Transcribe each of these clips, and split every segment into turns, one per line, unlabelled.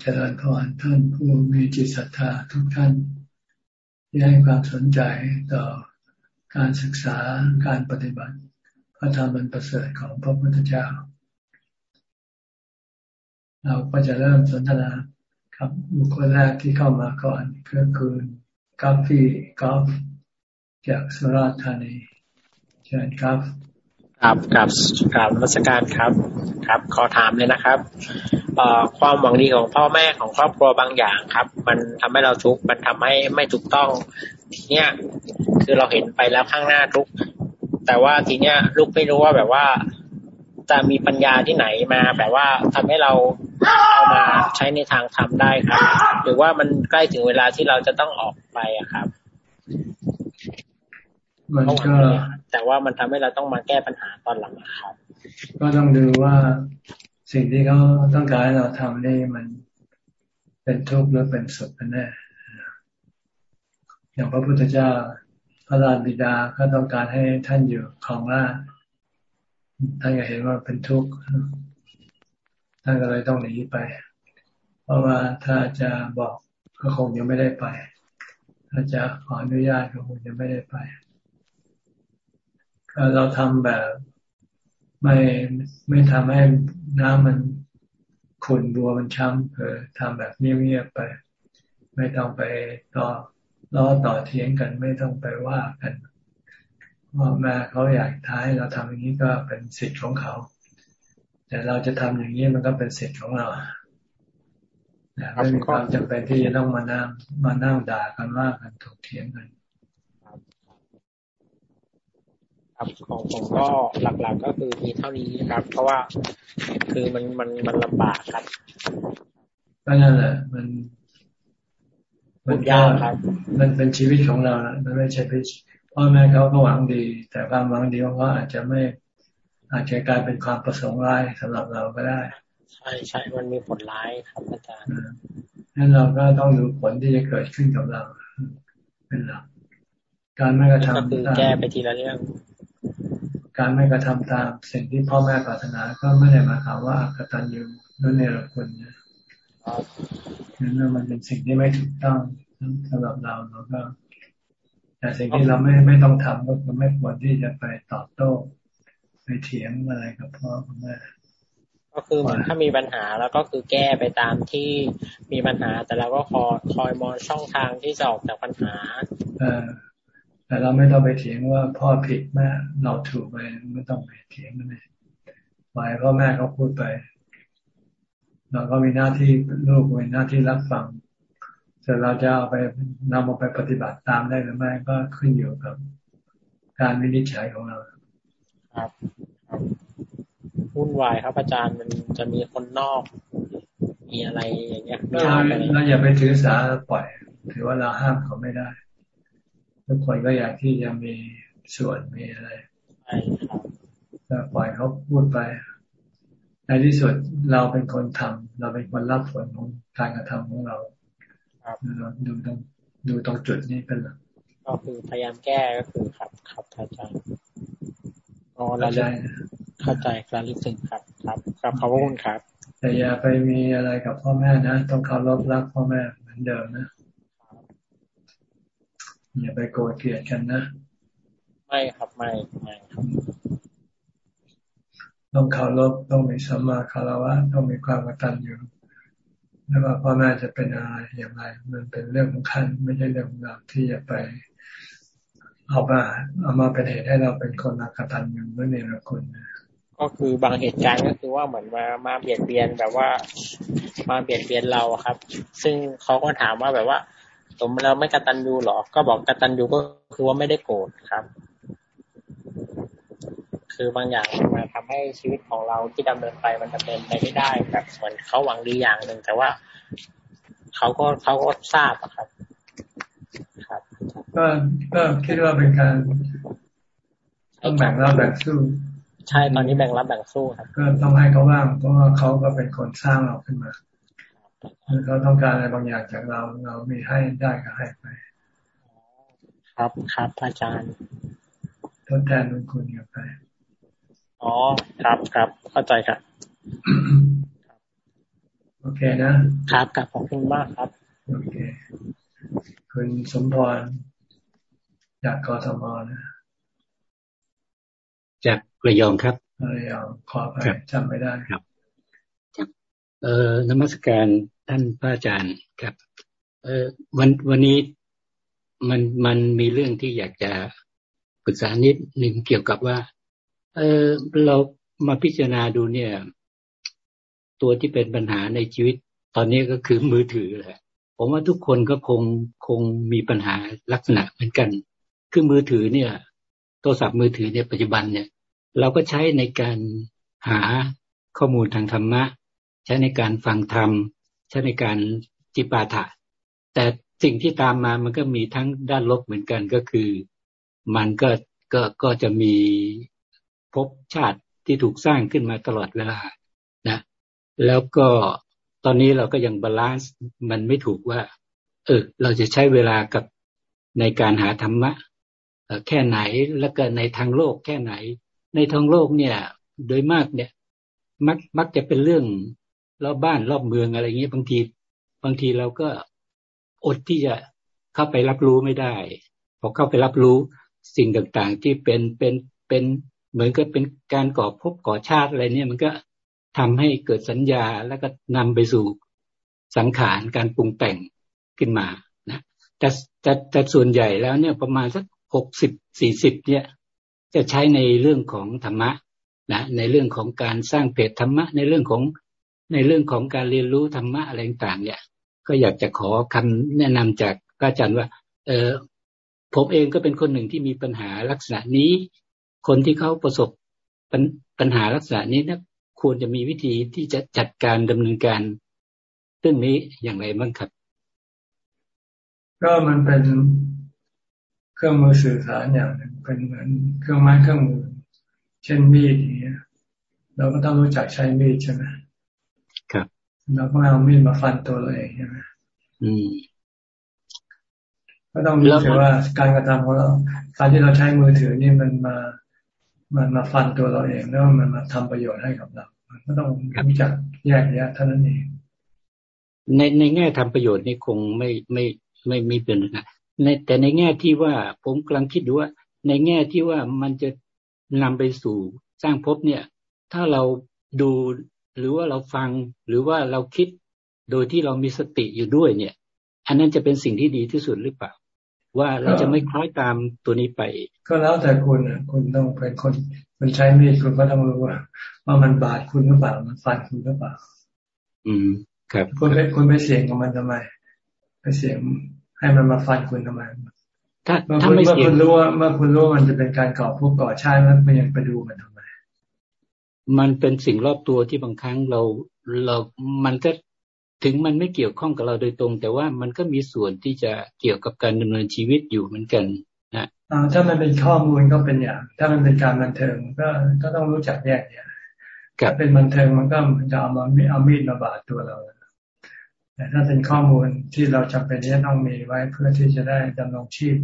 เจริญพรท่านผู้มีจิตศรัทธาทุกท่าน ที่ให้ความสนใจต่อการศึกษาการปฏิบัติ พระธรรมบรรประเสริฐของพระพุทธเจ้า เราก็จะเริ่มสนทนาครับบุคคลแรกที่เข้ามาก่อนก็คือกัฟฟี่กอฟจากสุราษฎร์ธานีเชิญครับ
ครับกับกับรัชการครับ ครับ ขอถามเลยนะครับความหวังดีของพ่อแม่ของครอบครัวบางอย่างครับ มันทำให้เราทุกข์มันทำให้ไม่ถูกต้องทีเนี้ยคือเราเห็นไปแล้วข้างหน้าทุกข์แต่ว่าทีเนี้ยลูกไม่รู้ว่าแบบว่าจะมีปัญญาที่ไหนมาแบบว่าทำให้เราเอามาใช้ในทางทำได้ครับ หรือว่ามันใกล้ถึงเวลาที่เราจะต้องออกไปอะครับ มันก็แต่ว่ามันทำให้เราต้องมาแก้ปัญหาตอนหลังครับ
ก็ต้องดูว่าสิ่งที่เขาต้องการให้เราทำนี่มันเป็นทุกข์หรือเป็นสุขกันแน่อย่างพระพุทธเจ้าพระราบิดาก็ต้องการให้ท่านอยู่ของราท่านก็เห็นว่าเป็นทุกข์ท่านก็เลยต้องหนีไป เพราะว่าถ้าจะบอกก็คงยังไม่ได้ไป ถ้าจะขออนุญาตก็คงยังไม่ได้ไป เราทำแบบไม่ไม่ทำให้น้ำมันขุ่นบัวมันช้ำเออทำแบบเงียบๆไป ไม่ต้องไปต่อล้อต่อเทียงกันไม่ต้องไปว่ากันว่าแม่เขาอยากท้ายเราทำอย่างนี้ก็เป็นสิทธิ์ของเขา แต่เราจะทำอย่างนี้มันก็เป็นสิทธิ์ของเราไม่มีความจำเป็นที่จะต้องมานั่งมานั่งด่ากันว่ากันถกเถียงกัน
ครับของผมก็หลักๆก็คือมีเท่านี้ครับ เพราะว่าคือมันมันมันลำบากครับ
ก็นั่นแหละมัน มันยากครับ มันเป็นชีวิตของเรามันไม่ใช่พิพ่อแม่เขาก็หวังดี แต่ความหวังดีของเขาอาจจะไม่ อาจจะกลายเป็นความประสงค์ร้ายสำหรับเราก็ได้
ใช่ใช่มันมีผลร้ายครับอาจารย์
งั้นเราก็ต้องดูผลที่จะเกิดขึ้นกับเราเป็นหลักการไม่กระทำ
คือแก้ไปทีละเรื่อง
การไม่กระทำตามสิ่งที่พ่อแม่ปรารถนาก็ไม่ได้หมายความว่ากตัญญูนั่นเนรคุณนะนั่นมันเป็นสิ่งที่ไม่ถูกต้องสำหรับเราเราก็แต่สิ่งที่เราไม่ไม่ต้องทำก็คือไม่ควรที่จะไปตอบโต้ไปเถียงอะไรกับพ่อกับแม่
ก็คือเหมือนถ้ามีปัญหาแล้วก็คือแก้ไปตามที่มีปัญหา แต่เราก็คอยคอยมองช่องทางที่จะออกจากปัญหา
เออ แต่เราไม่ต้องไปเถียงว่าพ่อผิดแม่เราถูกไปไม่ต้องไปเถียงกันเลยปล่อยพ่อแม่เขาพูดไป เราก็มีหน้าที่ลูกมีหน้าที่รับฟังแต่เราจะเอาไปนำมาไปปฏิบัติตามได้หรือไม่ก็ขึ้นอยู่กับ การวินิจฉัยของเรา
ครับวุ่นวายครับอาจารย์มันจะมีคนนอก มีอะไรอย่างเงี้ย
เราอย่าไปถือสาปล่อย ถือว่าเราห้ามเขาไม่ได้ ทุกคนก็อยากที่จะมีส่วนมีอะไรแต่ปล่อยเขาพูดไปในที่สุดเราเป็นคนทำเราเป็นคนรับผลของการกระทำของเราดูตรงดูตรงจุดนี้เป็นหลัก
ก็คือพยายามแก้ก็คือครับครับอาจารย์อ๋อเราจะเข้าใจการลึกถึงครับ ครับครับขอบคุณครับ
แต่อย่าไปมีอะไรกับพ่อแม่นะต้องเคารพรักพ่อแม่เหมือนเดิมนะ อย่าไปโกรธเกลียดกันนะ
ไม่ครับไม่ไม่ครับ
ต้องเคารพต้องมีสัมมาคารวะต้องมีความกตัญญูไม่ว่าพ่อแม่จะเป็นอะไรอย่างไร มันเป็นเรื่องของขั้นไม่ใช่เรื่องของเราที่จะไป เอามาเอามาเป็นเหตุให้เราเป็นคนนักตัญญูเมื่อในละคน
ก็คือบางเหตุการณ์ก็คือว่าเหมือนมามาเบียดเบียนแบบว่า มาเบียดเบียนเราครับ ซึ่งเขาก็ถามว่าแบบว่า สมเราไม่กตัญญูหรอ ก็บอกกตัญญูก็คือว่าไม่ได้โกรธครับ คือบางอย่างมาทำให้ชีวิตของเราที่ดำเนินไปมันจะเป็นไปไม่ได้แบบเหมือนเขาหวังดีอย่างหนึ่งแต่ว่าเขาก็เขาก็ทราบครับ ครับ
ก็ก็คิดว่าเป็นการต้องแบ่งรับแบ่งสู้
ใช่ตอนนี้แบ่งรับแบ่งสู้ครับ
ก็ต้องให้เขาบ้างเพราะว่าเขาก็เป็นคนสร้างเราขึ้นมา เขาต้องการอะไรบางอย่างจากเรา เรามีให้ได้ก็ให้ไป
ครับครับอาจารย์
ทดแทนบุญคุณกันไป
อ๋อ ครับครับเข้าใจครับ
โอเคนะ ครับ
ครับขอบคุณมากครับ
โอเค คุณสมพรจากกทมนะ
จากระยองครับ
ระยองขอไปจำไม่ได้
ครับ เอ่อนมัสการท่านพระอาจารย์ครับ เอ่อวันวันนี้มันมันมีเรื่องที่อยากจะปรึกษานิดหนึ่งเกี่ยวกับว่า เออเรามาพิจารณาดูเนี่ย ตัวที่เป็นปัญหาในชีวิต ตอนนี้ก็คือมือถือแหละผมว่าทุกคนก็คงคงมีปัญหาลักษณะเหมือนกัน คือมือถือเนี่ย โทรศัพท์มือถือเนี่ยปัจจุบันเนี่ย เราก็ใช้ในการหาข้อมูลทางธรรมะ ใช้ในการฟังธรรม ใช้ในการจิปาถะ แต่สิ่งที่ตามมามันก็มีทั้งด้านลบเหมือนกันก็คือ มันก็ก็ก็จะมีภพชาติที่ถูกสร้างขึ้นมาตลอดเวลานะ แล้วก็ตอนนี้เราก็ยัง balance มันไม่ถูกว่า เออ เราจะใช้เวลากับในการหาธรรมะแค่ไหนแล้วก็ในทางโลกแค่ไหน ในทางโลกเนี่ย โดยมากเนี่ย มักมักจะเป็นเรื่อง รอบบ้านรอบเมืองอะไรเงี้ยบางที บางทีเราก็อดที่จะเข้าไปรับรู้ไม่ได้พอเข้าไปรับรู้สิ่งต่างๆ ที่เป็นเป็นเป็นเหมือนกับเป็นการก่อภพก่อชาติอะไรเนี่ยมันก็ทำให้เกิดสัญญาแล้วก็นำไปสู่สังขารการปรุงแต่งขึ้นมานะแต่แต่แต่ส่วนใหญ่แล้วเนี่ยประมาณสักหกสิบสี่สิบเนี่ย จะใช้ในเรื่องของธรรมะนะในเรื่องของการสร้างเพจธรรมะ ในเรื่องของ ในเรื่องของการเรียนรู้ธรรมะอะไรต่างเนี่ย ก็อยากจะขอคำแนะนำจากพระอาจารย์ว่า เออผมเองก็เป็นคนหนึ่งที่มีปัญหาลักษณะนี้ คนที่เขาประสบปปัญหาลักษณะนี้นะควรจะมีวิธีที่จะจัดการดำเนินการเรื่องนี้อย่างไรบ้างครับ
ก็มันเป็นเครื่องมือสื่อสารอย่างหนึ่งเป็นเหมือนเครื่องไม้เครื่องมือ เช่นมีดอย่างเงี้ย เราก็ต้องรู้จักใช้มีดใช่ไหม
ครับ
เราก็เอามีดมาฟันตัวเราเองใช่ไหม
อืม
ก็ต้องรู้สึกว่าการกระทำของเรา การที่เราใช้มือถือนี่มันมา มันมาฟันตัวเราเองแล้วมันมาทำประโยชน์ให้กับเราก็ต้องรู้จักแยกแยะเท่านั้นเอง
ในในแง่ทำประโยชน์นี่คงไม่ไม่ไม่ไม่เป็นนะในแต่ในแง่ที่ว่าผมกำลังคิดดูว่า ในแง่ที่ว่ามันจะนำไปสู่สร้างภพเนี่ย ถ้าเราดู หรือว่าเราฟังหรือว่าเราคิดโดยที่เรามีสติอยู่ด้วยเนี่ย อันนั้นจะเป็นสิ่งที่ดีที่สุดหรือเปล่า ว่าเราจะไม่คล้อยตามตัวนี้ไป
ก็แล้วแต่คุณอะคุณต้องเป็นคนมันใช้มีดคุณก็ต้องรู้ว่า ว่ามันบาดคุณหรือเปล่ามันฟันคุณหรือเปล่า
อืม ครับ
คุณไปคุณไปเสี่ยงกับมันทำไม ไปเสี่ยงให้มันมาฟันคุณทำไมถ้าถ้าไม่เสี่ยงเมื่อคุณรู้ว่าเมื่อคุณรู้ว่ามันจะเป็นการก่อพวกก่อชาติแล้วมันยังไปดูมันทำไม
มันเป็นสิ่งรอบตัวที่บางครั้งเราเรา มันก็ถึงมันไม่เกี่ยวข้องกับเราโดยตรง แต่ว่ามันก็มีส่วนที่จะเกี่ยวกับการดำเนินชีวิตอยู่เหมือนกันนะ
ถ้ามันเป็นข้อมูลก็เป็นอย่าง ถ้ามันเป็นการบันเทิงก็ก็ต้องรู้จักแยกอย่างถ้าเป็นบันเทิงมันก็จะเอามาเอามีดมาบาดตัวเราแต่ถ้าเป็นข้อมูลที่เราจำเป็นที่จะต้องมีไว้เพื่อที่จะได้ดำรงชีพ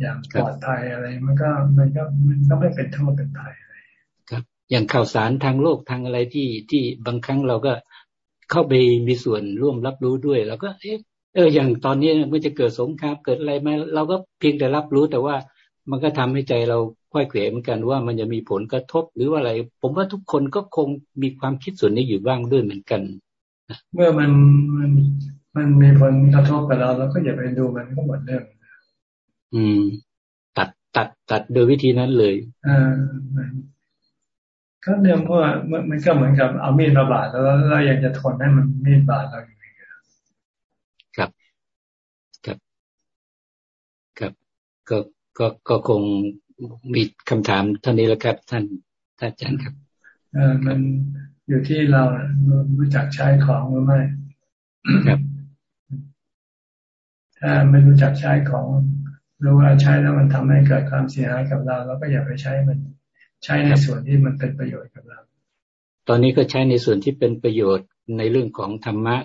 อย่างปลอดภัยอะไร มันก็มันก็มันก็ไม่เป็นโทษเป็นภัย
อย่างข่าวสารทางโลกทางอะไรที่ที่บางครั้งเราก็เข้าไปมีส่วนร่วมรับรู้ด้วยแล้วก็เออเอออย่างตอนนี้มันจะเกิดสงครามเกิดอะไรมาเราก็เพียงแต่รับรู้แต่ว่ามันก็ทำให้ใจเราค่อยเขวเหมือนกันว่ามันจะมีผลกระทบหรือว่าอะไร ผมว่าทุกคนก็คงมีความคิดส่วนนี้อยู่บ้างด้วยเหมือนกัน
เมื่อมันมันมันมีผลกระทบกับเราเราก็อย่าไปดูมันก็หมดเรื่อง
อืม ตัดตัดตัดโดยวิธีนั้นเลย
อ่า ก็เนื่องเพราะมันก็เหมือนกับเอามีดมาบาดแล้วเราอยากจะทนให้มันมีดบาดเราอยู่
ครับ ครับ ครับ ก็ก็ก็คงมีคำถามท่านนี้แล้วครับ ท่านท่านอาจารย์ครับ
เออมันอยู่ที่เรารู้จักใช้ของหรือไม่
ครับ
ถ้าไม่รู้จักใช้ของรู้ว่าใช้แล้วมันทำให้เกิดความเสียหายกับเราเราก็อย่าไปใช้มัน ใช้ในส่วนที่มันเป็นประโยชน์กับเรา
ตอนนี้ก็ใช้ในส่วนที่เป็นประโยชน์ในเรื่องของธรรมะ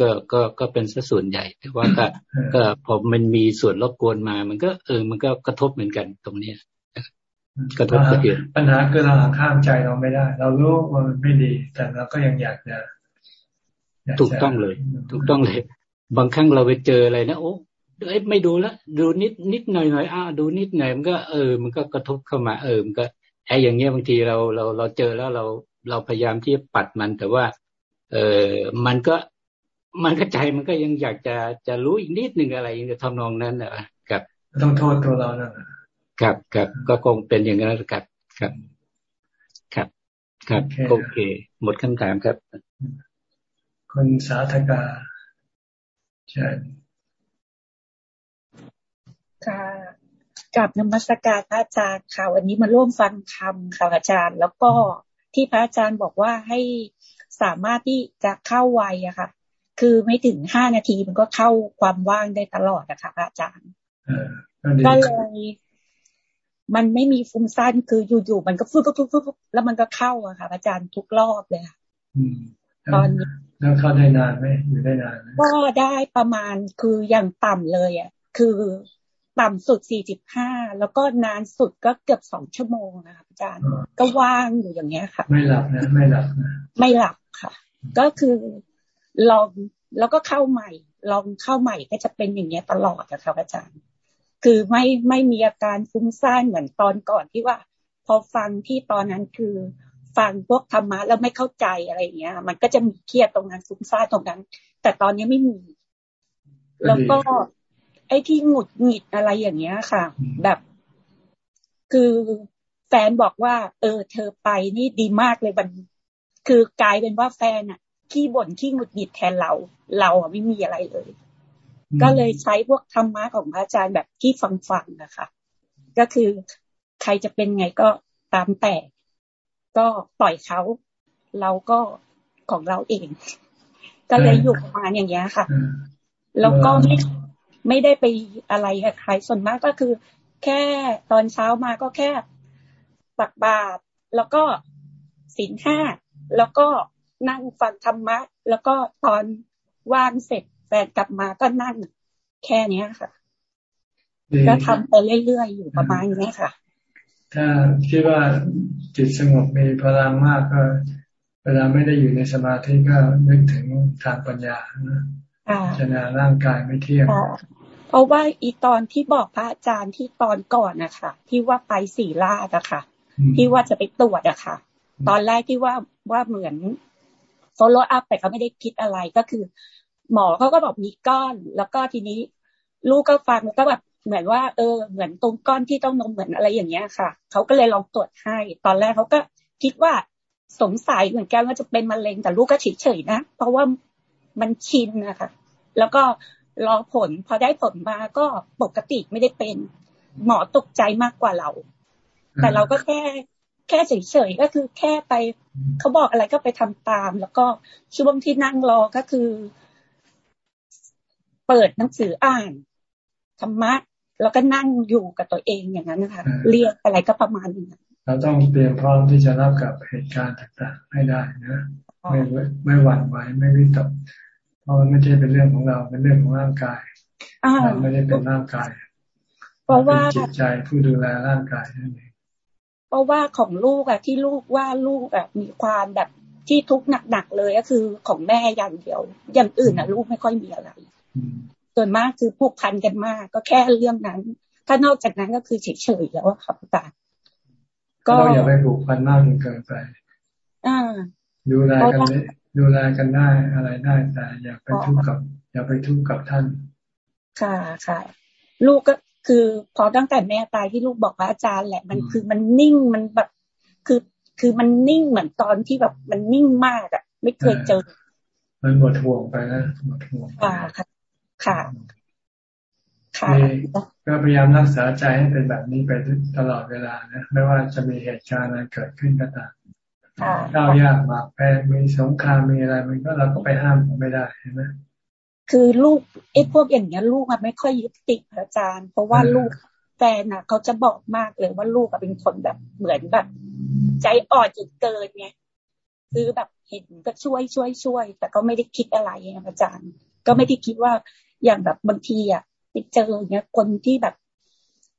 ก็ก็ก็เป็นสัส่วนใหญ่ แต่ว่าก็ก็พอมันมีส่วนรบกวนมา มันก็เออ มันก็กระทบเหมือนกันตรงเนี้ยกระทบกระเทือน
ปัญหาคือเราหักข้ามใจเราไม่ได้ เรารู้ว่ามันไม่ดี แต่เราก็ยังอยากจะ
ถูกต้องเลย ถูกต้องเลย บางครั้งเราไปเจออะไรนะโอ้เอ้ไม่ดูแล้วดูนิดนิดหน่อยหน่อยอ้าดูนิดหน่อยมันก็เออ มันก็กระทบเข้ามาเออมันก็ ไอ้อย่างเงี้ยบางทีเราเราเราเจอแล้วเราเราพยายามที่จะปัดมันแต่ว่า เออมันก็มันก็ใจมันก็ยังอยากจะจะรู้อีกนิดหนึ่งอะไรอย่างเงี้ยทำนองนั้นนะครับ
ต้องโทษตัวเรานะครับ
ครับก็คงเป็นอย่างนั้นครับครับ ครับ ครับโอเค หมดคำถามครับ
คุณสาธกาเชิญ
ค่ะ กับนมัสการพระอาจารย์ค่ะ วันนี้มาร่วมฟังธรรมค่ะอาจารย์ แล้วก็ที่พระอาจารย์บอกว่าให้สามารถที่จะเข้าไวอะค่ะ คือไม่ถึงห้านาทีมันก็เข้าความว่างได้ตลอดนะคะพระอาจารย์ก็เลยมันไม่มีฟุ้งซ่านคืออยู่ๆมันก็ฟึบฟึบฟึบแล้วมันก็เข้าอะค่ะอาจารย์ทุกรอบเลยค่ะ
ตอนนี้แล้วเข้าได้นานไหมอยู่ได้นาน
ก็ได้ประมาณคืออย่างต่ำเลยอะ คือ ต่ำสุดสี่สิบห้าแล้วก็นานสุดก็เกือบสองชั่วโมงนะคะอาจารย์ ก็ว่างอยู่อย่างเงี้ยค่ะ
ไม่หลับนะ ไม่หลับนะ
ไม่หลับค่ะ ก็คือลองแล้วก็เข้าใหม่ ลองเข้าใหม่ก็จะเป็นอย่างเงี้ยตลอดนะคะอาจารย์ คือไม่ไม่มีอาการฟุ้งซ่านเหมือนตอนก่อนที่ว่า พอฟังที่ตอนนั้นคือฟังพวกธรรมะแล้วไม่เข้าใจอะไรเงี้ย มันก็จะมีเครียดตรงนั้นฟุ้งซ่านตรงนั้น แต่ตอนนี้ไม่มี แล้วก็ ไอ้ที่หงุดหงิดอะไรอย่างเงี้ยค่ะ แบบคือแฟนบอกว่า เออ เธอไปนี่ดีมากเลยมันคือกลายเป็นว่าแฟนอะ ขี้บ่นขี้หงุดหงิดแทนเรา เราอะไม่มีอะไรเลย ก็เลยใช้พวกธรรมะของพระอาจารย์แบบที่ฟังฟังนะคะ ก็คือใครจะเป็นไงก็ตามแต่ ก็ปล่อยเขา เราก็ของเราเอง ก็เลยอยู่ประมาณอย่างเงี้ยค่ะ แล้วก็ไม่ ไม่ได้ไปอะไรกับใครส่วนมากก็คือ แค่ตอนเช้ามาก็แค่ตักบาตรแล้วก็ศีลห้าแล้วก็นั่งฟังธรรมะ แล้วก็ตอนว่างเสร็จแฟนกลับมาก็นั่งแค่นี้ค่ะ ก็ทำไปเรื่อยๆอยู่ประมาณนี้ค่ะ
ถ้าคิดว่าจิตสงบมีพลังมากก็เวลาไม่ได้อยู่ในสมาธิก็นึกถึงทางปัญญานะจนาร่างกายไม่เที่ยง
เพ ราะว่าอีตอนที่บอกพระอาจารย์ที่ตอนก่อนนะคะที่ว่าไปสีลาดอะค่ะ ที่ว่าจะไปตรวจอะค่ะ ตอนแรกที่ว่าว่าเหมือน follow up แต่เขาไม่ได้คิดอะไรก็คือ หมอเขาก็บอกมีก้อน แล้วก็ทีนี้ ลูกก็ฟังแล้วก็แบบเหมือนว่าเออเหมือนตรงก้อนที่ต้องนมเหมือนอะไรอย่างเงี้ยค่ะเขาก็เลยลองตรวจให้ ตอนแรกเขาก็คิดว่าสงสัยเหมือนกันว่าจะเป็นมะเร็งแต่ลูกก็เฉยๆนะ เพราะว่ามันชินนะคะแล้วก็ รอผล พอได้ผลมาก็ปกติไม่ได้เป็น หมอตกใจมากกว่าเรา แต่เราก็แค่แค่เฉยๆก็คือแค่ไปเขาบอกอะไรก็ไปทำตาม แล้วก็ช่วงที่นั่งรอก็คือ เปิดหนังสืออ่านธรรมะแล้วก็นั่งอยู่กับตัวเองอย่างนั้นนะคะเรียกอะไรก็ประมาณนี้
เราต้องเตรียมพร้อมที่จะรับกับเหตุการณ์ต่างๆให้ได้นะ ไม่ไม่หวั่นไหวไม่วิตก เพราะมันไม่ใช่เป็นเรื่องของเราเป็นเรื่องของร่างกายเราไม่ได้เป็นร่างกาย
เพราะว่า
จิตใจผู้ดูแลร่างกายนั่นเอง
เพราะว่าของลูกอะที่ลูกว่าลูกอะมีความแบบที่ทุกข์หนักๆเลยก็คือของแม่อย่างเดียว อย่างอื่นอะลูกไม่ค่อยมีอะไรส่วนมากคือผูกพันกันมาก ก็แค่เรื่องนั้น ถ้านอกจากนั้นก็คือเฉยๆแล้วอะครับอาจารย์
ก็อย่าไปผูกพันมากจนเกินไป
อ่า
ดูแลกัน ดูแลกันได้อะไรได้แต่ อย่าไปทุกข์กับ อย่าไปทุกข์กับท่าน
ค่ะค่ะ ลูกก็คือพอตั้งแต่แม่ตายที่ลูกบอกว่าอาจารย์แหละ มันคือมันนิ่งมันแบบคือคือมันนิ่งเหมือนตอนที่แบบมันนิ่งมากอะ ไม่เคยเจอ
มันหมดห่วงไปนะหมดห่วง
ค่ะค่ะ
ค่ะก็พยายามรักษาใจให้เป็นแบบนี้ไปตลอดเวลานะ ไม่ว่าจะมีเหตุการณ์อะไรเกิดขึ้นก็ตาม ก้าวยากมากแพ้มีสงครามมีอะไร มันก็เราก็ไปห้ามไม่ได้ใช่ไหม
คือลูกไอ้พวกอย่างเงี้ย ลูกอะไม่ค่อยยึดติดอาจารย์ เพราะว่าลูกแฟนอะเขาจะบอกมากเลยว่าลูกเป็นคนแบบเหมือนแบบ ใจอ่อนจนเกินไงคือแบบเห็นก็ช่วยช่วยช่วย แต่ก็ไม่ได้คิดอะไรอาจารย์ ก็ไม่ได้คิดว่าอย่างแบบบางทีอะไปเจอเงี้ยคนที่แบบ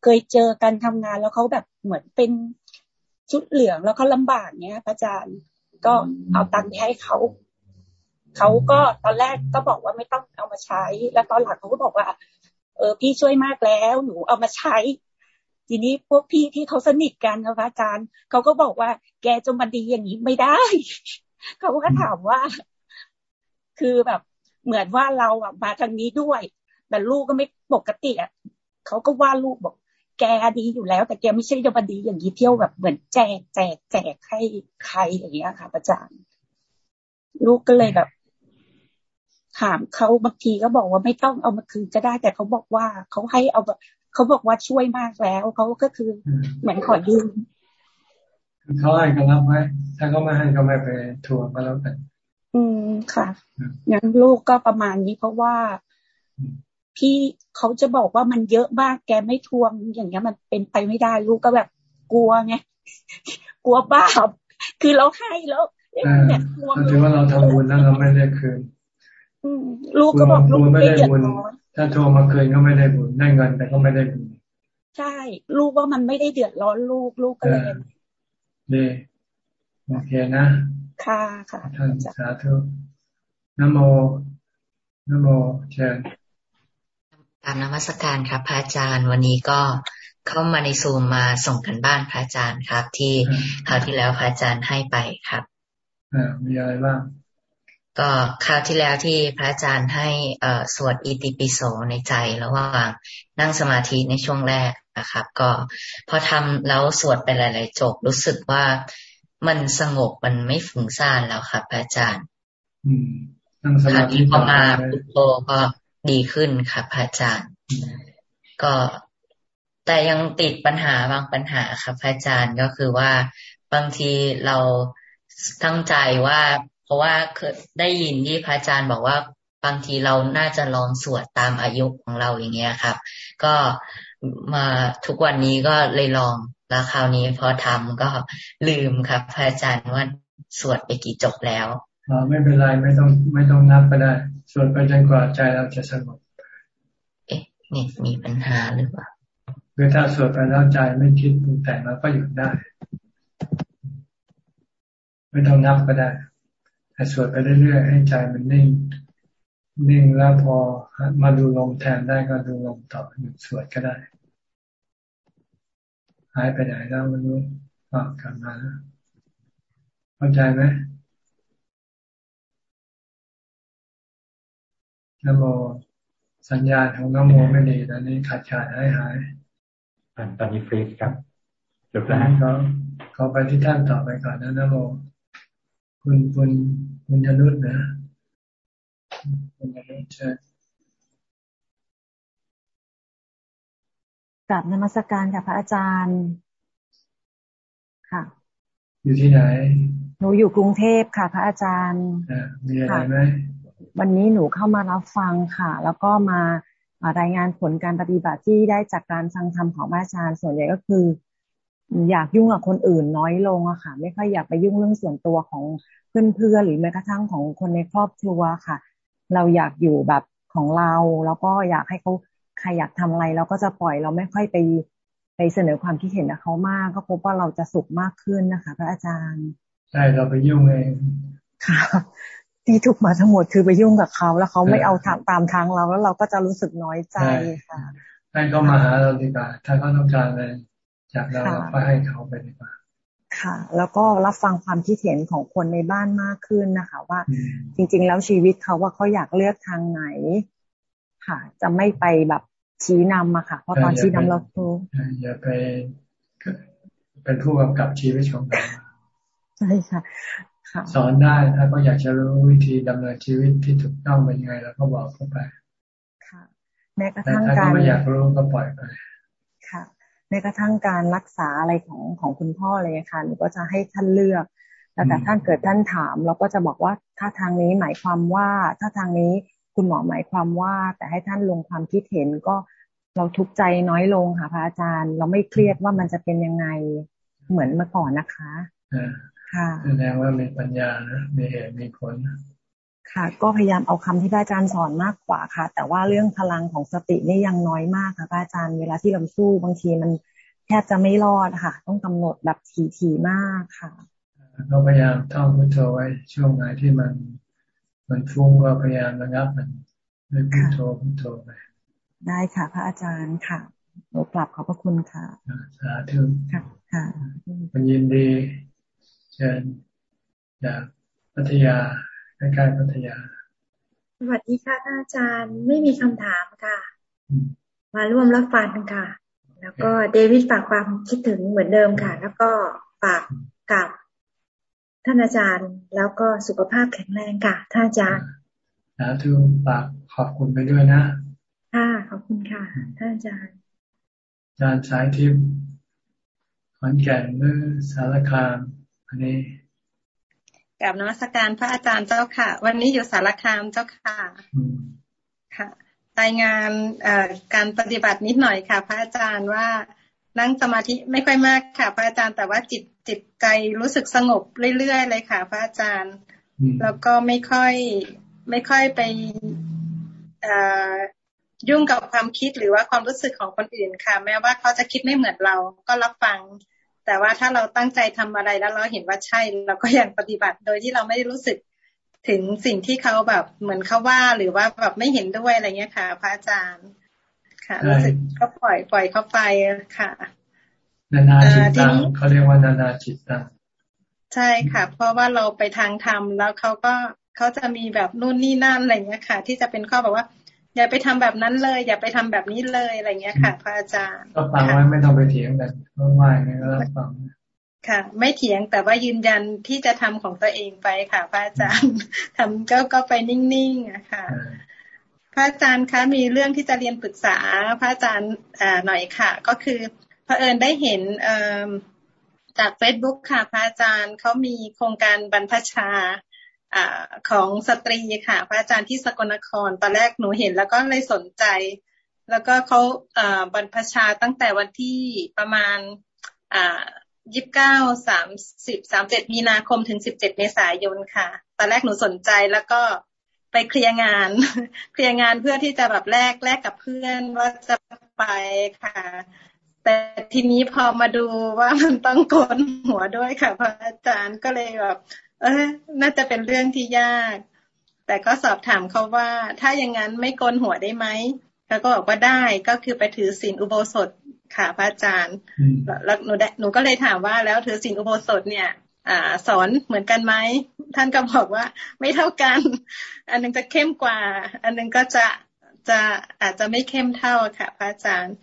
เคยเจอกันทำงานแล้วเขาแบบเหมือนเป็น ชุดเหลืองแล้วเขาลาบากเนี้ยอาจารย์ก็เอาตังค์ไปให้เขาเขาก็ตอนแรกก็บอกว่าไม่ต้องเอามาใช้ แล้วตอนหลังเขาก็บอกว่า เออพี่ช่วยมากแล้วหนูเอามาใช้ ทีนี้พวกพี่ที่เขาสนิทกันนะพระอาจารย์เขาก็บอกว่า แกจะมาดีอย่างนี้ไม่ได้เขาก็ถามว่า คือแบบเหมือนว่าเราอะมาทางนี้ด้วย แต่ลูกก็ไม่ปกติอะเขาก็ว่าลูกบอก แกดีอยู่แล้ว แต่แกไม่ใช่จะมาดีอย่างนี้เที่ยวแบบเหมือนแจกแจกแจกให้ใครอย่างเงี้ยค่ะอาจารย์ลูกก็เลยแบบ ถามเขาบางทีก็บอกว่าไม่ต้องเอามาคืนก็ได้ แต่เขาบอกว่าเขาให้เอาเขาบอกว่าช่วยมากแล้วเขาก็คือเหมือนขอยืม
เขาให้ก็รับไว้ถ้าเขาไม่ให้ก็ไม่ไปทวงก็แล้วกัน
อืมค่ะงั้นลูกก็ประมาณนี้เพราะว่า พี่เขาจะบอกว่ามันเยอะมากแกไม่ทวงอย่างเงี้ยมันเป็นไปไม่ได้ลูกก็แบบกลัวไงกลัวบาปคือเราให้แล้ว
เนี่ยทวงถือว่าเราทำบุญแล้วเราไม่ได้คืน
ลูกก็บอกลูกไม่ได้
บุญถ้าทวงมาคืนก็ไม่ได้บุญได้เงินแต่ก็ไม่ได้บุญ
ใช่ ลูกว่ามันไม่ได้เดือดร้อนลูกลูกก็เลย
ดีโอเคนะ
ค่ะค่ะ
ท่านสาธุนโมนโมเชิญ
ตามนมัสการครับพระอาจารย์ วันนี้ก็เข้ามาในซูมมาส่งกันบ้านพระอาจารย์ครับ ที่คราวที่แล้วพระอาจารย์ให้ไปครับ
อ่ามีอะไรบ้าง
ก็คราวที่แล้วที่พระอาจารย์ให้เอ่อสวดอิติปิโสในใจระหว่างนั่งสมาธิในช่วงแรกนะครับ ก็พอทำแล้วสวดไปหลาย ๆ จบรู้สึกว่ามันสงบมันไม่ฟุ้งซ่านแล้วครับพระอาจารย์
อืมนั่งสมาธิ
พอมาพุทโธก็ ดีขึ้นครับพระอาจารย์ ก็แต่ยังติดปัญหาบางปัญหาครับพระอาจารย์ก็คือว่าบางทีเราตั้งใจว่า เพราะว่าเคยได้ยินที่พระอาจารย์บอกว่าบางทีเราน่าจะลองสวดตามอายุของเราอย่างเงี้ยครับ ก็มาทุกวันนี้ก็เลยลองแล้วคราวนี้พอทำก็ลืมครับ พระอาจารย์ว่าสวดไปกี่จบแล้ว
อ๋อ ไม่เป็นไรไม่ต้องไม่ต้องนับก็ได้สวดไปจนกว่าใจเราจะสงบ
เอ๊ะนี่มีปัญหาหรือเปล่า
คือถ้าสวดไปแล้วใจไม่คิดปรุงแต่งแล้วก็หยุดได้ ไม่ต้องนับก็ได้แต่สวดไปเรื่อยๆให้ใจมันนิ่งนิ่งแล้วพอมาดูลมแทนได้ก็ดูลมต่อหยุดสวดก็ได้หายไปไหนแล้วมันรู้ฟังกลับมาเข้าใจไหม นโม สัญญาณของนโมไม่ดีตอนนี้ขาดขาดหายหาย
ตอนนี้ฟรีครับ
จบแล้วเขาเขาไปที่ท่านต่อไปก่อนนะนโม คุณคุณคุณยนุษนะคุณยนุษใช่
กลับนมัสการกับพระอาจารย์ ค่ะ
อยู่ที่ไหน
หนูอยู่กรุงเทพค่ะ พระอาจารย์
มีอะไรไหม
วันนี้หนูเข้ามารับฟังค่ะ แล้วก็มารายงานผลการปฏิบัติที่ได้จากการฟังธรรมของอาจารย์ส่วนใหญ่ก็คือ อยากยุ่งกับคนอื่นน้อยลงอะค่ะ ไม่ค่อยอยากไปยุ่งเรื่องส่วนตัวของเพื่อนๆหรือแม้กระทั่งของคนในครอบครัวค่ะ เราอยากอยู่แบบของเรา แล้วก็อยากให้เขาใครอยากทำอะไรเราก็จะปล่อยเราไม่ค่อยไปไปเสนอความคิดเห็นกับเขามาก ก็พบว่าเราจะสุขมากขึ้นนะคะ พระอาจารย์
ใช่เราไปยุ่งเอง
ค่ะ ที่ทุกมาทั้งหมดคือไปยุ่งกับเขาแล้วเขาไม่เอาทางตามทางเราแล้วเราก็จะรู้สึกน้อยใจค่ะ
ให้เขามาหาเราดีกว่าถ้าเขาต้องการอะไรจากเราก็ให้เขาไปดีกว่า
ค่ะ แล้วก็รับฟังความคิดเห็นของคนในบ้านมากขึ้นนะคะ ว่าจริง ๆ แล้วชีวิตเขาว่าเขาอยากเลือกทางไหน ค่ะ จะไม่ไปแบบชี้นำอะค่ะ เพราะตอนชี้นำเรา
ทูอย่าไปเป็นผู้กำกับชีวิตของเรา
ใช่ค่ะ
สอนได้ถ้าเขาอยากจะรู้วิธีดำเนินชีวิตที่ถูกต้องเป็นยังไงเราก็บอกเขาไป
ค่ะแม้กระทั่งการถ้า
เขาไม่อยากรู้ก็ปล่อยไป
ค่ะแม้กระทั่งการรักษาอะไรของของคุณพ่อเลยค่ะหนูก็จะให้ท่านเลือก แล้วแต่ท่านเกิดท่านถาม เราก็จะบอกว่าถ้าทางนี้หมายความว่า ถ้าทางนี้คุณหมอหมายความว่า แต่ให้ท่านลงความคิดเห็นก็เราทุกข์ใจน้อยลงค่ะพระอาจารย์ เราไม่เครียดว่ามันจะเป็นยังไงเหมือนเมื่อก่อนนะคะ
แสดงว่ามีปัญญานะมีเหตุมีผล
ค่ะ ก็พยายามเอาคำที่อาจารย์สอนมากกว่าค่ะ แต่ว่าเรื่องพลังของสตินี่ยังน้อยมากค่ะอาจารย์เวลาที่เราสู้บางทีมันแทบจะไม่รอดค่ะ ต้องกำหนดแบบถี่ๆมากค่ะ
ก็พยายามท่องพุทโธไว้ช่วงไหนที่มัน มันฟุ้งก็พยายามระงับมันด้วยพุทโธพุทโธไป
ได้ค่ะ พระอาจารย์ค่ะหนูกลับขอบพระคุณค่ะ
สาธุ
ค่ะค่ะ
มันยินดี เชิญจากพัทยาใกล้ๆพัทยา
สวัสดีค่ะอาจารย์ ไม่มีคำถามค่ะ มาร่วมรับฟังค่ะ แล้วก็เดวิดฝากความคิดถึงเหมือนเดิมค่ะ แล้วก็ฝากกับท่านอาจารย์ แล้วก็สุขภาพแข็งแรงค่ะท่านอาจารย์
สาธุฝากขอบคุณไปด้วยนะ
ค่ะขอบคุณค่ะท่านอาจารย์
อาจารย์สายทิพย์ขอนแก่นเมื่อสารคาม อันนี้
กับนมัสการพระอาจารย์เจ้าค่ะ วันนี้อยู่สารคามเจ้าค่ะ ค่ะรายงานการปฏิบัตินิดหน่อยค่ะ พระอาจารย์ว่านั่งสมาธิไม่ค่อยมากค่ะ พระอาจารย์แต่ว่าจิตจิตใจรู้สึกสงบเรื่อยๆเลยค่ะ พระอาจารย์ แล้วก็ไม่ค่อยไม่ค่อยไปยุ่งกับความคิดหรือว่าความรู้สึกของคนอื่นค่ะ แม้ว่าเขาจะคิดไม่เหมือนเราก็รับฟัง แต่ว่าถ้าเราตั้งใจทำอะไรแล้วเราเห็นว่าใช่เราก็ยังปฏิบัติโดยที่เราไม่ได้รู้สึกถึงสิ่งที่เขาแบบเหมือนเขาว่าหรือว่าแบบไม่เห็นด้วยอะไรเงี้ยค่ะ พระอาจารย์ ค่ะรู้สึกก็ปล่อยปล่อยเขาไปค่ะ
นานาจิตตังเขาเรียกว่านานาจิตตัง
ใช่ค่ะ เพราะว่าเราไปทางธรรมแล้วเขาก็เขาจะมีแบบนู่นนี่นั่นอะไรเงี้ยค่ะ ที่จะเป็นข้อแบบว่า อย่าไปทำแบบนั้นเลย อย่าไปทำแบบนี้เลยอะไรเงี้ยค่ะ พระอาจารย์
ก็ฟังไว้ไม่ต้องไปเถียงกันก็ว่าไงก็รับฟัง
ค่ะ ไม่เถียงแต่ว่ายืนยันที่จะทำของตัวเองไปค่ะ พระอาจารย์ทำก็ก็ไปนิ่งๆอะค่ะพระอาจารย์คะมีเรื่องที่จะเรียนปรึกษาพระอาจารย์อ่าหน่อยค่ะ ก็คือพระเอิญได้เห็นเอ่อจากเฟซบุ๊กค่ะ พระอาจารย์เขามีโครงการบรรพชา อของสตรีค่ะ พระอาจารย์ที่สกลนคร ตอนแรกหนูเห็นแล้วก็เลยสนใจ แล้วก็เขาบรรพชาตั้งแต่วันที่ประมาณยี่สิบเก้าสามสิบสามเจ็ดมีนาคมถึงสิบเจ็ดเมษายนค่ะ ตอนแรกหนูสนใจแล้วก็ไปเคลียร์งาน เคลียร์งานเพื่อที่จะแบบแลกแลกกับเพื่อนว่าจะไปค่ะ แต่ทีนี้พอมาดูว่ามันต้องโกนหัวด้วยค่ะ พระอาจารย์ก็เลยแบบ เออ น่าจะเป็นเรื่องที่ยาก แต่ก็สอบถามเขาว่า ถ้าอย่างนั้นไม่โกนหัวได้ไหมแล้วก็บอกว่าได้ก็คือไปถือศีลอุโบสถค่ะพระอาจารย์ แล้วหนูหนูก็เลยถามว่าแล้วถือศีลอุโบสถเนี่ยอ่าสอนเหมือนกันไหม ท่านก็บอกว่าไม่เท่ากัน อันนึงจะเข้มกว่า อันนึงก็จะจะอาจจะไม่เข้มเท่าค่ะพระอาจารย์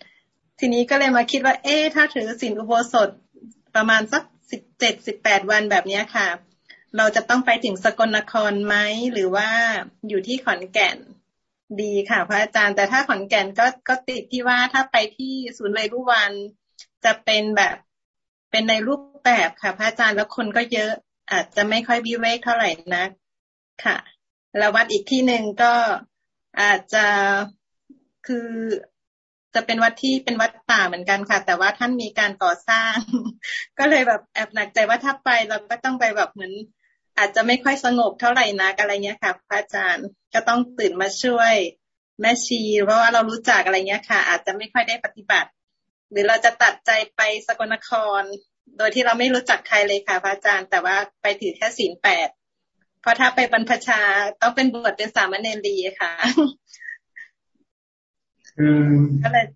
ทีนี้ก็เลยมาคิดว่า เอ๊ถ้าถือศีลอุโบสถประมาณสักสิบเจ็ดสิบแปดวันแบบนี้ค่ะ เราจะต้องไปถึงสกลนครไหมหรือว่าอยู่ที่ขอนแก่นดีค่ะ พระอาจารย์ แต่ถ้าขอนแก่นก็ก็ติดที่ว่าถ้าไปที่ศูนย์เวรุวัน จะเป็นแบบเป็นในรูปแบบค่ะ พระอาจารย์แล้วคนก็เยอะ อาจจะไม่ค่อยวิเวกเท่าไหร่นักค่ะแล้ววัดอีกที่หนึ่งก็อาจจะคือจะเป็นวัดที่เป็นวัดป่าเหมือนกันค่ะ แต่ว่าท่านมีการก่อสร้าง ก็เลยแบบแอบหนักใจว่าถ้าไปเราก็ต้องไปแบบเหมือน อาจจะไม่ค่อยสงบเท่าไหร่นักอะไรเงี้ยค่ะ พระอาจารย์ก็ต้องตื่นมาช่วยแม่ชี เพราะว่าเรารู้จักอะไรเงี้ยค่ะ อาจจะไม่ค่อยได้ปฏิบัติ หรือเราจะตัดใจไปสกลนคร โดยที่เราไม่รู้จักใครเลยค่ะพระอาจารย์ แต่ว่าไปถือแค่ศีลแปดเพราะถ้าไปบรรพชาต้องเป็นบวชเป็นสามเณรีค่ะ
คือ
ก็เลย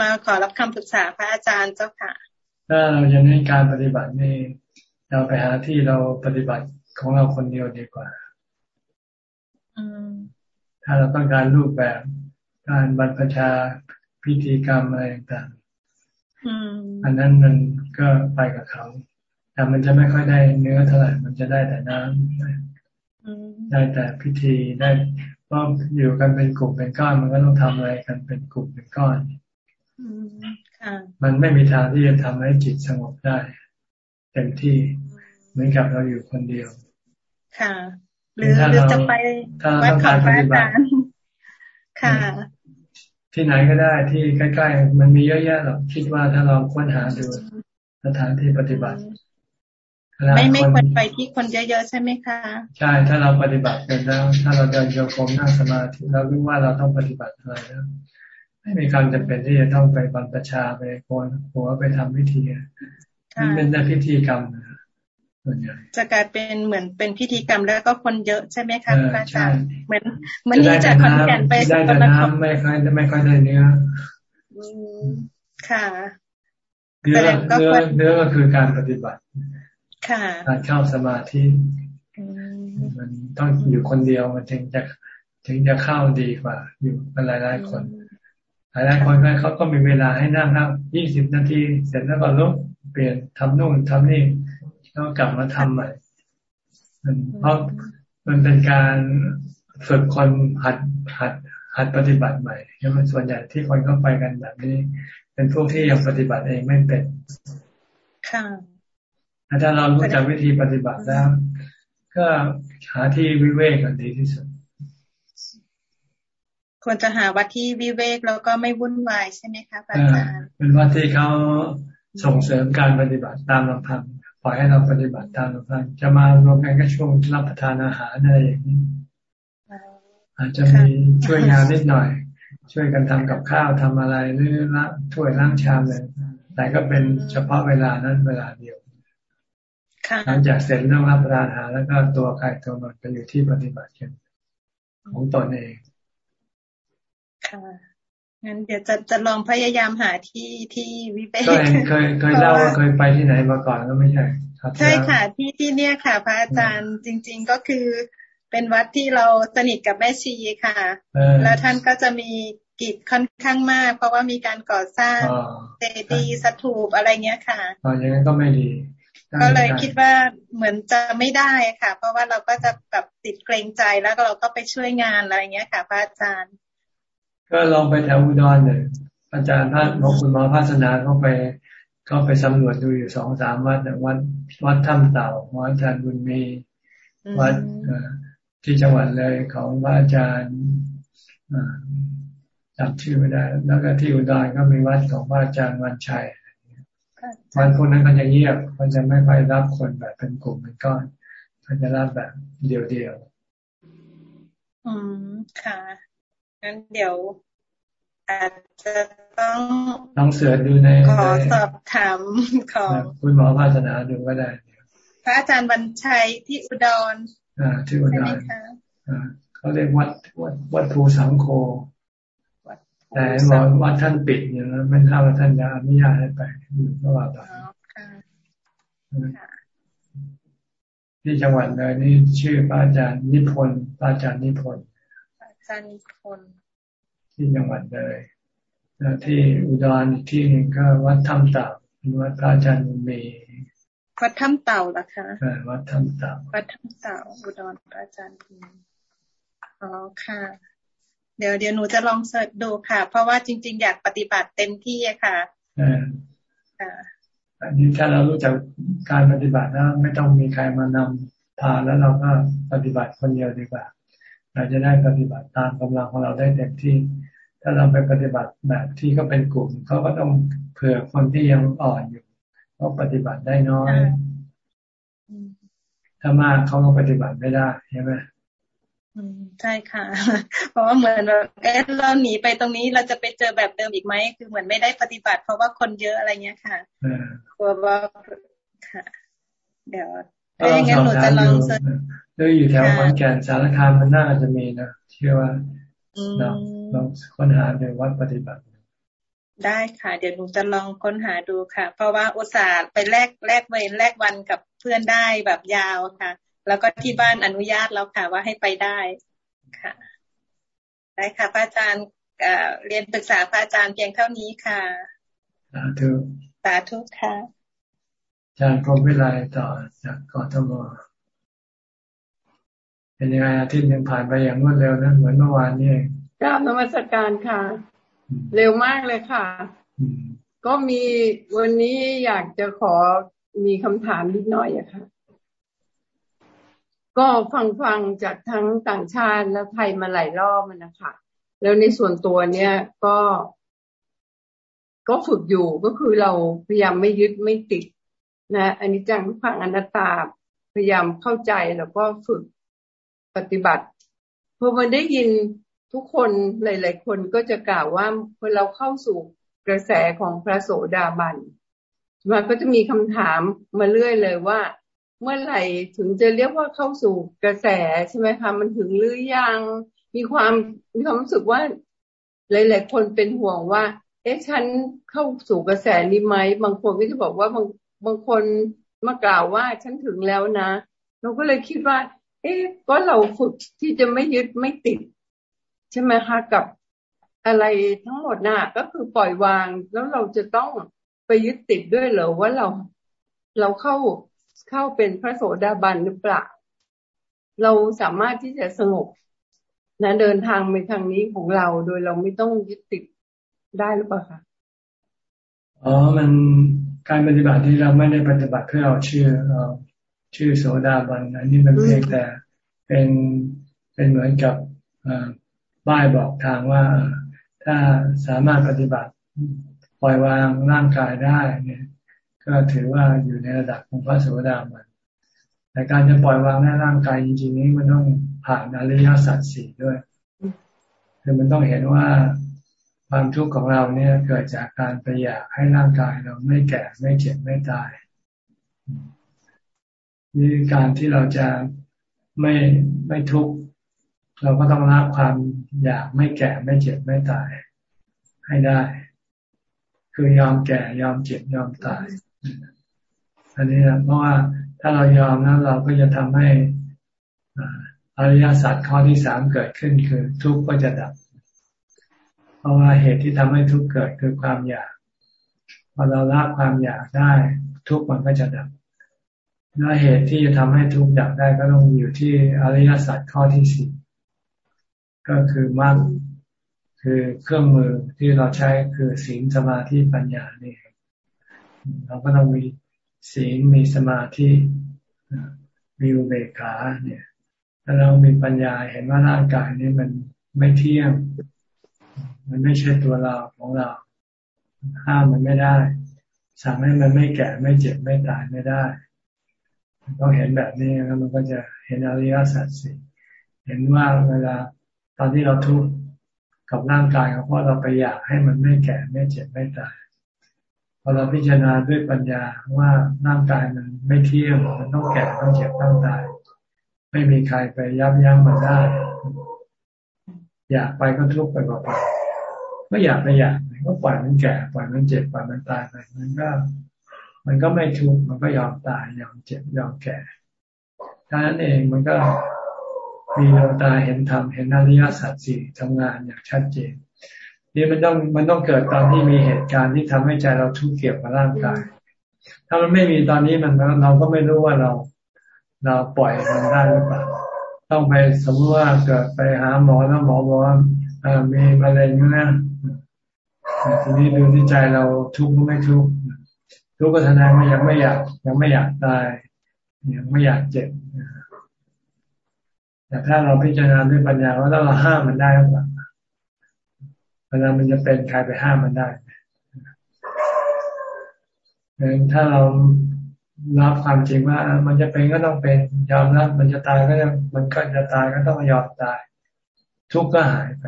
มาขอรับคำปรึกษาพระอาจารย์เจ้าค่ะ
ถ้าเราจะเน้นการปฏิบัตินี่เราไปหาที่เราปฏิบัติ ของเราคนเดียวดีกว่าถ้าเราต้องการรูปแบบการบรรพชาพิธีกรรมอะไรต่างอันนั้นมันก็ไปกับเขา แต่มันจะไม่ค่อยได้เนื้อเท่าไหร่ มันจะได้แต่น้ำได้แต่พิธีได้ก็อยู่กันเป็นกลุ่มเป็นก้อน มันก็ต้องทำอะไรกันเป็นกลุ่มเป็นก้อนมันไม่มีทางที่จะทำให้จิตสงบได้เต็มที่ เหมือนกับเราอยู่คนเดียว
ค่ะ หรือหรือจะไปวัดของพระอาจารย์ค่ะ
ที่ไหนก็ได้ที่ใกล้ ๆ มันมีเยอะแยะหรอกคิดว่าถ้าเราค้นหาดูสถานที่ปฏิบัติ
ไม่ไม่ควรไปที่คนเยอะๆใช่ไหมคะ
ใช่ ถ้าเราปฏิบัติเป็นแล้ว ถ้าเราเดินโยกมนั่งสมาธิเรารู้ว่าเราต้องปฏิบัติอะไรแล้วไม่มีความจำเป็นที่จะต้องไปบรรพชาไปโกนหัวไปทำพิธีนี่เป็นแต่พิธีกรรมส่วนใหญ่
จะกลายเป็นเหมือนเป็นพิธีกรรมแล้วก็คนเยอะใช่ไหมคะอาจารย์เหมือนเหมือนที่จากคอนแก่นไป
ได้แต่น้ำไม่ค่อยไม่ค่อยได้เนื้อ
ค่ะ
เนื้อเนื้อเนื้อก็คือการปฏิบัติ
ค่ะ
การเข้าสมาธิมันต้องอยู่คนเดียวมันถึงจะถึงจะเข้าดีกว่า อยู่กันหลายหลายคนหลายหลายคนเขาก็มีเวลาให้นั่งนั่งยี่สิบนาที เสร็จแล้วก็ลุกเปลี่ยนทำนู่นทำนี่ แล้วกลับมาทำใหม่เพราะมันเป็นการฝึกคนหัดหัดหัดปฏิบัติใหม่ใช่ไหมส่วนใหญ่ที่คนเข้าไปกันแบบนี้ เป็นพวกที่ยังปฏิบัติเองไม่เป็น
ค่ะ
ถ้าเรารู้จักวิธีปฏิบัติแล้ว ก็หาที่วิเวกกันดีที่สุด
ควรจะหาวัดที่วิเวกแล้วก็ไม่วุ่นวายใช่ไหมคะอาจารย์
เป็นวัดที่เขาส่งเสริมการปฏิบัติตามลำพัง ปล่อยให้เราปฏิบัติตามลำพังจะมารวมกันก็ช่วงรับประทานอาหารอะไรอย่างนี้อาจจะมีช่วยงานนิดหน่อย ช่วยกันทำกับข้าวทำอะไรหรือละถ้วยล้างชามเลยแต่ก็เป็นเฉพาะเวลานั้นเวลาเดียวหลังจากเสร็จเรื่องรับประทานอาหารแล้วก็ตัวใครตัวมันไปอยู่ที่ปฏิบัติกันของตนเอง
ค่ะ งั้นเดี๋ยวจะจะลองพยายามหาที่ที่วิเวก
เคยเคยเคยเล่าว่าเคยไปที่ไหนมาก่อนก็ไม่ใช่
ใช่ค่ะ ที่ที่เนี่ยค่ะ พระอาจารย์จริง ๆก็คือเป็นวัดที่เราสนิทกับแม่ชีค่ะ แล้วท่านก็จะมีกิจค่อนข้างมาก เพราะว่ามีการก่อสร้างเจดีย์สถูปอะไรเงี้ยค่ะ
อ๋ออย่างนั้นก็ไม่ดี
ก็เลยคิดว่าเหมือนจะไม่ได้ค่ะ เพราะว่าเราก็จะแบบติดเกรงใจแล้วเราก็ไปช่วยงานอะไรเงี้ยค่ะ พระอาจารย์
ก็ลองไปแถวอุดรเลยอาจารย์ท่านหมอคุณหมอภาสนาเขาไปเขาไปสำรวจดูอยู่สองสามวัดวัดวัดถ้ำเต่าวัดอาจารย์บุญมีวัดที่จังหวัดเลยของพระอาจารย์จำชื่อไม่ได้ แล้วก็ที่อุดรก็มีวัดของพระอาจารย์วันชัยวันพวกนั้นก็จะเงียบเขาจะไม่ค่อยรับคนแบบเป็นกลุ่มเป็นก้อนเขาจะรับแบบเดียว
ๆอืมค่ะ งั้นเดี๋ยวอาจจะต้อง
ลองเสิร์ชดูใน
ขอสอบถามของ
คุณหมอภาสนาดูก็ได้
พระอาจารย์วันชัยที่อุดร
อ่าที่อุดรอ่าเขาเรียกวัดวัดวัดภูสังโฆแต่บอกวัดท่านปิดอย่างนั้นไม่ทราบว่าท่านจะอนุญาตให้ไปอยู่ระหว่างที่จังหวัดเลยนี่ชื่อพระอาจารย์นิพนธ์พระอาจารย์นิพนธ์
อาจารย์นิพนธ์
ที่จังหวัดเลยแล้วที่อุดรอีกที่หนึ่งก็วัดถ้ำเต่าวัดพระอาจารย์มี
วัดถ้ำเต่าล่ะคะ
วัดถ้ำเต่า
วัดถ้ำเต่าอุดรพระอาจารย์มีอ๋อค่ะ เดี๋ยวเดี๋ยวหนูจะลองเสิร์ชดูค่ะ เพราะว่าจริง ๆ อยากปฏิบัติเต็มที่ค่ะ
อ่าอันนี้ถ้าเรารู้จักการปฏิบัติแล้วไม่ต้องมีใครมานำพาแล้วเราก็ปฏิบัติคนเดียวดีกว่า เราจะได้ปฏิบัติตามกำลังของเราได้เต็มที่ ถ้าเราไปปฏิบัติแบบที่ก็เป็นกลุ่มเขาก็ต้องเผื่อคนที่ยังอ่อนอยู่เขาปฏิบัติได้น้อยถ้ามากเขาก็ปฏิบัติไม่ได้ใช่ไหม
ใช่ค่ะ เพราะว่าเหมือนแบบเอ๊ะเราหนีไปตรงนี้เราจะไปเจอแบบเดิมอีกไหมคือเหมือนไม่ได้ปฏิบัติ เพราะว่าคนเยอะอะไรเงี้ยค่ะกลัวว่าค่ะ เดี๋ยวถ้าอย่างนั้นหนูจะลอง
ด้วยอยู่แถวขอนแก่นสารคามมันน่าจะมีนะเชื่อว่าเราลองค้นหาในวัดปฏิบัติ
ได้ค่ะ เดี๋ยวหนูจะลองค้นหาดูค่ะ เพราะว่าอุตส่าห์ไปแลกแลกเวรแลกวันกับเพื่อนได้แบบยาวค่ะ แล้วก็ที่บ้านอนุญาตแล้วค่ะ ว่าให้ไปได้ค่ะ ได้ค่ะพระอาจารย์เรียนปรึกษาพระอาจารย์เพียงเท่านี้ค่ะ
สาธุ
สาธุค่ะ
อาจารย์พรมวิไลต่อจากกทม เป็นยังไงอาทิตย์หนึ่งผ่านไปอย่างรวดเร็วนะเหมือนเมื่อวานนี่
กราบนมัสการค่ะ เร็วมากเลยค่ะ ก็มีวันนี้อยากจะขอมีคำถามนิดหน่อยอะค่ะ ก็ฟังฟังจากทั้งต่างชาติและไทยมาหลายรอบมันนะคะ แล้วในส่วนตัวเนี้ยก็ ก็ฝึกอยู่ก็คือเราพยายามไม่ยึดไม่ติดนะอันนี้จังทุกขังอนัตตาพยายามเข้าใจแล้วก็ฝึก ปฏิบัติพอมันได้ยินทุกคนหลาย ๆ คนก็จะกล่าวว่าพอเราเข้าสู่กระแสของพระโสดาบันมันก็จะมีคำถามมาเรื่อยเลยว่า เมื่อไหร่ถึงจะเรียกว่าเข้าสู่กระแสใช่ไหมคะมันถึงหรือยังมีความมีความรู้สึกว่าหลาย ๆ คนเป็นห่วงว่า เอ๊ะฉันเข้าสู่กระแสนี้ไหมบางคนก็จะบอกว่าบางบางคนมากล่าวว่าฉันถึงแล้วนะ เราก็เลยคิดว่า เอ๊ะก็เราฝึกที่จะไม่ยึดไม่ติด ใช่ไหมคะกับอะไรทั้งหมดน่ะ ก็คือปล่อยวางแล้วเราจะต้องไปยึดติดด้วยเหรอว่าเราเราเข้าเข้าเป็นพระโสดาบันหรือเปล่า เราสามารถที่จะสงบนะเดินทางไปทางนี้ของเราโดยเราไม่ต้องยึดติดได้หรือเปล่าคะ
อ๋อมันการปฏิบัติที่เราไม่ได้ปฏิบัติเพื่อเอาชื่อเรา ชื่อโสดาบันอันนี้มันเพียงแต่เป็นเป็นเหมือนกับบ้ายบอกทางว่าถ้าสามารถปฏิบัติปล่อยวางร่างกายได้เนี่ยก็ถือว่าอยู่ในระดับของพระโสดาบันแต่การจะปล่อยวางในร่างกายจริงๆนี้มันต้องผ่านอริยสัจสี่ด้วยคือมันต้องเห็นว่าความทุกข์ของเราเนี่ยเกิดจากการไปอยากให้ร่างกายเราไม่แก่ไม่เจ็บไม่ตาย นี่การที่เราจะไม่ไม่ทุกข์เราก็ต้องละความอยากไม่แก่ไม่เจ็บไม่ตายให้ได้ คือยอมแก่ยอมเจ็บยอมตาย อันนี้นะเพราะว่าถ้าเรายอมแล้วเราก็จะทำให้อริยสัจข้อที่สามเกิดขึ้นคือ ทุกข์ก็จะดับ เพราะว่าเหตุที่ทำให้ทุกข์เกิดคือความอยากพอเราละความอยากได้ ทุกข์มันก็จะดับ และเหตุที่จะทำให้ทุกข์ดับได้ก็ต้องอยู่ที่อริยสัจข้อที่สี่ก็คือมรรคคือเครื่องมือที่เราใช้คือศีลสมาธิปัญญานี่เราก็ต้องมีศีลมีสมาธิมีอุเบกขาเนี่ยถ้าเรามีปัญญาเห็นว่าร่างกายนี้มันไม่เที่ยง มันไม่ใช่ตัวเราของเรา ห้ามมันไม่ได้ สั่งให้มันไม่แก่ไม่เจ็บไม่ตายไม่ได้ ต้องเห็นแบบนี้แล้วมันก็จะเห็นอริยสัจสี่เห็นว่าเวลาตอนที่เราทุกข์กับร่างกายเพราะเราไปอยากให้มันไม่แก่ไม่เจ็บไม่ตายพอเราพิจารณาด้วยปัญญาว่าร่างกายมันไม่เที่ยงมันต้องแก่ต้องเจ็บต้องตาย ไม่มีใครไปยับยั้งมันได้ อยากไปก็ทุกข์ไปเปล่าๆก็อยากไปอยากก็ปล่อยมันแก่ปล่อยมันเจ็บปล่อยมันตายไปมันก็ มันก็ไม่ทุกข์มันก็ยอมตายยอมเจ็บยอมแก่ท่านั้นเองมันก็มีดวงตาเห็นธรรมเห็นอริยสัจสี่ทำงานอย่างชัดเจนนี่มันต้องมันต้องเกิดตอนที่มีเหตุการณ์ที่ทำให้ใจเราทุกข์เกี่ยวกับร่างกาย ถ้ามันไม่มีตอนนี้มันเราก็ไม่รู้ว่าเราเราปล่อยมันได้หรือเปล่าต้องไปสมมติว่าเกิดไปหาหมอแล้วหมอบอกว่ามีมะเร็งนะทีนี้ดูที่ใจเราทุกข์ก็ไม่ทุกข์ ทุกข์ก็แสดงว่ายังไม่อยาก ยังไม่อยากตาย ยังไม่อยากเจ็บแต่ถ้าเราพิจารณาด้วยปัญญาว่าเราห้ามมันได้หรือเปล่าเวลามันจะเป็นใครไปห้ามมันได้ดังนั้นถ้าเรารับความจริงว่า มันจะเป็นก็ต้องเป็นยอมรับ มันจะตายก็จะมันก็จะตายก็ต้องยอมตาย ทุกข์ก็หายไป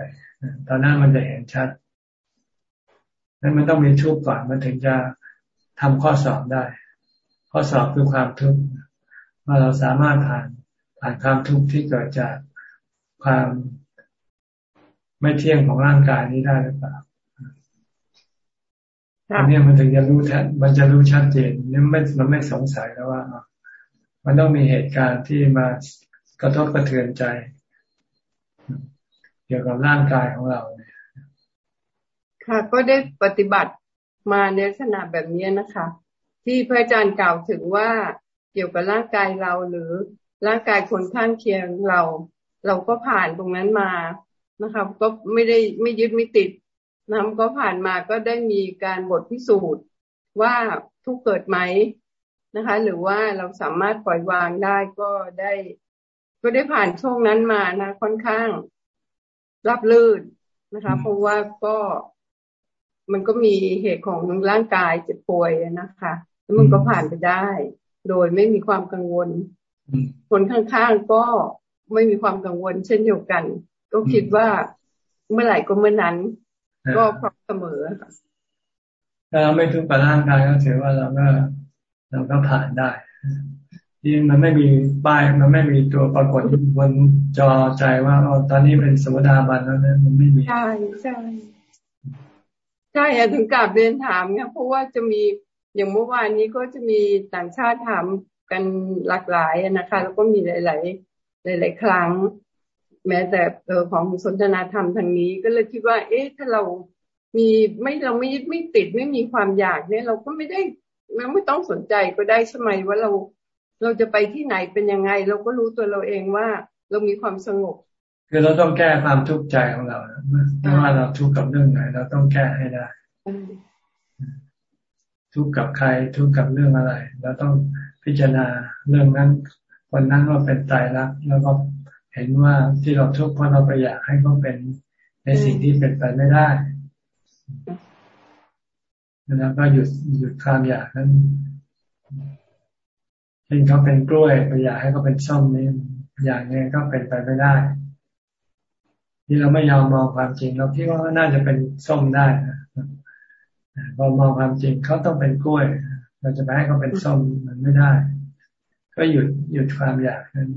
ตอนนั้นมันจะเห็นชัดนั้นมันต้องมีทุกข์ก่อนมันถึงจะ ทำข้อสอบได้ ข้อสอบคือความทุกข์ว่าเราสามารถผ่านผ่านความทุกข์ที่เกิดจากความไม่เที่ยงของร่างกายนี้ได้หรือเปล่าอันนี้มันถึงจะรู้แท้มันจะรู้ชัดเจนนี่ไม่มันไม่สงสัยแล้วว่า มันต้องมีเหตุการณ์ที่มากระทบกระเทือนใจ เกี่ยวกับร่างกายของเราเนี่ย
ค่ะก็ได้ปฏิบัติ มาในลักษณะแบบนี้นะคะ ที่พระอาจารย์กล่าวถึงว่าเกี่ยวกับร่างกายเราหรือร่างกายคนข้างเคียงเรา เราก็ผ่านตรงนั้นมานะคะก็ไม่ได้ไม่ยึดไม่ติดนะก็ผ่านมาก็ได้มีการบทพิสูจน์ ว่าทุกเกิดไหมนะคะ หรือว่าเราสามารถปล่อยวางได้ก็ได้ ก็ได้ผ่านช่วงนั้นมานะ ค่อนข้างรับลื่นนะคะ เพราะว่าก็ มันก็มีเหตุของร่างกายเจ็บป่วยนะคะแล้วมันก็ผ่านไปได้ โดยไม่มีความกังวล คนข้างๆก็ไม่มีความกังวล เช่นเดียวกัน ก็คิดว่าเมื่อไหร่ก็เมื่อนั้น ก็พร้อมเสมอ
ถ้าเราไม่ทุกข์กับร่างกายก็ถือว่าเราก็เราก็ผ่านได้ที่มันไม่มีป้ายมันไม่มีตัวปรากฏบนจอใจว่าอ๋อตอนนี้เป็นสมดาบันแล้วนะมันไม่มี
ใช่ใช่ ใช่ถึงกลับเรียนถามเนี่ยเพราะว่าจะมีอย่างเมื่อวานนี้ก็จะมีต่างชาติถามกันหลากหลายนะคะ แล้วก็มีหลาย ๆ หลาย ๆ ครั้ง แม้แต่เออของสนทนาธรรมทางนี้ ก็เลยคิดว่า เอ๊ะถ้าเรามีไม่เราไม่ไม่ติดไม่มีความอยากเนี่ย เราก็ไม่ได้ไม่ต้องสนใจก็ได้ใช่ไหมว่าเราเราจะไปที่ไหนเป็นยังไง เราก็รู้ตัวเราเองว่า เรามีความสงบ
คือเราต้องแก้ความทุกข์ใจของเราไม่ว่าเราทุกข์กับเรื่องไหน เราต้องแก้ให้ได้ ทุกข์กับใคร ทุกข์กับเรื่องอะไร เราต้องพิจารณาเรื่องนั้นคนนั้นว่าเป็นตายรักแล้วก็เห็นว่าที่เราทุกข์เพราะเราไปอยากให้เขาเป็นในสิ่งที่เป็นไปไม่ได้แล้วก็หยุดหยุดความอยากนั้นเช่นเขาเป็นกล้วยไปอยากให้เขาเป็นส้มนี่อย่างนี้ก็เป็นไปไม่ได้ ที่เราไม่ยอมมองความจริง เราคิดว่าน่าจะเป็นส้มได้นะพอมองความจริงเขาต้องเป็นกล้วย เราจะไปให้เขาเป็นส้มมันไม่ได้ ก็หยุดหยุดความอยากนั้น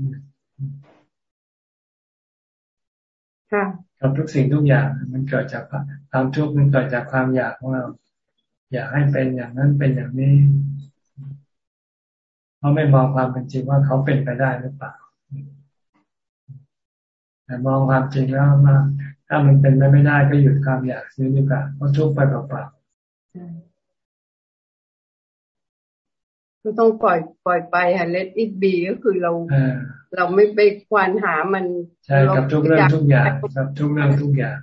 กับทุกสิ่งทุกอย่างมันเกิดจากความทุกข์มันเกิดจากความอยากของเรา อยากให้เป็นอย่างนั้นเป็นอย่างนี้เขาไม่มองความเป็นจริงว่าเขาเป็นไปได้หรือเปล่า แต่มองความจริงแล้วมาถ้ามันเป็นไปไม่ได้ก็หยุดความอยากซื้อดีกว่าเพราะทุกไปเปล่า
ก็ต้องปล่อยปล่อยไปฮะ let it be ก็คือเราเราไม่ไปควานหามัน
ใช่กับทุกเรื่องทุกอย่างกับทุกเรื่องทุกอย่าง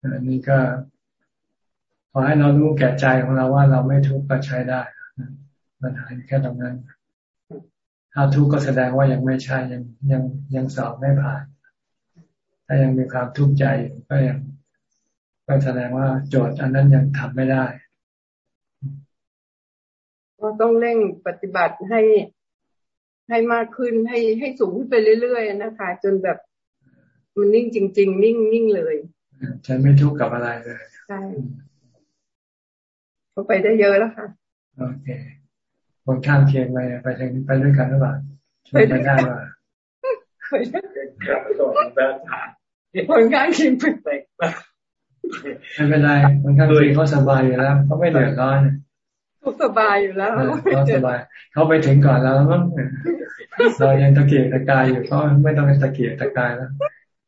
อันนี้ก็ขอให้เรารู้แก่ใจของเราว่าเราไม่ทุกข์ก็ใช้ได้ปัญหาแค่ตรงนั้น ถ้าทุกข์ก็แสดงว่ายังไม่ใช่ยังยังยังสอบไม่ผ่าน ถ้ายังมีความทุกข์ใจก็ยังก็แสดงว่าโจทย์อันนั้นยังทำไม่ได้
ก็ต้องเร่งปฏิบัติให้ให้มากขึ้นให้ให้สูงขึ้นไปเรื่อยๆนะคะ จนแบบมันนิ่งจริง ๆ นิ่งนิ่งเลย
ฉันไม่ทุกข์กับอะไรเลย
ใช่ก็ไปได้เยอะแล้วค่ะ
โอเค คนข้างเคียงไปไปทางไปด้วยกันหรือเปล่าช่วยไปได้ป่ะไปได้ครับส่งด้านฐานคนข้างเคียงเป็นไม่เป็นไรคนข้างเคียงเขาสบายอยู่แล้วเขาไม่เดือดร้อน
เขาสบายอยู่แล้ว
เขาสบายเขาไปถึงก่อนแล้วมั้งเรายังตะเกียกตะกายอยู่เขาไม่ต้องตะเกียกตะกายแล้ว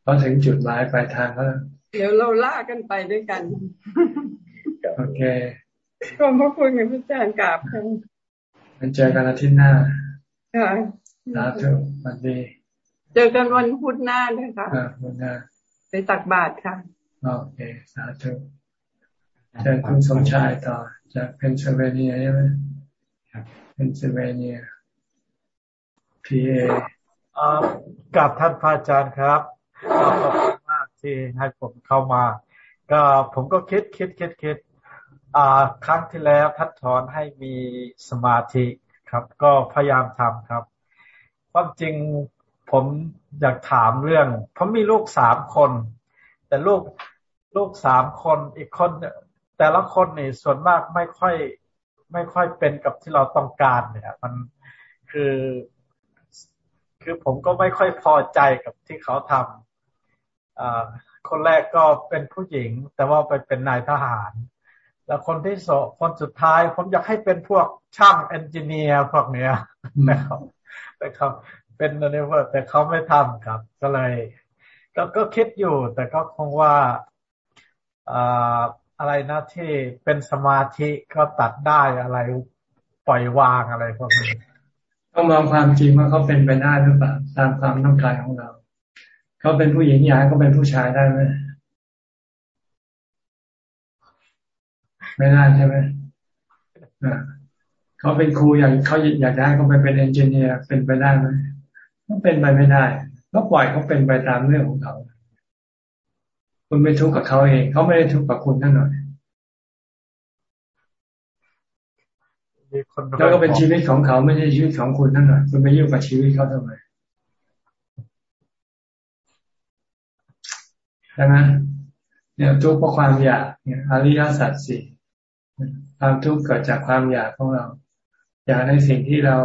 เขาถึงจุดหมายปลายทางเขา
เดี๋ยวเราล่ากันไปด้วยกัน
โอเค
ขอบพระคุณพระอาจารย์กราบค่ะ
มันเจอกันอาทิตย์หน้าค่ะสาธุวันดี
เจอกันวันพุธหน้าด้วยค่ะ
อ่าพุธหน้า
ไปตักบาตรค่ะ
โอเค สาธุเจอคุณสมชายต่อ จากเพนซิลเวเนียใช่ไหมเพนซิลเวเนีย PA
กับท่านพระอาจารย์ครับขอบคุณมากที่ให้ผมเข้ามา ก็ผมก็คิดคิดคิดคิด ครั้งที่แล้วท่านสอนให้มีสมาธิครับ ก็พยายามทำครับความจริงผมอยากถามเรื่อง ผมมีลูกสามคน แต่ลูกลูกสามคนอีกคน แต่ละคนนี่ส่วนมากไม่ค่อย ไม่ค่อยเป็นกับที่เราต้องการเนี่ยมันคือ คือผมก็ไม่ค่อยพอใจกับที่เขาทำคนแรกก็เป็นผู้หญิง แต่ว่าไปเป็นนายทหาร แล้วคนที่สองคนสุดท้าย ผมอยากให้เป็นพวกช่างเอนจิเนียร์พวกเนี้ยนะครับแต่เขาเป็นอะไรว่าแต่เขาไม่ทำครับ ก็เลยก็ก็คิดอยู่ แต่ก็คงว่าอะไรนะที่เป็นสมาธิก็ตัดได้อะไรปล่อยวางอะไรพวกนี้
ต้องมองความจริงว่าเขาเป็นไปได้หรือเปล่าตามความต้องการของเรา เขาเป็นผู้หญิงอยากเขาเป็นผู้ชายได้ไหม ไม่ได้ใช่ไหมเขาเป็นครูอยากเขาอยากได้เขาไปเป็นเอนจิเนียร์เป็นไปได้ไหมก็เป็นไปไม่ได้ก็ปล่อยเขาเป็นไปตามเรื่องของเขาคุณไม่ทุกข์กับเขาเอง เขาไม่ได้ทุกข์กับคุณนั่นหน่อยแล้วก็เป็นชีวิตของเขาไม่ใช่ชีวิตของคุณนั่นหน่อยคุณไปยุ่งกับชีวิตเขาทำไมใช่ไหมเนี่ยทุกข์เพราะความอยากเนี่ยอริยสัจสี่ ความทุกข์เกิดจากความอยากของเรา อยากในสิ่งที่เรา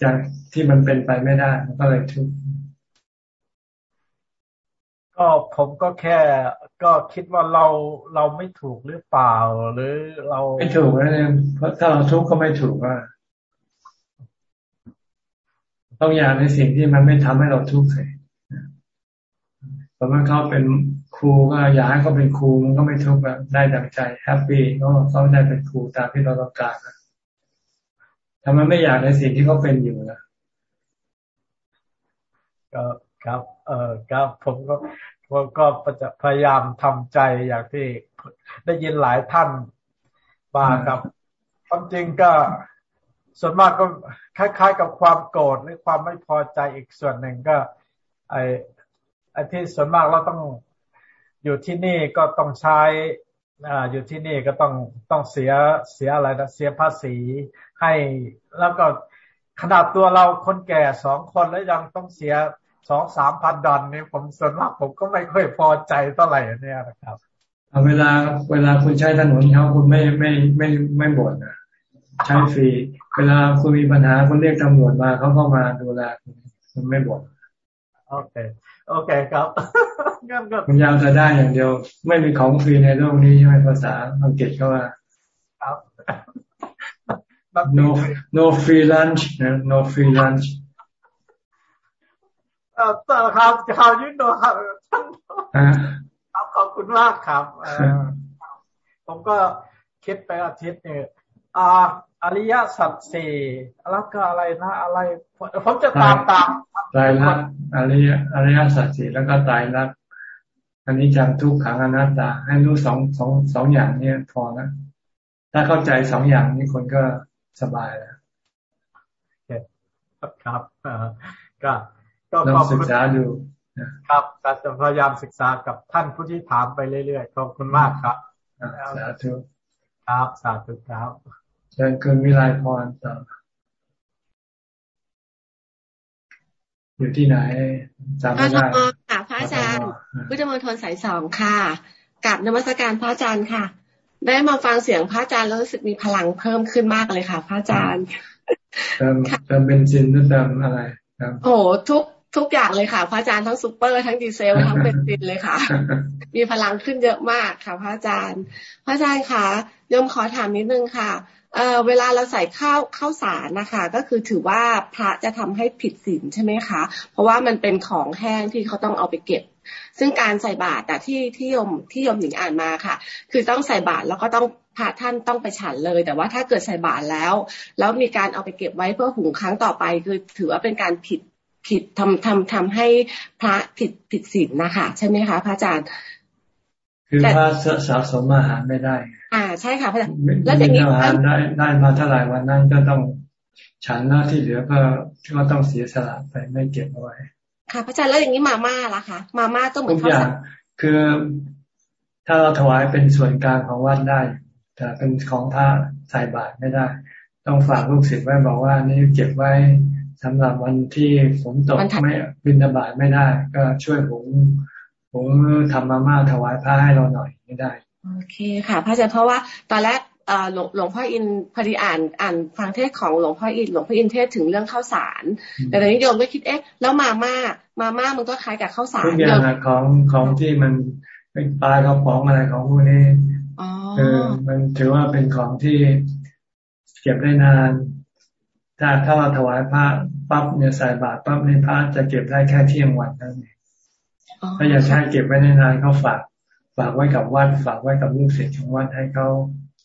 อยากที่มันเป็นไปไม่ได้มันก็เลยทุกข์
ก็ผมก็แค่ก็คิดว่าเราเราไม่ถูกหรือเปล่า หรือเรา
ไม่ถูกนะเพราะถ้าเราทุกข์ก็ไม่ถูกว่าต้องอยากในสิ่งที่มันไม่ทำให้เราทุกข์เลยสมมติเขาเป็น ครูก็อยากให้เขาเป็นครูมันก็ไม่ทุกข์ได้ดังใจแฮปปี้ก็เขาได้เป็นครูตามที่เราต้องการทำไมไม่อยากในสิ่งที่เขาเป็นอยู่นะ
ก็ครับ เออครับผมก็ผมก็พยายามทำใจอย่างที่ได้ยินหลายท่านมากับความจริงก็ส่วนมากก็คล้าย ๆ กับความโกรธหรือความไม่พอใจอีกส่วนหนึ่งก็ ไอ้ไอ้ที่ส่วนมากเราต้อง อยู่ที่นี่ก็ต้องใช้อ่าอยู่ที่นี่ก็ต้องต้องเสียเสียอะไรนะเสียภาษีให้แล้วก็ขนาดตัวเราคนแก่สองคนแล้วยังต้องเสียสองสามพันดอลนี่ผมส่วนมากผมก็ไม่ค่อยพอใจเท่าไหร่เนี่ยนะครับ
เวลาเวลาคุณใช้ถนนเขาคุณไม่ไม่ไม่ไม่บ่นนะใช้ฟรี เวลาคุณมีปัญหาคุณเรียกตำรวจมาเขาเข้ามาดูแลคุณไม่บ่น
โอเค โอเคครับงั้นก็
คุณยาวจะได้อย่างเดียว ไม่มีของฟรีในโลกนี้ใช่ไหมภาษาอังกฤษเขาว่า ครับ no no free lunch no free lunch
เออครับข่าวยืนโดครับครับขอบคุณมากครับผมก็คิดไปอาทิตย์เนี่ย อ่าอริยสัจสี่แล้วก็อะไรนะ อะไรผมจะตามตาม
ตายละอริยอริยสัจสี่แล้วก็ตายละอันนี้จังทุกขังอนัตตา ให้รู้สองสองสองอย่างนี้พอนะถ้าเข้าใจสองอย่างนี้คนก็สบายแล้ว
ครับก็
ก็ลองศึกษาดู
ครับจะพยายามศึกษากับท่านผู้ที่ถามไปเรื่อยๆขอบคุณมากครับ
สาธุ
ครับสาธุครับ
เชิญคุณวิไลพรต่ออยู่ที่ไหนจำไม่ได้
ค่ะพระอาจารย์พุทธมณฑลสายสองค่ะกับนมัสการพระอาจารย์ค่ะ ได้มาฟังเสียงพระอาจารย์แล้วรู้สึกมีพลังเพิ่มขึ้นมากเลยค่ะ พระอาจารย์
เติมเติมเบนซินหรือเติมอะไร
โอ้ทุกทุกอย่างเลยค่ะ พระอาจารย์ทั้งซูเปอร์ทั้งดีเซลทั้งเบนซินเลยค่ะ มีพลังขึ้นเยอะมากค่ะ พระอาจารย์ พระอาจารย์คะโยมขอถามนิดนึงค่ะ เอ่อเวลาเราใส่ข้าวข้าวสารนะคะ ก็คือถือว่าพระจะทำให้ผิดศีลใช่ไหมคะ เพราะว่ามันเป็นของแห้งที่เขาต้องเอาไปเก็บ ซึ่งการใส่บาตรแต่ที่ที่โยมที่โยมหญิงอ่านมาค่ะ คือต้องใส่บาตรแล้วก็ต้องพระท่านต้องไปฉันเลย แต่ว่าถ้าเกิดใส่บาตรแล้ว แล้วมีการเอาไปเก็บไว้เพื่อหุงครั้งต่อไป คือถือว่าเป็นการผิดผิดทำทำทำให้พระผิดผิดศีลนะคะ ใช่ไหมคะ พระอาจารย์
คือพระสะสมอาหารไม่ได้
อ่าใช่ค่ะพระอาจารย์แล้
วอย่างนี้อาหารได้ได้มาเท่าไหร่วันนั้นก็ต้องฉันหน้าที่เหลือก็ก็ต้องเสียสละไปไม่เก็บเอาไว้
ค่ะพระอาจารย์แล้วอย่างนี้มาม่าล่ะคะมาม่าก็เหมือน
ทุกอย่างคือถ้าเราถวายเป็นส่วนกลางของวัดได้ แต่เป็นของพระใส่บาตรไม่ได้ ต้องฝากลูกศิษย์ไว้บอกว่านี่เก็บไว้สำหรับวันที่ฝนตกไม่บินบาตไม่ได้ ก็ช่วยผมผมทำมาม่าถวายพระให้เราหน่อยไม่ได้
โอเคค่ะ พระอาจารย์เพราะว่าตอนแรกหลวงหลวงพ่ออินพอดีอ่านอ่านฟังเทศของหลวงพ่ออินหลวงพ่ออินเทศถึงเรื่องข้าวสาร แต่ตอนนี้โยมก็คิดเอ๊ะแล้วมาม่ามาม่ามันก็คล้ายกับข้าวสาร
ทุกอย่างของของที่มันเป็นปลากระป๋องอะไรของพวกนี้คือมันถือว่าเป็นของที่เก็บได้นาน ถ้าถ้าเราถวายพระปั๊บเนี่ยใส่บาตรปั๊บในพระจะเก็บได้แค่เที่ยงวันนั่นเองถ้าอยากใช้เก็บไว้นานเขาฝาก ฝากไว้กับวัดฝากไว้กับลูกศิษย์ของวัดให้เขา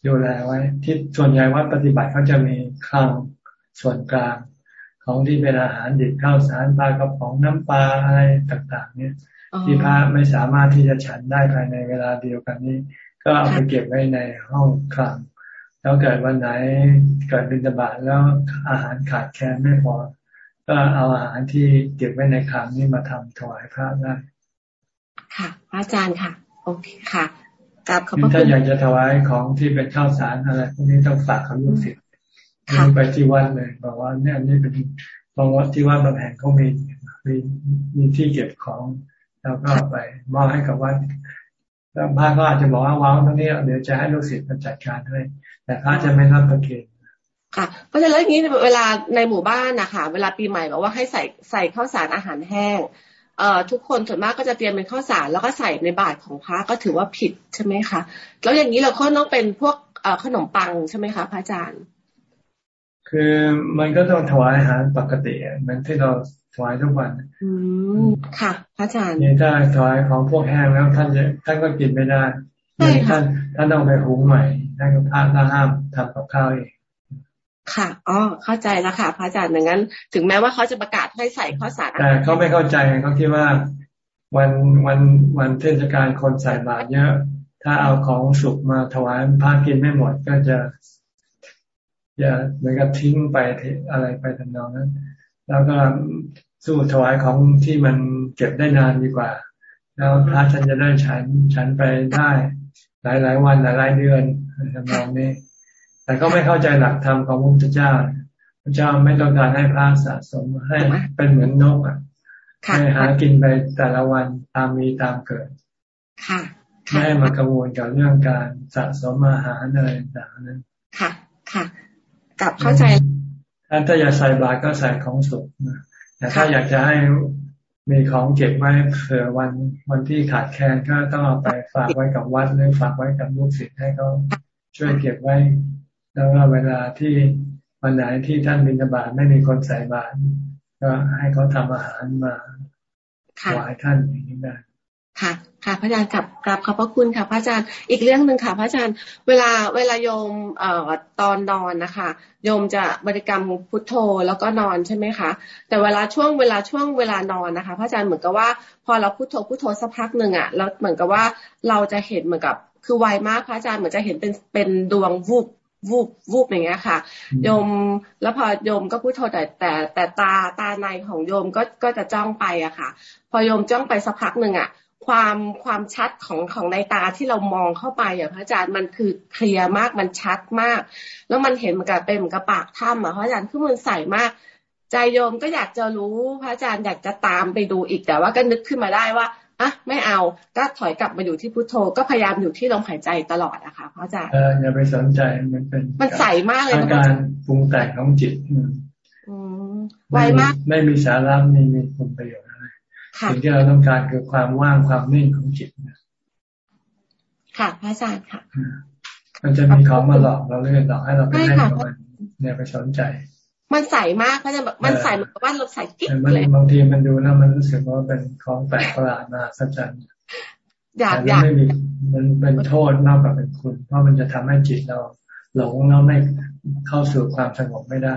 ดูแลไว้ ที่ส่วนใหญ่วัดปฏิบัติเขาจะมีข้างส่วนกลางของที่เป็นอาหารดิบข้าวสารปลากระป๋องน้ำปลาอะไรต่าง ๆ เนี่ย ที่พระไม่สามารถที่จะฉันได้ภายในเวลาเดียวกันนี้ ก็เอาไปเก็บไว้ในห้องคลังแล้วเกิดวันไหนเกิดบินบาตแล้วอาหารขาดแคลนไม่พอ ก็เอาอาหารที่เก็บไว้ในคลังนี้มาทำถวายพระได้
ค่ะ อาจารย์ค่ะ โอเคค่ะ
กราบขอบพระคุณถ้าอยากจะถวายของที่เป็นข้าวสารอะไรพวกนี้ต้องฝากคำลูกศิษย์ไปที่วัดเลยบอกว่าเนี่ยนี่เป็นบางวัดที่วัดบางแห่งเขามีมีมีที่เก็บของแล้วก็ไปมอบให้กับวัดแล้วพระก็อาจจะบอกว่าวางตรงนี้เดี๋ยวจะให้ลูกศิษย์มาจัดการให้แต่พระจะไม่รับประเคน
ค่ะเพราะฉะนั้นอย่างนี้เวลาในหมู่บ้านนะคะเวลาปีใหม่บอกว่าให้ใส่ใส่ข้าวสารอาหารแห้ง เอ่อทุกคนส่วนมากก็จะเตรียมเป็นข้าวสารแล้วก็ใส่ในบาตรของพระก็ถือว่าผิดใช่ไหมคะแล้วอย่างนี้เราก็ต้องเป็นพวกเอ่อขนมปังใช่ไหมคะพระอาจารย์
คือมันก็ต้องถวายอาหารปกติเหมือนที่เราถวายทุกวัน
อืมค่ะ พระอาจารย์
นี่ถ้าถวายของพวกแห้งแล้วท่านจะท่านก็กินไม่ได้
ใช่ค่ะ
ท่านต้องไปหุงใหม่ท่านก็พระห้ามทำกับข้าวเอง
ค่ะอ๋อเข้าใจแล้วค่ะ พระอาจารย์อย่างนั้น ถึงแม้ว่าเขาจะประกาศให้ใส่ข้อสาร
แต่เขาไม่เข้าใจเขาคิดว่าวันวันวันเทศกาลคนใส่บาตรเยอะ ถ้าเอาของสุกมาถวายพระกินไม่หมดก็จะอย่าเหมือนกับทิ้งไปอะไรไปทำนองนั้น แล้วก็สู้ถวายของที่มันเก็บได้นานดีกว่า แล้วพระฉันจะได้ฉันฉันไปได้ หลายหลายวันหลายหลายเดือนทำนองนี้ แต่ก็ไม่เข้าใจหลักธรรมของพระพุทธเจ้าพระเจ้าไม่ต้องการให้พระสะสมให้เป็นเหมือนนกอะให้หากินไปแต่ละวันตามมีตามเกิดไม่ให้มากังวลกับเรื่องการสะสมอาหารอะไรต่างๆนั้น
ค่ะ ค่ะกลับเข้าใจ
ถ้าอยากใส่บาตรก็ใส่ของสุกนะแต่ถ้าอยากจะให้มีของเก็บไว้เผื่อวันวันที่ขาดแคลนก็ต้องเอาไปฝากไว้กับวัดหรือฝากไว้กับลูกศิษย์ให้เขาช่วยเก็บไว้ แล้วก็เวลาที่วันไหนที่ท่านบิณฑบาตไม่มีคนใส่บาตรก็ให้เขาทำอาหารมาถวายท่านอย่างนี้ได้
ค่ะ ค่ะ พระอาจารย์กลับกลับขอบพระคุณค่ะ พระอาจารย์อีกเรื่องหนึ่งค่ะ พระอาจารย์เวลาเวลาโยมเอ่อตอนนอนนะคะ โยมจะบริกรรมพุทโธแล้วก็นอนใช่ไหมคะแต่เวลาช่วงเวลาช่วงเวลานอนนะคะ พระอาจารย์เหมือนกับว่าพอเราพุทโธพุทโธสักพักหนึ่งอะแล้วเหมือนกับว่าเราจะเห็นเหมือนกับคือไวมากพระอาจารย์เหมือนจะเห็นเป็นเป็นดวงวูบ วูบวูบอย่างเงี้ยค่ะ โยมแล้วพอโยมก็พูดโทษแต่แต่แต่ตาตาในของโยมก็ก็จะจ้องไปอะค่ะ พอโยมจ้องไปสักพักหนึ่งอะความความชัดของของในตาที่เรามองเข้าไปอะพระอาจารย์มันคือเคลียร์มากมันชัดมาก แล้วมันเห็นเหมือนกับเป็นเหมือนกับปากถ้ำอะพระอาจารย์คือมันใสมาก ใจโยมก็อยากจะรู้พระอาจารย์อยากจะตามไปดูอีกแต่ว่าก็นึกขึ้นมาได้ว่า อะไม่เอาก็ถอยกลับมาอยู่ที่พุทโธ ก็พยายามอยู่ที่ลมหายใจตลอดอะค่ะพระอาจารย์
เอออย่าไปสนใจมันเป็น
มันใสมากเลย
อาการปรุงแต่งของจิต
ไวมาก
ไม่มีสาระไม่มีคุณประโยชน์อะไรสิ่งที่เราต้องการคือความว่างความนิ่งของจิต
ค่ะพระอาจารย์ค่ะ
มันจะมีของมาหลอกเราเรื่อยหลอกให้เราไปเล่นกับมันเนี่ยไปสนใจ
มันใสมากเขาจะแบบมันใสเหมือนว่าเราใส่กิ๊กเลย
บางทีมันดูแล้วมันรู้สึกว่าเป็นของแปลกประหลาดมาสัจจ์
อยากอยาก
ไม่มีมันเป็นโทษมากกว่าเป็นคุณ เพราะมันจะทำให้จิตเราหลงแล้วไม่เข้าสู่ความสงบไม่ได้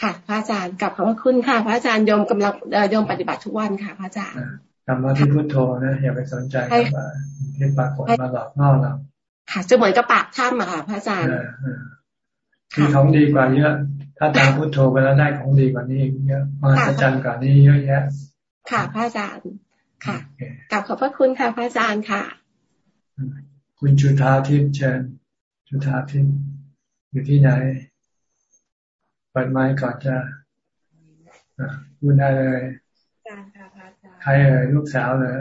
ค่ะ พระอาจารย์กลับขอบพระคุณค่ะ พระอาจารย์ยมกำลังยมปฏิบัติทุกวันค่ะ พระอาจารย์
กลับมาที่พุทโธนะอย่าไปสนใจว่าที่ปรากฏมาหลอกล่อเรา
ค่ะจะเหมือนกับปากถ้ำอะค่ะ พระอาจารย์
มีของดีกว่าเยอะ ถ้าตามพุทโธไปแล้วได้ของดีกว่านี้เยอะมาประจันกว่านี้เยอะแยะ
ค่ะพระอาจารย์ค่ะกลับขอบพระคุณค่ะพระอาจารย์ค่ะ
คุณจุธาทิพย์เชิญจุธาทิพย์อยู่ที่ไหนเปิดไม้ก่อนจะพูดได้เลยใครเอ่ยลูกสาวเหรอ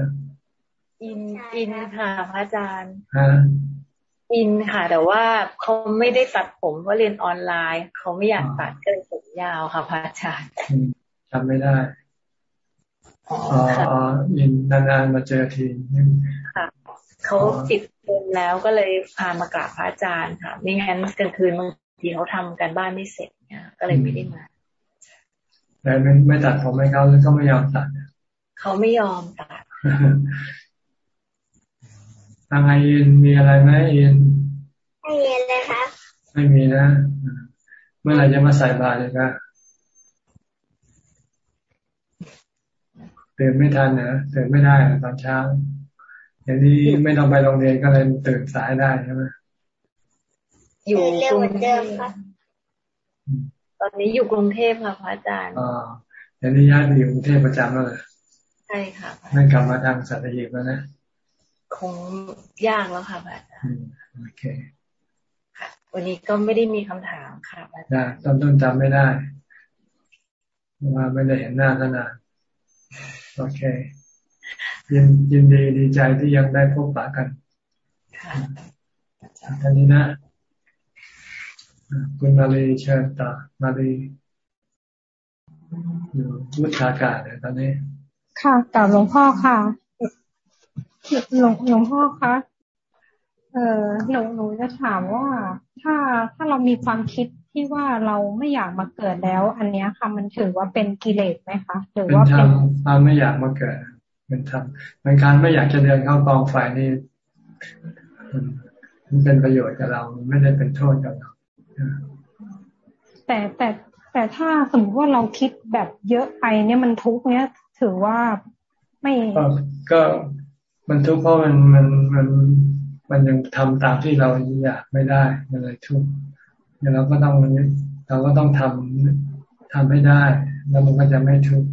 อินอินค่ะพระอาจารย์
ฮะ
อินค่ะ แต่ว่าเขาไม่ได้ตัดผมเพราะเรียนออนไลน์ เขาไม่อยากตัดก็เลยผมยาวค่ะพระอาจารย์
จำไม่ได้อ๋ออินนานๆมาเจอที
ค่ะเขาปิดเทอมแล้วก็เลยพามากราบพระอาจารย์ค่ะไม่งั้นกลางคืนบางทีเขาทำการบ้านไม่เสร็จเนี่ยก็เลยไม่ได้มา
แต่ไม่ไม่ตัดผมให้เขาแล้วก็ไม่ยอมตัด
เขาไม่ยอมตัด
ทางไอเอ็นมีอะไรไหมเอ็น
ไม่มีเลยครับ
ไม่มีนะ เมื่อไหร่จะมาใส่บาตรเลยครับตื่นไม่ทันเนอะตื่นไม่ได้ตอนเช้าอย่างนี้ไม่ต้องไปโรงเรียนก็เลยตื่นสายได้ใช่ไหม
อยู่กรุงเทพตอนนี้อยู่กรุงเทพค่ะพระอาจารย์
อ๋ออย่างนี้ย้ายไปอยู่กรุงเทพประจำแล้วเลย
ใช่ค่ะ
ไม่กลับมาทางสัตหีบแล้วนะ
คงยากแล้วค่ะอาจารย์
โอเค
ค่ะ วันนี้ก็ไม่ได้มีคำถามค่ะอาจารย์
ตอนต้นจำไม่ได้ว่าไม่ได้เห็นหน้าขนาดโอเคยินยินดีดีใจที่ยังได้พบปะกัน
ค่ะ
ท่านนี้นะ คุณมาลีเชิญต่อมาลีอยู่วุฒากาศเลยตอนนี้
ค่ะกับหลวงพ่อค่ะ หลวงหลวงพ่อคะเออหนูหนูจะถามว่าถ้าถ้าเรามีความคิดที่ว่าเราไม่อยากมาเกิดแล้ว อันนี้ค่ะมันถือว่าเป็นกิเลสไหมคะหรือว่า
เป็นความไม่อยากมาเกิดเป็นธรรมเป็นการไม่อยากจะเดินเข้ากองไฟนี่มันเป็นประโยชน์กับเราไม่ได้เป็นโทษกับเรา
แต่แต่แต่ถ้าสมมติว่าเราคิดแบบเยอะไปเนี่ยมันทุกเนี้ยถือว่าไม่
ก็ มันทุกข์เพราะมันมันมันมันยังทำตามที่เราอยากไม่ได้มันเลยทุกข์เราก็ต้องเราก็ต้องทำทำให้ได้ แล้วมันก็จะไม่ทุกข์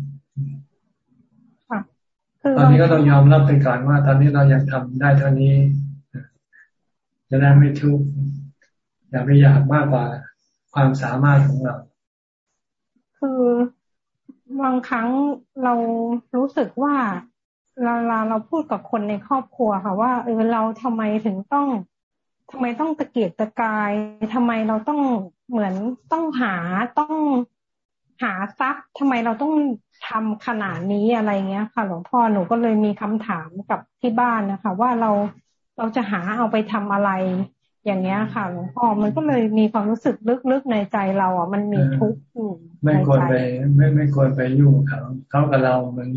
ตอนนี้ก็ต้องยอมรับไปก่อนว่า ตอนนี้เรายังทำได้เท่านี้ จะได้ไม่ทุกข์อย่าไปอยากมากกว่าความสามารถของเรา
คือบางครั้งเรารู้สึกว่า เราเราเราพูดกับคนในครอบครัวค่ะ ว่าเออเราทำไมถึงต้องทำไมต้องตะเกียกตะกายทำไมเราต้องเหมือนต้องหาต้องหาทรัพย์ทำไมเราต้องทำขนาดนี้อะไรเงี้ยค่ะ หลวงพ่อหนูก็เลยมีคำถามกับที่บ้านนะคะ ว่าเราเราจะหาเอาไปทำอะไร อย่างเงี้ยค่ะหลวงพ่อมันก็เลยมีความรู้สึกลึกๆในใจเราอะ มันมีทุกข์อยู่
ไม่ควรไปไม่ไม่ควรไปยุ่งเขาเขากับเรามัน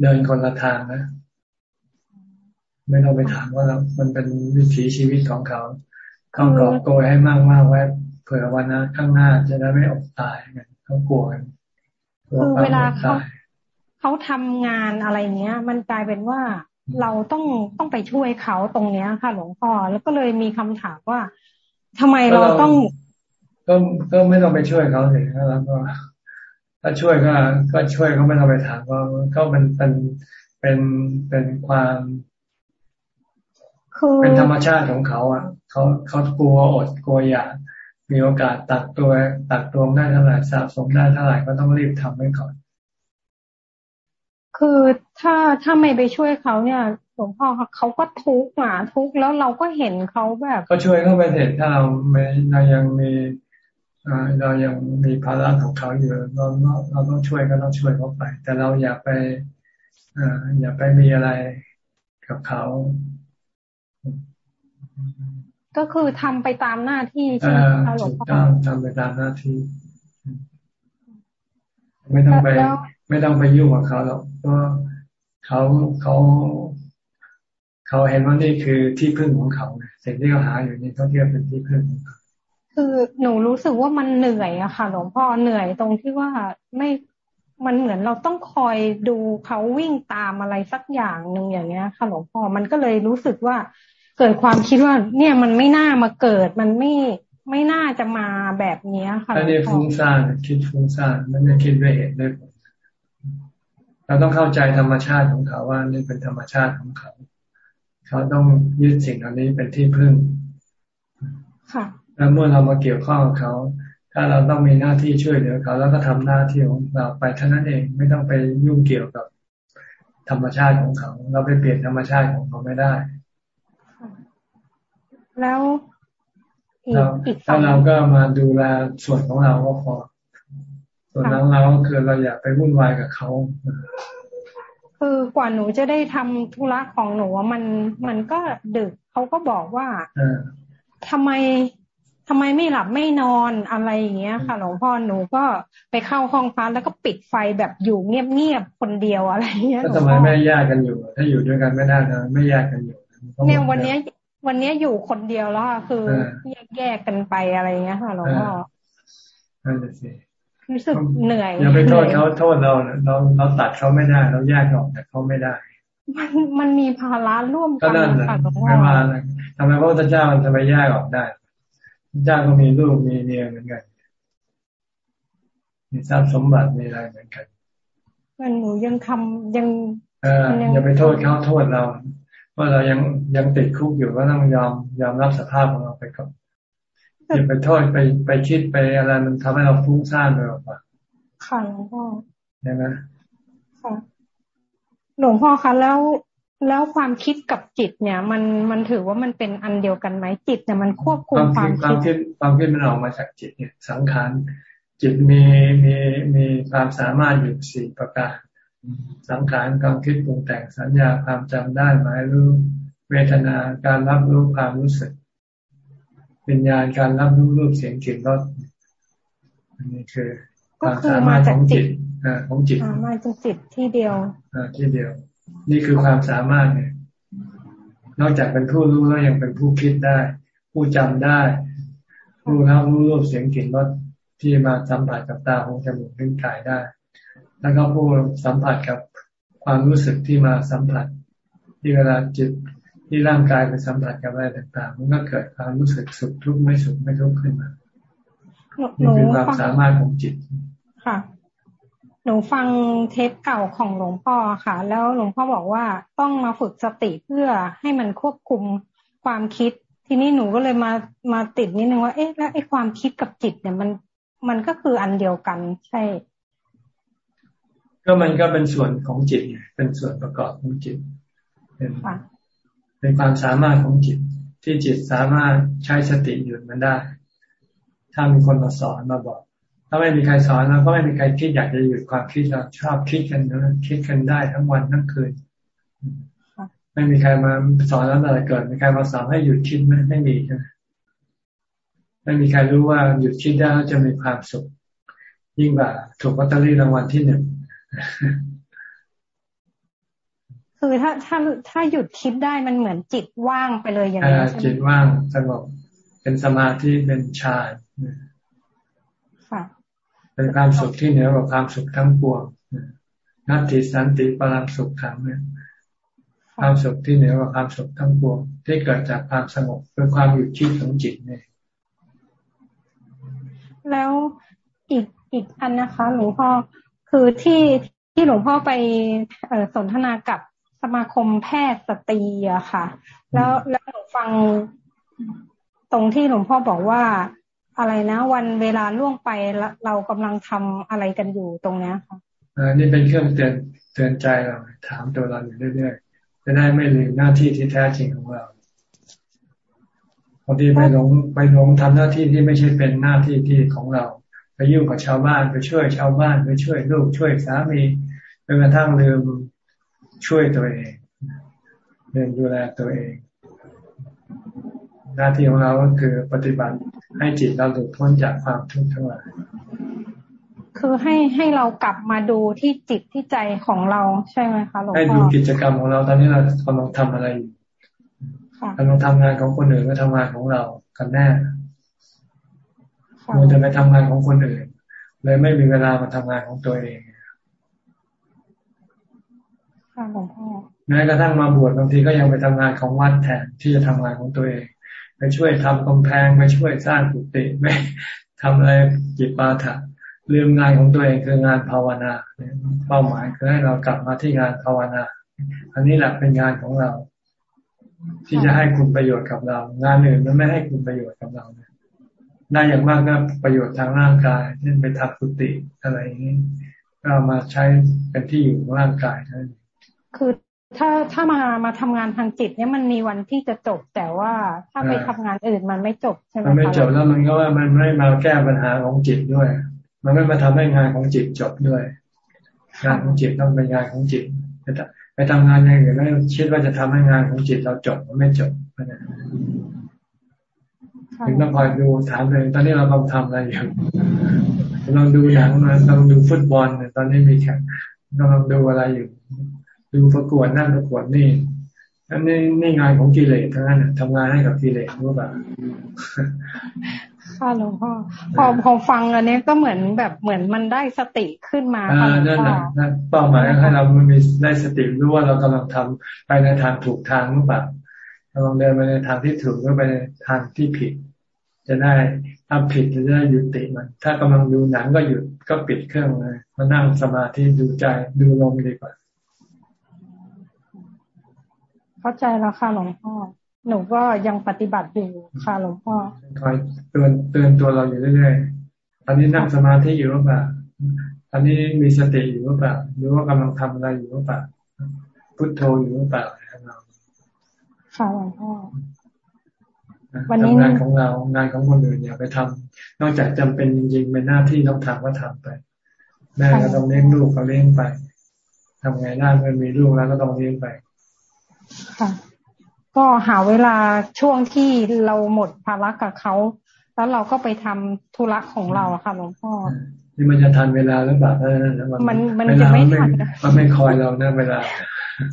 เดินคนละทางนะไม่ต้องไปถามว่าเรา มันเป็นวิถีชีวิตของเขาเขากรอบโกยให้มากมากไว้เผื่อวันนะข้างหน้าจะได้ไม่อดตายกันเขากลัวกัน
คือเวลาเขาเขาทำงานอะไรเงี้ย มันกลายเป็นว่า เราต้องต้องไปช่วยเขาตรงเนี้ยค่ะ หลวงพ่อแล้วก็เลยมีคำถามว่าทำไมเราต้อง
ก็ก็ไม่ต้องไปช่วยเขาสิแล้วก็ถ้าช่วยก็ ก็ช่วยเขาไม่ต้องไปถามว่าก็มันเป็นเป็นเป็นความเป็นธรรมชาติของเขาอะเขาเขากลัวอดกลัวอยากมีโอกาสตักตัวตักตัวได้เท่าไหร่สะสมได้เท่าไหร่ก็ต้องรีบทำไว้ก่อน
คือถ้าถ้าไม่ไปช่วยเขาเนี่ยหลวงพ่อเขาก็ทุกข์หมาทุกข์แล้วเราก็เห็นเขาแบบ
ก็ช่วยเข้าไปเถิดถ้าเราไม่เรายังมีเรายังมีภาระของเขาอยู่เราเราต้องช่วยก็ต้องช่วยเขาไป แต่เราอย่าไปอย่าไปมีอะไรกับเขา
ก็คือทำไปตามหน้าที่ใช่ไหมคะหลวงพ่อ
ทำไปตามหน้าที่ ไม่ต้องไป ไม่ต้องไปยุ่งกับเขาหรอกเพราะเขาเขาเขาเห็นว่านี่คือที่พึ่งของเขาสิ่งที่เขาหาอยู่นี่เขาเทียบเป็นที่พึ่งของเขา
คือหนูรู้สึกว่ามันเหนื่อยอะค่ะ หลวงพ่อเหนื่อยตรงที่ว่าไม่มันเหมือนเราต้องคอยดูเขาวิ่งตามอะไรสักอย่างหนึ่งอย่างเงี้ยค่ะหลวงพ่อมันก็เลยรู้สึกว่าเกิดความคิดว่า เนี่ยมันไม่น่ามาเกิดมันไม่ไม่น่าจะมาแบบนี้ค่ะ
อันนี้ฟุ้งซ่านคิดฟุ้งซ่านมันไม่คิดด้วยเหตุด้วยผล เราต้องเข้าใจธรรมชาติของเขาว่านี่เป็นธรรมชาติของเขา เขาต้องยึดสิ่งอันนี้เป็นที่พึ่ง
ค่ะ
แล้วเมื่อเรามาเกี่ยวข้องกับเขา ถ้าเราต้องมีหน้าที่ช่วยเหลือเขา แล้วก็ทำหน้าที่ของเราไปเท่านั้นเองไม่ต้องไปยุ่งเกี่ยวกับธรรมชาติของเขา เราไปเปลี่ยนธรรมชาติของเขาไม่ได้
แล้ว
อีกถ้าเราก็มาดูแลส่วนของเราก็พอ ส่วนนั้นเราคือเราอยากไปวุ่นวายกับเขา
คือกว่าหนูจะได้ทำธุระของหนูมันมันก็ดึกเขาก็บอกว่าทำไมทำไมไม่หลับไม่นอนอะไรอย่างเงี้ยค่ะหลวงพ่อหนูก็ไปเข้าห้องพักแล้วก็ปิดไฟแบบอยู่เงียบๆคนเดียวอะไรเงี้ย
ทำไมไม่แยกกันอยู่ ถ้าอยู่ด้วยกันไม่ได้นะไม่แยกกันอยู่
เนี่ยวันนี้วันนี้อยู่คนเดียวแล้วคือแยกแยกกันไปอะไรเงี้ยค่ะหลวงพ่อ
นั่นแหละสิ
รู้สึกเหนื่อย
อย่าไปโทษเขาโทษเราเราเราตัดเขาไม่ได้ เราแยกออกแต่เขาไม่ได้
มันมันมีภาระร่วม
กันค่ะไม่ว่าทำไมพระพุทธเจ้าทำไมแยกออกได้พระเจ้าก็มีลูกมีเมียเหมือนกันมีทรัพย์สมบัติมีอะไรเหมือนกัน
มันหนูยังทำยัง
เอออย่าไปโทษเขาโทษเราว่าเรายังยังติดคุกอยู่ก็ต้องยอมยอมรับสภาพของเราไปก่อน อย่าไปโทษไปไปคิดไปอะไรมันทำให้เราฟุ้งซ่านไปหรอกว่า
ค่ะหลวงพ่อ
ใช่ไหม
ค่ะหลวงพ่อคะแล้วแล้วความคิดกับจิตเนี่ย มันมันถือว่ามันเป็นอันเดียวกันไหมจิตเนี่ยมันควบคุมความ
คิดความคิดความคิดมันออกมาจากจิตเนี่ยสังขารจิตมีมีมีความสามารถอยู่สี่ประการสังขารความคิดปรุงแต่งสัญญาความจำได้หมายรู้เวทนาการรับรู้ความรู้สึก วิญญาณการรับรู้รูปเสียงกลิ่นรสอันนี้คือความสามารถของจิตของจิต
มาจากจิตที่เดียว
ที่เดียว นี่คือความสามารถเนี่ยนอกจากเป็นผู้รู้แล้วยังเป็นผู้คิดได้ ผู้จำได้ ผู้รับรู้รูปเสียงกลิ่นรสที่มาสัมผัสกับตาหูจมูกลิ้นกายได้ แล้วก็ผู้สัมผัสกับความรู้สึกที่มาสัมผัส ที่เวลาจิต ที่ร่างกายไปสัมผัสกับอะไรต่างๆ มันก็เกิดความรู้สึกสุขทุกข์ไม่สุขไม่ทุกข์ขึ้นมานี่เป็นความสามารถของจิต
ค่ะ หนูฟังเทปเก่าของหลวงพ่อค่ะ แล้วหลวงพ่อบอกว่าต้องมาฝึกสติเพื่อให้มันควบคุมความคิด ทีนี้หนูก็เลยมามาติดนิดนึงว่า เอ๊ะแล้วไอ้ความคิดกับจิตเนี่ยมันมันก็คืออันเดียวกันใช่
ก็มันก็เป็นส่วนของจิตเป็นส่วนประกอบของจิตเป็น เป็นความสามารถของจิต ที่จิตสามารถใช้สติหยุดมันได้ ถ้ามีคนมาสอนมาบอก ถ้าไม่มีใครสอนแล้วก็ไม่มีใครคิดอยากจะหยุดความคิดเราชอบคิดกันนะคิดกันได้ทั้งวันทั้งคืนไม่มีใครมาสอนแล้วอะไรเกิดมีใครมาสอนให้หยุดคิดไหมไม่มีใช่ไหมไม่มีใครรู้ว่าหยุดคิดได้แล้วจะมีความสุขยิ่งกว่าถูกลอตเตอรี่รางวัลที่หนึ่ง
คือถ้าถ้าถ้าหยุดคิดได้มันเหมือนจิตว่างไปเลยอย่างนี้ใช่ไหม
จิตว่างสงบเป็นสมาธิเป็นฌานเป็นความสุขที่เหนือกว่าความสุขทั้งปวงนัตติสันติปรังสุขขังเนี่ยความสุขที่เหนือกว่าความสุขทั้งปวงที่เกิดจากความสงบเป็นความหยุดคิดของจิตเนี่ย
แล้วอีกอีกอันนะคะ หลวงพ่อคือที่ที่หลวงพ่อไปสนทนากับ สมาคมแพทย์สตรีอะค่ะ แล้วแล้วหนูฟังตรงที่หลวงพ่อบอกว่าอะไรนะวันเวลาล่วงไปเรากำลังทำอะไรกันอยู่ตรงเนี้ยค่ะ
อันนี้เป็นเครื่องเตือนเตือนใจเราถามตัวเราอยู่เรื่อยๆจะได้ไม่ลืมหน้าที่ที่แท้จริงของเราบางทีไปหลงไปหลงทำหน้าที่ที่ไม่ใช่เป็นหน้าที่ที่ของเราไปยุ่งกับชาวบ้านไปช่วยชาวบ้านไปช่วยลูกช่วยสามีจนกระทั่งลืม ช่วยตัวเองเรียนดูแลตัวเอง หน้าที่ของเราก็คือปฏิบัติให้จิตเราหลุดพ้นจากความทุกข์ทั้งหลาย
คือให้ให้เรากลับมาดูที่จิตที่ใจของเราใช่ไหมคะหลวงพ่อให้
ดูกิจกรรมของเราตอนนี้เรากำลังทำอะไรอยู่กำลังทำงานของคนอื่นก็ทำงานของเรากันแน่เราจะไปทำงานของคนอื่นเลยไม่มีเวลามาทำงานของตัวเอง
ค่ะหลวงพ่อ
แม้กระทั่งมาบวชบางทีก็ยังไปทำงานของวัดแทนที่จะทำงานของตัวเอง ไปช่วยทำกำแพงไปช่วยสร้างกุฏิไม่ทำอะไรจิตปาถะลืมงานของตัวเองคืองานภาวนาเป้าหมายคือให้เรากลับมาที่งานภาวนา อันนี้แหละเป็นงานของเรา ที่จะให้คุณประโยชน์กับเรา งานอื่นมันไม่ให้คุณประโยชน์กับเราได้อย่างมากก็ประโยชน์ทางร่างกายเช่นไปทำกุฏิอะไรอย่างนี้ก็มาใช้เป็นที่อยู่ของร่างกายนั่น
คือถ้าถ้ามามาทำงานทางจิต เนี่ยมันมีวันที่จะจบ แต่ว่าถ้าไปทำงานอื่นมันไม่จบใช่ไหม
มันไม่จบแล้วมันก็ว่ามันไม่มาแก้ปัญหาของจิตด้วย มันไม่มาทำให้งานของจิตจบด้วย งานของจิตต้องเป็นงานของจิตไปทำงานอย่างอื่นแล้วคิดว่าจะทำให้งานของจิตเราจบมันไม่จบถึงต้องคอยดูถามเลยตอนนี้เรากำลังทำอะไรอยู่ลองดูหนังมาลองดูฟุตบอลตอนนี้มีแข่งกำลังดูอะไรอยู่ ดูประกวดนั่นประกวดนี่อันนี้นี่งานของกิเลสทั้งนั้นทำงานให้กับกิเลสรู้ป่ะ
ค่ะหลวงพ่อพอพอฟังอันนี้ก็เหมือนแบบเหมือนมันได้สติขึ้นมา
ค่ะนั่นแหละเป้าหมายให้เรามันมีได้สติรู้ว่าเรากำลังทำไปในทางถูกทางรู้ป่ะกำลังเดินไปในทางที่ถูกก็ไปในทางที่ผิด จะได้ถ้าผิดจะได้หยุดติมัน ถ้ากำลังดูหนังก็หยุดก็ปิดเครื่องเลยมานั่งสมาธิดูใจดูลมดีกว่า
เข้าใจแล้วค่ะหลวงพ่อ หนูก็ยังปฏิบัติอยู่ค่ะหลวงพ่อ
คอยเตือนเตือนตัวเราอยู่เรื่อยๆตอนนี้นั่งสมาธิอยู่หรือเปล่าตอนนี้มีสติอยู่หรือเปล่าหรือว่ากำลังทำอะไรอยู่หรือเปล่าพุทโธอยู่หรือเปล่าเรา
ค่ะหลวงพ่อ
วันนี้งานของเรางานของคนอื่นอย่าไปทำนอกจากจำเป็นจริงๆเป็นหน้าที่ต้องทำก็ทำไป แม่ก็ต้องเลี้ยงลูกก็เลี้ยงไปทำไงได้เมื่อมีลูกแล้วก็ต้องเลี้ยงไป
ค่ะ ก็หาเวลาช่วงที่เราหมดภาระกับเขาแล้วเราก็ไปทำธุระของเราค่ะหลวงพ่อ
นี่มันจะทันเวลาหรือเปล่า
มันมันจะไม่ทัน
มันไม่คอยเรานะเวลา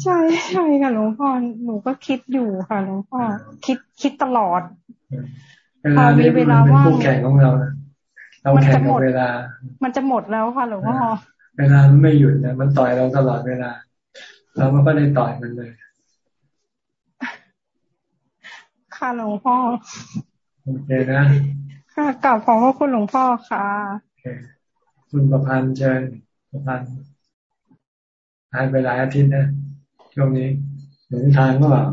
ใช่ใช่ค่ะหลวงพ่อหนูก็คิดอยู่ค่ะหลวงพ่อคิดคิดตลอด
พอมีเวลาว่างคู่แข่งของเราเราแข่งกับเวลา
มันจะหมดแล้วค่ะหลวงพ่อ
เวลามันไม่หยุดนะมันต่อยเราตลอดเวลา เราก็ไม่ได้ต่อยมันเลย
ค่ะ หลวงพ่อ
โอเคนะ
ค่ะกลับของพระคุณหลวงพ่อค่ะโอเค
คุณประพันธ์เชิญประพันธ์หายไปหลายอาทิตย์นะช่วงนี้หลงทางก็แบบ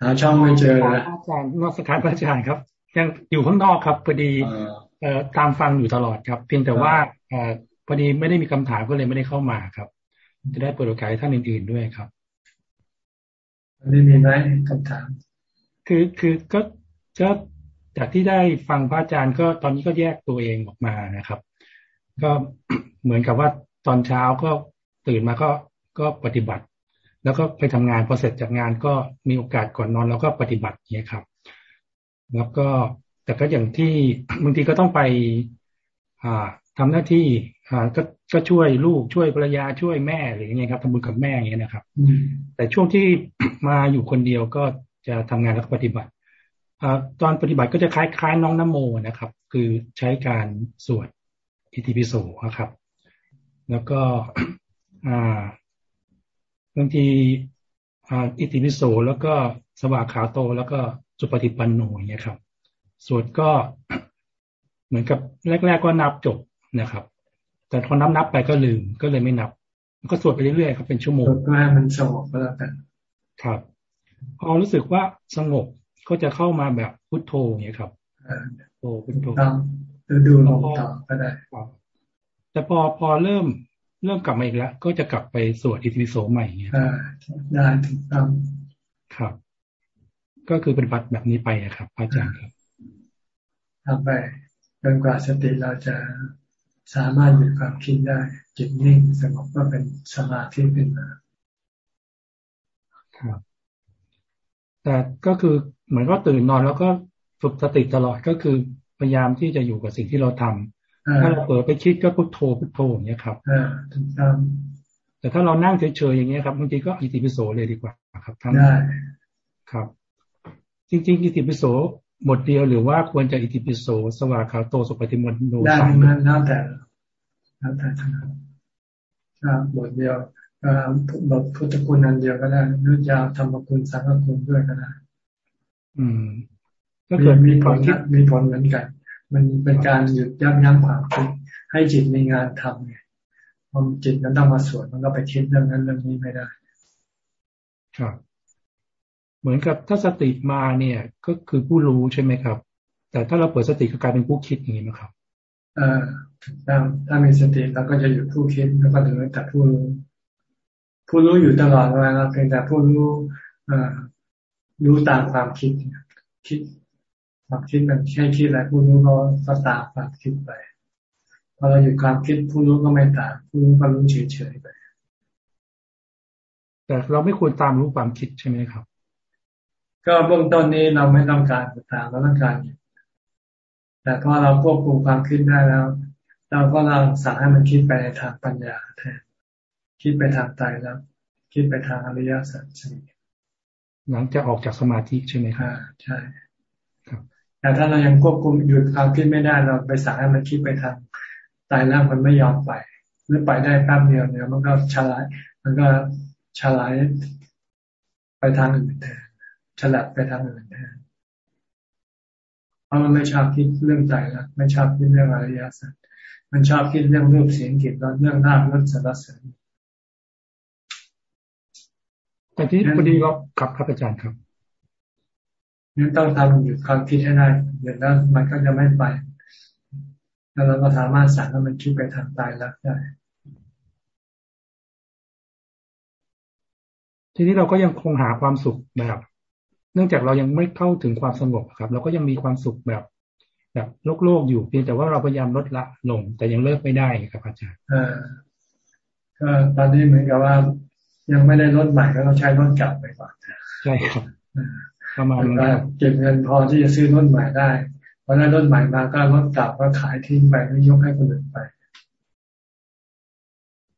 หาช่องไม่เจอ
เลยอาจารย์นอกสถานพระอาจารย์ครับ ยังอยู่ข้างนอกครับพอดีเอ่อตามฟังอยู่ตลอดครับ เพียงแต่ว่าเอ่อพอดีไม่ได้มีคำถามก็เลยไม่ได้เข้ามาครับ จะได้เปิดโอกาสให้ท่านอื่นๆด้วยครับ
อันนี้มีไหมคำถาม
คือคือก็ก็จากที่ได้ฟังพระอาจารย์ก็ตอนนี้ก็แยกตัวเองออกมานะครับ ก็เหมือนกับว่าตอนเช้าก็ตื่นมาก็ก็ปฏิบัติ แล้วก็ไปทำงานพอเสร็จจากงานก็มีโอกาสก่อนนอน แล้วก็ปฏิบัติเนี่ยครับ แล้วก็แต่ก็อย่างที่บางทีก็ต้องไป อ่าทำหน้าที่ อ่า ก็ก็ช่วยลูกช่วยภรรยาช่วยแม่หรือยังไงครับทำบุญกับแม่อย่างเงี้ยนะครับแต่ช่วงที่มาอยู่คนเดียวก็ จะทำงานแล้วก็ปฏิบัติตอนปฏิบัติก็จะคล้ายๆน้องนโมนะครับ คือใช้การสวดอิติปิโสครับ แล้วก็บางทีอิติปิโสแล้วก็สวากขาโต แล้วก็สุปฏิปันโนเนี่ยครับสวดก็เหมือนกับแรก ๆ ก็นับจบนะครับ แต่พอนับนับไปก็ลืมก็เลยไม่นับ ก็สวดไปเรื่อยๆครับเป็นชั่วโมง
ก็ให้มันสงบก็แล้วกัน
ครับ พอรู้สึกว่าสงบก็จะเข้ามาแบบพุทโธอย่างนี้ครับ
โธพุทโธดูลงต่อก็ได้
แต่พอพอเริ่มเริ่มกลับมาอีกแล้ว ก็จะกลับไปสวดอิติปิโสใหม่อย่างเงี้ย
ได้ถูกต้อง
ครับ ก็คือปฏิบัติแบบนี้ไปครับอาจารย์ครับ
ทำไปจนกว่าสติเราจะสามารถหยุดความคิดได้ จิตนิ่งสงบก็เป็นสมาธิขึ้นมา
ครับ แต่ก็คือเหมือนก็ตื่นนอนแล้วก็ฝึกสติตลอดก็คือพยายามที่จะอยู่กับสิ่งที่เราทำถ้าเราเปิดไปคิดก็พุทโธพุทโธอย่างเงี้ยครับแต่ถ้าเรานั่งเฉยๆอย่างเงี้ยครับบางทีก็อิติปิโสเลยดีกว่าครับ
ท่านได้
ครับ จริง ๆ อิติปิโสบทเดียวหรือว่าควรจะอิติปิโสสวากขาโตสุปฏิมนโน
ได้มันแล้วแต่แล้วแต่ครับบทเดียว บทพุทธคุณอันเดียวก็ได้หรือจะธรรมคุณสังฆคุณด้วยก็ได้
อืม
ก็เกิดมีผลมีผลเหมือนกัน มันเป็นการหยุดยับยั้งความคิดให้จิตมีงานทำไงพอจิตนั้นต้องมาสวดมันก็ไปคิดเรื่องนั้นเรื่องนี้ไม่ได้
ครับ เหมือนกับถ้าสติมาเนี่ย ก็คือผู้รู้ใช่ไหมครับ แต่ถ้าเราเปิดสติก็กลายเป็นผู้คิดอย่างนี้นะครับ
เออถ้าถ้ามีสติเราก็จะหยุดผู้คิดแล้วก็ถึงแต่ผู้รู้ ผู้รู้อยู่ตลอดเวลาเพียงแต่ผู้รู้รู้ตามความคิด คิดความคิดมันแค่คิดอะไรผู้รู้ก็ก็ตามความคิดไปพอเราหยุดความคิดผู้รู้ก็ไม่ตามผู้รู้ก็รู้เฉยๆไป
แต่เราไม่ควรตามรู้ความคิดใช่ไหมครับ
ก็เบื้องต้นนี้เราไม่ต้องการตามเราต้องการแต่พอเราควบคุมความคิดได้แล้ว เราก็เราสั่งให้มันคิดไปในทางปัญญาแทน คิดไปทางตายแล้วคิดไปทางอริยสัจสี่
หลังจะออกจากสมาธิใช่ไหมครับ
ใช่ครับแต่ถ้าเรายังควบคุมหยุดความคิดไม่ได้เราไปสั่งให้มันคิดไปทางตายแล้วมันไม่ยอมไป หรือไปได้แป๊บเดียวเนี่ยมันก็ฉลายมันก็ฉลายไปทางอื่นแทนฉลับไปทางอื่นแทนเพราะมันไม่ชอบคิดเรื่องใจแล้วไม่ชอบคิดเรื่องอริยสัจมันชอบคิดเรื่องรูปเสียงกลิ่นรสเรื่องหน้ารสสารเสริญ
แต่ที่พอดีเราขับครับอาจารย์ครับ
นั่นต้องทำหยุดความคิดให้ได้เดี๋ยวนั้นมันก็จะไม่ไป แล้วเราก็สามารถสั่งให้มันคิดไปทางตายรักได้
ทีนี้เราก็ยังคงหาความสุขแบบ เนื่องจากเรายังไม่เข้าถึงความสงบครับ เราก็ยังมีความสุขแบบ แบบโลกโลกอยู่เพียงแต่ว่าเราพยายามลดละลง แต่ยังเลิกไม่ได้ครับอาจารย์
อ่าก็ตอนนี้เหมือนกับว่า ยังไม่ได้รถใหม่ก็ต้องใช้รถเก่าไปก่อน
ใช่ครับประมาณ
นั้นเก็บเงินพอที่จะซื้อรถใหม่ได้พอได้รถใหม่มาก็รถเก่าก็ขายทิ้งไปไม่ยกให้คนอื่นไป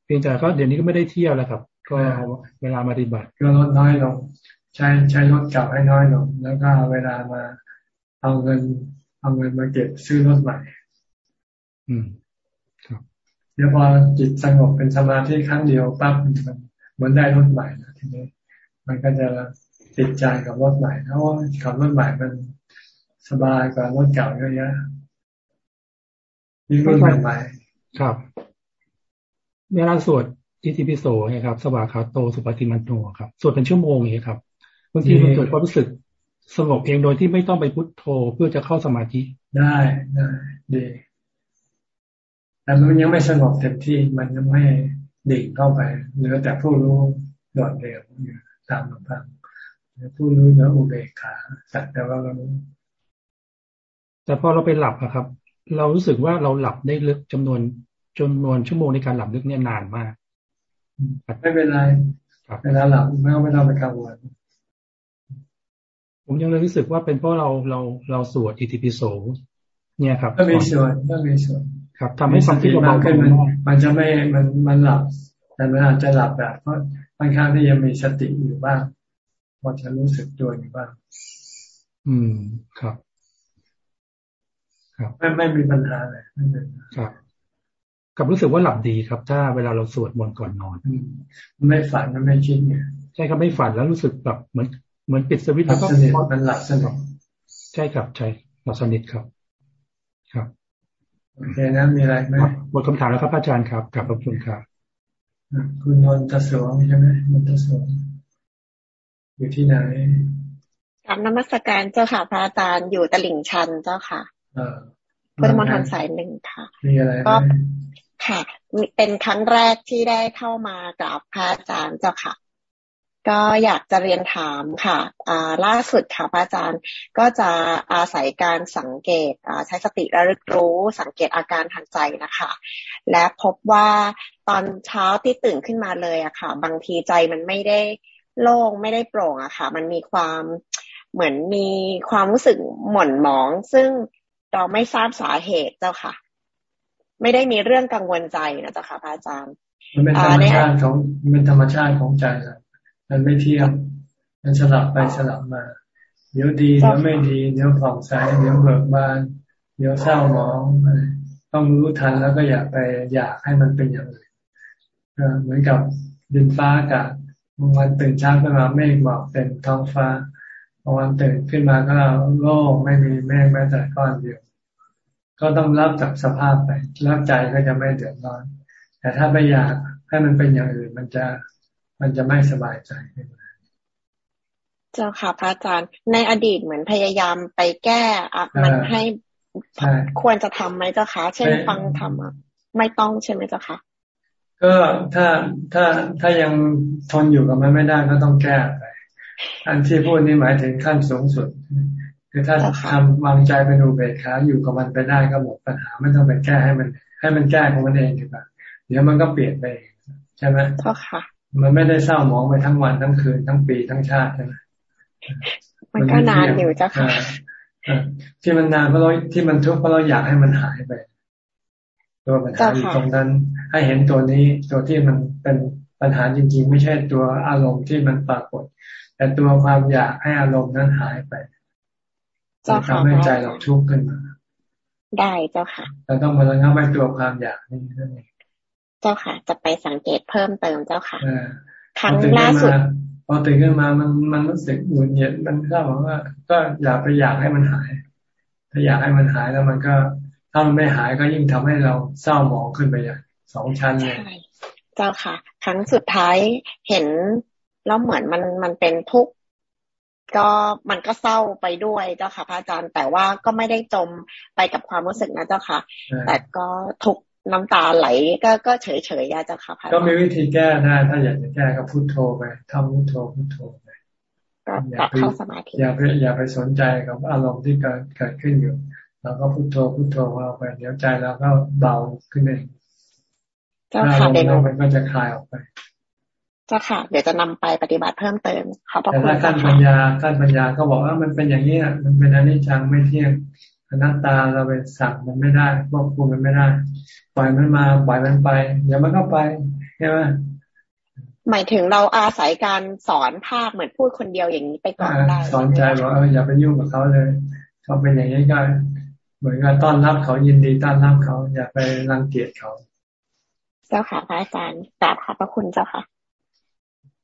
เพียงแต่ก็เดี๋ยวนี้ก็ไม่ได้เที่ยวแล้วครับ ก็เวลามาปฏิบัติ
ก็ลดน้อยลงใช้ใช้รถเก่าให้น้อยลงแล้วก็เวลามาเอาเงิน เอาเงินมาเก็บซื้อรถใหม่
อืม ครับ
เดี๋ยวพอจิตสงบเป็นสมาธิครั้งเดียวปั๊บมัน เหมือนได้รถใหม่นะทีนี้ มันก็จะติดใจกับรถใหม่เพราะว่าขับรถใหม่มันสบายกว่ารถเก่าเยอะแยะยิ่งรุ่นใหม่
ครับเวลาสวดอิติปิโสเนี่ยครับ สวากขาโตสุปฏิมันโนครับสวดเป็นชั่วโมงอย่างนี้ครับบางทีมันเกิดความรู้สึกสงบเองโดยที่ไม่ต้องไปพุทโธเพื่อจะเข้าสมาธิ
ได้ได้ดีแต่มันยังไม่สงบเต็มที่มันยังไม่ ดิ่งเข้าไปเหลือแต่ผู้รู้โดดเดี่ยวอยู่ตามลำพังผู้รู้เนื้ออุเบกขาสักแต่ว่าเรา
แต่พอเราไปหลับอะครับ เรารู้สึกว่าเราหลับได้ลึกจำนวนจำนวนชั่วโมงในการหลับลึกเนี่ยนานมาก
ไม่เป็นไรเวลาหลับไม่ต้องไม่ต้องไปกังวล
ผมยังเลยรู้สึกว่าเป็นเพราะเราเราเราสวดอิติปิโส เนี่ยครับ
ก็มีส่วนก็มีส่วน
ครับทำให้ความคิดเราเบา
ขึ้นมันมันจะไม่มันมันหลับ แต่มันอาจจะหลับแบบเพราะบางครั้งที่ยังมีสติอยู่บ้างพอจะรู้สึกตัวอยู่บ้าง
อืมครับ ครับ
ไม่ไม่มีปัญหาเลยไม่เป็น
ครับกับรู้สึกว่าหลับดีครับ ถ้าเวลาเราสวดมนต์ก่อนนอน
ไม่ฝันไม่คิดเนี่ย
ใช่ครับไม่ฝันแล้วรู้สึกแบบเหมือนเหมือนปิดสวิตช์แล้วก็
มันหลับสนิท
ใช่ครับใช่หลับสนิทครับครับ
โอเคนะมีอะไรไหม
หมดคำถามแล้วครับอาจารย์ครับกลับขอบคุณครับ
คุณนนทสวงใช่ไหมนนทสวงอยู่ที่ไหน
กับนมัสการเจ้าค่ะพระอาจารย์อยู่ตลิ่งชันเจ้าค่ะพุทธมณฑลสายหนึ่งค่ะก็ค่ะ เป็นครั้งแรกที่ได้เข้ามากราบพระอาจารย์เจ้าค่ะ ก็อยากจะเรียนถามค่ะอ่าล่าสุดค่ะพระอาจารย์ก็จะอาศัยการสังเกตใช้สติระลึกรู้สังเกตอาการทางใจนะคะ และพบว่าตอนเช้าที่ตื่นขึ้นมาเลยอะค่ะ บางทีใจมันไม่ได้โล่งไม่ได้โปร่งอะค่ะ มันมีความเหมือนมีความรู้สึกหม่นหมอง ซึ่งเราไม่ทราบสาเหตุเจ้าค่ะ ไม่ได้มีเรื่องกังวลใจนะเจ้าค่ะพระอาจารย์
มันเป็นธรรมชาติของมันเป็นธรรมชาติของใจ มันไม่เที่ยงมันสลับไปสลับมา เดี๋ยวดีเดี๋ยวไม่ดี เดี๋ยวผ่องใสเดี๋ยวเบิกบาน เดี๋ยวเศร้าหมองต้องรู้ทันแล้วก็อย่าไปอยากให้มันเป็นอย่างอื่นเหมือนกับดินฟ้าอากาศบางวันตื่นเช้าขึ้นมาเมฆหมอกเต็มท้องฟ้าบางวันตื่นขึ้นมาก็โล่งไม่มีเมฆแม้แต่ก้อนเดียว ก็ต้องรับกับสภาพไปรับใจก็จะไม่เดือดร้อน แต่ถ้าไม่อยากให้มันเป็นอย่างอื่นมันจะ มันจะไม่สบายใจขึ้นมา
เจ้าค่ะพระอาจารย์ ในอดีตเหมือนพยายามไปแก้อะมันให้ควรจะทำไหมเจ้าคะเช่นฟังธรรมไม่ต้องใช่ไหมเจ้าคะ
ก็ถ้าถ้าถ้ายังทนอยู่กับมันไม่ได้ก็ต้องแก้ไปอันที่พูดนี่หมายถึงขั้นสูงสุด คือถ้าทำวางใจเป็นอุเบกขาอยู่กับมันไปได้ก็หมดปัญหาไม่ต้องไปแก้ให้มัน ให้มันแก้ของมันเองดีกว่าเดี๋ยวมันก็เปลี่ยนไปใช่ไหม
ค่ะ
มันไม่ได้เศร้าหมองไปทั้งวันทั้งคืนทั้งปีทั้งชาติใช่ไหม
มันก็นานอยู่เจ้าค่ะ
ที่มันนานเพราะเราที่มันทุกข์เพราะเราอยากให้มันหายไป ตัวปัญหาอยู่ตรงนั้น ให้เห็นตัวนี้ตัวที่มันเป็นปัญหาจริง ๆ ไม่ใช่ตัวอารมณ์ที่มันปรากฏ แต่ตัวความอยากให้อารมณ์นั้นหายไปจะทำให้ใจเราทุกข์ขึ้นมา
ได้เจ้าค่ะ
เราต้องมาระงับให้ตัวความอยากนี่นั่นเอง
เจ้าค่ะ จะไปสังเกตเพิ่มเติมเจ้าค่ะ
ครั้งล่าสุดพอตื่นขึ้นมามันมันรู้สึกหงุดหงิดมันก็บอกว่า ก็อย่าไปอยากให้มันหาย ถ้าอยากให้มันหายแล้วมันก็ถ้ามันไม่หายก็ยิ่งทำให้เราเศร้าหมองขึ้นไปอย่างสองชั้นเลย
เจ้าค่ะ ครั้งสุดท้ายเห็นแล้วเหมือนมันมันเป็นทุกข์ก็มันก็เศร้าไปด้วยเจ้าค่ะพระอาจารย์ แต่ว่าก็ไม่ได้จมไปกับความรู้สึกนะเจ้าค่ะ แต่ก็ทุก น้ำตาไหลก็ก็เฉยเฉยยาจะค่ะ
ก็มีวิธีแก้ได้ถ้าอยากจะแก้ก็พุโทโธไปท่องพุโทโธพุโทโธไป
ก็กลับเข้าสมาธิ
อย่าไปอย่าไปสนใจกับอารมณ์ที่เกิดเกิดขึ้นอยู่เราก็พุโทโธพุโทโธเอาไปเดี๋ยวใจเราก็เบาขึ้นเอง
ถ้าอารม
ณ์มันก็จะคลายออกไป
จ้าค่ะ เดี๋ยวจะนำไปปฏิบัติเพิ่มเติมขอบพระคุณ
แต่ถ้าขั้นปัญญาขั้นปัญญาก็บอกว่ามันเป็นอย่างนี้มันเป็นอนิจจังไม่เที่ยง อนัตตาเราไปสั่งมันไม่ได้ควบคุมมันไม่ได้ปล่อยมันมาปล่อยมันไปเดี๋ยวมันก็ไปใช่ไหม
หมายถึงเราอาศัยการสอนภาคเหมือนพูดคนเดียวอย่างนี้ไปก่อนได้
สอนใจบอกเอออย่าไปยุ่งกับเขาเลยเขาเป็นอย่างนี้ก็เหมือนกับต้อนรับเขายินดีต้อนรับเขา อย่าไปรังเกียจเขา
เจ้าค่ะพระอาจารย์กราบขอบพระคุณเจ้าค่ะ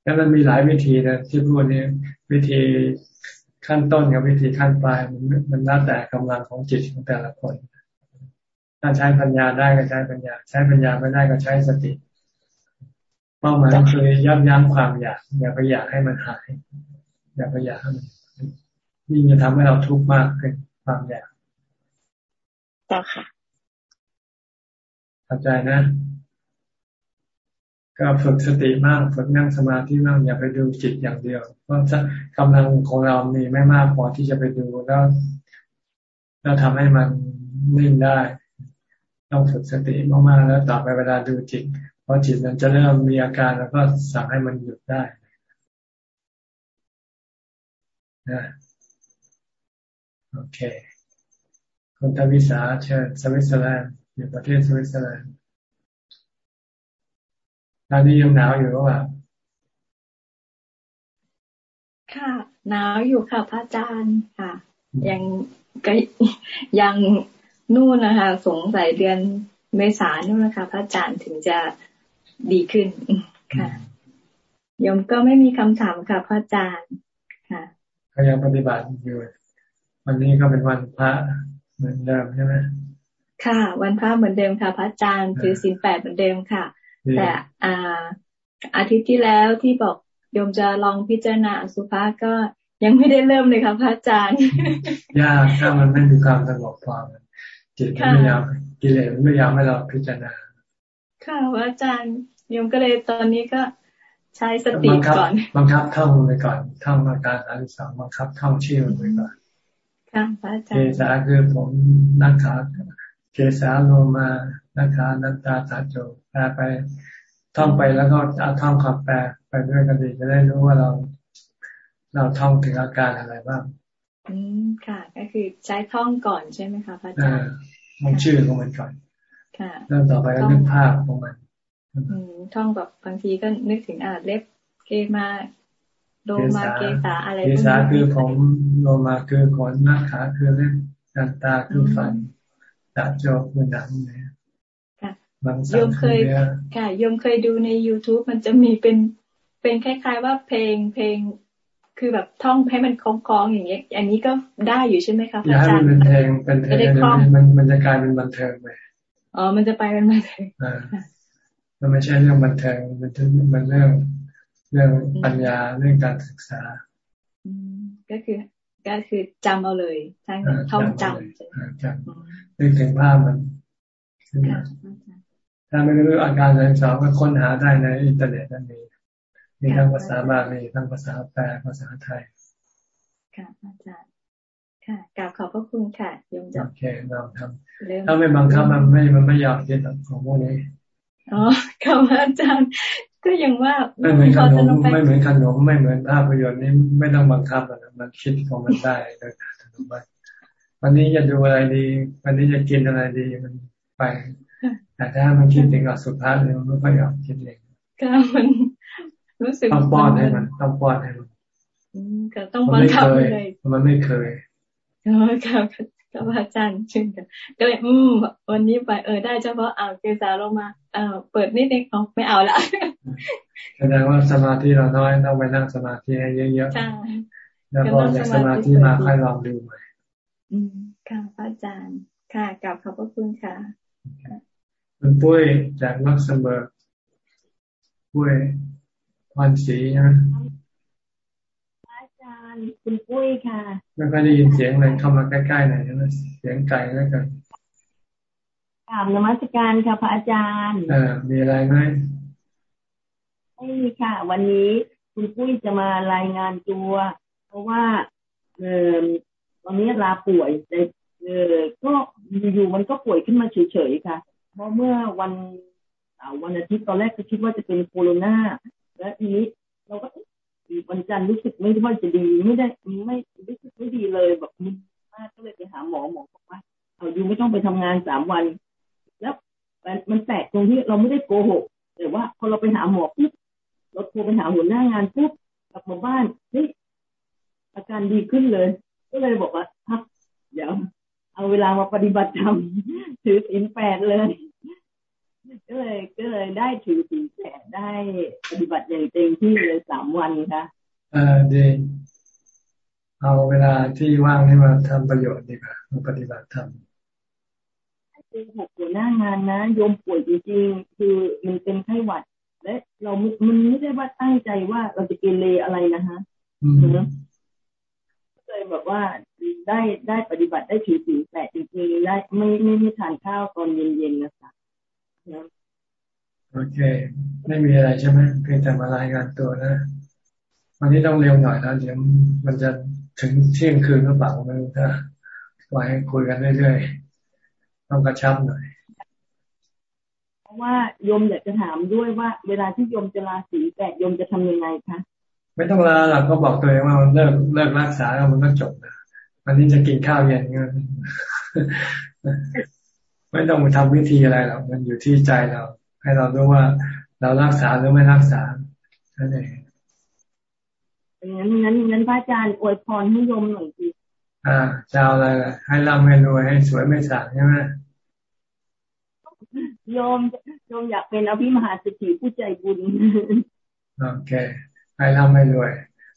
แล้วมันมีหลายวิธีนะที่พูดนี้วิธี ขั้นต้นกับวิธีขั้นปลายมันมันแล้วแต่กำลังของจิตของแต่ละคน ถ้าใช้ปัญญาได้ก็ใช้ปัญญา ใช้ปัญญาไม่ได้ก็ใช้สติเป้าหมายคือยับยั้งความอยากอย่าไปอยากให้มันหาย อย่าไปอยากให้มันยิ่งจะทำให้เราทุกข์มากขึ้นความอยาก
เจ้าค่ะ
เข้าใจนะ ก็ฝึกสติมากฝึกนั่งสมาธิมากอย่าไปดูจิตอย่างเดียวเพราะกำลังของเรามีไม่มากพอที่จะไปดูแล้วแล้วทำให้มันนิ่งได้ ต้องฝึกสติมากๆแล้วต่อไปเวลาดูจิตพอจิตมันจะเริ่มมีอาการแล้วก็สั่งให้มันหยุดได้นะโอเคคุณทวิสาเชิญสวิตเซอร์แลนด์อยู่ประเทศสวิตเซอร์แลนด์ ตอนนี้ยังหนาวอยู่หรือเปล่า
ค่ะ หนาวอยู่ค่ะพระอาจารย์ค่ะ ยังก็ยังนู่นนะคะ สงสัยเดือนเมษานู่นนะคะพระอาจารย์ถึงจะดีขึ้นค่ะยมก็ไม่มีคำถามค่ะพระอาจารย์ค่ะ
ก็ยังปฏิบัติอยู่วันนี้ก็เป็นวันพระเหมือนเดิมใช่ไหม
ค่ะ วันพระเหมือนเดิมค่ะ พระอาจารย์ถือศีลแปดเหมือนเดิมค่ะ แต่อ่า อาทิตย์ที่แล้วที่บอกโยมจะลองพิจารณาสุภาก็ยังไม่ได้เริ่มเลยค่ะพระอาจารย์
ยากถ้ามันไม่มีความสงบพอจิตไม่ยอมกิเลสไม่ยอมให้เราพิจารณา
ค่ะพระอาจารย์โยมก็เลยตอนนี้ก็ใช้สติก่อน
บังคับท่องไปก่อนท่องอาการอันสองบังคับท่องชื่อไปก่อน
ค่ะพระอาจารย์
เกษาคือผมนักขาเกษาโลมานักขานันตาตาโจ แปลไปท่องไปแล้วก็เอาท่องคำแปลไปด้วยกันดีจะได้รู้ว่าเรา เราท่องถึงอาการอะไรบ้าง
อืมค่ะ ก็คือใช้ท่องก่อนใช่ไหมคะพระอาจารย์
ท่องชื่อของมันก่อน
ค่ะ
เริ่มต่อไปก็นึกภาพของมัน
อืมท่องแบบบางทีก็นึกถึงอ่าเล็บเกมาโลมาเกสาอะไร
เกสาคือผมโลมาคือขนหน้าขาคือเล็บดันตาคือฟันตาโจคือหนังเนี่ย
โยมเคยค่ะโยมเคยดูใน youtube มันจะมีเป็นเป็นคล้าย ๆ ว่าเพลงเพลงคือแบบท่องให้มันคล้องๆอย่างเงี้ย อันนี้ก็ได้อยู่ใช่ไหมคะ
อาจารย์เป็นเพลงเป็นเพลงมันมันจะกลายเป็นบันเทิงไป
อ๋อ มันจะไปเป็นบันเทิง
อ่ามันไม่ใช่เรื่องบันเทิงมันมันเรื่องเรื่องปัญญาเรื่องการศึกษา
อืมก็คือก็คือจำเอาเลยท่านท่องจำ
จำนึกถึงภาพมันขึ้นมา ถ้าไม่รู้อาการอะไรสองก็ค้นหาได้ในอินเทอร์เน็ตนั่นเองมีทั้งภาษาบาลีทั้งภาษาแปลภาษาไทย
ค่ะอาจารย์ ค่ะกล่าวขอบพระคุณค่ะยมจั
บโอเคเราทำถ้าไม่บังคับมันไม่มันไม่อยากเรียนของพวกนี้
อ๋อค่ะอาจารย์ ก็ยังว่า
ไม่เหมือนขนมไม่เหมือนขนมไม่เหมือนภาพยนตร์นี่ไม่ต้องบังคับมันมันคิดของมันได้โดยอัตโนมัติวันนี้จะดูอะไรดี วันนี้จะกินอะไรดีมันไป แต่ถ้ามันคิดถึงอสุภะเนี่ยมันไม่ค่อยยอมคิดเอง
ก็มันรู้สึก
ต้องป้อนให้มันต้องป้อนให้มัน
ก็ต้องบังคับเลย
มันไม่เคย
อ๋อครับกับอาจารย์ชื่นกันก็เลยอืมวันนี้ไปเออได้เฉพาะอ่าวเกษาลงมาเออเปิดนิดนึงอ๋อไม่เอาละ
แสดงว่าสมาธิเราน้อยต้องไปนั่งสมาธิให้เยอะๆใช่แล้วพอจากสมาธิมาค่อยลองดูใหม่
อืมค่ะพระอาจารย์ ค่ะกลับขอบพระคุณค่ะ
คุณปุ้ยจากลักเซมเบิร์กปุ้ยพันสีนะ
อาจารย์คุณปุ้ยค่ะ
ไม่ค่อยได้ยินเสียงอะไรเข้ามาใกล้ๆหน่อยนะเสียงไกลแล้วกัน
กราบนมัสการค่ะพระอาจารย์
อ่ามีอะไรไหม
ไม่มีค่ะ วันนี้คุณปุ้ยจะมารายงานตัว เพราะว่าเออตอนนี้ลาป่วยแต่เออก็อยู่มันก็ป่วยขึ้นมาเฉยๆค่ะเพ ราะเมื่อวันวันอาทิตย์ตอนแรกก็คิดว่าจะเป็นโควิดแล้วทีนี้เราก็วันจันทร์รู้สึกไม่ว่าจะดีไม่ได้ไม่รู้สึกไม่ดีเลยแบบมึนมากก็เลยไปหาหมอหมอบอกว่าเอายูไม่ต้องไปทำงานสามวัน แล้วมันแปลกตรงที่เราไม่ได้โกหกแต่ว่าพอเราไปหาหมอปุ๊บเราโทรไปหาหัวหน้างานปุ๊บกลับมาบ้านเฮ้ยอาการดีขึ้นเลย ก็เลยบอกว่าพักเดี๋ยวเอาเวลามาปฏิบัติธรรมถือศีลแปดเลย ก็เลยก็เลยได้ถือศีลแปดได้ปฏิบัติอย่างเต็มที่เลยสามวันค่ะ
อ่าดีเอาเวลาที่ว่างให้มาทำประโยชน์ดีกว่ามาปฏิบัติธรรม
คือหกหัวหน้างานนะโยมป่วยจริงๆคือมันเป็นไข้หวัด และเรามันไม่ได้ว่าตั้งใจว่าเราจะเกเรอะไรนะคะก็เลยแบบว่าได้ได้ปฏิบัติได้ถือศีลแปดจริงๆได้ไม่ไม่ไม่ทานข้าวตอนเย็นๆนะคะ
โอเค ไม่มีอะไรใช่ไหมเพียงแต่มารายงานตัวนะ วันนี้ต้องเร็วหน่อยนะเดี๋ยวมันจะถึงเที่ยงคืนก็เปล่าไม่รู้ถ้าไว้คุยกันเรื่อยๆต้องกระชับหน่อย
เพราะว่าโยมอยากจะถามด้วยว่า เวลาที่โยมจะลาสีแปดโยมจะทำยังไงคะ
ไม่ต้องลาหรอกก็บอกตัวเองว่ามันเลิกเลิกรักษาแล้วมันก็จบนะวันนี้จะกินข้าวเย็นเงี้ย ไม่ต้องมาทำวิธีอะไรหรอกมันอยู่ที่ใจเรา ให้เรารู้ว่าเรารักษาหรือไม่รักษานั่นเอง
งั้นงั้นงั้นพระอาจารย์อวยพรให้โยมหน่อยสิ
อ่าเจ้าอะไรให้ร่ำให้รวยให้สวยไม่สางใช่ไหม
โยมโยมอยากเป็นอภิมหาเศรษฐีผู้ใจบุญ
โอเคให้ร่ำให้รวย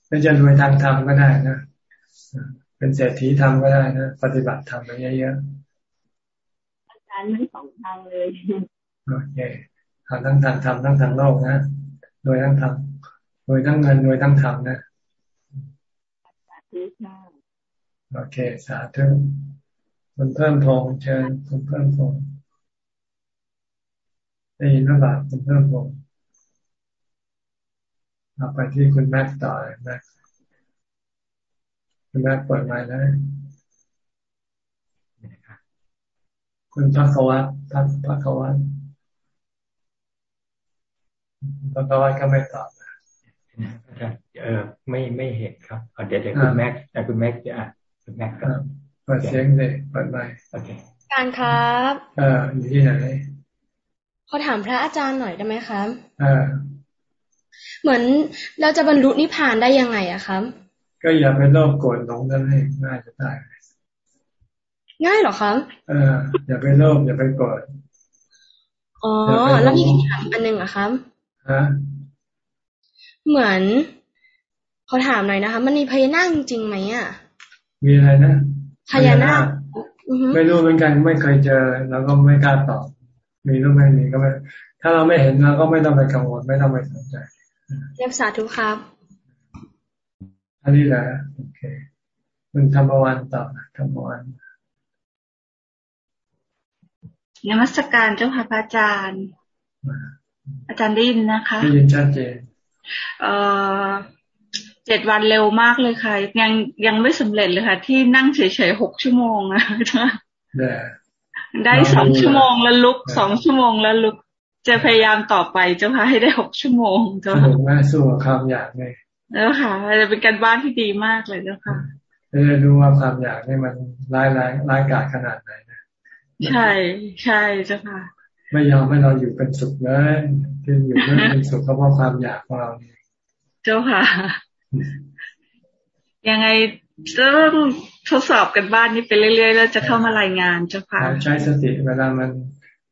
ไม่จะรวยทางธรรมก็ได้นะเป็นเศรษฐีธรรมก็ได้นะปฏิบัติธรรมไปเยอะ
ๆ อาจารย์ทั้งสองทางเลย
โอเคทางทั้งทางธรรมทั้งทางโลกนะโดยทั้งธรรมโดยทั้งเงินโดยทั้งธรรมนะโอเค สาธุคุณเพิ่มพงเชิญคุณเพิ่มพงได้ยินหรือเปล่าคุณเพิ่มพงเอาไปที่คุณแม็กต่อเลยแม็กคุณแม็กเปิดไมค์นะ คุณพักวัตพักพักวัตพักวัตก็ไม่ตอบ
เออ ไม่ไม่เห็นครับเดี๋ยวเดี๋ยวคุณแม็กคุณแม็กจะคุณแม็กครับ
เปิดเสียงเลยเปิดไมค์โอเค
การครับ
เอออยู่ที่ไหน
ขอถามพระอาจารย์หน่อยได้ไหมครับ
เออ
เหมือนเราจะบรรลุนิพพานได้ยังไงอะครับ
ก็อย่าไปโลภโกรธหลงนั่นเองง่ายจะตาย
ง่ายเหรอครับ
เอออย่าไปโลภอย่าไปโกรธ
อ๋อ แล้วมีคำถามอันหนึ่งอะครับ
ฮะ
เหมือนขอถามหน่อยนะคะ มันมีพญานาคจริงไหมอะ
มีอะไรนะ
พญานาค
ไม่รู้เหมือนกันไม่เคยเจอแล้วก็ไม่กล้าตอบมีหรือไม่มีก็ไม่ถ้าเราไม่เห็นเราก็ไม่ต้องไปกังวลไม่ต้องไปสนใจ
เรียบสาธุครับ
อันนี้แหละโอเค มันธรรมวันต่อธรรมวัน
นมัสการเจ้าค่ะพระอาจารย์ อาจารย์ได้ยินนะคะ
ได้ยินชัดเจน
เอ่อเจ็ดวันเร็วมากเลยค่ะ ยังยังไม่สำเร็จเลยค่ะ ที่นั่งเฉยๆหกชั่วโมงนะได้สองชั่วโมงแล้วลุกสองชั่วโมงแล้วลุก จะพยายามต่อไปเจ้าค่ะให้ได้หกชั่วโมงเจ้าค่ะ
แม่สู้ความอยากเลย
แล้วค่ะจะเป็นการบ้านที่ดีมากเลยเจ้าค่ะ
จะได้รู้ว่าความอยากนี่มันร้ายร้ายร้ายกาจขนาดไหนนะ
ใช่ใช่เจ้าค่ะ
ไม่ยอมให้เราอยู่เป็นสุขเลยที่อยู่ไม่เป็นสุขก็เพราะความอยากของเรา
เจ้าค่ะ ยังไงต้องทดสอบกันบ้านนี้ไปเรื่อยๆแล้วจะเข้ามารายงานเจ้าค่ะ
ใช้สติเวลามัน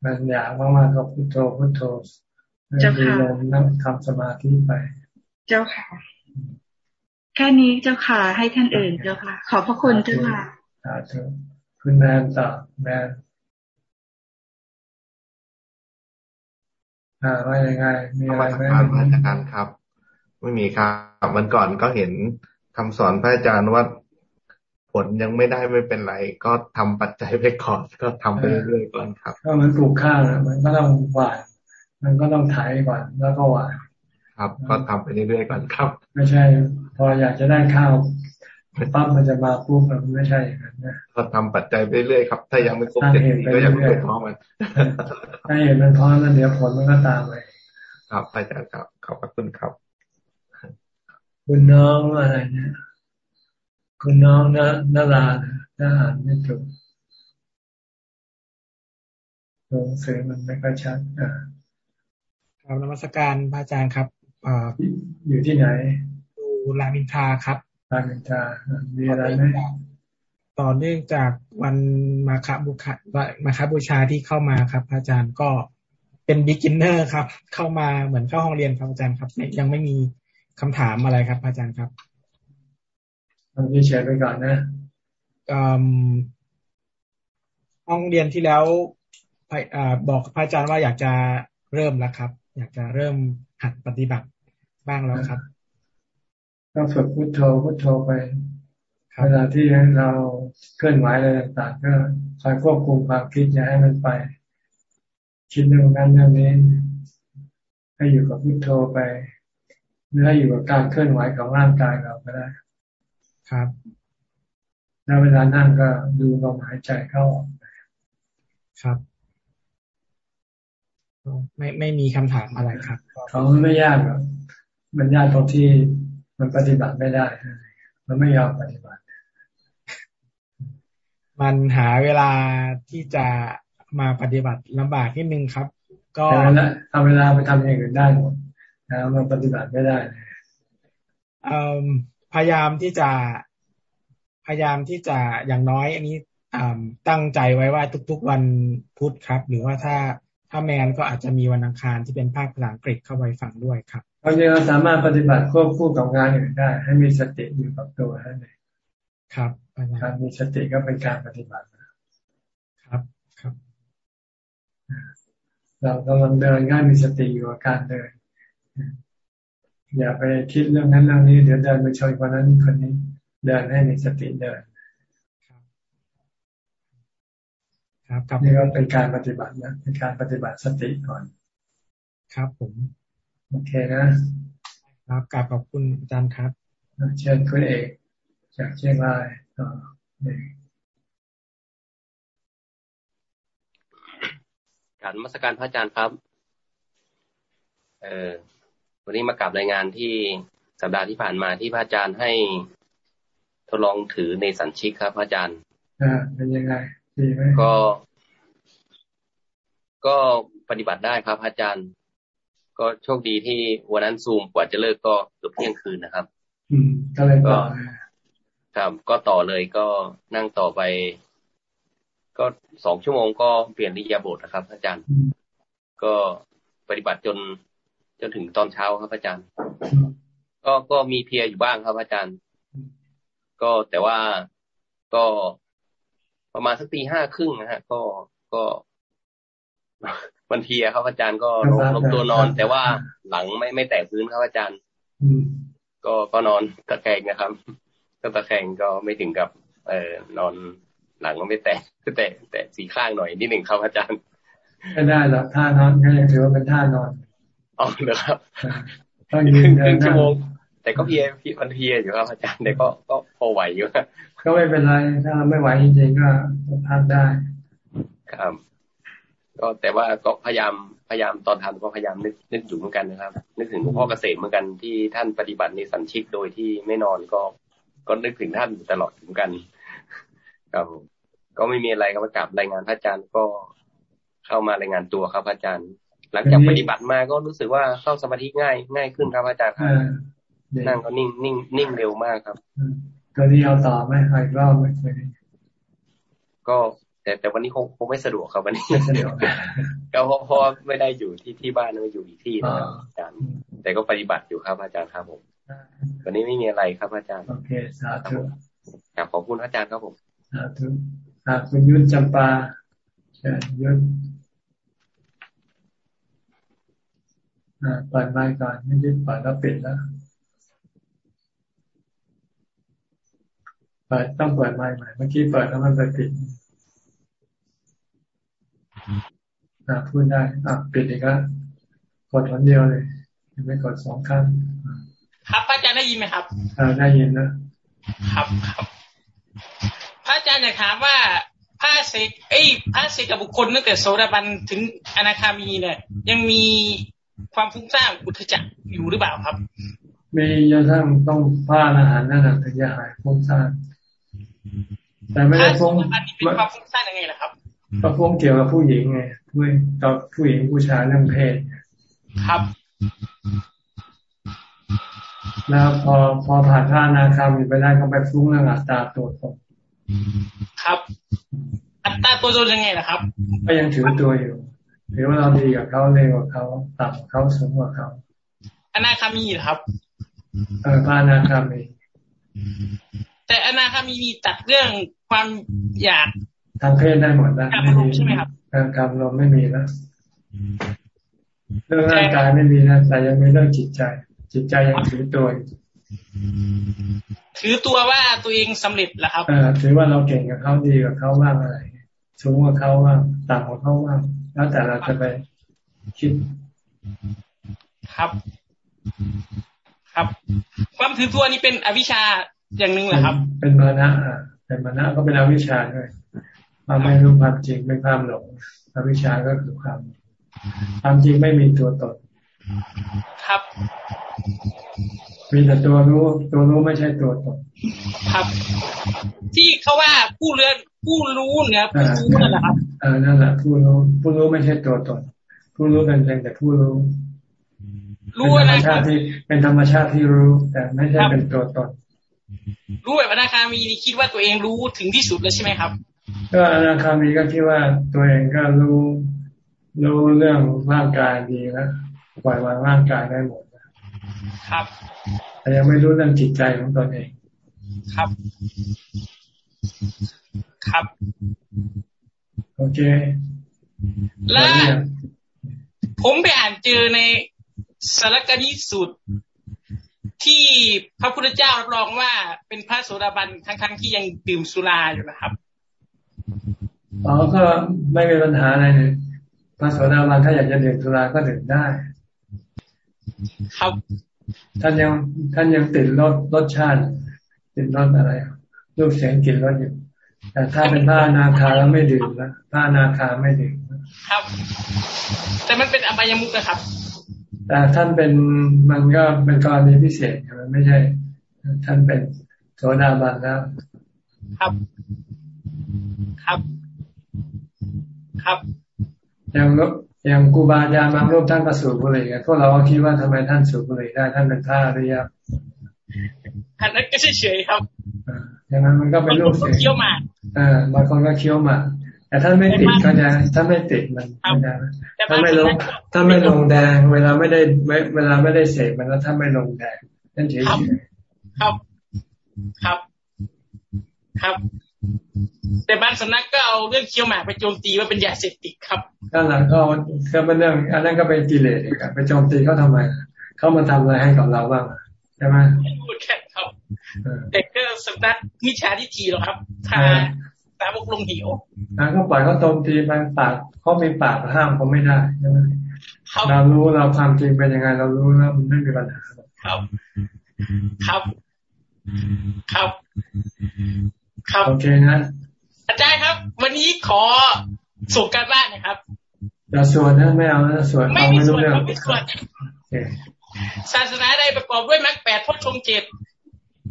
มันอยากมากๆก็พุทโธพุทโธเจ้าค่ะนั่งทำสมาธิไป
เจ้าค่ะ แค่นี้เจ้าค่ะ ให้ท่านอื่นเจ้าค่ะ ขอบพระคุณเจ้าค่ะ
สาธุคุณแมนต่อแมน อ่าว่ายังไง มีอะไรไหม
มาจากการครับ ไม่มีครับวันก่อนก็เห็นคำสอนพระอาจารย์ว่า
ผลยังไม่ได้ไม่เป็นไร ก็ทำปัจจัยไปก่อนก็ทำไปเรื่อยๆก่อนครับ
ก็มันปลูกข้าวมันก็ต้องหวานมันก็ต้องไถก่อนแล้วก็หวาน
ครับ ก็ทำไปเรื่อยๆก่อนครับ
ไม่ใช่ พออยากจะได้ข้าว ปั๊บมันจะมาปุ๊บมันไม่ใช่กันนะ
ก็ทำปัจจัยไปเรื่อยครับ ถ้ายังไม่ครบเจ็ดปีก็ยังไม่พร้อมมัน
ถ้าเห็นมันพร้อมแล้วเดี๋ยวผลมันก็ตามไป
ครับอาจารย์ครับขอบคุณครับ
คุณน้องอะไรเนี่ยคุณน้องนนาราถ้าอ่านไม่ถูกลงเสียมันไม่ค่อยชัดอ่า
ครับนมัสการพระอาจารย์ครับอ่า
อยู่ที่ไหน
ดูรามินทาครับ
รามินทามีอะไรไหม
ต่อเนื่องจากวันมาคบุคมาคบูชาที่เข้ามาครับ อาจารย์ก็เป็นบิ๊กินเนอร์ครับ เข้ามาเหมือนเข้าห้องเรียนครับอาจารย์ครับ ยังไม่มีคำถามอะไรครับ อาจารย์ครับ
ทำที่แชร์ไปก่อนนะ
ห้องเรียนที่แล้วบอกพระอาจารย์ว่าอยากจะเริ่มแล้วครับ อยากจะเริ่มหัดปฏิบัติบ้างแล้วครับ
ก็ฝึกพุทโธพุทโธไปเวลาที่เราเคลื่อนไหวอะไรต่างๆก็คอยควบคุมความคิดอย่าให้มันไป คิดเรื่องนั้นเรื่องนี้ ให้อยู่กับพุทโธไปหรือให้อยู่กับการเคลื่อนไหวของร่างกายเราก็ได้
ครับ
แล้วเวลานั่งก็ดูลมหายใจเข้าออก
ครับไม่ไม่มีคำถามอะไรครับ
เขาไม่ยากหรอกมันยากตรงที่ มันปฏิบัติไม่ได้ มันไม่ยอมปฏิบัติ
มันหาเวลาที่จะมาปฏิบัติลำบากนิดนึงครับ ก็
ทำเวลาไปทำอย่างอื่นได้หมดนะมันปฏิบัติไม่ได้
พยายามที่จะพยายามที่จะอย่างน้อย อันนี้ตั้งใจไว้ว่าทุก ๆ วันพุธครับ หรือว่าถ้าถ้าแมนก็อาจจะมีวันอังคารที่เป็นภาคภาษาอังกฤษเข้าไปฟังด้วยครับ
บางทีเราสามารถปฏิบัติควบคู่กับงานอื่นได้ ให้มีสติอยู่กับตัวนั่นเอง
ครับ
การมีสติก็เป็นการปฏิบัติ
ครับครับ
เรากำลังเดินง่ายมีสติอยู่กับการเดิน อย่าไปคิดเรื่องนั้นเรื่องนี้เดี๋ยวเดินไปชนคนนั้นคนนี้ เดินให้มีสติเดิน
ครับ
นี่ก็เป็นการปฏิบัตินะเป็นการปฏิบัติสติก่อน
ครับผม
โอเคนะ
ครับกราบขอบคุณอาจารย์ครับ
เชิญคุณเอกจากเชียงรายต่อ
การมัสการพระอาจารย์ครับ เออวันนี้มากลับรายงานที่สัปดาห์ที่ผ่านมาที่พระอาจารย์ให้ทดลองถือในสัญชิกครับพระอาจารย์
อ่าเป็นยังไงดีไหม
ก็ ก็ปฏิบัติได้ครับพระอาจารย์ ก็โชคดีที่วันนั้นซูมกว่าจะเลิกก็เกือบเที่ยงคืนนะครับ
อืมก็เลยต่อ
ครับก็ต่อเลยก็นั่งต่อไป ก็สองชั่วโมงก็เปลี่ยนริยาบทนะครับ อาจารย์ ก็ปฏิบัติจนจนถึงตอนเช้าครับอาจารย์ ก็ก็มีเพียอยู่บ้างครับ อาจารย์ ก็แต่ว่าก็ประมาณสักตีห้าครึ่งนะฮะ ก็ก็ มันเพียครับอาจารย์ก็ลงตัวนอน แต่ว่าหลังไม่ไม่แตะพื้นครับอาจารย์ก็ก็นอนตะแคงนะครับก็ตะแคงก็ไม่ถึงกับ เออนอนหลังก็ไม่แตะก็แตะแตะสีข้างหน่อยนิดหนึ่งครับอาจารย์
ไม่ได้หรอกท่านอนก็ยังถือว่าเป็นท่านอน
อ๋อเหรอครับครึ่งครึ่งชั่วโมงแต่ก็เพียพี่มันเพียอยู่ครับอาจารย์แต่ก็ก็พอไหวอยู่
ก็ไม่เป็นไรถ้าไม่ไหวจริงๆก็พักได้
ครับ ก็แต่ว่าก็พยายามพยายามตอนทำก็พยายามนึกนึกอยู่เหมือนกันนะครับ นึกถึงหลวงพ่อเกษมเหมือนกันที่ท่านปฏิบัติในสันชิกโดยที่ไม่นอนก็ก็นึกถึงท่านตลอดเหมือนกันครับก็ไม่มีอะไรครับกลับรายงานพระอาจารย์ก็เข้ามารายงานตัวครับพระอาจารย์ หลังจากปฏิบัติมาก็รู้สึกว่าเข้าสมาธิง่าย ง่ายขึ้นครับอาจารย์ครับนั่งก็นิ่งนิ่งนิ่งเร็วมากครับ
ตัวนี้เอาต่อไหมใครรอบไหม
ก็ แต่แต่วันนี้คงคงไม่สะดวกครับวันนี้ไม่สะดวกก็เพราะเพราะไม่ได้อยู่ที่ที่บ้านไม่อยู่อีกที่นะครับอาจารย์ แต่ก็ปฏิบัติอยู่ครับอาจารย์ครับผมวันนี้ไม่มีอะไรครับอาจารย์
โอเคสาธุ
ขอบคุณอาจารย์ครับผม
สาธุคุณยุทธจำปาเชิญยุทธเปิดไมค์ก่อนไม่ได้เปิดแล้วปิดแล้วเปิดต้องเปิดไมค์ใหม่เมื่อกี้เปิดแล้วมันไปปิดอ่า พูดได้อ่าปิดอีกแล้วกดคนเดียวเลยไม่กดสองครั้ง
ครับพระอาจารย์ได้ยินไหมครับ
อ่าได้ยินนะ
ครับครับ พระอาจารย์อยากถามว่าพระเสกเอ้ยพระเสกกับบุคคลตั้งแต่โสดาบันถึงอนาคามีเนี่ย ยังมีความฟุ้งซ่านอุทจักอยู่หรือเปล่าครับ
มีจนทั้งต้องผ้าอาหารนั่นแหละถึงจะหายฟุ้งซ่านแต่ไม่ได้ฟุ้ง
เป็นความฟุ้งซ่านยังไงล่ะครับ
ก็ฟุ้งเกี่ยวกับผู้หญิงไงผู้กับผู้หญิงผู้ชายเรื่องเพศ
ครับ
แล้วพอพอผ่านท่านาคามีไปได้ก็ไปฟุ้งเรื่องอัตตาตัวตน
ครับ อัตตาตัวตนยังไงล่ะครับ
ก็ยังถือตัวอยู่ถือว่าเราดีกับเขาเลวกว่าเขาต่ำกว่าเขาสูงกว่าเขา
อนาคามีเหรอครับ
เออพระอนาคามี
แต่อนาคามีมีตัดเรื่องความอยาก
ทางเพศได้หมด
แล้วไม่มีใช่ไหมครับ
กรรมลมไม่มีแล้วเรื่องร่างกายไม่มีนะแต่ยังมีเรื่องจิตใจ จิตใจยังถือตัว
ถือตัวว่าตัวเองสำเร็จแล้วครับ
เออถือว่าเราเก่งกับเขาดีกับเขาบ้างอะไรสูงกว่าเขาบ้างต่ำกว่าเขาบ้างแล้วแต่เราจะไปคิด
ครับ ครับ ความถือตัวนี้เป็นอวิชชาอย่างหนึ่งเหรอครับ
เป็นมานะเป็นมานะก็เป็นอวิชชาด้วย ความไม่รู้ความจริงเป็นความหลงอวิชชาก็คือความความจริงไม่มีตัวตน
ครับ
มีแต่ตัวรู้ตัวรู้ไม่ใช่ตัวตน
ครับ ที่เขาว่าผู้เรือนผู้รู้เนี่ยผู้รู้นั่นแหละครับ
เออนั่นแหละผู้รู้ผู้รู้ไม่ใช่ตัวตน ผู้รู้เป็นเพียงแต่ผู้รู้รู้ธรรมชาติที่เป็นธรรมชาติที่รู้ แต่ไม่ใช่เป็นตัวตน
รู้แบบอนาคามีคิดว่าตัวเองรู้ถึงที่สุดแล้วใช่ไหมครับ
ก็อนาคามีก็คิดว่าตัวเองก็รู้ รู้เรื่องร่างกายดีแล้วปล่อยวางร่างกายได้หมด
ครับ
แต่ยังไม่รู้เรื่องจิตใจของตนเอง
ครับ ครับ
โอเค
และผมไปอ่านเจอในสารกนิสุดที่พระพุทธเจ้ารับรองว่าเป็นพระโสดาบันทั้งๆที่ยังดื่มสุราอยู่นะครับ
อ๋อก็ไม่มีปัญหาอะไรเลยพระโสดาบันถ้าอยากจะดื่มสุราก็ดื่มได้
ครับ
ท่านยังท่านยังติดรสรสชาติ ติดรสอะไรรูปเสียงกลิ่นรสอยู่แต่ถ้าเป็นผ้านาคาแล้วไม่ดื่มนะผ้านาคาไม่ดื่ม
ครับ แต่มันเป็นอบายมุกนะครับ
แต่ท่านเป็นมันก็เป็นกรณีพิเศษมันไม่ใช่ ท่านเป็นโสดาบันแล้ว
ครับ ครับ ครับ
อย่างอย่างกูบาอาจารย์บางรูปท่านก็สูบบุหรี่พวกเราก็คิดว่าทำไมท่านสูบบุหรี่ได้ท่านเป็นพระอริย
อันนั้นก็เฉยๆครับ
อย่างนั้นมันก็เป็นรูป
เสียงเคี้ยวหมาก
อ่าบางคนก็เคี้ยวหมากแต่ท่านไม่ติดก็จะท่านไม่ติดมันนะถ้าไม่ลงถ้าไม่ลงแดง เวลาไม่ได้เวลาไม่ได้เสพมันแล้วถ้าไม่ลงแดงนั่นเฉย
ครับ ครับ ครับ แต่บางสำนักก็เอาเรื่องเคี้ยวหมากไปโจมตีว่าเป็นยาเสพติดครับ
นั่นแหละก็ก็เป็นเรื่องอันนั้นก็เป็นกิเลสอีกไปโจมตีเขาทำไมเขามาทำอะไรให้กับเราบ้างใช่ไหม
พูดแค่ครับแต่ก็สำนักมิจฉาทิฏฐิหรอครับทาตาบกลงหิว
นะก็ปล่อยเขาโจมตีไปปากเขามีปากห้ามเขาไม่ได้ใช่ไหมเรารู้เราความจริงเป็นยังไง เรารู้แล้วมันไม่มีปัญหา
ครับ ครับ ครับ
ครับโอเคนะ
อาจารย์ครับ วันนี้ขอส่งการบ้านนะครับ
อย่าส่วนนะไม่เอานะส่วน
ไม่มีส่วนไม่ส่วนศาสนาใดประกอบด้วยมรรคแปดพุทธงเจ็ด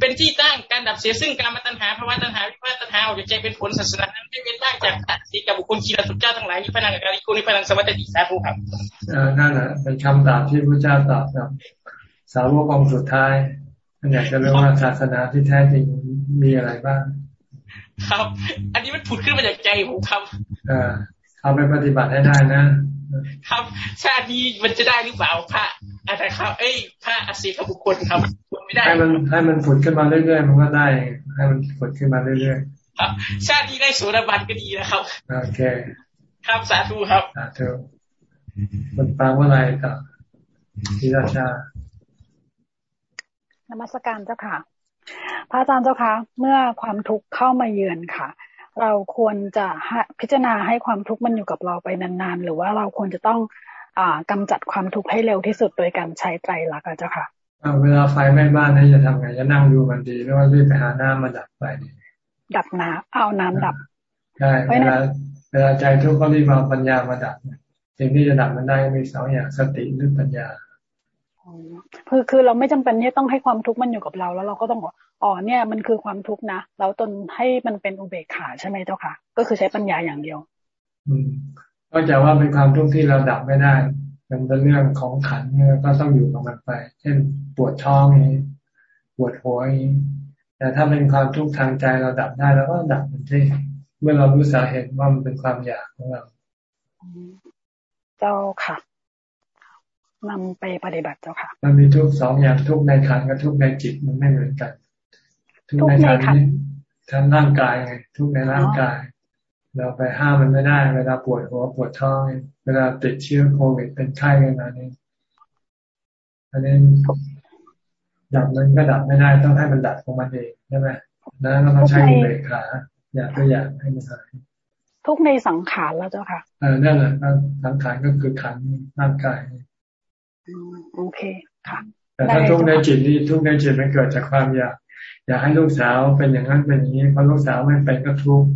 เป็นที่ตั้งการดับเสียซึ่งการมาตัญหาภาวะตัญหาวิภาตัญหาออกจากใจเป็นผลศาสนานั้นไม่เป็นบ้างจากสีกับบุคคลคีรสุเจ้าทั้งหลายนิพพานังการิโกนิพพานังสมัติสาธุครับ
อ่านั่นแหละเป็นคำตอบที่พระเจ้าตอบกับสาวกองสุดท้ายอยากจะรู้ว่าศาสนาที่แท้จริงมีอะไรบ้าง
ครับ อันนี้มันผุดขึ้นมาจากใจผมครับ
อ่าเอาไปปฏิบัติให้ได้นะ
ครับชาตินี้มันจะได้หรือเปล่าพระอะไรครับ เอ้ยพระอสีขบุคคลครับไม่ได้
ให้มันให้มันผุดขึ้นมาเรื่อยๆมันก็ได้ ให้มันผุดขึ้นมาเรื่อย
ๆครับ ชาตินี้ได้สุรบันก็ดีนะครับ
โอเค
ครับสาธุครับ
สาธุมันฟังว่าอะไรต่อพิราชา
นมัสการเจ้าค่ะ พระอาจารย์เจ้าคะ เมื่อความทุกข์เข้ามาเยือนค่ะ เราควรจะพิจารณาให้ความทุกข์มันอยู่กับเราไปนานๆ หรือว่าเราควรจะต้องอ่ากำจัดความทุกข์ให้เร็วที่สุดโดยการใช้ไตรลักษณ์เจ้าค่ะ
เวลาไฟไหม้บ้านนี่จะทำไงจะนั่งดูมันดีหรือว่ารีบไปหาน้ำมาดับไฟ
ดับน้ำเอาน้ำดับ
ใช่เวลาเวลาใจทุกข์ก็รีบเอาปัญญามาดับสิ่งที่จะดับมันได้มีสองอย่างสติหรือปัญญา
คือคือเราไม่จำเป็นที่ต้องให้ความทุกข์มันอยู่กับเรา แล้วเราก็ต้องบอกอ๋อเนี่ยมันคือความทุกข์นะเราตนให้มันเป็นอุเบกขาใช่ไหมเจ้าค่ะ ก็คือใช้ปัญญาอย่างเดียว
อืมนอกจากว่าเป็นความทุกข์ที่เราดับไม่ได้มันเป็นเรื่องของขันเนี่ยก็ต้องอยู่กับมันไป เช่นปวดท้องนี้ปวดหัวนี้แต่ถ้าเป็นความทุกข์ทางใจเราดับได้แล้วก็ดับมันที่เมื่อเรารู้สาเหตุว่ามันเป็นความอยากของเรา
เจ้าค่ะ นำไปปฏิบัติเจ้าค่ะ
มันมีทุกสองอย่างทุกในขันกับทุกในจิตมันไม่เหมือนกัน ทุกในขันนี้ทั้งร่างกายไงทุกในร่างกาย เราไปห้ามมันไม่ได้ เวลาปวดหัวปวดท้อง เวลาติดเชื้อโควิดเป็นไข้กันมานี่อันนี้ดับมันก็ดับไม่ได้ต้องให้มันดับของมันเองใช่ไหมนะเราต้องใช้อุเบกขาอยากก็อยากให้มันหาย
ทุกในสังขารแล้วเจ้าค่ะ
เออนั่นแหละสังขารก็คือขันร่างกาย
โอเคค่ะ
แต่ถ้าทุกในจิตนี่ทุกในจิตมันเกิดจากความอยากอยากให้ลูกสาวเป็นอย่างนั้นเป็นอย่างนี้พอลูกสาวไม่เป็นก็ทุกข์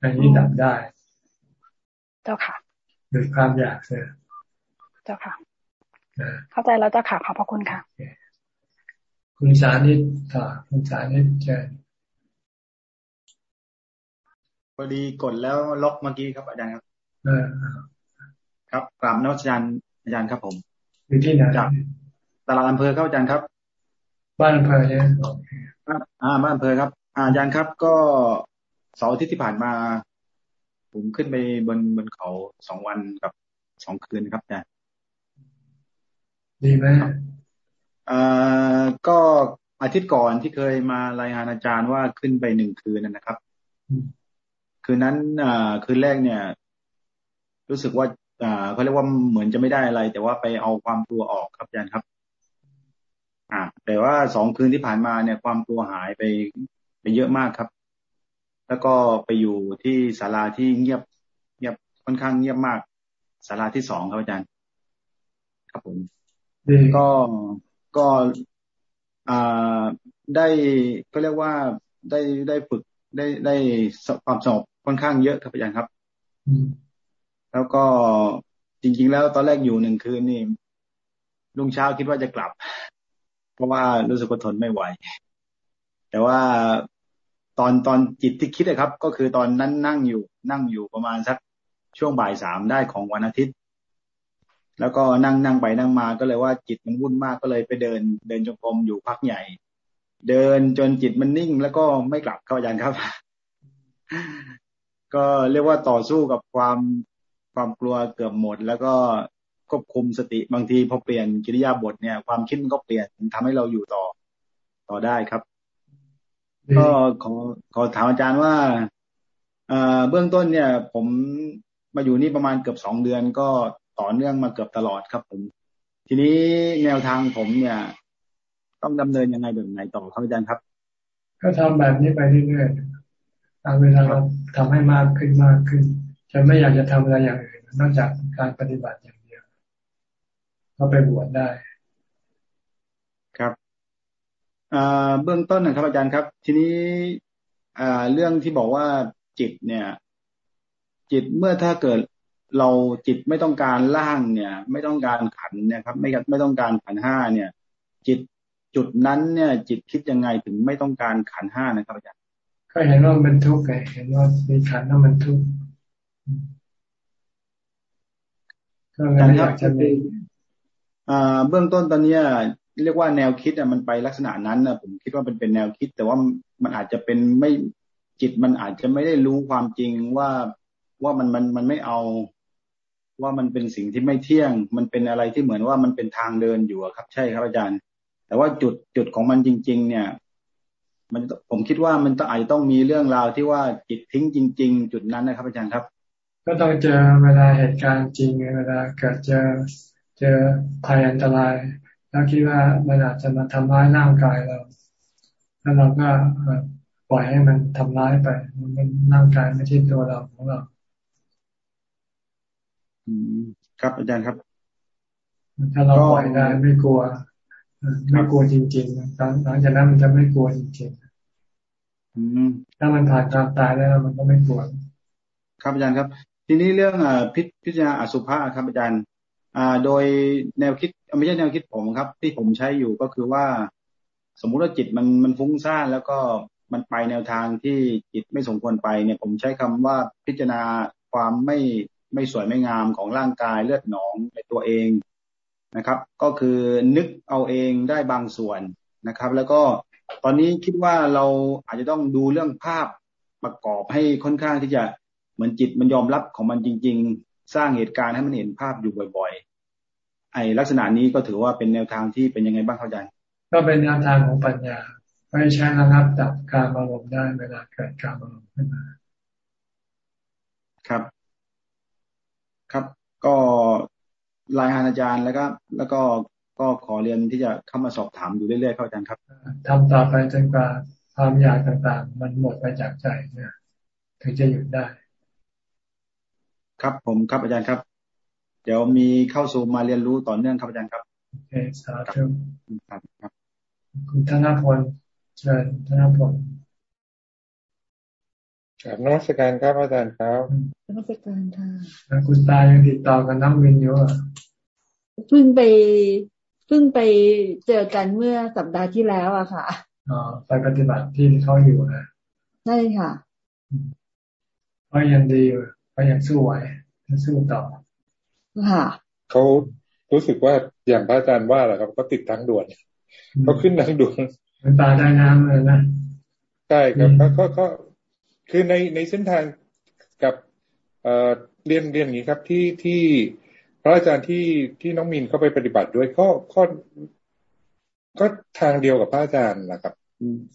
อันนี้ดับได้
เจ้าค่ะ
โดยความอยากเสีย
เจ้าค่ะ เข้าใจแล้วเจ้าค่ะขอบพระคุณค่ะ
คุณสานิตค่ะคุณสานิตเชิญ
พอดีกดแล้วล็อกเมื่อกี้ครับอาจารย์ครับ ครับกราบนักอาจารย์อาจารย์ครับผม
อยู่ที่ไหน
จากตลาดอำเภอครับอาจารย์ครับ
บ้านอำเภอเนี่ย
อ่าบ้านอำเภอครับอาจารย์ครับ ก็เสาร์ที่ที่ผ่านมา ผมขึ้นไปบนบนเขาสองวันกับสองคืนครับอาจารย์
ดีไหม
อ่าก็อาทิตย์ก่อนที่เคยมารายงานอาจารย์ว่าขึ้นไปหนึ่งคืนนะครับ คืนนั้นอ่าคืนแรกเนี่ย รู้สึกว่าอ่า เขาเรียกว่าเหมือนจะไม่ได้อะไร แต่ว่าไปเอาความกลัวออกครับอาจารย์ครับ อ่า แต่ว่าสองคืนที่ผ่านมาเนี่ย ความกลัวหายไปไปเยอะมากครับ แล้วก็ไปอยู่ที่ศาลาที่เงียบเงียบค่อนข้างเงียบมากศาลาที่สองครับอาจารย์ ครับผมก็ก็อ่าได้ก็เรียกว่าได้ได้ฝึกได้ได้ความสงบค่อนข้างเยอะครับอาจารย์ครับ แล้วก็จริง ๆ แล้วตอนแรกอยู่หนึ่งคืนนี่ลุงเช้าคิดว่าจะกลับ เพราะว่ารู้สึกว่าทนไม่ไหว แต่ว่าตอนตอนจิตที่คิดนะครับ ก็คือตอนนั้นนั่งอยู่ นั่งอยู่ประมาณสักช่วงบ่ายสามได้ของวันอาทิตย์ แล้วก็นั่งนั่งไปนั่งมาก็เลยว่าจิตมันวุ่นมากก็เลยไปเดิน เดินจงกรมอยู่พักใหญ่ เดินจนจิตมันนิ่ง แล้วก็ไม่กลับเข้าอาจารย์ครับ ก็เรียกว่าต่อสู้กับความ ความกลัวเกือบหมด แล้วก็ควบคุมสติบางทีพอเปลี่ยนกิริยาบทเนี่ย ความคิดมันก็เปลี่ยนทำให้เราอยู่ต่อต่อได้ครับ ก็ขอขอถามอาจารย์ว่าเบื้องต้นเนี่ย ผมมาอยู่นี่ประมาณเกือบสองเดือนก็ต่อเนื่องมาเกือบตลอดครับ ผม ทีนี้แนวทางผมเนี่ย ต้องดำเนินยังไงแบบไหนต่อครับอาจารย์ครับ
ก็ทำแบบนี้ไปเรื่อยๆตามเวลาเราทำให้มากขึ้นมากขึ้น ฉันไม่อยากจะทำอะไรอย่างอื่นนอกจากการปฏิบัติอย่างเดียวก็ไปบวชได้
ครับเบื้องต้นนะครับอาจารย์ครับ ทีนี้เรื่องที่บอกว่าจิตเนี่ย จิตเมื่อถ้าเกิดเราจิตไม่ต้องการล่างเนี่ย ไม่ต้องการขันเนี่ยครับ ไม่ไม่ต้องการขันห้าเนี่ย จิตจุดนั้นเนี่ย จิตคิดยังไงถึงไม่ต้องการขันห้านะครับอาจารย์
ก็เห็นว่ามันทุกข์ไงเห็นว่ามีขันแล้วมันทุกข์
อาจารย์ครับเบื้องต้นตอนนี้เรียกว่าแนวคิดอะมันไปลักษณะนั้นนะผมคิดว่าเป็นเป็นแนวคิด แต่ว่ามันอาจจะเป็นไม่จิตมันอาจจะไม่ได้รู้ความจริงว่าว่ามันมันมันไม่เอาว่ามันเป็นสิ่งที่ไม่เที่ยง มันเป็นอะไรที่เหมือนว่ามันเป็นทางเดินอยู่ครับ ใช่ครับอาจารย์ แต่ว่าจุดจุดของมันจริง ๆ เนี่ย มันผมคิดว่ามันต้องอาจจะต้องมีเรื่องราวที่ว่าจิตทิ้งจริง ๆ จุดนั้นนะครับอาจารย์ครับ
ก็ต้องเจอเวลาเหตุการณ์จริงเวลาเกิดเจอเจอภัยอันตราย แล้วคิดว่ามันอาจจะมาทำร้ายร่างกายเรา แล้วเราก็ปล่อยให้มันทำร้ายไป มันเป็นร่างกายไม่ใช่ตัวเราของเรา
ครับอาจารย์ครับ
ถ้าเราปล่อยได้ไม่กลัวไม่กลัวจริงๆหลังจากนั้นมันจะไม่กลัวจริงๆถ้ามันผ่านความตายแล้วมันก็ไม่กลัว
ครับอาจารย์ครับ ทีนี้เรื่องอพิพจารณาอสุภะครับอาจารย์โดยแนวคิดไม่ใช่แนวคิดผมครับ ที่ผมใช้อยู่ก็คือว่า สมมุติว่าจิตมันมันฟุ้งซ่านแล้วก็มันไปแนวทางที่จิตไม่สมควรไปเนี่ย ผมใช้คำว่าพิจารณาความไม่ไม่สวยไม่งามของร่างกายเลือดหนองในตัวเองนะครับ ก็คือนึกเอาเองได้บางส่วนนะครับ แล้วก็ตอนนี้คิดว่าเราอาจจะต้องดูเรื่องภาพประกอบให้ค่อนข้างที่จะ เหมือนจิตมันยอมรับของมันจริง ๆ สร้างเหตุการณ์ให้มันเห็นภาพอยู่บ่อย ๆ ไอ้ลักษณะนี้ก็ถือว่าเป็นแนวทางที่เป็นยังไงบ้างเข้าใจ
ก็เป็นแนวทางของปัญญาไม่ใช่ระงับดับการอารมณ์ได้เวลาเกิดการอารมณ์ขึ้นมา
ครับ ครับ ก็รายงานอาจารย์แล้วก็แล้วก็ก็ขอเรียนที่จะเข้ามาสอบถามอยู่เรื่อยๆครับอาจารย์ครับ
ทำต่อไปจนกว่าความอยากต่างๆ มันหมดไปจากใจเนี่ยถึงจะหยุดได้
ครับผมครับอาจารย์ครับ เดี๋ยวมีเข้าสู่มาเรียนรู้ต่อเนื่องครับอาจารย์ครับ
โอเคสาธุครับ คุณธนพลเชิญธนพล
ครับนวัตการครับอาจารย์ครับ
นวัตการค่ะ
คุณตายังติดต่อกับน้ำวินอยู่อะ
เพิ่งไปเพิ่งไปเจอกันเมื่อสัปดาห์ที่แล้วอะค่ะ
อ๋อไปปฏิบัติที่เขาอยู่นะ
ใช่ค่ะ
ก็ยังดีอยู่ ก็ยังสู้ไหวสู้ต่อ
ค่ะ
เขารู้สึกว่าอย่างพระอาจารย์ว่าแหละครับ ก็ติดทั้งด่วนเขาขึ้นทั้งด่วน
ตาได้น้ำเลยนะ
ใช่ครับก็ก็คือในในเส้นทางกับเอ่อเรียนเรียนอย่างนี้ครับที่ที่พระอาจารย์ที่ที่น้องมินเข้าไปปฏิบัติด้วยก็ก็ก็ทางเดียวกับพระอาจารย์นะครับ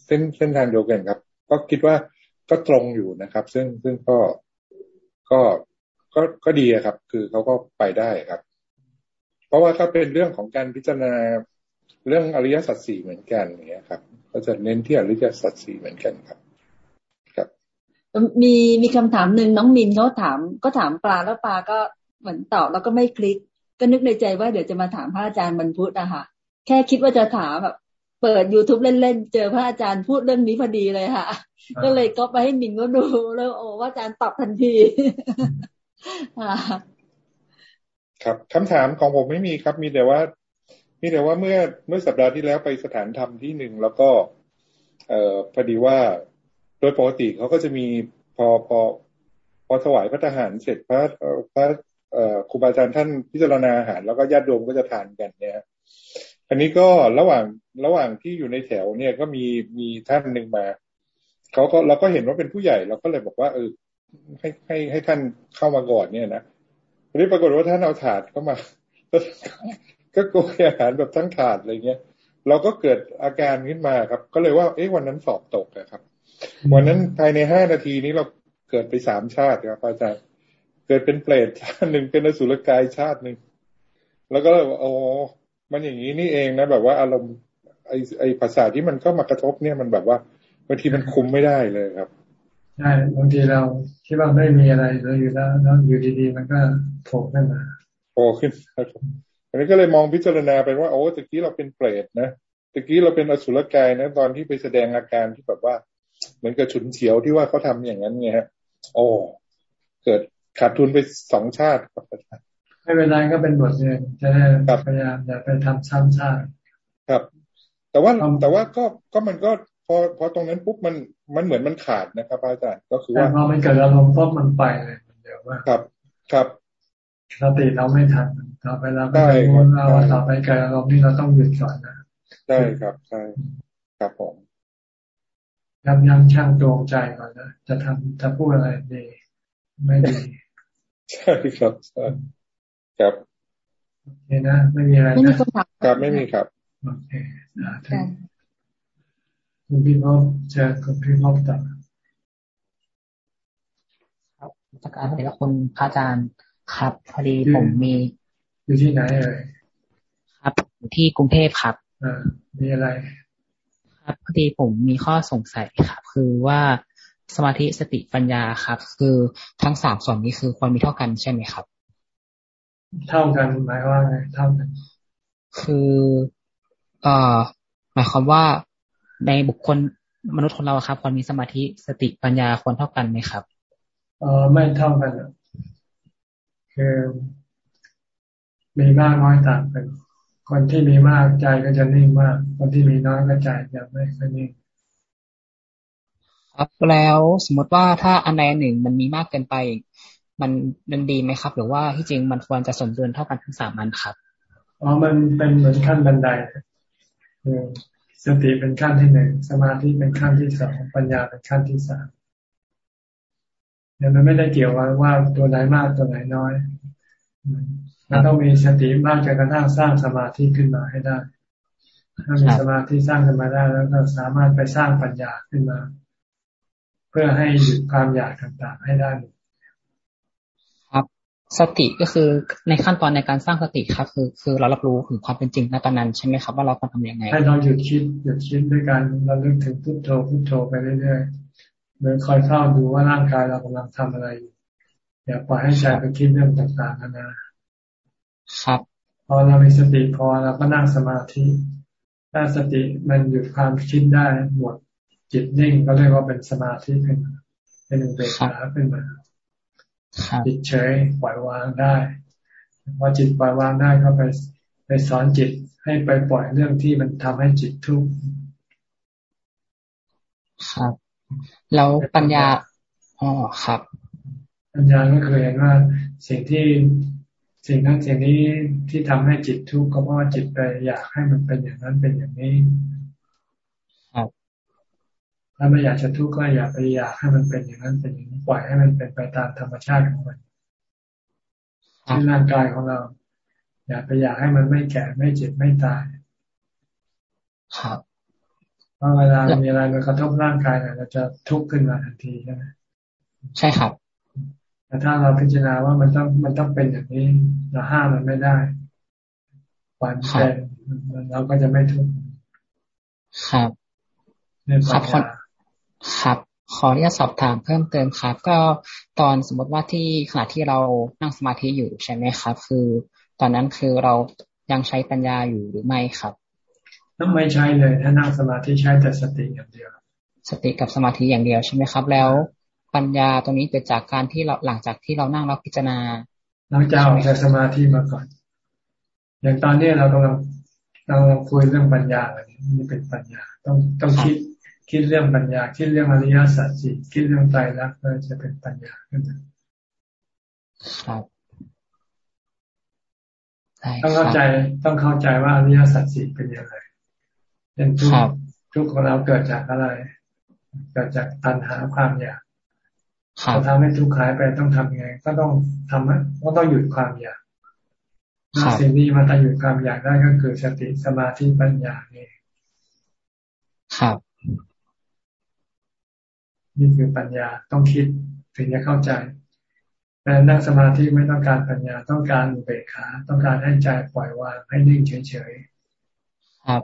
เส้นเส้นทางเดียวกันครับ ก็คิดว่าก็ตรงอยู่นะครับ ซึ่งซึ่งก็ ก็ก็ก็ดีครับ คือเขาก็ไปได้ครับ เพราะว่าถ้าเป็นเรื่องของการพิจารณาเรื่องอริยสัจสี่เหมือนกันเนี้ยครับ ก็จะเน้นที่อริยสัจสี่เหมือนกันครับ ครับ
มีมีคำถามหนึ่งน้องมินเขาถาม ก็ถามปลาแล้วปลาก็เหมือนตอบแล้วก็ไม่คลิก ก็นึกในใจว่าเดี๋ยวจะมาถามพระอาจารย์บรรพุทธอะค่ะ แค่คิดว่าจะถามแบบ เปิด youtube เล่นๆ เจอพระอาจารย์พูดเรื่องนี้พอดีเลยค่ะ ก็เลยก็ไปให้มินก็ดู แล้วโอ้ว่าอาจารย์ตอบทันที
ครับคำถามของผมไม่มีครับ มีแต่ว่า มีแต่ว่าเมื่อเมื่อสัปดาห์ที่แล้วไปสถานธรรมที่หนึ่งแล้วก็ เอ่อพอดีว่าโดยปกติเขาก็จะมีพอพอพอถวายพระทหารเสร็จพระพระครูบาอาจารย์ท่านพิจารณาอาหาร แล้วก็ญาติโยมก็จะทานกันเนี่ย อันนี้ก็ระหว่างระหว่างที่อยู่ในแถวเนี่ยก็มีมีท่านหนึ่งมาเขาก็เราก็เห็นว่าเป็นผู้ใหญ่เราก็เลยบอกว่าเออให้ให้ให้ท่านเข้ามาก่อนเนี่ยนะอันนี้ปรากฏว่าท่านเอาถาดเข้ามา ก็โกยอาหารแบบทั้งถาดอะไรเงี้ยเราก็เกิดอาการขึ้นมาครับ ก็เลยว่าเอ๊ะวันนั้นสอบตกนะครับ วันนั้นภายในห้านาทีนี้เราเกิดไปสามชาติครับอาจารย์เกิดเป็นเปรตชาติหนึ่งเป็นอสุรกายชาติหนึ่งแล้วก็เลยว่าโอ้ มันอย่างนี้นี่เองนะแบบว่าอารมณ์ไอไอภาษาที่มันก็มากระทบเนี่ยมันแบบว่าบางทีมันคุมไม่ได้เลยครับ
ใช่บางทีเราคิดว่าไม่มีอะไรเราอยู่แล้วแล้วอยู่ดีๆ มันก็โผล่ขึ้นมา
โผล่ขึ้นอันนี้ก็เลยมองพิจารณาไปว่าโอ้ตะกี้เราเป็นเปรตนะตะกี้เราเป็นอสุรกายนะ ตอนที่ไปแสดงอาการที่แบบว่า เหมือนกับฉุนเฉียวที่ว่าเขาทาอย่างนั้นไงฮะโอ้เกิดขาดทุนไปสองชาติครับ
ไม่เป็นไรก็เป็นบทเรียนจะได้พยายามอย่าไปทำซ้ำซาก
ครับ แต่ว่าแต่ว่าก็ก็มันก็พอพอตรงนั้นปุ๊บมันมันเหมือนมันขาดนะครับอาจารย์ก็คือว่า
พอมันเกิดอารมณ์ปุ๊บมันไปเลยเดี๋ยวว่า
ครับ ครับ
สติเราไม่ทันต่อไปเราก็รู้เราต่อไปเกิดอารมณ์นี่เราต้องหยุดก่อนนะ
ใช่ครับใช่ครับผม
ยับยั้งชั่งตวงใจก่อนนะจะทำจะพูดอะไรดีไม่ดี
ใช่ครับใช่ ครับ
โอเคนะไม่มีอะไรนะ
ครับไม่มีครับ
โอเคนะคุณพี่พบเจอคุณพี่พบต่อ
ครับจากการแต่ละคนพระอาจารย์ครับ พอดีผมมี
อยู่ที่ไหนเอ่ย
ครับอยู่ที่กรุงเทพครับ
อ่ามีอะไร
ครับครับพอดีผมมีข้อสงสัยครับ คือว่าสมาธิสติปัญญาครับ คือทั้งสามส่วนนี้คือควรมีเท่ากันใช่ไหมครับ
เท่ากันหมายว่าไงเท่ากัน
คือเอ่อหมายความว่าในบุคคลมนุษย์ของเราครับควรมีสมาธิสติปัญญาควรเท่ากันไหมครับ
เออไม่เท่ากันคือมีมากน้อยต่างกัน คนที่มีมากใจก็จะนิ่งมาก คนที่มีน้อยก็ใจจะไม่ค่อยนิ่ง
ครับแล้วสมมติว่าถ้าอันใดหนึ่งมันมีมากเกินไป มันมันดีไหมครับ หรือว่าที่จริงมันควรจะสมดุลเท่ากันทั้งสามอันครับ
อ๋อมันเป็นเหมือนขั้นบันไดสติเป็นขั้นที่หนึ่งสมาธิเป็นขั้นที่สองปัญญาเป็นขั้นที่สามเนี่ยมันไม่ได้เกี่ยวว่าว่าตัวไหนมากตัวไหนน้อยมันต้องมีสติมากจนกระทั่งสร้างสมาธิขึ้นมาให้ได้ ถ้ามีสมาธิสร้างขึ้นมาได้แล้วก็สามารถไปสร้างปัญญาขึ้นมา เพื่อให้หยุดความอยากต่างๆให้ได้
สติก็คือในขั้นตอนในการสร้างสติครับ คือคือเรารับรู้ถึงความเป็นจริงณตอนนั้นใช่ไหมครับ ว่าเราควรทำยังไง
ให้เราหยุดคิดหยุดคิดด้วยการเราเลึกถึงพุทโธพุทโธไปเรื่อยๆโดยคอยเฝ้าดูว่าร่างกายเรากำลังทำอะไรอย่าปล่อยให้ใจไปคิดเรื่องต่างๆนานา
ครับ
พอเรามีสติพอเราก็นั่งสมาธิถ้าสติมันหยุดความคิดได้หมดจิตนิ่งก็เรียกว่าเป็นสมาธิขึ้นมาเป็นอุเบกขาขึ้นมา จิตเฉยปล่อยวางได้พอจิตปล่อยวางได้ก็ไปไปสอนจิตให้ไปปล่อยเรื่องที่มันทำให้จิตทุกข์
ครับแล้วปัญญาอ๋อครับ
ปัญญาก็คือเห็นว่าสิ่งที่สิ่งนั้นสิ่งนี้ที่ทำให้จิตทุกข์ก็เพราะว่าจิตไปอยากให้มันเป็นอย่างนั้นเป็นอย่างนี้
ครับ
ถ้าไม่อยากจะทุกข์ก็อย่าไปอยากให้มันเป็นอย่างนั้นเป็นอย่างนี้ปล่อยให้มันเป็นไปตามธรรมชาติของมันที่ร่างกายของเรา อย่าไปอยากให้มันไม่แก่ไม่เจ็บไม่ตาย
ครับ
เพราะเวลามีอะไรมากระทบร่างกายเราจะทุกข์ขึ้นมาทันทีใช่ไหม
ใช่ครับ
แต่ถ้าเราพิจารณาว่ามันต้องมันต้องเป็นอย่างนี้ เราห้ามมันไม่ได้วันเป็นเราก็จะไม่ทุกข์
ครับครับ ครับ ขออนุญาตสอบถามเพิ่มเติมครับ ก็ตอนสมมติว่าที่ขณะที่เรานั่งสมาธิอยู่ใช่ไหมครับ คือตอนนั้นคือเรายังใช้ปัญญาอยู่หรือไม่ครับ
ต้องไม่ใช้เลยถ้านั่งสมาธิใช้แต่สติอย่างเดียว
สติกับสมาธิอย่างเดียวใช่ไหมครับ แล้วปัญญาตรงนี้เกิดจากการที่เราหลังจากที่เรานั่งเราพิจารณา
หลังจากออกจากสมาธิมาก่อน อย่างตอนนี้เรากำลังเราคุยเรื่องปัญญาอันนี้นี่เป็นปัญญาต้องต้องคิด คิดเรื่องปัญญา คิดเรื่องอริยสัจสี่คิดเรื่องไตรลักษณ์ก็จะเป็นปัญญาขึ้นมา
ครับ
ต้องเข้าใจต้องเข้าใจว่าอริยสัจสี่เป็นอย่างไรเป็นทุกทุกของเราเกิดจากอะไร เกิดจากตัณหาความอยากจะทำให้ทุกข์หายไปต้องทำยังไง ก็ต้องทำก็ต้องหยุดความอยากสิ่งนี้มาตั้งหยุดความอยากได้ก็คือสติสมาธิปัญญานี่
ครับ
นี่คือปัญญาต้องคิดถึงจะเข้าใจแต่นั่งสมาธิไม่ต้องการปัญญาต้องการอุเบกขาต้องการให้ใจปล่อยวางให้นิ่งเฉย
ๆครับ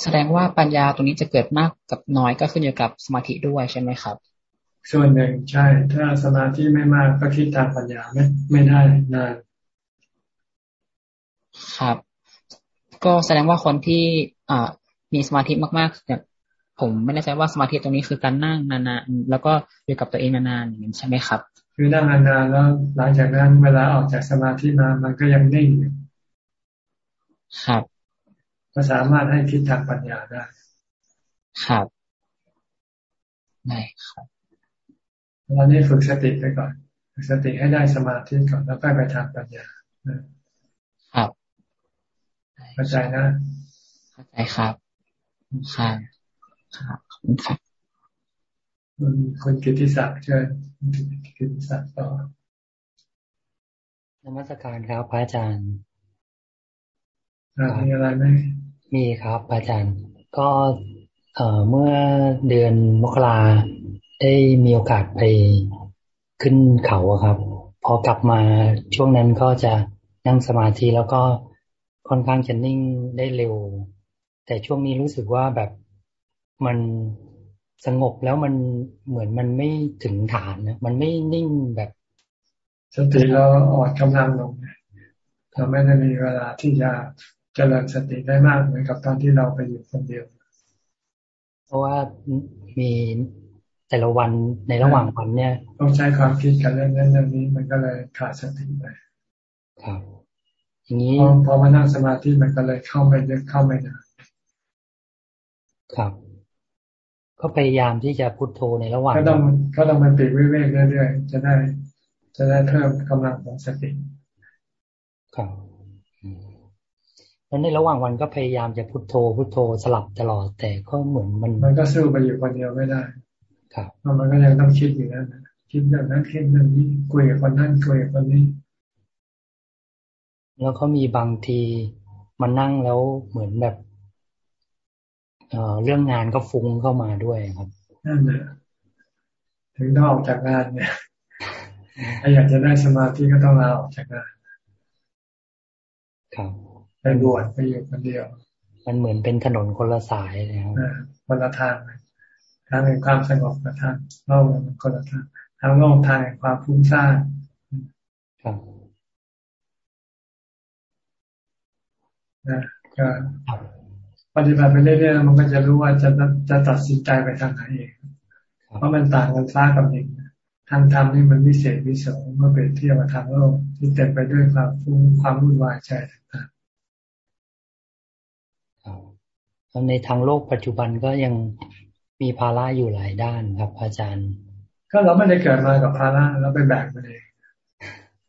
แสดงว่าปัญญาตรงนี้จะเกิดมากกับน้อยก็ขึ้นอยู่กับสมาธิด้วยใช่ไหมครับ
ส่วนหนึ่งใช่ ถ้าสมาธิไม่มากก็คิดทางปัญญาไม่ไม่ได้นาน
ครับ ก็แสดงว่าคนที่อ่ามีสมาธิมากๆเนี่ย ผมไม่แน่ใจว่าสมาธิตรงนี้คือการนั่งนานๆแล้วก็อยู่กับตัวเองนานๆอย่างนี้ใช่ไหมครับ
คือนั่งนานๆแล้วหลังจากนั้นเวลาออกจากสมาธิมามันก็ยังนิ่งอยู่
ครับ
ก็สามารถให้คิดทางปัญญาได้
ครับได้ครับ
ตอนนี้ฝึกสติไปก่อนฝึกสติให้ได้สมาธิก่อนแล้วก็ไปทางปัญญา
ครับ
เข้าใจนะ
เข้าใจครับครับ ครับขอบคุณครับ
คนกิติศักดิ์เชิญกิติศักดิ์ต่อ
นมัสการครับพระอาจารย์
มีอะไรไหม
มีครับพระอาจารย์ ก็เอ่อเมื่อเดือนมกราได้มีโอกาสไปขึ้นเขาครับ พอกลับมาช่วงนั้นก็จะนั่งสมาธิแล้วก็ค่อนข้างจะนิ่งได้เร็ว แต่ช่วงนี้รู้สึกว่าแบบ มันสงบแล้วมันเหมือนมันไม่ถึงฐานนะมันไม่นิ่งแบบ
สติเราอ่อนกำลังลงเราไม่ได้มีเวลาที่จะเจริญสติได้มากเหมือนกับตอนที่เราไปอยู่คนเดียว
เพราะว่ามีแต่ละวันในระหว่างวันเนี่ย
ต้องใช้ความคิดกันเรื่องนั้นเรื่องนี้ มันก็เลยขาดสติไป
ครับอย่างนี้
พอมานั่งสมาธิมันก็เลยเข้าไม่เยอะเข้าไม่นาน
ครับ ก็พยายามที่จะพุทโธในระหว่าง
ก็ต้องก็ต้องมันปีกวิเวกเรื่อยๆจะได้ จะได้เพิ่มกำลังของสติ
ครับแล้วในระหว่างวันก็พยายามจะพุทโธพุทโธสลับตลอด แต่ก็เหมือนมัน
มันก็สู้ไปอยู่คนเดียวไม่ได้
ครับ
มันก็ยังต้องคิดอยู่นั่นคิดแบบนั้นคิดแบบนี้คุยกับคนนั้นคุยกับคนนี้
แล้วก็มีบางทีมานั่งแล้วเหมือนแบบ เอ่อเรื่องงานก็ฟุ้งเข้ามาด้วยครับ
นั่นแหละถึงต้องออกจากงานเนี่ยถ้าอยากจะได้สมาธิก็ต้องลาออกจากงาน
ครับ
ไปบวชไปอยู่คนเดียว
มันเหมือนเป็นถนนคนละสายเลยครับ
คนละทางทางแห่งความสงบกับทางโลกมันคนละทางทางโลกทางแห่งความฟุ้งซ่าน
ครับ
นะก็ป ฏิบัติไปเรื่อยๆมันก็จะรู้ว่าจะจะตัดสินใจไปทางไหนเอง เพราะมันต่างกันฟ้ากับดินทางธรรมนี่มันวิเศษวิโสเมื่อเปรียบเทียบกับทางโลกที่เต็มไปด้วยความฟุ้งความวุ่นวายใจต่าง
ๆในทางโลกปัจจุบันก็ยังมีภาระอยู่หลายด้านครับ อาจารย์
ก็เราไม่ได้เกิดมากับภาระเราไปแบกมันเอง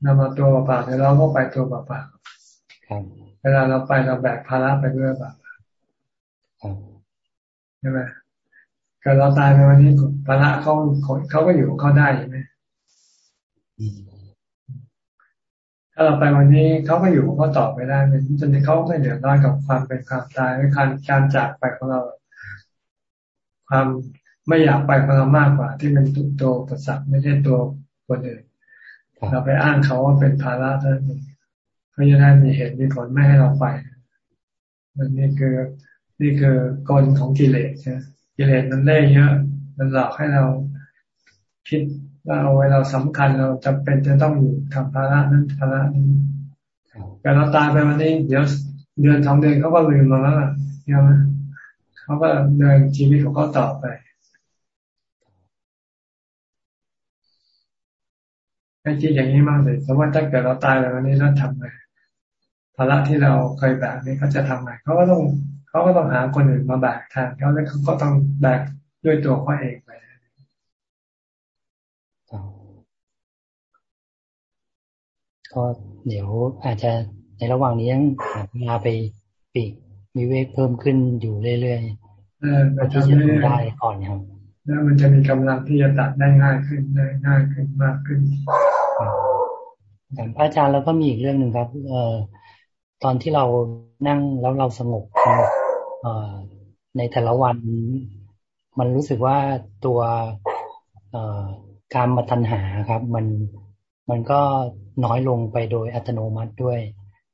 นำมาตัวเปล่าๆเราก็ไปตัวเปล่า
ๆครับ
เวลาเราไปเราแบกภาระไปด้วยเปล่า ใช่ไหมก็เราตายไปวันนี้ภาระเขาเขาก็อยู่เขาได้ใช่ไหมถ้าเราไปวันนี้เขาก็อยู่เขาตอบไม่ได้เนี่ยจนเขาไม่เดือดร้อนกับความเป็นความตายหรือการการจากไปของเรา ความไม่อยากไปของเรามากกว่า ที่เป็นตัวประสักไม่ใช่ตัวคนอื่นเราไปอ้างเขาว่าเป็นภาระเท่านั้นเพราะฉะนั้นมีเหตุมีผลไม่ให้เราไปอันนี้คือ นี่คือกลของกิเลสใช่กิเลสมันเล่เยอะ มันหลอกให้เราคิดว่าเอาไว้เราสำคัญเราจำเป็นจะต้องอยู่ทำภาระนั้นภาระนี้แต่เราตายไปวันนี้เดี๋ยวเดือนสองเดือนเขาก็ลืมเราแล้วใช่ไหมเขาก็เดินชีวิตของเขาต่อไปให้คิดอย่างนี้มากเลยสมมติถ้าเกิดเราตายไปวันนี้แล้วทำไงภาระที่เราเคยแบกนี่เขาจะทำไงเขาก็ต้อง เขาก็ต้องหาคนอื่นมาแบกแทนเขาแล้วเขาก็ต้องแบกด้วยตัวเขาเองไป
ก็เดี๋ยวอาจจะในระหว่างนี้ยังหาเวลาไปปีกมีเวกเพิ่มขึ้นอยู่เรื่อยๆที่จะทำได้ก่อนครับ
แล้วมันจะมีกำลังที่จะตัดได้ง่ายขึ้นได้ง่ายขึ้นมากขึ้น
อย่างพระอาจารย์แล้วก็มีอีกเรื่องหนึ่งครับ เอ่อตอนที่เรานั่งแล้วเราสงบสงบ ในแต่ละวันมันรู้สึกว่าตัวการมาตัญหาครับ มันมันก็น้อยลงไปโดยอัตโนมัติด้วย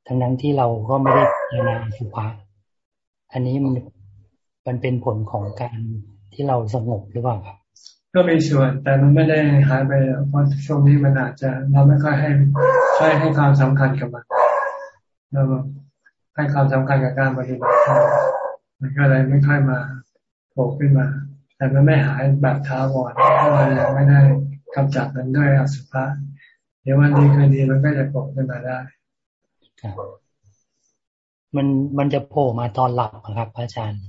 ทั้งนั้นที่เราก็ไม่ได้พิจารณาสุภาอันนี้มันมันเป็นผลของการที่เราสงบหรือเปล่าครับ
ก็มีส่วนแต่มันไม่ได้หายไปเพราะช่วงนี้มันอาจจะเราไม่ค่อยให้ค่อยให้ความสำคัญกับมันเราให้ความสำคัญกับการปฏิบัติธรรม มันก็เลยไม่ค่อยมาโผล่ขึ้นมา แต่มันไม่หายแบบท้าวรเพราะเรายังไม่ได้กำจัดมันด้วยอสุภะเดี๋ยววันดีคืนดีมันก็จะโผล่ขึ้นมาได้
มันมันจะโผล่มาตอนหลับครับอาจารย์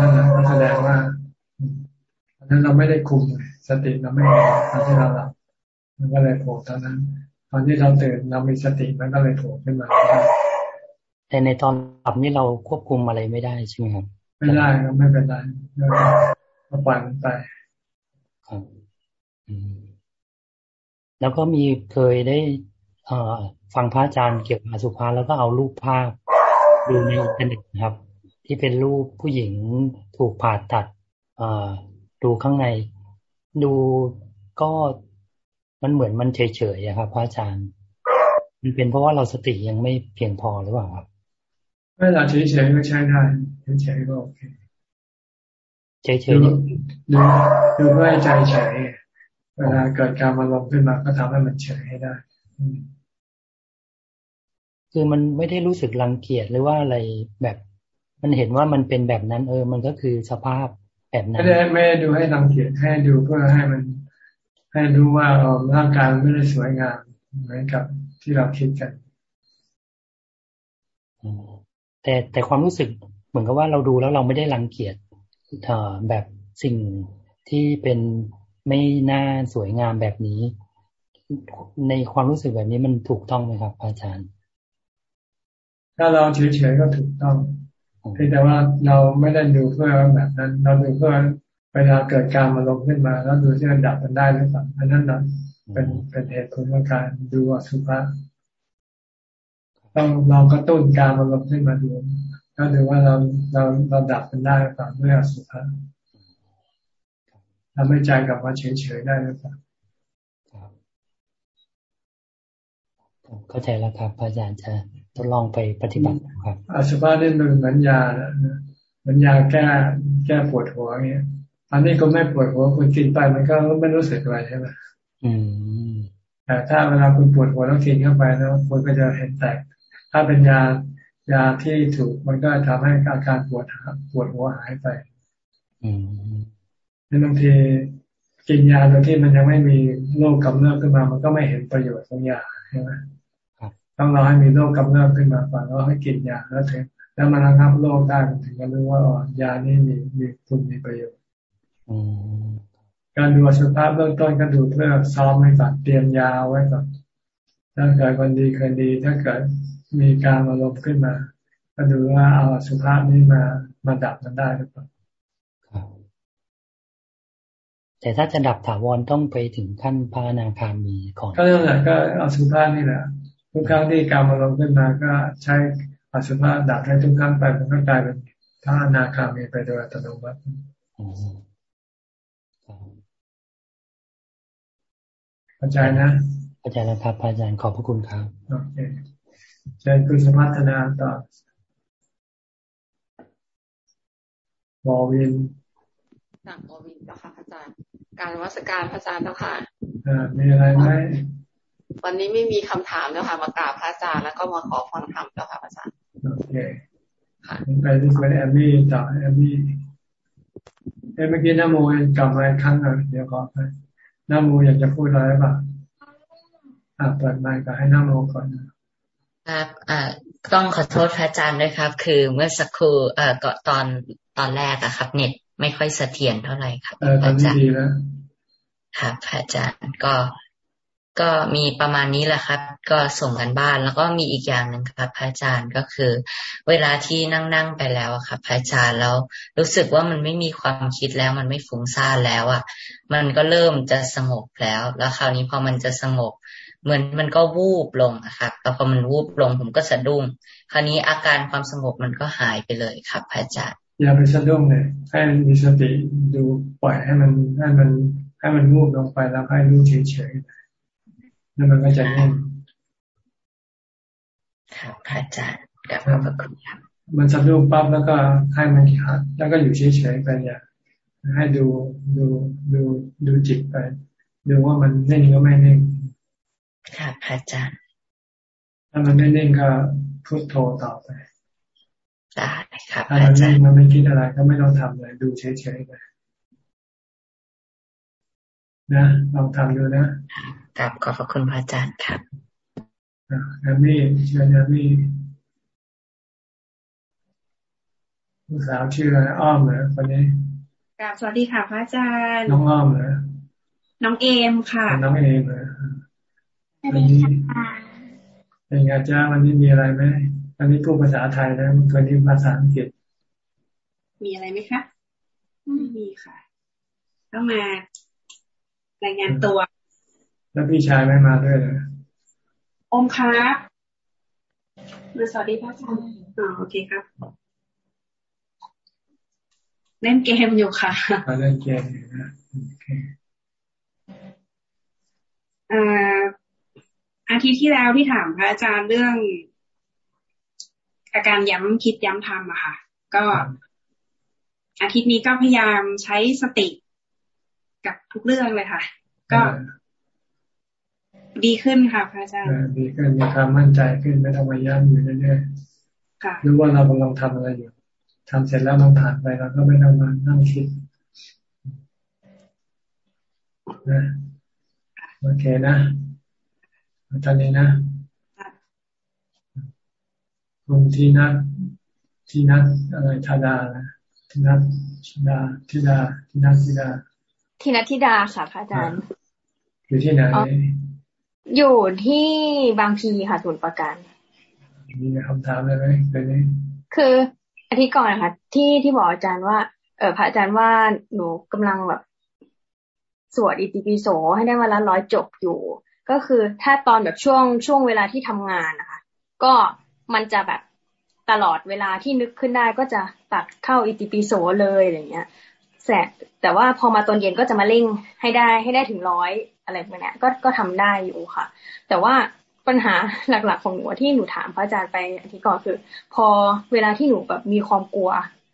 นั่นนะแสดงว่าตอนนั้นเราไม่ได้คุมสติเราไม่มีตอนที่เราหลับมันก็เลยโผล่ตอนนั้น ตอนที่เราตื่นเรามีสติมันก็เลยโผล่ขึ้นมา
แต่ในตอนหลับนี่เราควบคุมอะไรไม่ได้ใช่ไหมครับ
ไม่ได้ก็ไม่เป็นไรก็ปล่อยมันไป
ครับแล้วก็มีเคยได้ เอฟังพระอาจารย์เกี่ยวกับสุภาแล้วก็เอารูปภาพดูในอินเทอร์เน็ตครับ ที่เป็นรูปผู้หญิงถูกผ่าตัดเอดูข้างใน ดูก็มันเหมือนมันเฉยๆครับพระอาจารย์ มันเป็นเพราะว่าเราสติยังไม่เพียงพอหรือเปล่าครับ
เวลาเฉยๆก็ใช้ได้เฉยๆก็โอเค
เฉยๆ
ดูดูด้วยใจเฉยเวลาเกิดการมาลงขึ้นมาก็ทำให้มันเฉยให้ได้
คือมันไม่ได้รู้สึกรังเกียจหรือว่าอะไรแบบ มันเห็นว่ามันเป็นแบบนั้นเออ มันก็คือสภาพแบบนั้น
ไม่ได้ไม่ได้ดูให้รังเกียจให้ดูเพื่อให้มัน ให้รู้ว่าเออร่างกายมันไม่ได้สวยงามเหมือนกับที่เราคิดกัน
แต่แต่ความรู้สึกเหมือนกับว่าเราดูแล้วเราไม่ได้รังเกียจแบบสิ่งที่เป็นไม่น่าสวยงามแบบนี้ ในความรู้สึกแบบนี้มันถูกต้องไหมครับ อาจารย์
ถ้าเราเฉยๆก็ถูกต้องเพียงแต่ว่าเราไม่ได้ดูเพื่อแบบนั้น เราดูเพื่อเวลาเกิดการมาลงขึ้นมา แล้วดูที่มันดับมันได้หรือเปล่าอันนั้นนะเป็นเป็นเหตุผลของการดูอสุภะ ต้องลองกระตุ้นการมาลงขึ้นมาดูก็ดูว่าเราเราเราดับมันได้หรือเปล่าด้วยอสุภะทำให้ใจกลับมาเฉยๆได้หรือเปล่า
เข้าใจแล้วครับอาจารย์จะทดลองไปปฏิบัติครับ
อสุภะนี่มันเหมือนยาเหมือนยาแก้แก้ปวดหัวเงี้ยอันนี้ก็ไม่ปวดหัวคุณกินไปมันก็ไม่รู้สึกอะไรใช่ไหม
อืม
แต่ถ้าเวลาคุณปวดหัวแล้วกินเข้าไปแล้วคุณก็จะเห็นแตก ถ้าเป็นยายาที่ถูกมันก็ทำให้อาการปวดปวดหัวหายไป
อืม
บางทีกินยาโดยที่มันยังไม่มีโรคกำเริบขึ้นมา มันก็ไม่เห็นประโยชน์ของยาใช่ไหมต้องรอให้มีโรคกำเริบขึ้นมาก่อนแล้วให้กินยาแล้วถึงแล้วมันระงับโรคได้ถึงจะรู้ว่าอ๋อยานี้มีมีคุณมีประโยชน์การดูสุขภาพเบื้องต้นก็ดูเพื่อซ้อมให้ก่อนเตรียมยาไว้ก่อนถ้าเกิดคนดีเคยดี ถ้าเกิด มีการอารมณ์ขึ้นมาก็ดูว่าเอาสุภาพนี้มามาดับมันได้หรือเปล่า
แต่ถ้าจะดับถาวรต้องไปถึงขั้นพระนาคามีก่อน
ก็นั่นแหละก็เอาสุภาพนี่แหละทุกครั้งที่การมาลงขึ้นมาก็ใช้อสุภาพดับให้ทุกครั้งไปมันก็กลายเป็นพระนาคามีไปโดยอัตโนมัติเข้าใจนะ
เข้าใจแล้วครับอาจารย์ขอบพระคุณครับ
โอเค เชิญคุณสมัฒนาต่อวอวิน
จากวอวินเจ้าค่ะอาจารย์ การวัสการพระอาจารย์เจ้าค่ะ
มีอะไรไหม
วันนี้ไม่มีคำถามเจ้าค่ะ มากราบพระอาจารย์แล้วก็มาขอฟังธรรมเจ้าค่ะพระอาจารย์
โอเคค่ะไปที่คุณแอมมี่ต่อแอมมี่เอ้เมื่อกี้น้าโมกลับมาครั้งหนึ่งเดี๋ยวขอไปน้าโมอยากจะพูดอะไรบ้างอ่าเปิดไมค์ก็ให้น้าโมก่อน
ครับอ่าต้องขอโทษพระอาจารย์ด้วยครับ คือเมื่อสักครู่เอ่อก็ตอนตอนแรกอะครับ เน็ตไม่ค่อยเสถียรเท่าไหร่ครับ
อาจารย์
ครับพระอาจารย์ก็ก็มีประมาณนี้แหละครับ ก็ส่งกันบ้านแล้วก็มีอีกอย่างหนึ่งครับ พระอาจารย์ก็คือ เวลาที่นั่งนั่งไปแล้วครับ พระอาจารย์แล้วรู้สึกว่ามันไม่มีความคิดแล้วมันไม่ฟุ้งซ่านแล้วอะ มันก็เริ่มจะสงบแล้ว แล้วคราวนี้พอมันจะสงบ เหมือนมันก็วูบลงครับแต่พอมันวูบลงผมก็สะดุ้ง คราวนี้อาการความสงบมันก็หายไปเลยครับพระอาจารย์
อย่าไปสะดุ้งเลยให้มีสติดูปล่อยให้มันให้มันให้มันวูบลงไปแล้วให้รู้เฉยๆแล้วมันก็จะนิ่ง
ครับอาจารย์กับพระคุณครับ
มันสะดุ้งปั๊บแล้วก็ให้มันหัดแล้วก็อยู่เฉยๆไปอย่างให้ดูดูดูดูจิตไป ดูว่ามันนิ่งหรือไม่นิ่ง
ครับอาจารย์
ถ้ามันไม่นิ่งก็พุทโธต่อไป
ได้ครับ
ถ้ามันนิ่งมันไม่คิดอะไรก็ไม่ต้องทำเลยดูเฉยๆไปนะลองทำดูนะ
ครับขอบพระคุณพระอาจารย์ครับ
แอมมี่เชิญแอมมี่ลูกสาวชื่ออะไรอ้อมเหรอคนนี้
กราบสวัสดีค่ะพระอาจารย์
น้องอ้อมเหรอ
น้องเอมค่ะ
น้องเอมเหรอ วันนี้เป็นไงจ้าวันนี้มีอะไรไหมวันนี้พูดภาษาไทยนะวันนี้ภาษาอังกฤษ
มีอะไรไหมคะไม่มีค่ะต้องมารายงานตัว
แล้วพี่ชายไม่มาด้วยเลย
อมครับมาสวัสดีพระอาจารย์อ๋อโอเคครับ เล่นเกมอยู่ค่ะ
เล่นเกมอยู่นะโอเค
อา ทิตย์ที่แล้วที่ถามพระอาจารย์เรื่อง อาการย้ำคิดย้ำทำอะค่ะ ก็อาทิตย์นี้ก็พยายามใช้สติกับทุกเรื่องเลยค่ะ ก็ ดีขึ้นค่ะพระอาจารย์
ดีขึ้นมีความมั่นใจขึ้นไม่ต้องมาย้ำอยู่เรื่อยๆรู้ว่าเรากำลังทำอะไรอยู่ทำเสร็จแล้วมันผ่านไปเราก็ไม่ต้องมานั่งคิดนะโอเคนะ ตอนนี้นะคุณทีนัททีนัทอะไรธาดานะทีนัทธิดาทีดาทีนัทธิดา
ทีนัทธิดาค่ะพระอาจารย์
อยู่ที่ไหน
อยู่ที่บางพีค่ะศูนย์ประกัน
มีคำถามอะไรไหมเป็นนี้
คืออาทิตย์ก่อนนะคะที่ที่บอกอาจารย์ว่า เออพระอาจารย์ว่าหนูกำลังแบบสวดอิติปิโสให้ได้มาละร้อยจบอยู่ ก็คือถ้าตอนแบบช่วงช่วงเวลาที่ทำงานนะคะ ก็มันจะแบบตลอดเวลาที่นึกขึ้นได้ก็จะตัดเข้าอิติปิโสเลยอะไรเงี้ยแสแต่ว่าพอมาตอนเย็นก็จะมาเร่งให้ได้ให้ได้ถึงร้อยอะไรพวกนี้ก็ก็ทำได้อยู่ค่ะ แต่ว่าปัญหาหลักๆของหนูที่หนูถามพระอาจารย์ไปอาทิตย์ก่อนคือ พอเวลาที่หนูแบบมีความกลัว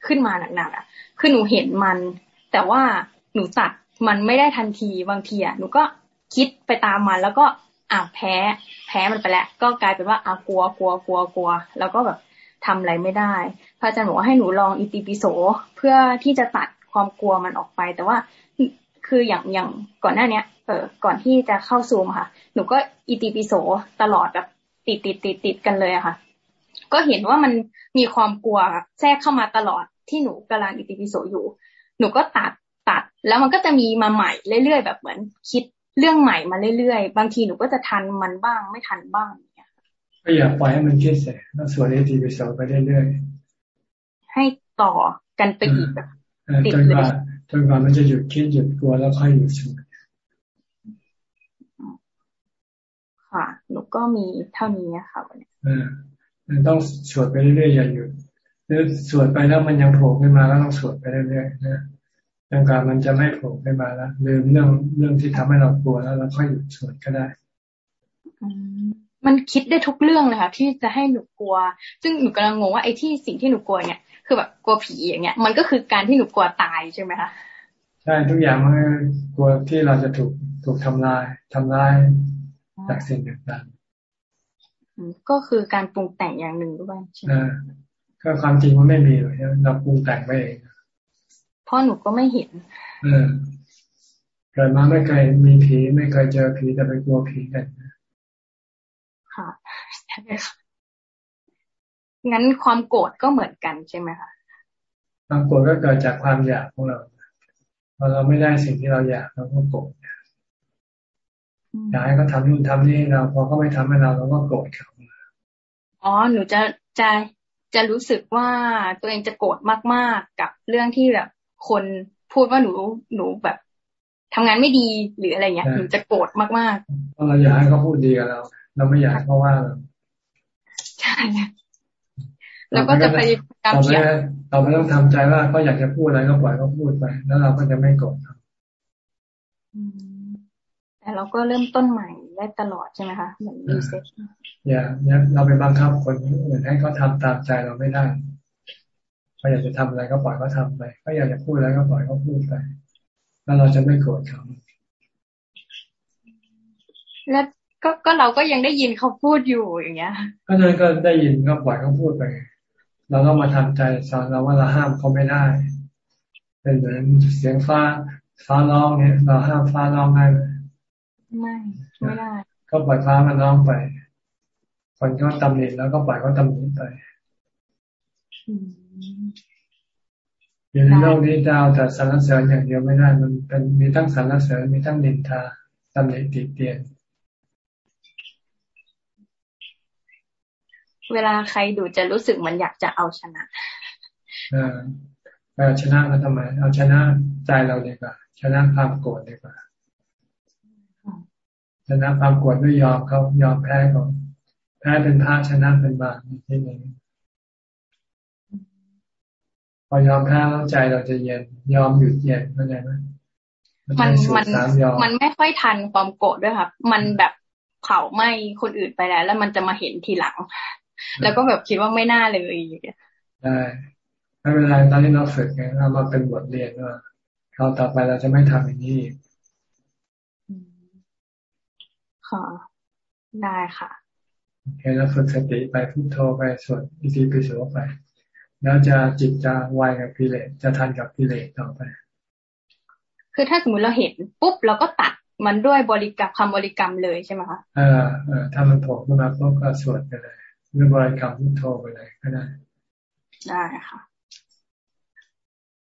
ขึ้นมาหนักๆอะ คือหนูเห็นมัน แต่ว่าหนูตัดมันไม่ได้ทันทีบางทีอะหนูก็ คิดไปตามมัน แล้วก็อ่าแพ้ แพ้มันไปแล้ว ก็กลายเป็นว่าอ่ากลัวกลัวกลัวกลัว แล้วก็แบบทำอะไรไม่ได้ พระอาจารย์บอกว่าให้หนูลองอิติปิโสเพื่อที่จะตัดความกลัวมันออกไป แต่ว่าคืออย่างอย่างก่อนหน้าเนี้ย เออก่อนที่จะเข้าซูมค่ะ หนูก็อิติปิโสตลอดแบบติดติดติดติดกันเลยค่ะ ก็เห็นว่ามันมีความกลัวแทรกเข้ามาตลอดที่หนูกำลังอิติปิโสอยู่ หนูก็ตัดตัด แล้วมันก็จะมีมาใหม่เรื่อยๆแบบเหมือนคิด เรื่องใหม่มาเรื่อยๆ บางทีหนูก็จะทันมันบ้างไม่ทันบ้างเนี่
ยก็อย่าปล่อยให้มันคิดเสียแล้วส่วนอิติปิโสไปเรื่อย
ๆ ให้ต่อกันไปอีกแบบ
ติดเลยจนกว่ามันจะหยุดคิดหยุดกลัวแล้วค่อยหยุดสวด
ค่ะ หนูก็มีเท่านี้ค่ะวันนี้
มันต้องสวดไปเรื่อยๆอย่าหยุดหรือสวดไปแล้วมันยังโผล่ขึ้นมาก็ต้องสวดไปเรื่อยๆนะ จนกว่ามันจะไม่โผล่ขึ้นมาแล้วลืมเรื่องเรื่องที่ทำให้เรากลัวแล้วเราค่อยหยุดสวดก็ได้
มันคิดได้ทุกเรื่องเลยค่ะที่จะให้หนูกลัว ซึ่งหนูกำลังงงว่าไอ้ที่สิ่งที่หนูกลัวเนี่ยคือแบบกลัวผีอย่างเงี้ย มันก็คือการที่หนูกลัวตายใช่ไหมคะ
ใช่ทุกอย่างมันกลัวที่เราจะถูกถูกทำลายทำลายจากสิ่งต่าง
ๆก็คือการปรุงแต่งอย่างหนึ่งด้วยใช่ไหม
ก็ความจริงมันไม่มีหรอกเราปรุงแต่งไปเอง
เพราะหนูก็ไม่เห็น
เออเกิดมาไม่เคยมีผีไม่เคยเจอผีแต่ไปกลัวผีกัน
ค่ะใช่ค่ะงั้นความโกรธก็เหมือนกันใช่ไหมคะ
ความโกรธก็เกิดจากความอยากของเราพอเราไม่ได้สิ่งที่เราอยากเราก็โกรธอยากให้เขาทำนู่นทำนี่เราพอเขาไม่ทำให้เราเราก็โกรธเขา
อ๋อหนูจะจะจะรู้สึกว่าตัวเองจะโกรธมากๆกับเรื่องที่แบบ คนพูดว่าหนูหนูแบบทำงานไม่ดีหรืออะไรเงี้ยหนูจะโกรธมากๆ
เพราะเราอยากให้เขาพูดดีกับเราเราไม่อยากเขาว่าเรา
ใช่แล้วก็จะไป
ตามเถียงเราไม่ต้องทำใจว่าเขาอยากจะพูดอะไรก็ปล่อยเขาพูดไป แล้วเราก็จะไม่โกรธครับ
แต่เราก็เริ่มต้นใหม่ได้ตลอดใช่ไหมคะเหมือนรีเซ็ต
อย่าเราไปบังคับคนอื่นให้เขาทาตามใจเราไม่ได้ เขาอยากจะทำอะไรก็ปล่อยเขาทาไปเขาอยากจะพูดอะไรก็ปล่อยเขาพูดไป แล้วเราจะไม่โกรธเขา
แล้วก็ก็เราก็ยังได้ยินเขาพูดอยู่อย่างเงี้ย
ก็นั่นก็ได้ยินก็ปล่อยเขาพูดไป เราต้องมาทำใจสอนเราว่าเราห้ามเขาไม่ได้ เป็นเหมือนเสียงฟ้าฟ้าร้องเนี่ย เราห้ามฟ้าร้องได้ไหม
ไม่ไม่ได้
ก็ปล่อยฟ้ามันร้องไปคนเขาตำหนิแล้วก็ปล่อยเขาตำหนิไป อยู่ในโลกนี้ดาวแต่สรรเสริญอย่างเดียวไม่ได้ มันเป็นมีทั้งสรรเสริญมีทั้งนินทาตำหนิติเตียน
เวลาใครดูจะรู้สึกมันอยากจะเอาชนะ
เออเอาชนะมาทำไม เอาชนะใจเราดีกว่า ชนะความโกรธดีกว่า ชนะความโกรธด้วยยอมเขายอมแพ้เขาแพ้เป็นพระชนะเป็นบาปที่นี่ พอยอมแพ้แล้วใจเราจะเย็นยอมหยุดเย็นเข้าใจไหม
มันมันมันไม่ค่อยทันความโกรธด้วยครับมันแบบเผาไหม้คนอื่นไปแล้ว แล้วมันจะมาเห็นทีหลัง แล้วก็แบบคิดว่าไม่น่าเลย
ใช่ไม่เป็นไรตอนนี้เราฝึกไงเรามาเป็นบทเรียนว่าเราต่อไปเราจะไม่ทำอย่างนี้
ค่ะได้ค่ะ
โอเคแล้วฝึกสติไปพุทโธไปสวดอิติปิโสไป แล้วจะจิตจะไวกับกิเลสจะทันกับกิเลสต่อไป
คือถ้าสมมติเราเห็นปุ๊บเราก็ตัดมันด้วยบริกรรมคำบริกรรมเลยใช่ไหมคะ
เออเออถ้ามันโผล่ขึ้นมาปุ๊บก็สวดไปเลยหรือบริกรรมพุทโธไปเลยก็ได้
ได้ค่ะ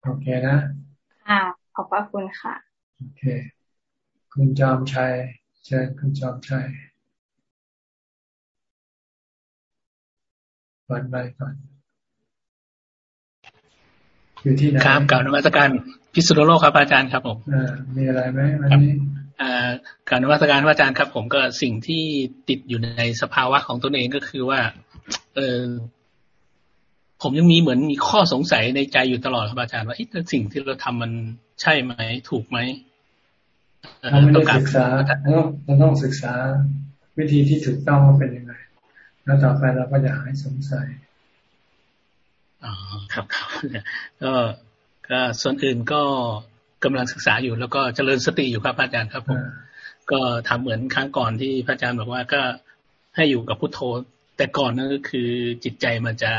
โอเคนะ
อ่าขอบพระคุณค่ะ
โอเค คุณจอมชัยเชิญคุณจอมชัยก่อนไปก่อน อยู่ที่ไหน
ครับกล่าวนมัสการพิสุโโลกครับอาจารย์ครับผม
มีอะไรไหมวันนี้
การนวัตการพระอาจารย์ครับ ผมก็สิ่งที่ติดอยู่ในสภาวะของตนเองก็คือว่า เออผมยังมีเหมือนมีข้อสงสัยในใจอยู่ตลอดครับอาจารย์ว่าสิ่งที่เราทำมันใช่ไหมถูกไหม
เราไม่ได้ศึกษาเราต้องศึกษาวิธีที่ถูกต้องว่าเป็นยังไง แล้วต่อไปเราก็จะหายสงสัย
อ๋อครับครับก็ก็ส่วนอื่นก็กำลังศึกษาอยู่แล้วก็เจริญสติอยู่ครับอาจารย์ครับผมก็ทำเหมือนครั้งก่อนที่พระอาจารย์บอกว่าก็ให้อยู่กับพุทโธ แต่ก่อนนั่นก็คือจิตใจมันจะ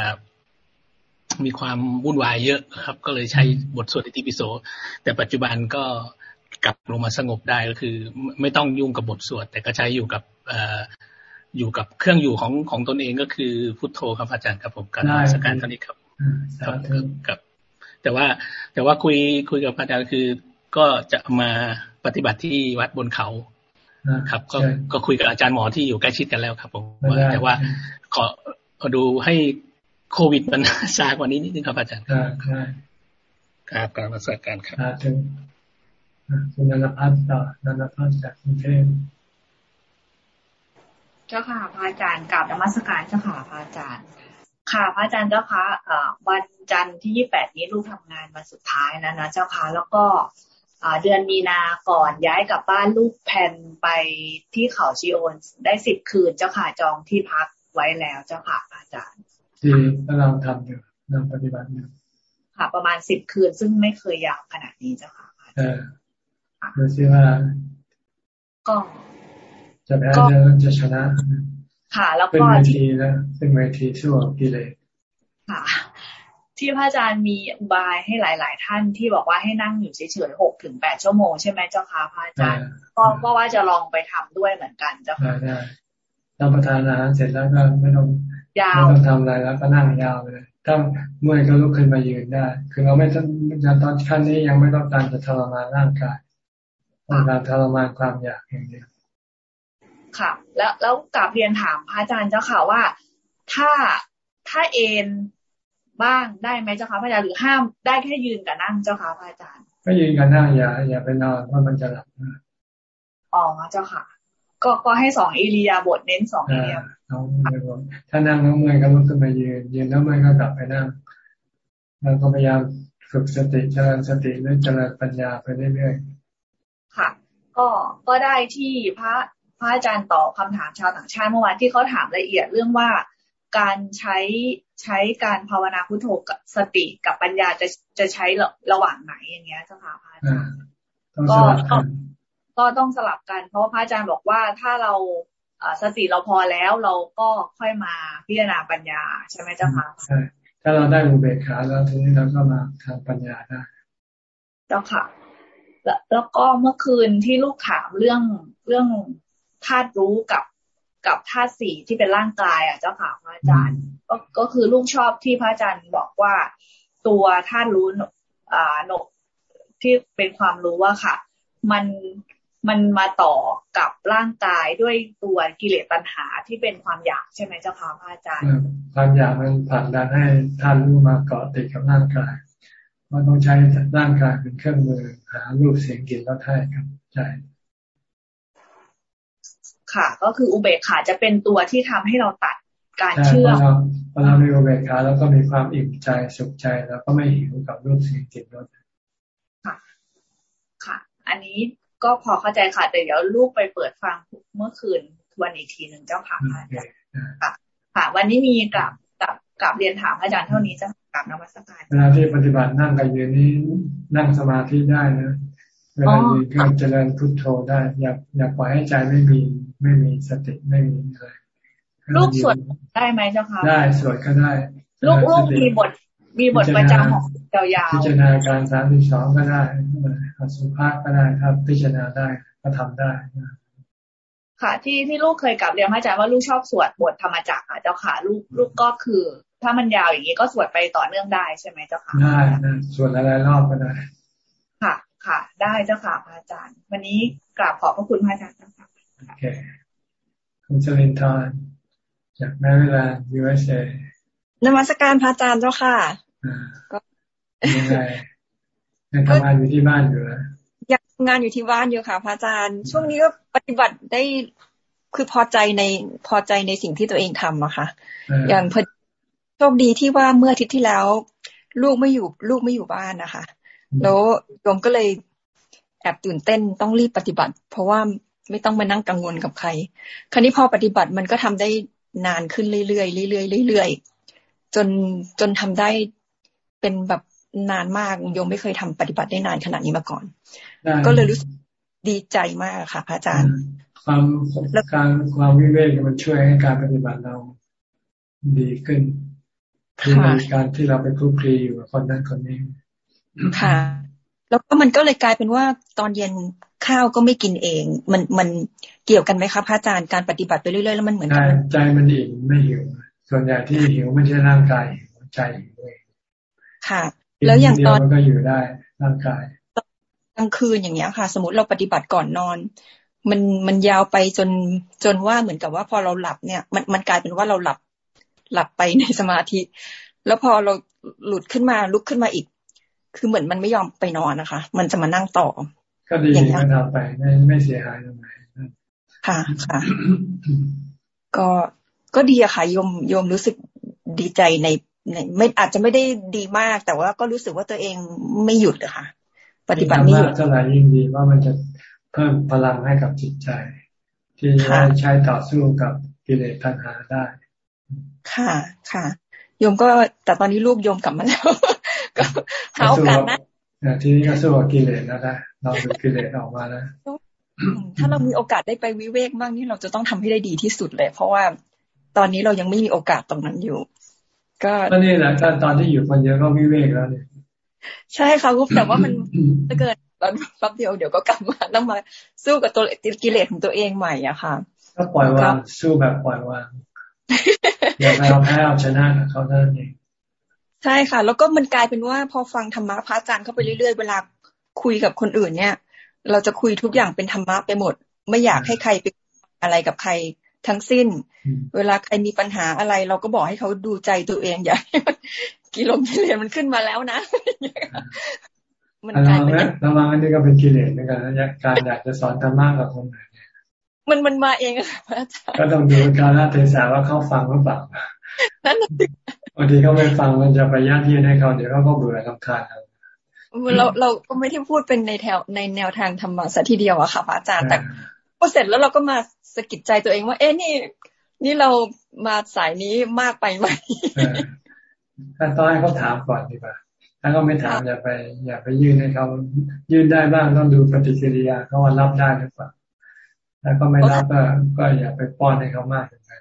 มีความวุ่นวายเยอะครับ ก็เลยใช้บทสวดอิติปิโส แต่ปัจจุบันก็กลับลงมาสงบได้ก็คือ ไม่ต้องยุ่งกับบทสวด แต่ก็ใช้อยู่กับออยู่กับเครื่องอยู่ของของตนเองก็คือพุทโธครับอาจารย์ครับผมการสการเท่านี้ครับ ครับกับ แต่ว่า แต่ว่าคุยคุยกับอาจารย์คือ ก็จะมาปฏิบัติที่วัดบนเขาครับ ก็ก็คุยกับอาจารย์หมอที่อยู่ใกล้ชิดกันแล้วครับผมแต่ว่าขอขอดูให้โควิดมันซากว่านี้นิดนึงครับอาจารย์ครับครับการมาสักการครับ
ถึงคุณนันพัฒน์ต่อนันพัฒน์จากกรุงเทพ
เจ้าค่ะพระอาจารย์กราบนมัสการเจ้าค่ะพระอาจารย์ ค่ะพระอาจารย์เจ้าค่ะวันจันทร์ที่ยี่แปดนี้ลูกทำงานวันสุดท้ายนะนะเจ้าค่ะแล้วก็เดือนมีนาก่อนย้ายกลับบ้านลูกแผ่นไปที่เขาชิโอนได้สิบคืนเจ้าค่ะจองที่พักไว้แล้วเจ้าค่ะอาจารย์
ที่เราทำอยู่เราปฏิบัติอยู่
ค่ะ ประมาณสิบคืนซึ่งไม่เคยยาวขนาดนี้เจ้าค่ะ
เออดูซิว่า
ก็
จะแพ้จะจะชนะ
ค่ะ แล้วก็
เป็นเวทีนะเป็นเวทีสู้กิเลส
ค่ะ ที่พระอาจารย์มีอุบายให้หลาย ๆ ท่านที่บอกว่าให้นั่งอยู่เฉยๆหกถึงแปดชั่วโมงใช่ไหมเจ้าค่ะพระอาจารย์ก็ก็ว่าจะลองไปทำด้วยเหมือนกันเจ้าค่ะได้
รับประทานอาหารเสร็จแล้วก็ไม่ต้อง
ยาว
ไม่ต้องทำอะไรแล้วก็นั่งยาวเลยถ้าเมื่อยก็ลุกขึ้นมายืนได้ คือเราไม่ต้องตอนขั้นนี้ยังไม่ต้องการจะทรมานร่างกายต้องการทรมานความอยากอย่างเดียว
ค่ะ แล้วแล้วกลับเรียนถามพระอาจารย์เจ้าค่ะว่า ถ้าถ้าเอนบ้างได้ไหมเจ้าค่ะพระอาจารย์หรือห้ามได้แค่ยืนกับนั่งเจ้าค่ะพระอาจารย์
ก็ยืนกับนั่งอย่าอย่าไปนอนเพราะมันจะหลับ
อ๋อเจ้าค่ะ ก็ก็ให้สองอิริยาบถเน้นสองอิริยาบถ
ถ้านั่งแล้วเมื่อยก็ลุกขึ้นมายืนยืนแล้วเมื่อยก็กลับไปนั่งแล้วก็พยายามฝึกสติเจริญสติและเจริญปัญญาไปเรื่อย
ๆค่ะ ก็ก็ได้ที่พระพ ระอาจารย์ตอบคาถามชาวต่างชาติเมื่อวานที่เขาถามละเอียดเรื่องว่าการใช้ใช้การภาวนาพุทโธกับสติกับปัญญาจะจะใช้ระหว่างไหนอย่างเงี้ยเจ้าค่ะพระอาจารย์ก็ก็ต้องสลับกัน เพราะพระอาจารย์บอกว่าถ้าเราสติเราพอแล้วเราก็ค่อยมาพิจารณาปัญญาใช่ไหมเจ้าค่ะ
ใช่ถ้าเราได้อุเบกขาแล้วทีนี้เราก็มาทางปัญญาได้
เจ้าค่ะแล้วแล้วก็เมื่อคืนที่ลูกถามเรื่องเรื่อง ธาตุรู้กับกับธาตุสี่ที่เป็นร่างกายอะเจ้าค่ะพระอาจารย์ ก็ก็คือลูกชอบที่พระอาจารย์บอกว่า ตัวธาตุรู้อ่าโนที่เป็นความรู้ว่าค่ะ มันมันมาต่อกับร่างกายด้วยตัวกิเลสตัณหาที่เป็นความอยากใช่ไหมเจ้าค่ะพระอาจารย์
ความอยากมันผลักดันให้ท่านรู้มาเกาะติดกับร่างกายมันต้องใช้ร่างกายเป็นเครื่องมือหารูปเสียงกลิ่นรสให้ครับใช่
ค่ะก็คืออุเบกขาจะเป็นตัวที่ทำให้เราตัดการเชื่อม
พอเรามีอุเบกขาแล้วก็มีความอิ่มใจสุขใจแล้วก็ไม่หิวกับรูปเสียงกลิ่นรส
ค่ะ ค่ะ อันนี้ก็พอเข้าใจค่ะ แต่เดี๋ยวลูกไปเปิดฟังเมื่อคืนวันอีกทีหนึ่งเจ้าค่ะอาจารย์ค่ะ ค่ะ วันนี้มีกับกับกับเรียนถามอาจารย์เท่านี้เจ้ากับนวัตการ
เวลาที่ปฏิบัตินั่งกับยืนนี้นั่งสมาธิได้นะ เวลายืนก็เจริญพุทโธได้ อย่าอย่าปล่อยให้ใจไม่มีไม่มีสติไม่มีอะไร
ลูกสวดได้ไหมเจ้าค่ะ
ได้สวดก็ได้
ลูกลูกมีบทมีบทประจำของยาว
ๆพิจารณาการสามสิบสองก็ได้อสุภาพก็ได้ถ้าพิจารณาได้ก็ทำได้
ค่ะ ที่ที่ลูกเคยกลับเรียนพระอาจารย์ว่าลูกชอบสวดบทธรรมจักรอะเจ้าค่ะ ลูกลูกก็คือ ถ้ามันยาวอย่างนี้ก็สวดไปต่อเนื่องได้ใช่ไหมเจ้าค่ะ
ได้นะสวดอะไรรอบก็ได้
ค่ะค่ะ ได้เจ้าค่ะพระอาจารย์ วันนี้กราบขอบพระคุณพระอาจารย์เจ้าค่ะ
โอเคคุณเจริญทานจากแม่เวลา USA
นมัสการพระอาจารย์เจ้าค่ะ
ก็ยังไงยังทำงานอยู่ที่บ้านอยู่นะ
ยังทำงานอยู่ที่บ้านอยู่ค่ะ พระอาจารย์ ช่วงนี้ก็ปฏิบัติได้คือพอใจในพอใจในสิ่งที่ตัวเองทำอะค่ะ อย่างพอโชคดีที่ว่าเมื่ออาทิตย์ที่แล้ว ลูกไม่อยู่ลูกไม่อยู่บ้านนะคะ แล้วโยมก็เลยแอบตื่นเต้นต้องรีบปฏิบัติ เพราะว่าไม่ต้องมานั่งกังวลกับใคร คราวนี้พอปฏิบัติมันก็ทำได้นานขึ้นเรื่อยๆเรื่อยๆเรื่อยๆจนจนทำได้เป็นแบบนานมากโยมไม่เคยทำปฏิบัติได้นานขนาดนี้มาก่อน ก็เลยรู้สึกดีใจมากค่ะ พระอาจารย์
ความการความวิเวกมันช่วยให้การปฏิบัติเราดีขึ้นคือการที่เราไปคลุกคลีอยู่กับคนนั้นคนนี้
ค่ะ แล้วก็มันก็เลยกลายเป็นว่าตอนเย็นข้าวก็ไม่กินเอง มันมันเกี่ยวกันไหมคะพระอาจารย์การปฏิบัติไปเรื่อยๆแล้วมันเหมือน
กันใจมันอิ่มไม่หิว ส่วนใหญ่ที่หิวไม่ใช่ร่างกายใจ
ค่ะ แล้วอย่างตอน
ก็อยู่ได้ร่างกาย
กลางคืนอย่างเงี้ยค่ะ สมมติเราปฏิบัติก่อนนอน มันมันยาวไปจนจนว่าเหมือนกับว่าพอเราหลับเนี่ย มันมันกลายเป็นว่าเราหลับหลับไปในสมาธิ แล้วพอเราหลุดขึ้นมาลุกขึ้นมาอีก คือเหมือนมันไม่ยอมไปนอนนะคะ มันจะมานั่งต่อ
ก็ดีก็ทำไปไม่ไม่เสียหายตรงไหน
ค่ะค่ะ ก็ก็ดีอะค่ะโยมโยมรู้สึกดีใจในในไม่อาจจะไม่ได้ดีมาก แต่ว่าก็รู้สึกว่าตัวเองไม่หยุดอะค่ะ ปฏิบัติไม่หยุด
เท่าไหร่ยิ่งดีว่ามันจะเพิ่มพลังให้กับจิตใจ ที่จะใช้ต่อสู้กับกิเลสตัณหาได้
ค่ะค่ะโยมก็แต่ตอนนี้ลูกโยมกลับมาแล้ว ก็หาโอกาสนะ
ทีนี้ก็สู้กับกิเลสแล้วนะเราดูกิเลสออกมาแล้ว
ถ้าเรามีโอกาสได้ไปวิเวกบ้างนี่เราจะต้องทำให้ได้ดีที่สุดเลย เพราะว่าตอนนี้เรายังไม่มีโอกาสตรงนั้นอยู่ ก็
นี่แหละตอนตอนที่อยู่คนเดียวก็วิเวกแล้วเนี่ย
ใช่ค่ะแต่ว่ามันจะเกิดตอนแป๊บเดียวเดี๋ยวก็กลับมาต้องมาสู้กับตัวกิเลสของตัวเองใหม่อะค่ะ
ก็ปล่อยวางสู้แบบปล่อยวางอย่าไปเอาแพ้เอาชนะเขาเท่านั้นเอง
ใช่ค่ะ แล้วก็มันกลายเป็นว่าพอฟังธรรมะพระอาจารย์เข้าไปเรื่อยๆ เวลาคุยกับคนอื่นเนี่ย เราจะคุยทุกอย่างเป็นธรรมะไปหมด ไม่อยากให้ใครไปอะไรกับใครทั้งสิ้น เวลาใครมีปัญหาอะไร เราก็บอกให้เขาดูใจตัวเองอย่ากิโลกิเลสมันขึ้นมาแล้วนะ
มันกลายเป็นระวังอันนี้ก็เป็นกิเลสเหมือนกันนะการอยากจะสอนธรรมะกับคนอื่น
มันมันมาเองอะพระอาจารย์
ก็ต้องดูการละเทศะว่าเขาฟังหรือเปล่า นั่นบางทีเขาไม่ฟังมันจะไปย่าที่ให้เขาเดี๋ยวเขาก็เบื่อลำคาญ
เราเราก็ไม่ได้พูดเป็นในแถวในแนวทางธรรมะสัทีเดียวอะค่ะพระอาจารย์แต่พอเสร็จแล้วเราก็มาสะกิดใจตัวเองว่า เอ๊ะนี่ นี่เรามาสายนี้มากไปไหม
ถ้าต้องให้เขาถามก่อนดีกว่าถ้าเขาไม่ถามอย่าไป อย่าไปยื่นให้เขายื่นได้บ้างต้องดูปฏิกิริยาเขาว่ารับได้หรือเปล่าถ้าเขาไม่รับก็ก็อย่าไปป้อนให้เขามากเกินไป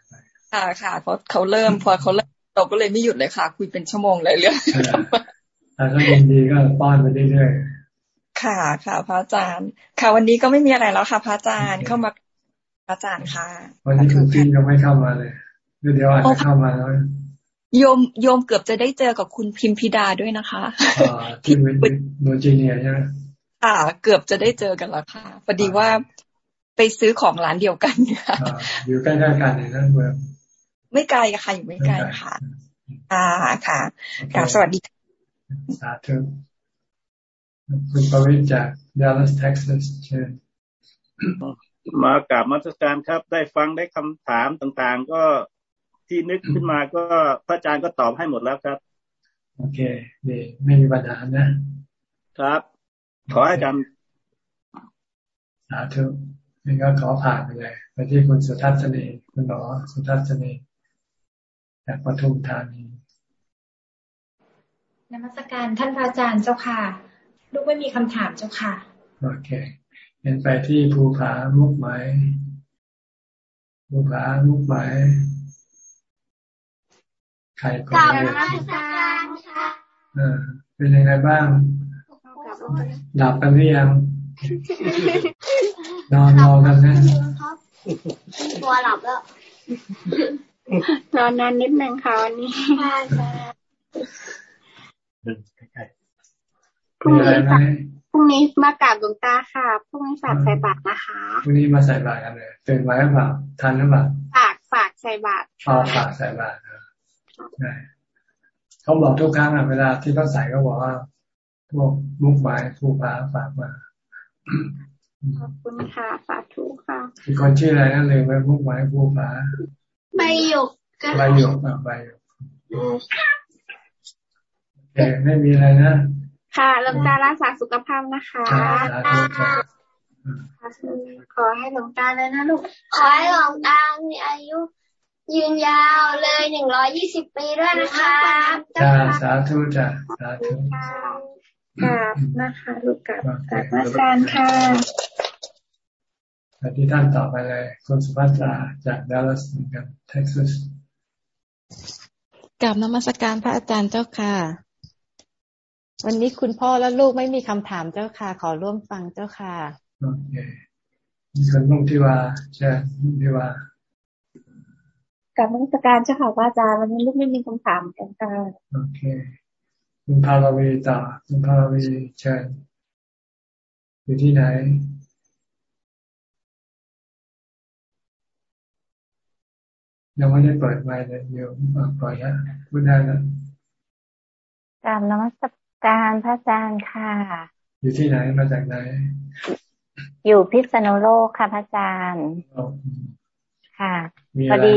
ค่ะค่ะเพราะเขาเริ่มพอเขาเริ่มเราก็เลยไม่หยุดเลยค่ะ คุยเป็นชั่วโมงเลยเรื่อง
ถ้าเขายินดีก็ป้อนไปเรื่อย
ๆค่ะ ค่ะ พระอาจารย์ ค่ะ วันนี้ก็ไม่มีอะไรแล้วค่ะ พระอาจารย์เข้ามาพระอาจารย์ค่ะ
วันนี้คุณพี่ยังไม่เข้ามาเลยเดี๋ยวอาจจะเข้ามาแล้ว
โยมโยมเกือบจะได้เจอกับคุณพิมพิดาด้วยนะคะ
ที่โนจีเนียใช่ไหม
ค่ะเกือบจะได้เจอกันแล้วค่ะพอดีว่าไปซื้อของร้านเดียวกันค่ะ
อยู่ใกล้ๆกันในนั้นเมือง
ไม่ไกลค่ะอยู่ไม่ไกลค่ะอ่าค่ะกราบสวัสดี
สาธุคุณประวิทย์จากดัลลัสเท็กซัสเชิญ
มากราบมัสการครับ ได้ฟังได้คำถามต่างๆ ก็ที่นึกขึ้นมาก็พระอาจารย์ก็ตอบให้หมดแล้วครับ
โอเคดีไม่มีปัญหานะ
ครับ ขอให้อาจารย์
สาธุนี่ก็ขอผ่านไปเลยไปที่คุณสุทัศนีคุณหมอสุทัศนี จากปทุมธานี
นมัสการท่านพระอาจารย์เจ้าค่ะ ลูกไม่มีคำถามเจ้าค่ะ
โอเคเห็นไปที่ภูผามุกไหมภูผามุกไหมใครก็ไม่เออเป็นยังไงบ้าง หลับกันหรือยัง นอนรอกันนะ
ตัวหลับแล้ว นอนนานนิดนึงค่ะวันนี้พรุ่งนี้พรุ่งนี้มากราบหลวงตาค่ะพรุ่งนี้ฝากใส่บาตรนะคะ
พรุ่งนี้มาใส่บาตรกันเลยตื่นไว้หรือเปล่าทันหรือเปล่า
ฝากฝากใส่บาตร
อ๋อฝากใส่บาตรใช่เขาบอกทุกครั้งอะเวลาที่เขาใส่ก็บอกว่าพวกมุกไม้ผู้พาฝากมา
ขอบคุณค่ะสาธุค่ะ
มีคนชื่ออะไรนั่นเลยไว้มุกไม้ผู้พา
ใบหยก
ใบหยกอะใบหยกโอเคไม่มีอะไรนะ
ค่ะหลวงตารักษาสุขภาพนะคะขอให้หลวงตาเลยนะลูก ขอให้หลวงตามีอายุ ยืนยาวเลยหนึ่งร้อยี่สิบปีด้วยนะคะ
จ้าสาธุจ้าสาธุ
กราบนะคะลูกกราบกราบมาการค่ะ
ที่ท่านต่อไปเลยคุณสุภัตราจากดัลลัสเหมือนกันเท็กซัส
กราบนมัสการพระอาจารย์เจ้าค่ะ วันนี้คุณพ่อและลูกไม่มีคำถามเจ้าค่ะ ขอร่วมฟังเจ้าค่ะ
โอเคมีคนมุ่งที่ว่าใช่มุ่งที่ว่า
กับนักการเจ้าค่ะว่าอาจารย์วันนี้ลูกไม่มีคำถามกันค่ะ
โอเคคุณพาราวีต่อคุณพาราวีเชิญอยู่ที่ไหน ยังไม่ได้เปิดไมค์เลยเดี๋ยวเปิดแล้วพูดได้แล้ว
กรรมนมัสการพระอาจารย์ค่ะ
อยู่ที่ไหนมาจากไหน
อยู่พิษณุโลกค่ะพระอาจารย์ค่ะพอดี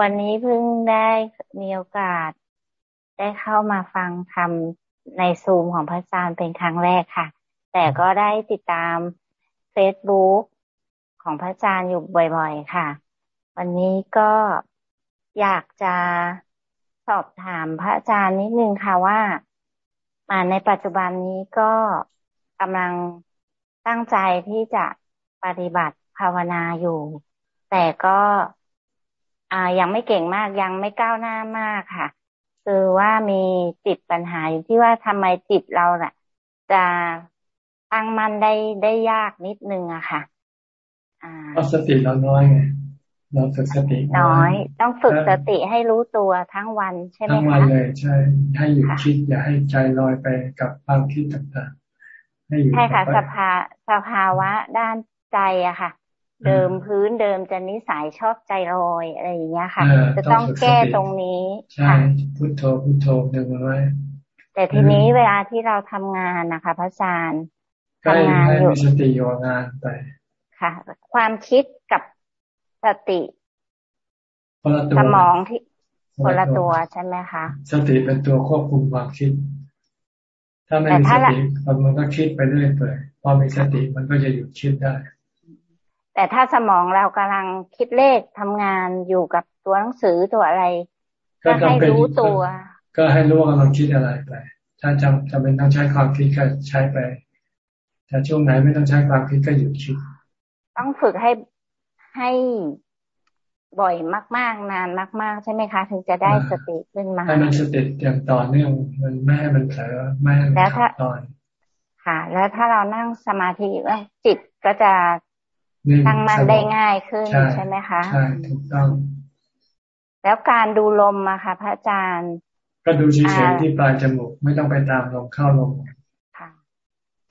วันนี้เพิ่งได้มีโอกาส ได้เข้ามาฟังทำในซูมของพระอาจารย์เป็นครั้งแรกค่ะ แต่ก็ได้ติดตามเฟซบุ๊กของพระอาจารย์อยู่บ่อย ๆ ค่ะ วันนี้ก็ อยากจะสอบถามพระอาจารย์นิดนึงค่ะว่ามาในปัจจุบันนี้ก็กำลังตั้งใจที่จะปฏิบัติภาวนาอยู่ แต่ก็ยังไม่เก่งมากยังไม่ก้าวหน้ามากค่ะ คือว่ามีติดปัญหาอยู่ที่ว่าทำไมจิตเราเน่ะ จะตั้งมั่นได้ได้ยากนิดนึงอะค่ะ
อ่าะสติเราน้อยไง เราฝึกสติ
น้อย ต้องฝึกสติให้รู้ตัวทั้งวันใช่ไหมคะทั้งวัน
เลยใช่ให้หยุดคิด อย่าให้ใจลอยไปกับความคิดต่างๆ ให้อยู่
ใช่ค่ะสภาสภาวะด้านใจอะค่ะ เดิมพื้นเดิมจะนิสัยชอบใจลอยอะไรอย่างเงี้ยค่ะ จะต้องแก้ตรงนี้
ใช่พุทโธพุทโธดึงไว้
แต่ทีนี้เวลาที่เราทำงานนะคะพระอาจารย์
ทำงานอยู่สติโยงานไป
ค่ะ ความคิดกับ สติ
ส
มองที่คนละตัวใช่ไหมคะ
สติเป็นตัวควบคุมความคิด ถ้าไม่มีสติมันก็คิดไปเรื่อยเปื่อยพอมีสติมันก็จะหยุดคิดได้
แต่ถ้าสมองเรากำลังคิดเลขทำงานอยู่กับตัวหนังสือตัวอะไร ก็ให้รู้ตัว
ก็ให้รู้ว่ากำลังคิดอะไรไป ถ้าจำจำเป็นต้องใช้ความคิดก็ใช้ไปแต่ช่วงไหนไม่ต้องใช้ความคิดก็หยุดคิด
ต้องฝึกให้ ให้บ่อยมาก ๆ นานมาก ๆ ใช่ไหมคะ ถึงจะได้สติขึ้นมา
ให้มันสติอย่างต่อเนื่องมันไม่ให้มันเผลอไม่ให้มันขัดตอน
ค่ะ แล้วถ้าเรานั่งสมาธิว่าจิตก็จะตั้งมันได้ง่ายขึ้นใช่ไหมคะ
ใช่ถูกต้อง
แล้วการดูลมอะค่ะ พระอาจารย์
ก็ดูเฉยๆที่ปลายจมูกไม่ต้องไปตามลมเข้าลม
ค่ะ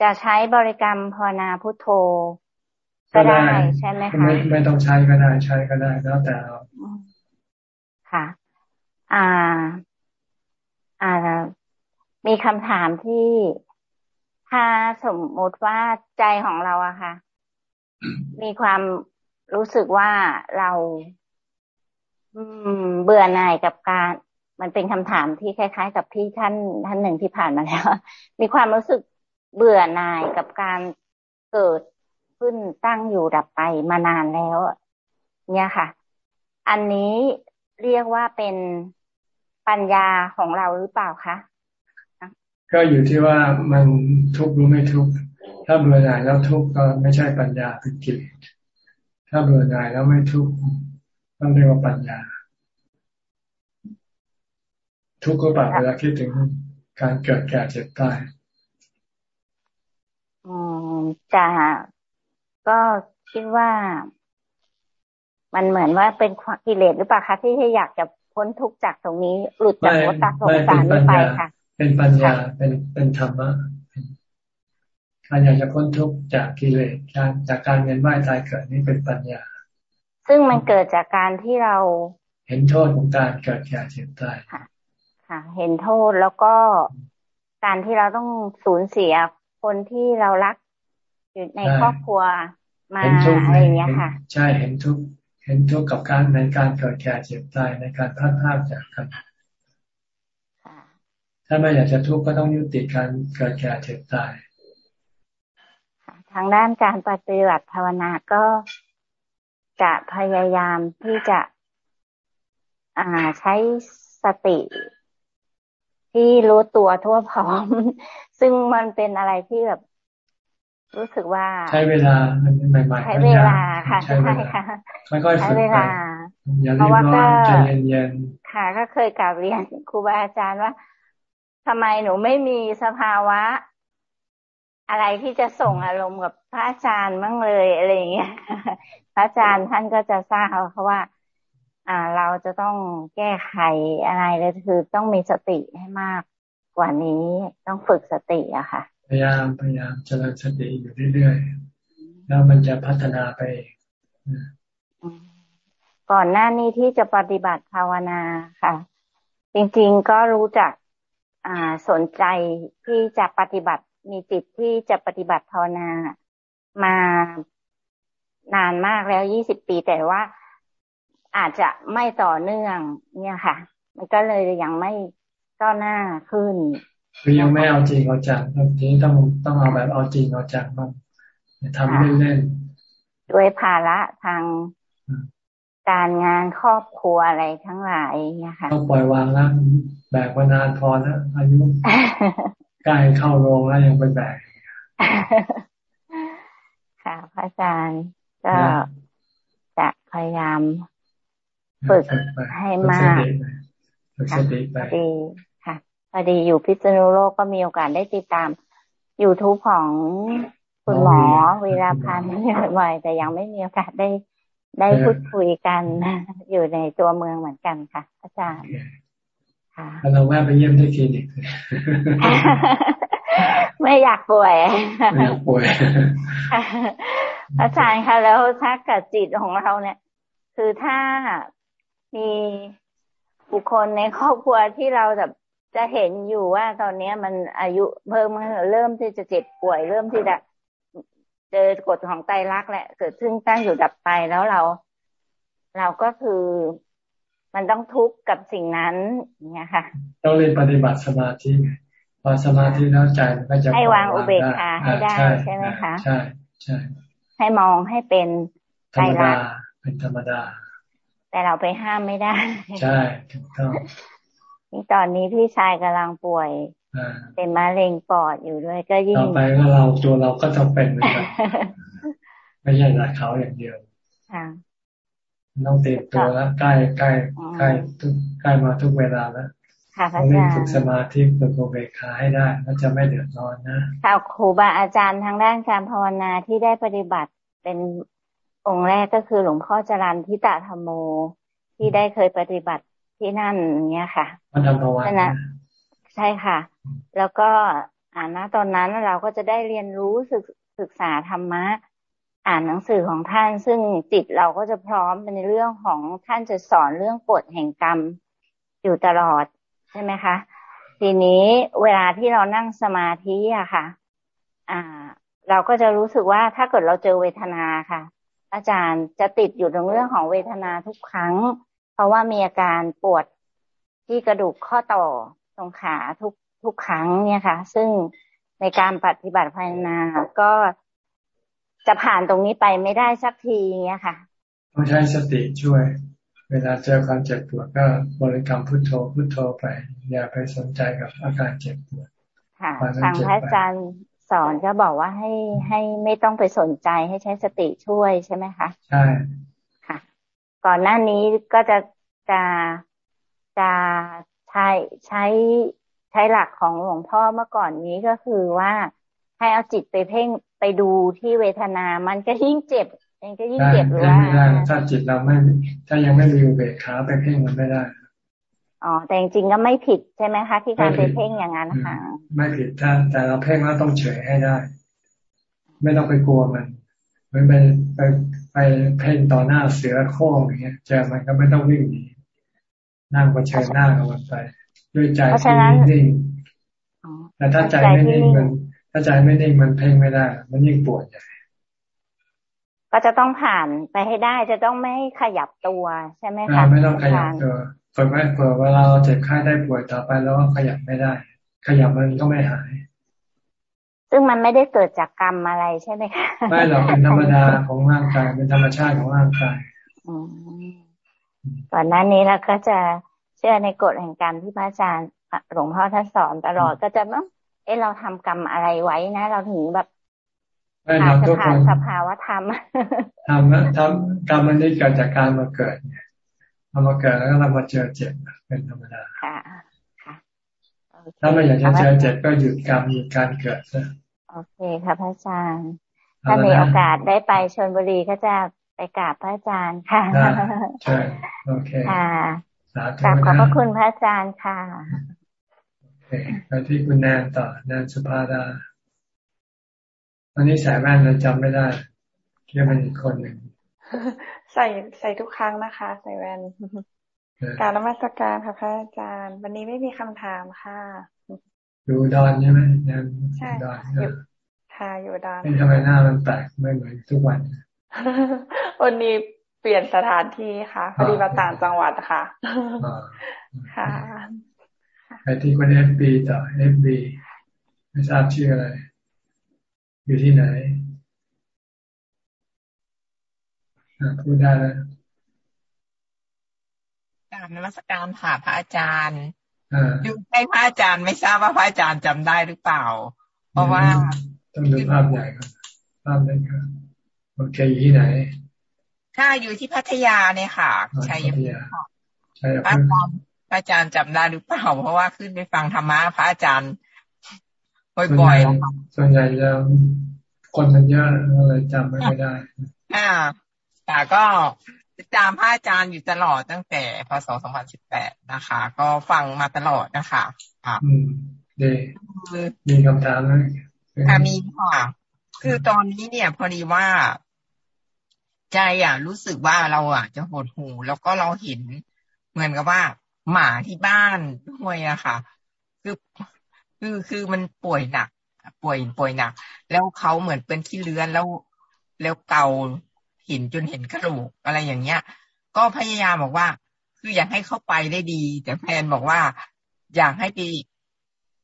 จะใช้บริกรรมภาวนาพุทโธ ก็ได้ใช่ไหมคะไม่
ไม่ต้องใช้ก็ได้ ใช้ก็ได้แล้วแต่เรา
ค่ะ อ่า อ่า มีคำถามที่ถ้าสมมติว่าใจของเราอะค่ะ มีความรู้สึกว่าเรา อืม เบื่อหน่ายกับการ มันเป็นคำถามที่คล้าย ๆ กับที่ท่านท่านหนึ่งที่ผ่านมาแล้ว มีความรู้สึกเบื่อหน่ายกับการเกิด ขึ้นตั้งอยู่ดับไปมานานแล้ว เนี่ยค่ะ อันนี้เรียกว่าเป็นปัญญาของเราหรือเปล่าคะ
ก็อยู่ที่ว่ามันทุกข์หรือไม่ทุกข์ถ้าเบื่อหน่ายแล้วทุกข์ก็ไม่ใช่ปัญญาเป็นกิเลสถ้าเบื่อหน่ายแล้วไม่ทุกข์ต้องเรียกว่าปัญญา ทุกข์ก็ปรับเวลาคิดถึงการเกิดแก่เจ็บตาย
อืมจะ ก็คิดว่า มันเหมือนว่าเป็นกิเลสหรือเปล่าคะที่อยากจะพ้นทุกข์จากตรงนี้หลุดจากวัฏสงสารนี้ไปค่ะ
เป็นปัญญาเป็นเป็นธรรมะการอยากจะพ้นทุกข์จากกิเลสการจากการเวียนว่ายตายเกิดนี่เป็นปัญญา
ซึ่งมันเกิดจากการที่เรา
เห็นโทษของการเกิดแก่เจ็บตาย
ค่ะ ค่ะ เห็นโทษแล้วก็การที่เราต้องสูญเสียคนที่เรารัก อยู่ในครอบครัวมาอะไรอย่างเงี้ยค่ะ
ใช่เห็นทุกเห็นทุกกับการในการเกิดแก่เจ็บตายในการพัดพาจากกันถ้าไม่อยากจะทุกข์ก็ต้องยุติการเกิดแก่เจ็บตาย
ทางด้านการปฏิบัติภาวนาก็จะพยายามที่จะอ่าใช้สติ ที่รู้ตัวทั่วพร้อม ซึ่งมันเป็นอะไรที่แบบ รู้สึกว่า
ใช้เวลาใหม่ๆ
ใช้เวลาค่ะใช่ค่ะ
ค่อยๆฝึกไปอย่ารีบร้อนใจเย็น
ๆค่ะ ก็เคยกลับเรียนครูบาอาจารย์ว่าทำไมหนูไม่มีสภาวะ อะไรที่จะส่งอารมณ์กับพระอาจารย์มั่งเลยอะไรอย่างเงี้ยพระอาจารย์ท่านก็จะทราบเพราะว่า อ่าเราจะต้องแก้ไขอะไรเลยคือต้องมีสติให้มากกว่านี้ต้องฝึกสติอะค่ะ
พยายามพยายามเจริญสติอยู่เรื่อยๆแล้วมันจะพัฒนาไป
ก่อนหน้านี้ที่จะปฏิบัติภาวนาค่ะ จริงๆก็รู้จักอ่าสนใจที่จะปฏิบัติมีจิตที่จะปฏิบัติภาวนามานานมากแล้วยี่สิบปีแต่ว่าอาจจะไม่ต่อเนื่องเนี่ยค่ะ มันก็เลยยังไม่ก้าวหน้าขึ้น
คือยังไม่เอาจริงเอาจังทีนี้ต้องต้องเอาแบบเอาจริงเอาจังบ้างทำเล่น
ๆด้วยภาระทางการงานครอบครัวอะไรทั้งหลายเนี่ยค่ะ
ต้องปล่อยวางแล้วแบกมานานพอแล้วอายุใกล้เข้าโรงแล้วยังไปแบก
ค่ะพระอาจารย์ก็จะพยายามฝึกให้มาก
ฝึกสติไป
ดี พอดีอยู่พิษณุโลกก็มีโอกาสได้ติดตาม YouTube ของคุณหมอเวลาพันธ์บ่อยแต่ยังไม่มีโอกาสได้ได้พูดคุยกันอยู่ในตัวเมืองเหมือนกันค่ะ อาจารย์
ค่ะเราแวะไปเยี่ยมที่คลินิก
ไม่อยากป่วย
ไม่อยากป่วย
อาจารย์คะแล้วถ้ากับจิตของเราเนี่ย คือถ้ามีบุคคลในครอบครัวที่เราแบบ จะเห็นอยู่ว่าตอนนี้มันอายุเพิ่มเริ่มที่จะเจ็บป่วย เริ่มที่จะเจอกฎของไตรักแหละ เกิดขึ้นตั้งอยู่ดับไปแล้วเรา เราก็คือมันต้องทุกข์กับสิ่งนั้นเนี่ยค่ะ
ต้องเรียนปฏิบัติสมาธิพอสมาธิแล้วใจมันก็จะ
ให้วางอุเบกขาให้ได้ใช่ไหมคะ
ใช่ใช่
ให้มองให้เป็น
ไตรักเป็นธรรมดา
แต่เราไปห้ามไม่ได้
ใช่ถูกต้อง
นี่ตอนนี้พี่ชายกำลังป่วยเป็นมะเร็งปอดอยู่ด้วย ก็ยิ่งต่
อไปก็เราตัวเราก็จะเป็นเหมือนกันไม่ใช่แต่เขาอย่างเดียวต้องเตรียมตัวแล้วใกล้ใกล้ใกล้ทุกใกล้มาทุกเวลาแล้วต้องรีบฝึกสมาธิฝึกโอเบคาให้ได้แล้วจะไม่เดือดร้อนนะ
ค่ะครูบาอาจารย์ทางด้านการภาวนาที่ได้ปฏิบัติเป็นองค์แรกก็คือหลวงพ่อจรันทิตาธรรมโม ที่ได้เคยปฏิบัติ ที่นั่นเนี้ยค่ะ
มันทำประวัติ
ใช่ค่ะ แล้วก็อ่านนะตอนนั้นเราก็จะได้เรียนรู้ศึกศึกษาธรรมะ อ่านหนังสือของท่าน ซึ่งจิตเราก็จะพร้อมในเรื่องของท่านจะสอนเรื่องกฎแห่งกรรมอยู่ตลอดใช่ไหมคะ ทีนี้เวลาที่เรานั่งสมาธิอะค่ะ อ่า เราก็จะรู้สึกว่าถ้าเกิดเราเจอเวทนาค่ะ อาจารย์จะติดอยู่ตรงเรื่องของเวทนาทุกครั้ง เพราะว่ามีอาการปวดที่กระดูกข้อต่อตรงขาทุกทุกครั้งเนี่ยค่ะ ซึ่งในการปฏิบัติภาวนาก็จะผ่านตรงนี้ไปไม่ได้สักทีเนี่ยค่ะ
ต้องใช้สติช่วย เวลาเจอความเจ็บปวดก็บริกรรมพุทโธพุทโธไปอย่าไปสนใจกับอาการเจ็บปวด
ค่ะทางพระอาจารย์สอนก็บอกว่าให้ให้ไม่ต้องไปสนใจให้ใช้สติช่วยใช่ไหมคะ
ใช่
ค่ะ ก่อนหน้านี้ก็จะจะจะใช้ใช้ใช้หลักของหลวงพ่อเมื่อก่อนนี้ก็คือว่าให้เอาจิตไปเพ่งไปดูที่เวทนา มันก็ยิ่งเจ็บมันก็ยิ่งเจ็บหรือว่า
ถ้าจิตเราไม่ ถ้ายังไม่มีอุเบกขาไปเพ่งมันไม่ได้
อ๋อแต่จริงๆก็ไม่ผิดใช่ไหมคะ ที่การไปเพ่งอย่างนั้นค่ะ
ไม่ผิดถ้าแต่เราเพ่งแล้วต้องเฉยให้ได้ ไม่ต้องไปกลัวมันไม่ไปไป ไปเพ่งต่อหน้าเสือโค้งอย่างเงี้ยเจอมันก็ไม่ต้องวิ่งหนีนั่งเผชิญหน้ากับมันไป ด้วยใจที่นิ่งแต่ถ้าใจไม่นิ่งมัน ถ้าใจไม่นิ่งมันเพ่งไม่ได้ มันยิ่งปวดใหญ่
ก็จะต้องผ่านไปให้ได้จะต้องไม่ขยับตัวใช่ไหมคะ
ไม่ต้องขยับตัวฝึกไว้เผื่อเวลาเราเจ็บไข้ได้ป่วยต่อไปแล้วก็ขยับไม่ได้ ขยับมันก็ไม่หาย
ซึ่งมันไม่ได้เกิดจากกรรมอะไรใช่ไหมคะ
ไม่หรอกเป็นธรรมดาของร่างกายเป็นธรรมชาติของร่างกาย
ก่อนหน้านี้เราก็จะเชื่อในกฎแห่งกรรมที่พระอาจารย์หลวงพ่อท่านสอนตลอดก็จะว่าเอ๊ะเราทำกรรมอะไรไว้นะ เราถึงแบบ
อาจจะผ่าน
สภาวะธรรม
ทำนะทำกรรมมันนี้เกิดจากการมาเกิดเนี่ยเรามาเกิดแล้วเรามาเจอเจ็บเป็นธรรมดาค่ะ ถ้าไม่อยากจะเจอเจ็บก็หยุดกรรมหยุดการเกิดซะ
โอเคค่ะพระอาจารย์ถ้ามีโอกาสได้ไปชนบุรีก็จะไปกราบพระอาจารย์ค่ะ
ใช่โอเค
ค่ะกราบขอบพระคุณพระอาจารย์ค่ะ
โอเคไปที่คุณแนนต่อแนนสุภาดาวันนี้ใส่แว่นเลยจำไม่ได้เรียกเป็นอีกคนหนึ่ง
ใส่ใส่ทุกครั้งนะคะ ใส่แว่น การนมัสการค่ะพระอาจารย์ วันนี้ไม่มีคำถามค่ะ
อยู่ดอนใช่ไหม
ใช่
ดอน
ค่ะอยู่ดอน
ทำไมหน้ามันแปลกไม่เหมือนทุกวัน
วันนี้เปลี่ยนสถานที่ค่ะพอดีมาต่างจังหวัดค่ะค่ะ
ไปที่คนเอฟบีต่อเอฟบีไม่ทราบชื่ออะไร อยู่ที่ไหนพูดได้แล้ว
กรา บนมัสการค่ะพระอาจารย์อยู่ใกล้พระอาจารย์ไม่ทราบว่าพระอาจารย์จำได้หรือเปล่า เพราะว่า
ต้องดูภาพใหญ่ครับภาพเล็กครับโอเคอยู่ที่ไหน
ค่ะอยู่ที่พัทยาเนี่ยค่ะชัยภูมิพระอาจารย์พระอาจารย์จำได้หรือเปล่า เพราะว่าขึ้นไปฟังธรรมะพระอาจารย์บ่อย
ๆส่วนใหญ่จะคนมันเยอะเลยจำไม่ได้
อ่าแต่ก็ ติดตามพระอาจารย์อยู่ตลอดตั้งแต่พศ2018 นะคะ ก็ฟังมาตลอดนะคะค่ะ
อืมดีมีคำถามไหม
ค่ะมีค่ะคือตอนนี้เนี่ย พอดีว่าใจอะ รู้สึกว่าเราอะ จะหดหูแล้วก็เราเห็นเหมือนกับว่า หมาที่บ้านด้วยอะค่ะ คือคือคือมันป่วยหนัก ป่วยป่วยหนัก แล้วเขาเหมือนเป็นที่เลื้อนแล้วแล้วเกาเห็นจนเห็นกระดูกอะไรอย่างเงี้ย ก็พยายามบอกว่า คืออยากให้เข้าไปได้ดี แต่แพนบอกว่า อยากให้ไป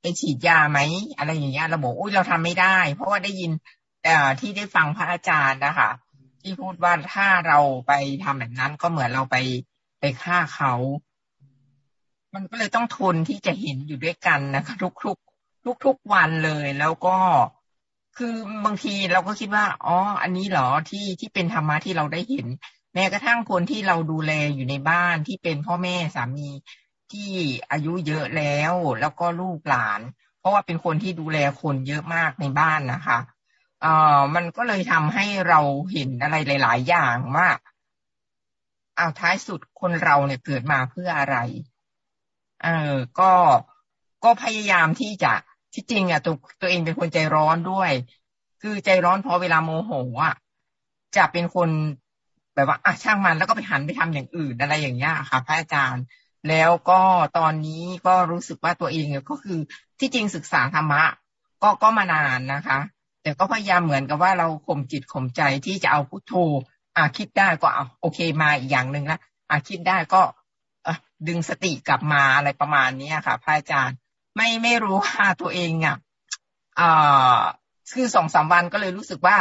ไปฉีดยาไหมอะไรอย่างเงี้ยเราบอกอุ้ยเราทำไม่ได้ เพราะว่าได้ยินแต่ที่ได้ฟังพระอาจารย์นะคะที่พูดว่าถ้าเราไปทำแบบนั้นก็เหมือนเราไปไปฆ่าเขา มันก็เลยต้องทนที่จะเห็นอยู่ด้วยกันนะคะทุกๆทุกๆวันเลยแล้วก็ คือบางทีเราก็คิดว่า อ๋อ อันนี้เหรอที่ที่เป็นธรรมะที่เราได้เห็น แม้กระทั่งคนที่เราดูแลอยู่ในบ้านที่เป็นพ่อแม่สามีที่อายุเยอะแล้ว แล้วก็ลูกหลาน เพราะว่าเป็นคนที่ดูแลคนเยอะมากในบ้านนะคะเอ่อมันก็เลยทำให้เราเห็นอะไรหลาย ๆ อย่างว่าเอาท้ายสุดคนเราเนี่ยเกิดมาเพื่ออะไร เออก็ก็พยายามที่จะ ที่จริงอะตัวตัวเองเป็นคนใจร้อนด้วย คือใจร้อนพอเวลาโมโหอะจะเป็นคนแบบว่าอะช่างมันแล้วก็ไปหันไปทำอย่างอื่นอะไรอย่างเงี้ยค่ะ พระอาจารย์ แล้วก็ตอนนี้ก็รู้สึกว่าตัวเองเนี่ยก็คือที่จริงศึกษาธรรมะ ก็ก็มานานนะคะ แต่ก็พยายามเหมือนกับว่าเราข่มจิตข่มใจที่จะเอาพุทโธอะคิดได้ก็เอาโอเคมาอีกอย่างหนึ่งละอะคิดได้ก็ดึงสติกลับมาอะไรประมาณนี้ค่ะ พระอาจารย์ ไม่ไม่รู้ว่าตัวเองอะอ่าคือสองสามวันก็เลยรู้สึกว่า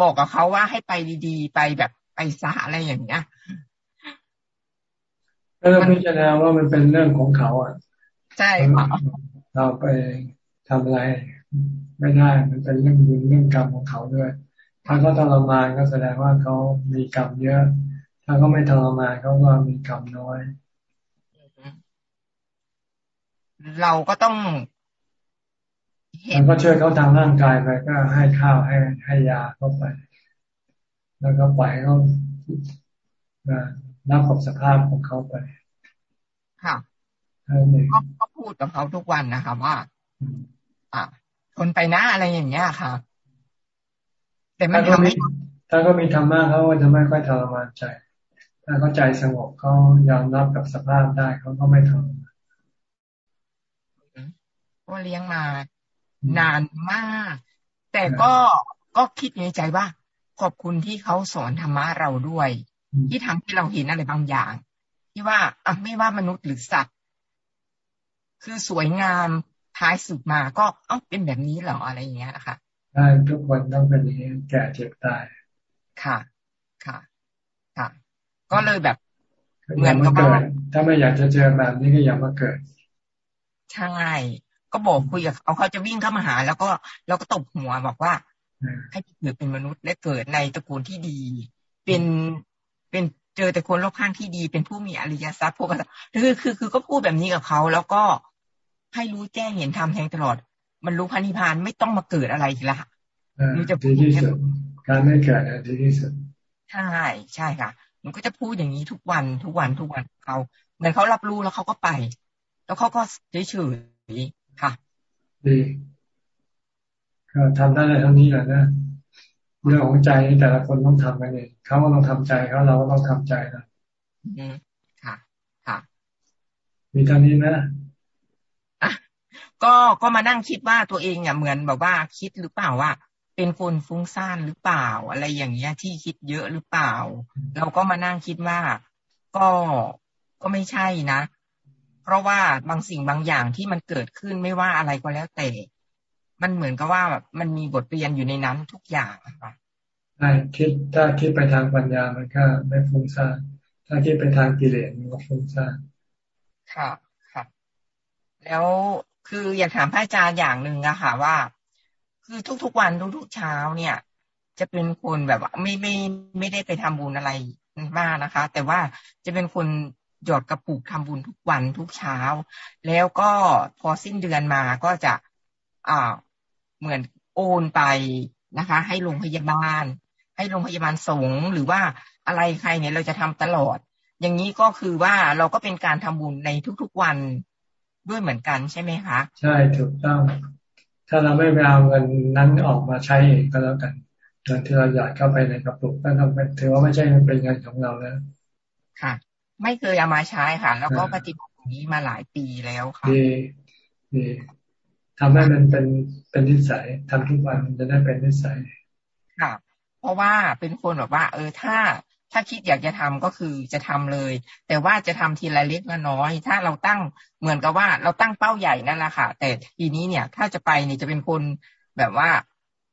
บอกกับเขาว่าให้ไปดีๆ ไปแบบไปสหอะไรอย่างเงี้ย
ก็ต้องพิจารณาว่ามันเป็นเรื่องของเขาอะ
ใช่ค่ะ
เราไปทำอะไรไม่ได้ มันเป็นเรื่องบุญเรื่องกรรมของเขาด้วย ถ้าเขาทรมานก็แสดงว่าเขามีกรรมเยอะ ถ้าเขาไม่ทรมานเขาก็มีกรรมน้อย
เราก็ต้อง
เราก็ช่วยเขาทางร่างกายไปก็ให้ข้าวให้ให้ยาเข้าไป แล้วก็ปล่อยเขารับกับสภาพของเขาไป
ค่ะก็พูดกับเขาทุกวันนะคะว่า อ่าทนไปนะอะไรอย่างเงี้ยค่ะ แต่มันทำให้
ถ้าก็มีธรรมะเขาจะไม่ค่อยทรมานใจ ถ้าเขาใจสงบเขายอมรับกับสภาพได้เขาก็ไม่ทรมาน
ก็เลี้ยงมานานมาก แต่ก็ก็คิดในใจว่า ขอบคุณที่เขาสอนธรรมะเราด้วย ที่ทำให้เราเห็นอะไรบางอย่าง ที่ว่าอะไม่ว่ามนุษย์หรือสัตว์ คือสวยงามท้ายสุดมาก็เอ้าเป็นแบบนี้เหรออะไรอย่างเงี้ยนะคะ
ใช่ทุกคนต้องเป็นอย่างนี้แก่เจ็บตาย
ค่ะ ค่ะ ค่ะ ก็เลยแบบ
เหมือนกับว่าถ้าไม่อยากจะเจอแบบนี้ก็อย่ามาเกิด
ใช่ ก็บอกคุยกับเขาเขาจะวิ่งเข้ามาหา แล้วก็แล้วก็ตบหัวบอกว่าให้เกิดเป็นมนุษย์และเกิดในตระกูลที่ดี เป็นเป็นเจอแต่คนรอบข้างที่ดี เป็นผู้มีอริยทรัพย์พวกคือคือคือก็พูดแบบนี้กับเขาแล้วก็ให้รู้แจ้งเห็นธรรมแทงตลอด มันรู้พันิพานไม่ต้องมาเกิดอะไรละ
มันจะดีที่สุดการไม่เกิดดีที่สุด
ใช่ใช่ค่ะมันก็จะพูดอย่างนี้ทุกวันทุกวันทุกวันเขาเหมือนเขารับรู้แล้วเขาก็ไป แล้วเขาก็เฉยเฉย ค่ะ
ดีก็ทำได้เลยเท่านี้แหละนะเรื่องของใจนี่แต่ละคนต้องทำกันเองเขาก็ต้องทำใจเขาเราก็ต้องทำใจนะ
อืมค่ะ ค่ะ
มีเท่านี้นะ
อะก็ก็มานั่งคิดว่าตัวเองเนี่ยเหมือนแบบว่าคิดหรือเปล่าว่า เป็นคนฟุ้งซ่านหรือเปล่า อะไรอย่างเงี้ยที่คิดเยอะหรือเปล่า เราก็มานั่งคิดว่าก็ก็ไม่ใช่นะ เพราะว่าบางสิ่งบางอย่างที่มันเกิดขึ้นไม่ว่าอะไรก็แล้วแต่ มันเหมือนกับว่าแบบมันมีบทเรียนอยู่ในนั้นทุกอย่างค่ะ
ใช่คิดถ้าคิดไปทางปัญญามันก็ไม่ฟุ้งซ่านถ้าคิดไปทางกิเลสมันก็ฟุ้งซ่าน
ค่ะค่ะ แล้วคืออยากถามพระอาจารย์อย่างหนึ่งอะค่ะว่า คือทุกๆวันทุกๆเช้าเนี่ย จะเป็นคนแบบว่าไม่ไม่ไม่ได้ไปทำบุญอะไรมากนะคะ แต่ว่าจะเป็นคน หยอดกระปุกทำบุญทุกวันทุกเช้า แล้วก็พอสิ้นเดือนมาก็จะอ่าเหมือนโอนไปนะคะ ให้โรงพยาบาล ให้โรงพยาบาลสงฆ์หรือว่าอะไรใครเนี่ยเราจะทำตลอด อย่างนี้ก็คือว่าเราก็เป็นการทำบุญในทุกๆวันด้วยเหมือนกันใช่ไหมคะ
ใช่ถูกต้อง ถ้าเราไม่ไปเอาเงินนั้นออกมาใช้เองก็แล้วกันเงินที่เราหยอดเข้าไปในกระปุกก็ต้องถือว่าไม่ใช่เป็นเงินของเราแล้ว
ค่ะ ไม่เคยเอามาใช้ค่ะ แล้วก็ปฏิบัตินี้มาหลายปีแล้วค่ะ
ดีดีทำให้มันเป็นเป็นนิสัยทำทุกวันจะได้เป็นนิสัย
ค่ะ เพราะว่าเป็นคนแบบว่า เออถ้าถ้าคิดอยากจะทำก็คือจะทำเลย แต่ว่าจะทำทีละเล็กละน้อย ถ้าเราตั้งเหมือนกับว่าเราตั้งเป้าใหญ่นั่นแหละค่ะ แต่ทีนี้เนี่ย ถ้าจะไปเนี่ยจะเป็นคนแบบว่า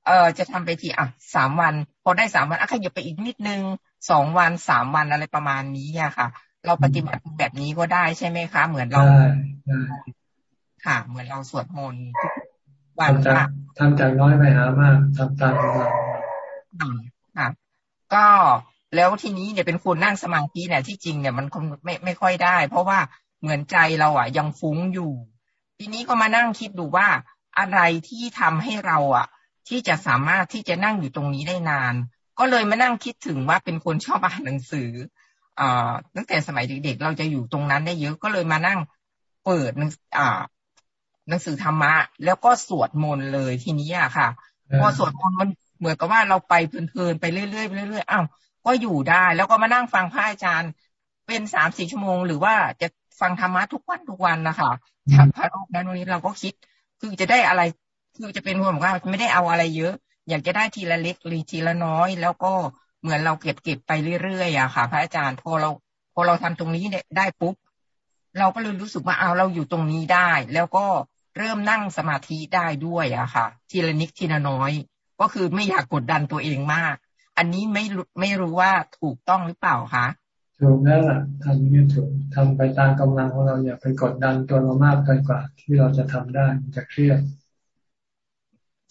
เออจะทำไปทีอะสามวัน พอได้สามวันอะขยับไปอีกนิดนึงสองวันสามวันอะไรประมาณนี้อะค่ะ เราปฏิบัติแบบนี้ก็ได้ใช่ไหมคะ เหมือนเราค่ะ เหมือนเราสวดมนต์
วันละทำจากน้อยไปหามากทำตามของเรา
ค่ะ ก็แล้วทีนี้เนี่ยเป็นคนนั่งสมาธิเนี่ยที่จริงเนี่ยมันคงไม่ไม่ค่อยได้ เพราะว่าเหมือนใจเราอะ ยังฟุ้งอยู่ ทีนี้ก็มานั่งคิดดูว่าอะไรที่ทำให้เราอะ ที่จะสามารถที่จะนั่งอยู่ตรงนี้ได้นาน ก็เลยมานั่งคิดถึงว่าเป็นคนชอบอ่านหนังสือ ตั้งแต่สมัยเด็กๆเราจะอยู่ตรงนั้นได้เยอะก็เลยมานั่งเปิดหนังหนังสือธรรมะ แล้วก็สวดมนต์เลยทีนี้อะค่ะพอสวดมนต์มันเหมือนกับว่าเราไปเพลินๆไปเรื่อยๆเรื่อยๆอ้าวก็อยู่ได้ แล้วก็มานั่งฟังพระอาจารย์ เป็นสามสี่ชั่วโมง หรือว่าจะฟังธรรมะทุกวันทุกวันนะคะจากพระรูปนั้นวันนี้เราก็คิด คือจะได้อะไรคือจะเป็นคนบอกว่าไม่ได้เอาอะไรเยอะ อยากจะได้ทีละเล็กทีละน้อย แล้วก็ เหมือนเราเก็บเก็บไปเรื่อยๆอะค่ะ พระอาจารย์พอเราพอเราทำตรงนี้ได้ปุ๊บเราก็เลยรู้สึกว่าเอาเราอยู่ตรงนี้ได้ แล้วก็เริ่มนั่งสมาธิได้ด้วยอะค่ะ ทีละนิดทีละน้อย ก็คือไม่อยากกดดันตัวเองมาก อันนี้ไม่ไม่รู้ว่าถูกต้องหรือเปล่าคะ
ถูกแล้วล่ะทำนี่ถูกทำไปตามกำลังของเราอย่าไปกดดันตัวเรามากเกินกว่า ที่เราจะทำได้จะเครียด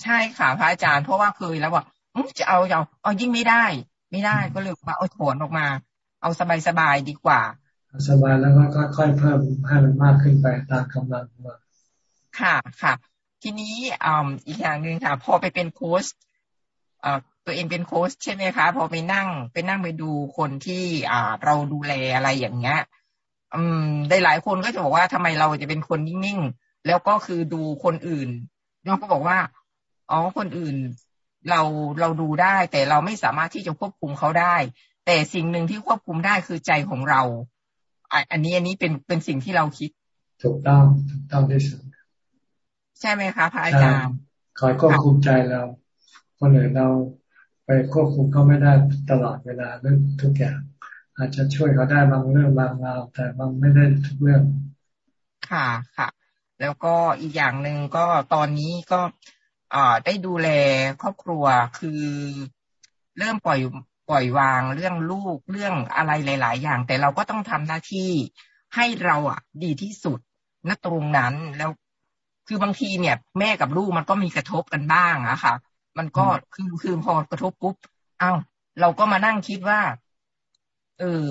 ใช่ค่ะพระอาจารย์เพราะว่าเคยแล้วว่าจะเอาเอาเอายิ่งไม่ได้ ไม่ได้ก็เลยมาเอาถอนออกมา เอาสบายสบายดีกว่า
สบายแล้วก็ค่อยเพิ่มให้มันมากขึ้นไปตามกำลังของเรา
ค่ะค่ะ ทีนี้อ่าอีกอย่างหนึ่งค่ะ พอไปเป็นโค้ชอ่าตัวเองเป็นโค้ชใช่ไหมคะ พอไปนั่งไปนั่งไปดูคนที่อ่าเราดูแลอะไรอย่างเงี้ย อืมได้หลายคนก็จะบอกว่าทำไมเราจะเป็นคนนิ่งๆ แล้วก็คือดูคนอื่นน้องก็บอกว่าอ๋อคนอื่น เราเราดูได้ แต่เราไม่สามารถที่จะควบคุมเขาได้ แต่สิ่งหนึ่งที่ควบคุมได้คือใจของเรา อันนี้อันนี้เป็นเป็นสิ่งที่เราคิด
ถูกต้องถูกต้องที่สุด
ใช่ไหมคะพระอาจารย์
คอยควบคุมใจเราคนอื่นเราไปควบคุมเขาไม่ได้ตลอดเวลาเรื่องทุกอย่าง อาจจะช่วยเขาได้บางเรื่องบางราวแต่บางไม่ได้ทุกเรื่อง
ค่ะค่ะ แล้วก็อีกอย่างหนึ่งก็ตอนนี้ก็อ่า ได้ดูแลครอบครัวคือเริ่มปล่อยปล่อยวางเรื่องลูกเรื่องอะไรหลาย ๆ อย่าง แต่เราก็ต้องทำหน้าที่ให้เราอะ ดีที่สุดณตรงนั้นแล้วคือบางทีเนี่ย แม่กับลูกมันก็มีกระทบกันบ้างอะค่ะ มันก็คือคือพอกระทบปุ๊บอ้าวเราก็มานั่งคิดว่า เออ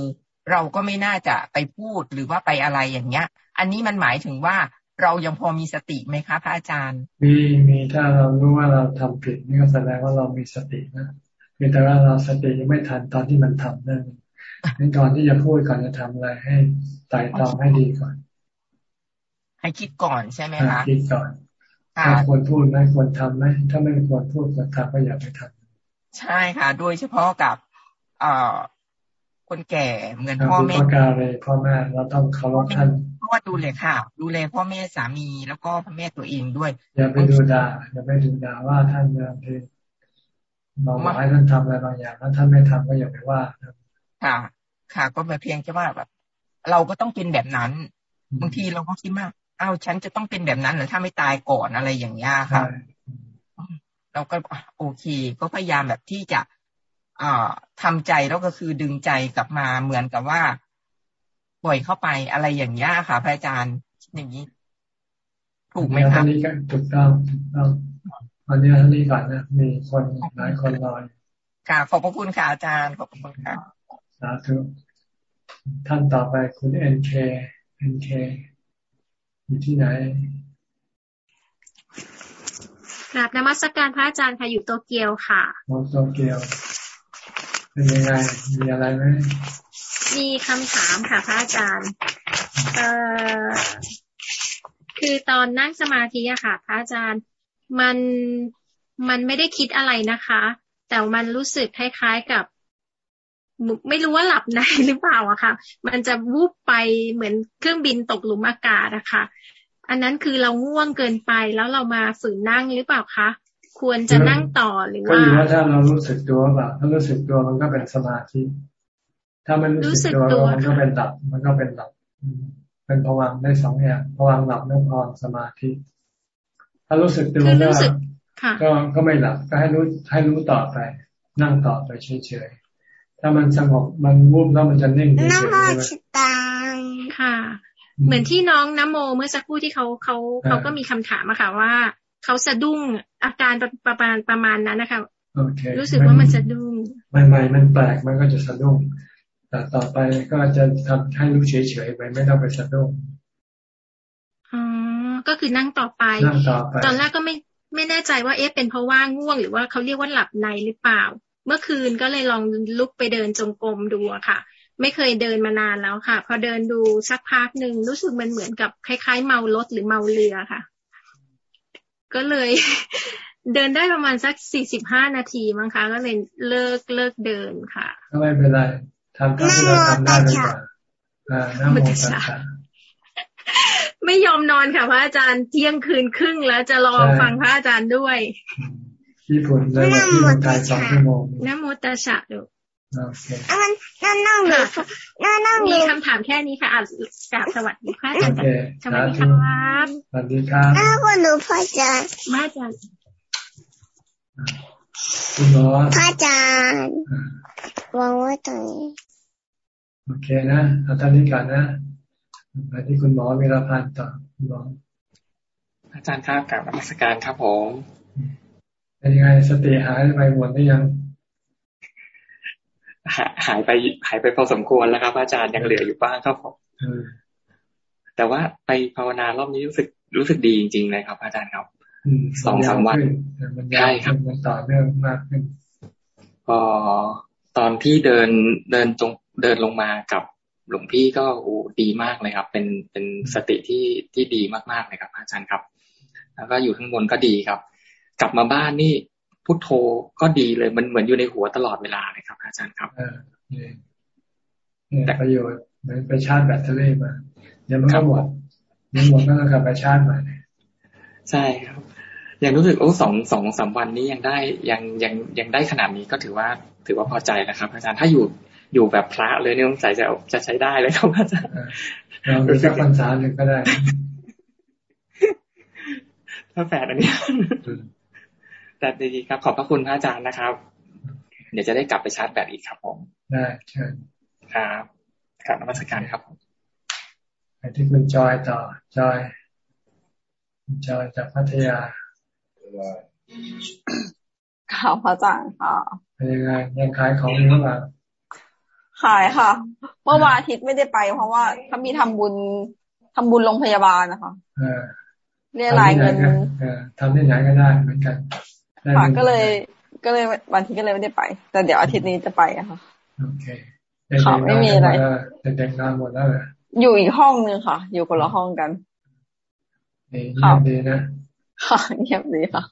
เราก็ไม่น่าจะไปพูดหรือว่าไปอะไรอย่างเงี้ย อันนี้มันหมายถึงว่า เรายังพอมีสติไหมคะพระอาจารย์
มีมีถ้าเรารู้ว่าเราทำผิดนี่ก็แสดงว่าเรามีสตินะเพียงแต่ว่าเราสติยังไม่ทันตอนที่มันทำนั่นในก่อนที่จะพูดก่อนจะทำอะไรให้ไต่ตองให้ดีก่อน
ให้คิดก่อนใช่ไหมคะ
คิดก่อนถ้าควรพูดไหมควรทำไหมถ้าไม่ควรพูดควรทำก็อย่าไปทำ
ใช่ค่ะ โดยเฉพาะกับ เอ่อ คนแก่เหมือนพ่อแม่
กาเลยพ่อแม่เราต้องเคารพท่าน
เพราะว่าดูเลยค่ะ ดูแลพ่อแม่สามีแล้วก็พ่อแม่ตัวเองด้วย
อย่าไปดูด่าอย่าไปดูด่าว่าท่านบางทีเราบอกให้ท่านทำอะไรบางอย่างถ้าท่านไม่ทำก็อย่าไปว่า
ค่ะ ค่ะ ก็แบบเพียงแค่ว่าแบบ เราก็ต้องเป็นแบบนั้นบางทีเราก็คิดว่าอ้าวฉันจะต้องเป็นแบบนั้นหรือถ้าไม่ตายก่อนอะไรอย่างเงี้ยค่ะ เราก็โอเค ก็พยายามแบบที่จะ อ่าทำใจแล้วก็คือดึงใจกลับมาเหมือนกับว่าปล่อยเข้าไปอะไรอย่างเงี้ยค่ะ พระอาจารย์อย่างนี้ ถูกไหมคะ
นี้ก็ถูกต้องถูกต้องวันนี้ท่านี้ก่อนนะมีคนหลายคนรอ
ค่ะขอบพระคุณค่ะอาจารย์ขอบคุณค่ะ
สาธุท่านต่อไปคุณ NK NK อยู่ที่ไหน
กราบนมัสการพระอาจารย์ค่ะอยู่โตเกียวค่ะ
โตเกียว เป็นยังไงมีอะไรไหม
มีคำถามค่ะพระอาจารย์ เอ่อคือตอนนั่งสมาธิอะค่ะ พระอาจารย์มันมันไม่ได้คิดอะไรนะคะ แต่มันรู้สึกคล้ายๆกับ ไม่รู้ว่าหลับในหรือเปล่าอะค่ะ มันจะวูบไปเหมือนเครื่องบินตกหลุมอากาศอะค่ะ อันนั้นคือเราง่วงเกินไปแล้วเรามาฝืนนั่งหรือเปล่าคะ ควรจะนั่งต่อหรือว่า ก็
อยู่ว่าถ้าเรารู้สึกตัวแบบถ้ารู้สึกตัวมันก็เป็นสมาธิ ถ้ามันรู้สึกตัวมันก็เป็นหลับ มันก็เป็นหลับ เป็นภวังได้สองอย่างภวังหลับไม่พอสมาธิ ถ้ารู้สึกตัวก็ก็ก็ไม่หลับก็ให้รู้ให้รู้ต่อไป นั่งต่อไปเฉยๆถ้ามันสงบมันวูบแล้วมันจะนิ่งเฉยๆใช่ไหม
ค่ะ เหมือนที่น้องน้ำโมเมื่อสักครู่ที่เขาเขาเขาก็มีคำถามอะค่ะว่า เขาสะดุ้งอาการประมาณประมาณนั้นนะคะรู้สึกว่ามันสะดุ้ง
ใหม่ๆมันแปลกมันก็จะสะดุ้งแต่ต่อไปก็จะทำให้รู้เฉยๆไปไม่ต้องไปสะดุ้ง
อ๋อก็คือนั่งต่อไป ตอนแรกก็ไม่ไม่แน่ใจว่าเอ๊ะเป็นเพราะว่าง่วงหรือว่าเขาเรียกว่าหลับในหรือเปล่า เมื่อคืนก็เลยลองลุกไปเดินจงกรมดูค่ะ ไม่เคยเดินมานานแล้วค่ะ พอเดินดูสักพักหนึ่งรู้สึกมันเหมือนกับคล้ายๆ เมารถหรือเมาเรือค่ะ ก็เลย เดินได้ประมาณสักสี่สิบห้านาทีมั้งคะ ก็เลยเลิกเลิกเดินค่ะ
ไม่เป็นไรทำที่เราทำได้เลยค่ะน้ำโมตัสสะ
ไม่ยอมนอนค่ะพระอาจารย์เที่ยงคืนครึ่งแล้วจะรอฟังพระอาจารย์ด้วย
ที่ผลเลยที่มันกายสองชั่วโมง
น้ำโมตัสสะดู
โอเค
นั่งนั่งเลยนั่งนั่งมีคำถามแค่นี้ค่ะอะกราบสวัสดีค่ะอาจารย์สวัสดีครับ
สวัสดีครับ
น้าคุณหนูพ่ออาจารย์มาอาจารย์
คุณหมอ
พ่ออาจารย์
วางไว้ตรงนี้
โอเคนะเอาตอนนี้ก่อนนะไปที่คุณหมอเวลาพันต่อคุณหมอ
อาจารย์ครับกับนักสการครับผม
เป็นยังไงสติหายไปหมดหรือยัง
หายไปหายไปพอสมควรแล้วครับ อาจารย์ยังเหลืออยู่บ้างครับผมแต่ว่าไปภาวนารอบนี้รู้สึกรู้สึกดีจริงๆเลยครับ อาจารย์ครับสองสามวันใช่ครับ
มันต่อเนื่องมากขึ้น
พอตอนที่เดินเดินจงเดินลงมากับหลวงพี่ก็โอ้ดีมากเลยครับ เป็นเป็นสติที่ที่ดีมากๆเลยครับ อาจารย์ครับ แล้วก็อยู่ข้างบนก็ดีครับ กลับมาบ้านนี่ พุทโธก็ดีเลยมันเหมือนอยู่ในหัวตลอดเวลาเลยครับ อาจารย์ครับ
แต่ประโยชน์เหมือนไปชาร์จแบตเตอรี่มาเดี๋ยวมันก็หมดเดี๋ยวหมดก็ต้องกลับไปชาร์จใหม่
ใช่ครับยังรู้สึกโอ้สองสองสามวันนี้ยังได้ยังยังยังได้ขนาดนี้ก็ถือว่าถือว่าพอใจแล้วครับ อาจารย์ถ้าอยู่อยู่แบบพระเลยเนี่ยสงสัยจะจะใช้ได้เลยครับอาจารย์
เราดูสักพรรษาหนึ่งก็ได้
ถ้าแฝดอันนี้ แต่ดีครับ ขอบพระคุณพระอาจารย์นะครับ เดี๋ยวจะได้กลับไปชาร์จแบตอีกครับผม
ได้เชิญ
ครับครับนมัสการครับ
ไปที่คุณจอยต่อจอยจอยจากพัทยา
ข่าวพระอาจารย์ค่ะ
เป็นยังไงยังขายของอยู่หรือเปล่า
ขายค่ะเมื่อวานอาทิตย์ไม่ได้ไป เพราะว่าเขามีทำบุญทำบุญโรงพยาบาลนะคะเรียรายเงิน
ทำที่ไหนก็ได้เหมือนกัน
ค่ะก็เลย ก็เลยวันที่ก็เลยไม่ได้ไป แต่เดี๋ยวอาทิตย์นี้จะไปอะค่ะ
โอเค
ค่ะไม่มีอะไร
เด็กๆนอนหมดแล้วเหรอ
อยู่อีกห้องนึงค่ะ อยู่คนละห้องกัน
เงียบดีนะ
ค่ะเงียบดีค่ะ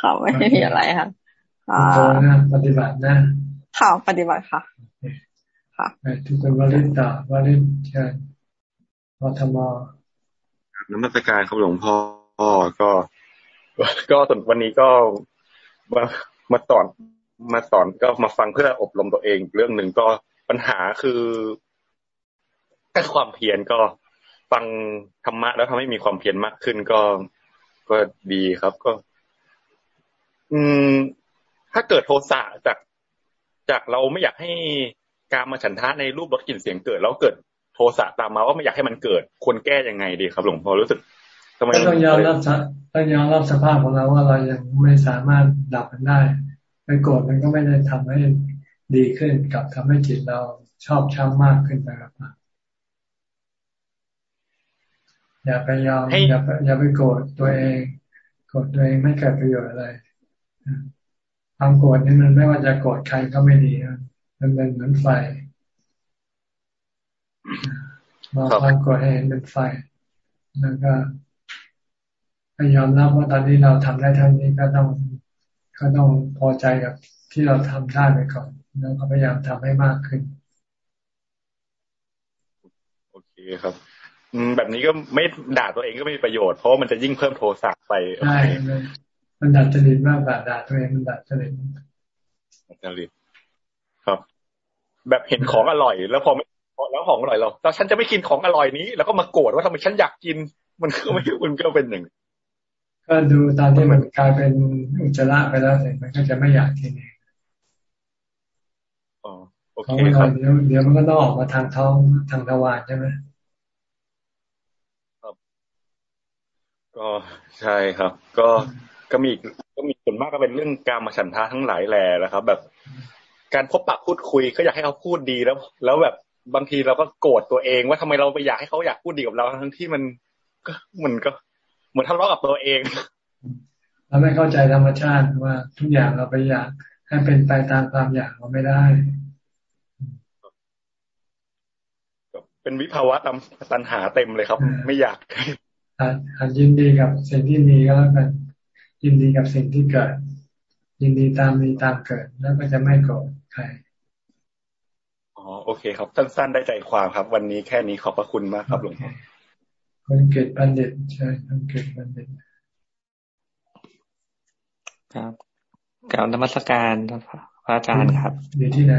ค่ะไม่มีอะไรค่ะ
ค่ะปฏิบัตินะ
ค่ะปฏิบัติค่ะ
ค่ะทุกคนวาลินตาวาลินเชิญพทม
น้ำมัสการครับหลวงพ่อก็ ก็ส่วนวันนี้ก็ มามาสอนมาสอนก็มาฟังเพื่ออบรมตัวเองเรื่องหนึ่งก็ปัญหาคือแค่ความเพียรก็ฟังธรรมะแล้วทำให้มีความเพียรมากขึ้นก็ก็ดีครับก็ อืม ถ้าเกิดโทสะจากจากเราไม่อยากให้การมาฉันทะในรูปรสกลิ่นเสียงเกิด แล้วเกิดโทสะตามมาว่าไม่อยากให้มันเกิดควรแก้ยังไงดีครับหลวงพ่อรู้สึก
ทำไมต้องยอมรับต้องยอมรับสภาพของเราว่าเรายังไม่สามารถดับมันได้ไปโกรธมันก็ไม่ได้ทำให้ดีขึ้นกับทำให้จิตเราชอบช้ำมากขึ้นไปครับอย่าไปยอมอย่าไปอย่าไปโกรธตัวเองโกรธตัวเองไม่เกิดประโยชน์อะไรความโกรธนี่มันไม่ว่าจะโกรธใครก็ไม่ดีมันเป็นเหมือนไฟมองความโกรธให้เห็นเป็นไฟ แล้วก็ พยายามรับว่าตอนนี้เราทำได้เท่านี้ก็ต้องก็ต้องพอใจกับที่เราทำได้ไปก่อนแล้วก็พยายามทำให้มากขึ้น
โอเคครับอืมแบบนี้ก็ไม่ด่าตัวเองก็ไม่มีประโยชน์เพราะมันจะยิ่งเพิ่มโทสะไป
ใช่มันดัดจริตมากกว่าด่าตัวเองมันดัดจริต
จริตครับ แบบเห็นของอร่อย แล้วพอไม่แล้วของอร่อยเราแต่ฉันจะไม่กินของอร่อยนี้ แล้วก็มาโกรธว่าทำไมฉันอยากกิน มันก็ไม่มันก็เป็นหนึ่ง
ก็ดูตอนที่มันกลายเป็นอุจจาระไปแล้วเสร็จมันก็จะไม่อยากกินเอง
อ๋อโอเคครับ
เดี๋ยวเดี๋ยวมันก็ต้องออกมาทางท้องทางทวารใช่ไหม
ครับ ก็ใช่ครับ ก็ก็มีก็มีส่วนมากก็เป็นเรื่องการมาฉันทาทั้งหลายแหล่แล้วครับ แบบการพบปะพูดคุยก็อยากให้เขาพูดดีแล้ว แล้วแบบบางทีเราก็โกรธตัวเองว่าทำไมเราไปอยากให้เขาอยากพูดดีกับเราทั้งที่มันก็มันก็ เหมือนทะเลาะกับตัวเอง
เราไม่เข้าใจธรรมชาติว่าทุกอย่างเราไปอยากให้เป็นไปตามความอยากเราไม่ได้
เป็นวิภาวะตามตัณหาเต็มเลยครับ ไม่อยาก
หันยินดีกับสิ่งที่มีก็แล้วกันยินดีกับสิ่งที่เกิด ยินดีตามมีตามเกิด แล้วก็จะไม่โกรธใคร
อ๋อโอเคครับ สั้นๆได้ใจความครับ วันนี้แค่นี้ขอบพระคุณมากครับหลวงพ่อ
คนเกิดบัณฑิตใช่คนเกิดบัณฑิต
ครับกล่าวนมัสการพระอาจารย์ครับ
อยู่ที่ไหน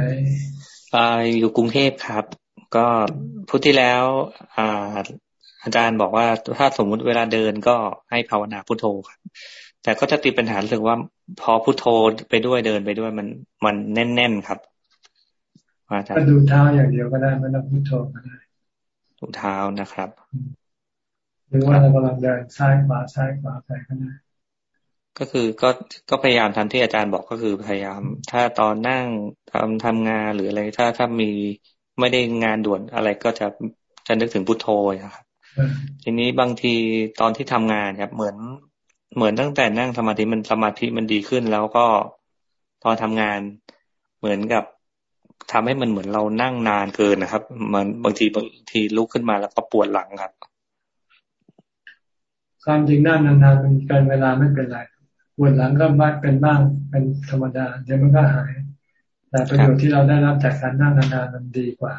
อ่าอยู่กรุงเทพครับ ก็พุทที่แล้วอ่าอาจารย์บอกว่าถ้าสมมุติเวลาเดินก็ให้ภาวนาพุทโธครับ แต่ก็จะติดปัญหารู้สึกว่าพอพุทโธไปด้วยเดินไปด้วยมันมันแน่นๆครับ
อาจารย์
ก็ดูเท้าอย่างเดียวก็ได้ไม่ต้องพุทโธก็ได้
ดูเท้านะครับ
หรือว่าเรากำลังเดินซ้ายขวาซ้ายขวาไปก็ได้
ก็คือก็ก็พยายามทำที่อาจารย์บอกก็คือพยายาม ถ้าตอนนั่งทำทำงานหรืออะไรถ้าถ้ามีไม่ได้งานด่วนอะไรก็จะจะนึกถึงพุทโธนะครับทีนี้บางทีตอนที่ทำงานครับเหมือนเหมือนตั้งแต่นั่งสมาธิมันสมาธิมันดีขึ้น แล้วก็ตอนทำงานเหมือนกับทำให้มันเหมือนเรานั่งนานเกินนะครับ มันบางทีบางทีลุกขึ้นมาแล้วก็ปวดหลังครับ
ความจริงนั่งนานๆมันเกินเวลาไม่เป็นไรปวดหลังก็บ้างเป็นบ้างเป็นธรรมดาเดี๋ยวมันก็หาย แต่ประโยชน์ที่เราได้รับจากการนั่งนานๆมันดีกว่า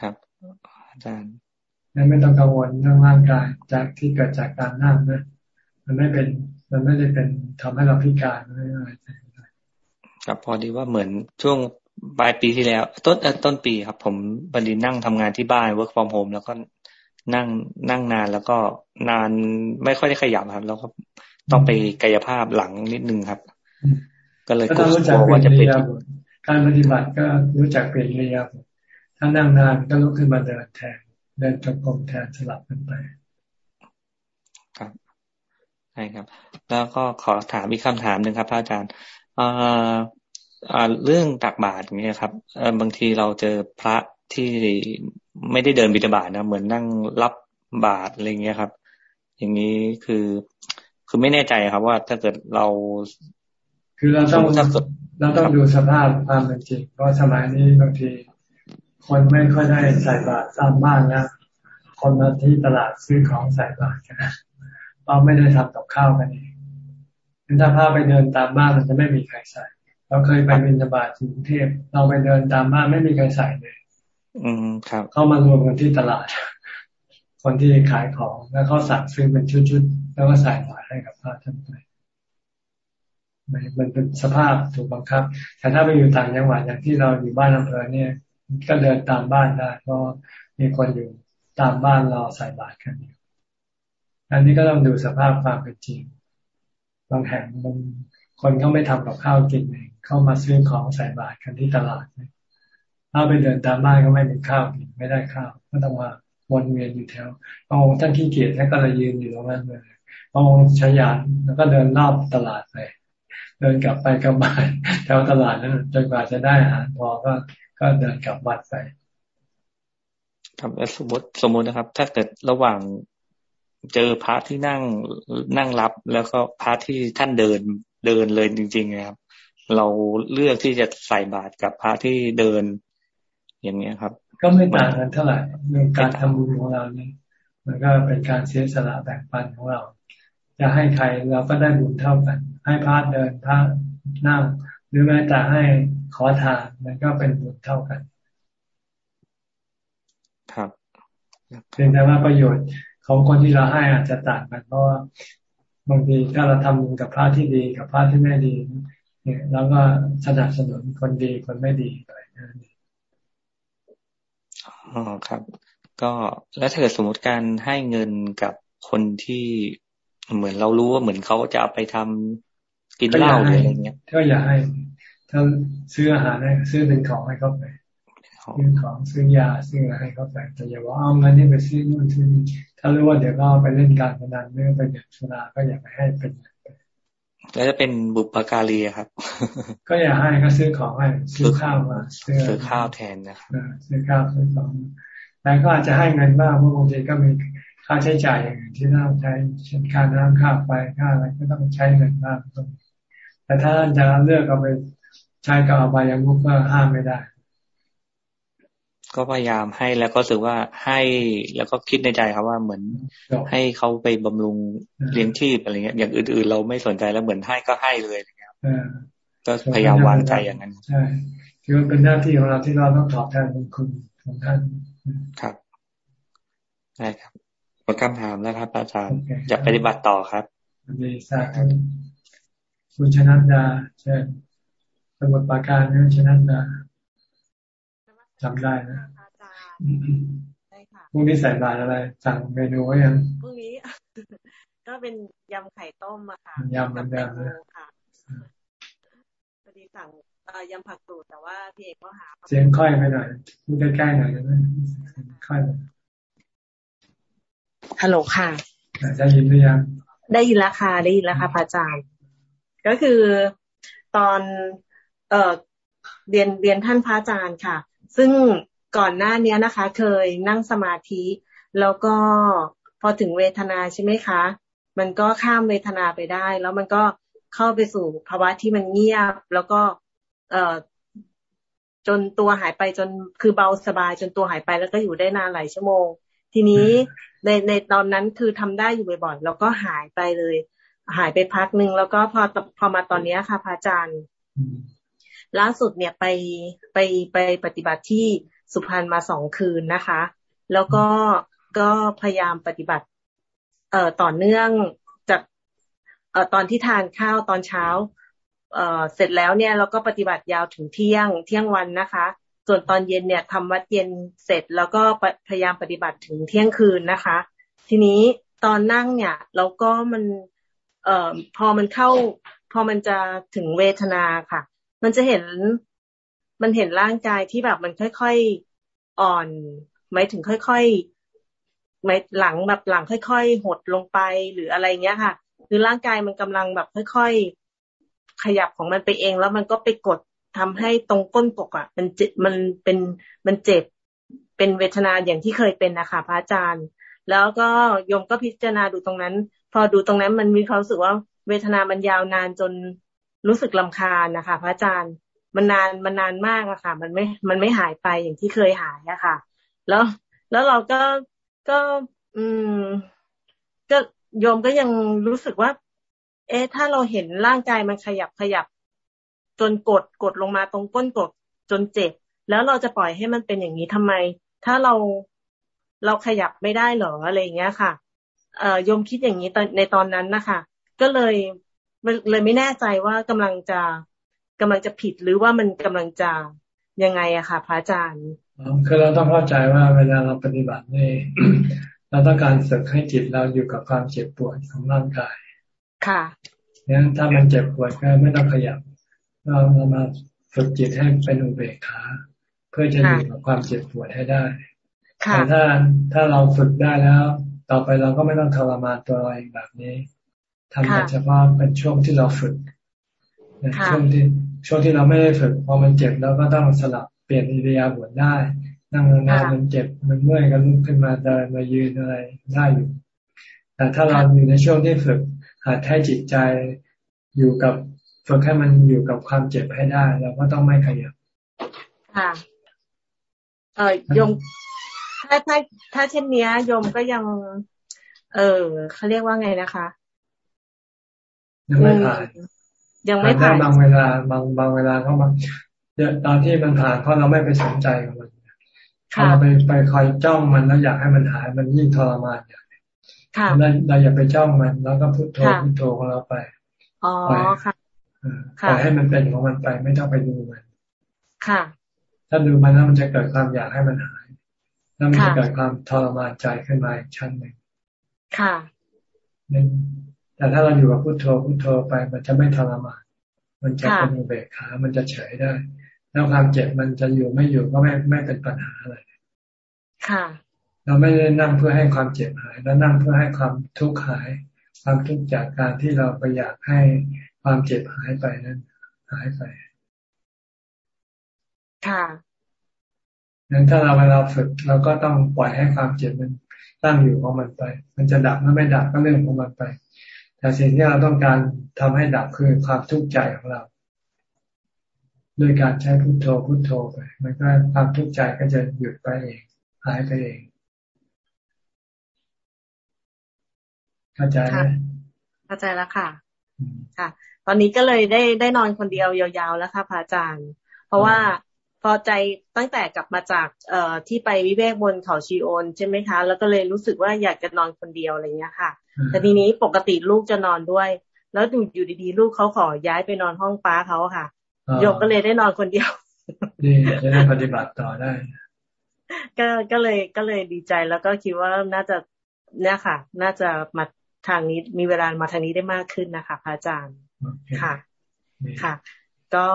ครับอาจารย์
ไม่ต้องกังวลเรื่องร่างกายจากที่เกิดจากการนั่งนะมันไม่เป็นมันไม่ได้เป็นทำให้เราพิการไม่อะไร
ครับพอดีว่าเหมือนช่วงปลายปีที่แล้ว ต้นต้นปีครับ ผมบันดีนั่งทำงานที่บ้าน work from home แล้วก็ นั่งนั่งนานแล้วก็นานไม่ค่อยได้ขยับครับ แล้วก็ต้องไปกายภาพหลังนิดนึงครับ ก็เลยกลัวว่าจะเป็น
การปฏิบัติก็รู้จักเปลี่ยนเรียบถ้านั่งนานก็ลุกขึ้นมาเดินแทนเดินจงกรมแทนสลับกันไป
ครับใช่ครับ แล้วก็ขอถามอีกคำถามหนึ่งครับพระอาจารย์เรื่องตักบาตรอย่างนี้ครับบางทีเราเจอพระที่ ไม่ได้เดินบิณฑบาตนะเหมือนนั่งรับบาตรอะไรเงี้ยครับ อย่างนี้คือคือไม่แน่ใจครับ ว่าถ้าเกิดเรา
คือเราต้องเราต้องดูสภาพความเป็นจริงเพราะสมัยนี้บางที คนไม่ค่อยได้ใส่บาตรตามบ้านนะคนมาที่ตลาดซื้อของใส่บาตรกันเราไม่ได้ทำกับข้าวกันเองถ้าพาไปเดินตามบ้านมันจะไม่มีใครใส่ เราเคยไปบินบาตกรุงเทพเราไปเดินตามบ้านไม่มีใครใส่เลย
อืมครับ
เข้ามารวมกันที่ตลาด คนที่ขายของแล้วเขาสั่งซื้อเป็นชุดๆแล้วก็ใส่บาตรให้กับพระท่านไปมันเป็นสภาพถูกบังคับ แต่ถ้าไปอยู่ต่างจังหวัดอย่างที่เราอยู่บ้านอำเภอเนี่ย ก็เดินตามบ้านได้เพราะมีคนอยู่ตามบ้านเราใส่บาตรกันอยู่อันนี้ก็ต้องดูสภาพความเป็นจริง บางแห่งบางคนเขาไม่ทำกับข้าวกินเองเข้ามาซื้อของใส่บาตรกันที่ตลาดเนี่ย ถ้าไปเดินตามบ้านก็ไม่มีข้าวกินไม่ได้ข้าวก็ต้องมาวนเวียนอยู่แถวบางองค์ท่านขี้เกียจท่านก็เลยยืนอยู่ตรงนั้นเลยบางองค์ใช้ยานแล้วก็เดินรอบตลาดไปเดินกลับไปกลับมาแถวตลาดนั้นจนกว่าจะได้อาหารพอก็ก็เดินกลับวัดไป
ครับสมมติสมมตินะครับ ถ้าเกิดระหว่างเจอพระที่นั่งนั่งรับ แล้วก็พระที่ท่านเดินเดินเลยจริง ๆ นะครับ เราเลือกที่จะใส่บาตรกับพระที่เดิน อย่างนี้ครับ
ก็ไม่ต่างกันเท่าไหร่เรื่องการทำบุญของเราเนี่ยมันก็เป็นการเสียสละแบ่งปันของเรา จะให้ใครเราก็ได้บุญเท่ากัน ให้พระเดินพระนั่ง หรือแม้แต่ให้ขอทานมันก็เป็นบุญเท่ากัน
ครับ
เพียงแต่ว่าประโยชน์ของคนที่เราให้อาจจะต่างกันเพราะว่าบางทีถ้าเราทำบุญกับพระที่ดีกับพระที่ไม่ดี เนี่ยเราก็สนับสนุนคนดีคนไม่ดีไปนั่น
อ๋อครับ ก็แล้วถ้าเกิดสมมติการให้เงินกับคนที่เหมือนเรารู้ว่าเหมือนเขาจะเอาไปทำกินเหล้าหรืออะไรเงี้ย
ก็อย่าให้ถ้าซื้ออาหารให้ซื้อเป็นของให้เขาไปซื้อของซื้อยาซื้ออะไรให้เขาไปแต่อย่าว่าเอาเงินนี่ไปซื้อนู่นซื้อนี่ถ้ารู้ว่าเดี๋ยวก็ไปเล่นการพนันเมื่อไปดื่มสุราก็อย่าไปให้เป็น
แล้วจะเป็นบุปการีครับ
ก็อย่าให้ก็ซื้อของให้ซื้อข้าวมา
ซื้อข้าวแทนนะครับ
ซื้อข้าวซื้อของแต่ก็อาจจะให้เงินบ้างเพราะบางทีก็มีค่าใช้จ่ายอย่างอื่นที่ต้องใช้เช่นค่าน้ำค่าไฟค่าอะไรก็ต้องใช้เงินบ้างแต่ถ้าจะเลือกเอาไปใช้กับอบายามุกก็ห้ามไม่ได้
ก็พยายามให้แล้วก็รู้สึกว่าให้แล้วก็คิดในใจครับว่าเหมือนให้เขาไปบำรุงเลี้ยงชีพอะไรเงี้ย อย่างอื่นๆ เราไม่สนใจแล้วเหมือนให้ก็ให้เลยนะครับก็พยายามวางใจอย่างนั้น
ใช่คือมันเป็นหน้าที่ของเราที่เราต้องตอบแทนบุญคุณของท่าน
ครับใช่ครับหมดคำถามแล้วครับ อาจารย์จะปฏิบัติต่อครับ
ดีสาธุคุณชนะดาเชิญสมุดปาการเนี่ยชนะดา จำได้นะพรุ่งนี้ใส่บาตรอะไรสั่งเมนูไว้ยัง
พรุ่งนี้ ก็เป็นยำไข่ต้มอะค่ะ
ยำเหมือนเดิม
ค่ะพอดีสั่ง
ยำผักตูดแต่ว่าพี่เอกก็หา
เสียงค่อยไปหน่อยพูดใกล้ๆหน่อยได้ไหมค่อย
ฮัลโหลค่ะ
ได้ยินหรือยัง
ได้ยินแล้วค่ะได้ยินแล้วค่ะพระอาจารย์ก็คือตอนเอ่อเรียนเรียนท่านพระอาจารย์ค่ะ ซึ่งก่อนหน้านี้นะคะ เคยนั่งสมาธิ แล้วก็พอถึงเวทนาใช่ไหมคะ มันก็ข้ามเวทนาไปได้ แล้วมันก็เข้าไปสู่ภาวะที่มันเงียบ แล้วก็เอ่อจนตัวหายไปจนคือเบาสบาย จนตัวหายไปแล้วก็อยู่ได้นานหลายชั่วโมง ทีนี้ในในตอนนั้นคือทำได้อยู่บ่อยๆแล้วก็หายไปเลย หายไปพักหนึ่งแล้วก็พอพอมาตอนนี้ค่ะพระอาจารย์ ล่าสุดเนี่ยไปไปไปปฏิบัติที่สุพรรณมาสองคืนนะคะ แล้วก็ก็พยายามปฏิบัติ เอ่อต่อเนื่องจากเอ่อตอนที่ทานข้าวตอนเช้า เอ่อเสร็จแล้วเนี่ยเราก็ปฏิบัติยาวถึงเที่ยงเที่ยงวันนะคะ ส่วนตอนเย็นเนี่ยทำวัดเย็นเสร็จแล้วก็พยายามปฏิบัติถึงเที่ยงคืนนะคะ ทีนี้ตอนนั่งเนี่ยเราก็มัน เอ่อพอมันเข้า พอมันจะถึงเวทนาค่ะ มันจะเห็นมันเห็นร่างกายที่แบบมันค่อยๆอ่อนหมายถึงค่อยๆหมายหลังแบบหลังค่อย ๆ หดลงไปหรืออะไรเงี้ยค่ะ คือร่างกายมันกำลังแบบค่อย ๆ ขยับของมันไปเอง แล้วมันก็ไปกดทำให้ตรงก้นปกอะ มันเจ็บมันเป็นมันเจ็บเป็นเวทนาอย่างที่เคยเป็นนะคะพระอาจารย์ แล้วก็โยมก็พิจารณาดูตรงนั้น พอดูตรงนั้นมันมีความรู้สึกว่าเวทนามันยาวนานจน รู้สึกลำคาญนะคะ พระอาจารย์มันนานมันนานมากอะค่ะ มันไม่มันไม่หายไปอย่างที่เคยหายอะค่ะ แล้วแล้วเราก็ก็ อืม ก็โยมก็ยังรู้สึกว่า เอ๊ะถ้าเราเห็นร่างกายมันขยับขยับ จนกดกดลงมาตรงก้นกดจนเจ็บ แล้วเราจะปล่อยให้มันเป็นอย่างนี้ทำไม ถ้าเราเราขยับไม่ได้หรออะไรอย่างเงี้ยค่ะ เอ่อยมคิดอย่างนี้ตอนในตอนนั้นนะคะก็เลย เลยไม่แน่ใจว่ากำลังจะกำลังจะผิดหรือว่ามันกำลังจะยังไงอะค่ะ พระอาจารย์
คือเราต้องเข้าใจว่าเวลาเราปฏิบัตินี่เราต้องการฝึกให้จิตเราอยู่กับความเจ็บปวดของร่างกาย
ค่ะ
งั้นถ้ามันเจ็บปวดก็ไม่ต้องขยับ เราเรามาฝึกจิตให้เป็นอุเบกขาเพื่อจะอยู่กับความเจ็บปวดให้ได้แต่ถ้าถ้าเราฝึกได้แล้ว ต่อไปเราก็ไม่ต้องทรมานตัวเราเองแบบนี้ ทำแต่เฉพาะเป็นช่วงที่เราฝึกช่วงที่ช่วงที่เราไม่ได้ฝึกพอมันเจ็บเราก็ต้องสลับเปลี่ยนอิริยาบถได้ นั่งนานมันเจ็บมันเมื่อยก็ลุกขึ้นมาเดินมายืนอะไรได้อยู่ แต่ถ้าเราอยู่ในช่วงที่ฝึกหัดให้จิตใจอยู่กับฝึกให้มันอยู่กับความเจ็บให้ได้เราก็ต้องไม่ขยับ
ค่ะเออยมถ้าถ้าถ้าเช่นนี้ยมก็ยัง เออเขาเรียกว่าไงนะคะ
ยังไม่ผ่าน
ยังไม่ผ่าน
บางเวลาบางบางเวลาเขาบางตอนที่มันผ่านเพราะเราไม่ไปสนใจกับมันเราไปไปคอยจ้องมันแล้วอยากให้มันหายมันยิ่งทรมานอย่างนี้เราเราอย่าไปจ้องมัน แล้วก็พุทโธพุทโธของเราไป
อ๋อค่ะ
ปล่อยให้มันเป็นของมันไปไม่ต้องไปดูมัน
ค่ะ
ถ้าดูมันแล้วมันจะเกิดความอยากให้มันหาย แล้วมันจะเกิดความทรมานใจขึ้นมาอีกชั้นหนึ่ง
ค่ะ
แต่ถ้าเราอยู่กับพุโทโธพุโทโธไป มันจะไม่ทรมานมันจะเป็นอุเบกขา มันจะเฉยได้ แล้วความเจ็บมันจะอยู่ไม่อยู่ก็ไม่ไม่เป็นปัญหาอะไร
ค่ะ
เราไม่ได้นั่งเพื่อให้ความเจ็บหายแล้วนั่งเพื่อให้ความทุกข์หาย ความทุกข์จากการที่เราไปอยากให้ความเจ็บหายไปนั้น หายไป
ค่ะ
งั้นถ้าเราเวลาฝึกเราก็ต้องปล่อยให้ความเจ็บมันตั้งอยู่ของมันไป มันจะดับหรือไม่ดับก็เรื่องของมันไป แต่สิ่งที่เราต้องการทำให้ดับคือความทุกข์ใจของเราด้วยการใช้พุโทโธพุโทโธไปมันก็ความทุกข์ใจก็จะหยุดไปเองหายไปเองเข้าใจไหม
เข้าใจแล้วค่ะ ค่ะ ตอนนี้ก็เลยได้ได้นอนคนเดียวยาวๆแล้วค่ะพระอาจารย์ เพราะว่า พอใจตั้งแต่กลับมาจากเอ่อที่ไปวิเวกบนเขาชีโอนใช่ไหมคะ แล้วก็เลยรู้สึกว่าอยากจะนอนคนเดียวอะไรเงี้ยค่ะ แต่ทีนี้ปกติลูกจะนอนด้วย แล้วดูอยู่ดีๆ ลูกเขาขอย้ายไปนอนห้องป้าเขาค่ะโยมก็เลยได้นอนคนเดียว
ดีจะได้ปฏิบัติต่อได้
ก็ก็เลยก็เลยดีใจแล้วก็คิดว่าน่าจะเนี่ยค่ะ น่าจะมาทางนี้มีเวลามาทางนี้ได้มากขึ้นนะคะพระอาจารย์ค่ะ ค่ะ ก็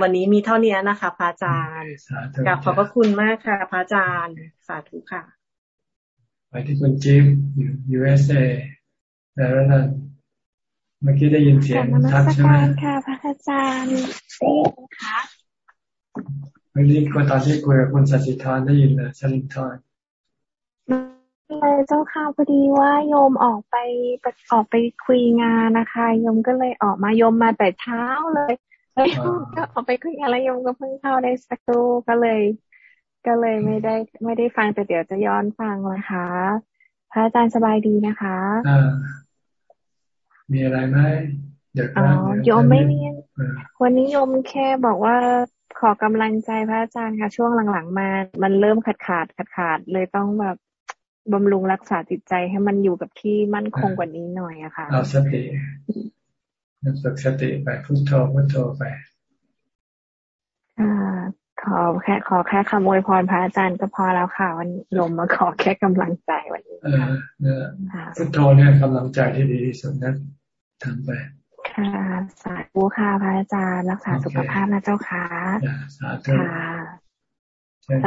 วันนี้มีเท่านี้นะคะพระอาจารย์กลับขอบพระคุณมากค่ะพระอาจารย์ สาธุค่ะ
ไปที่คุณจิ๊บอยู่ USA แล้วนั่นเมื่อกี้ได้ยินเสียงทักใช่ไหม
ค่ะพระอาจารย์เต้ค่ะ
เมื่อกี้ก็ตอนที่คุยกับคุณสัจจิธรได้ยินนะชลินทร
เลยเจ้าค่ะพอดีว่าโยมออกไปออกไปคุยงานนะคะโยมก็เลยออกมาโยมมาแต่เช้าเลย เลยก็ออกไปคุยอะไรโยมก็เพิ่งเข้าได้สักครู่ก็เลย ก็เลยไม่ได้ ไม่ได้ฟังแต่เดี๋ยวจะย้อนฟังนะคะ พระอาจารย์สบายดีนะคะ
อ่ามีอะไรไหมเดี๋ยว
อ๋อโยมไม่มีวันนี้โยมแค่บอกว่าขอกำลังใจพระอาจารย์ค่ะ ช่วงหลังๆมา มันเริ่มขาดขาดขาดขาดเลยต้องแบบบำรุงรักษาจิตใจให้มันอยู่กับที่มั่นคงกว่านี้หน่อยอะค่ะ
เอาสติ ฝึกสติไปพุทโธพุทโธไป
อ่าขอแค่ขอแค่คำอวยพรพระอาจารย์ก็พอแล้วค่ะ วันลมมาขอแค่กำลังใจวันนี้
เออเนี่ยพุทโธเนี่ยกำลังใจที่ดีที่สุดนะทำไป
ค่ะ สาธุค่ะพระอาจารย์รักษาสุขภาพนะเจ้าค่ะ
สาธุค่ะ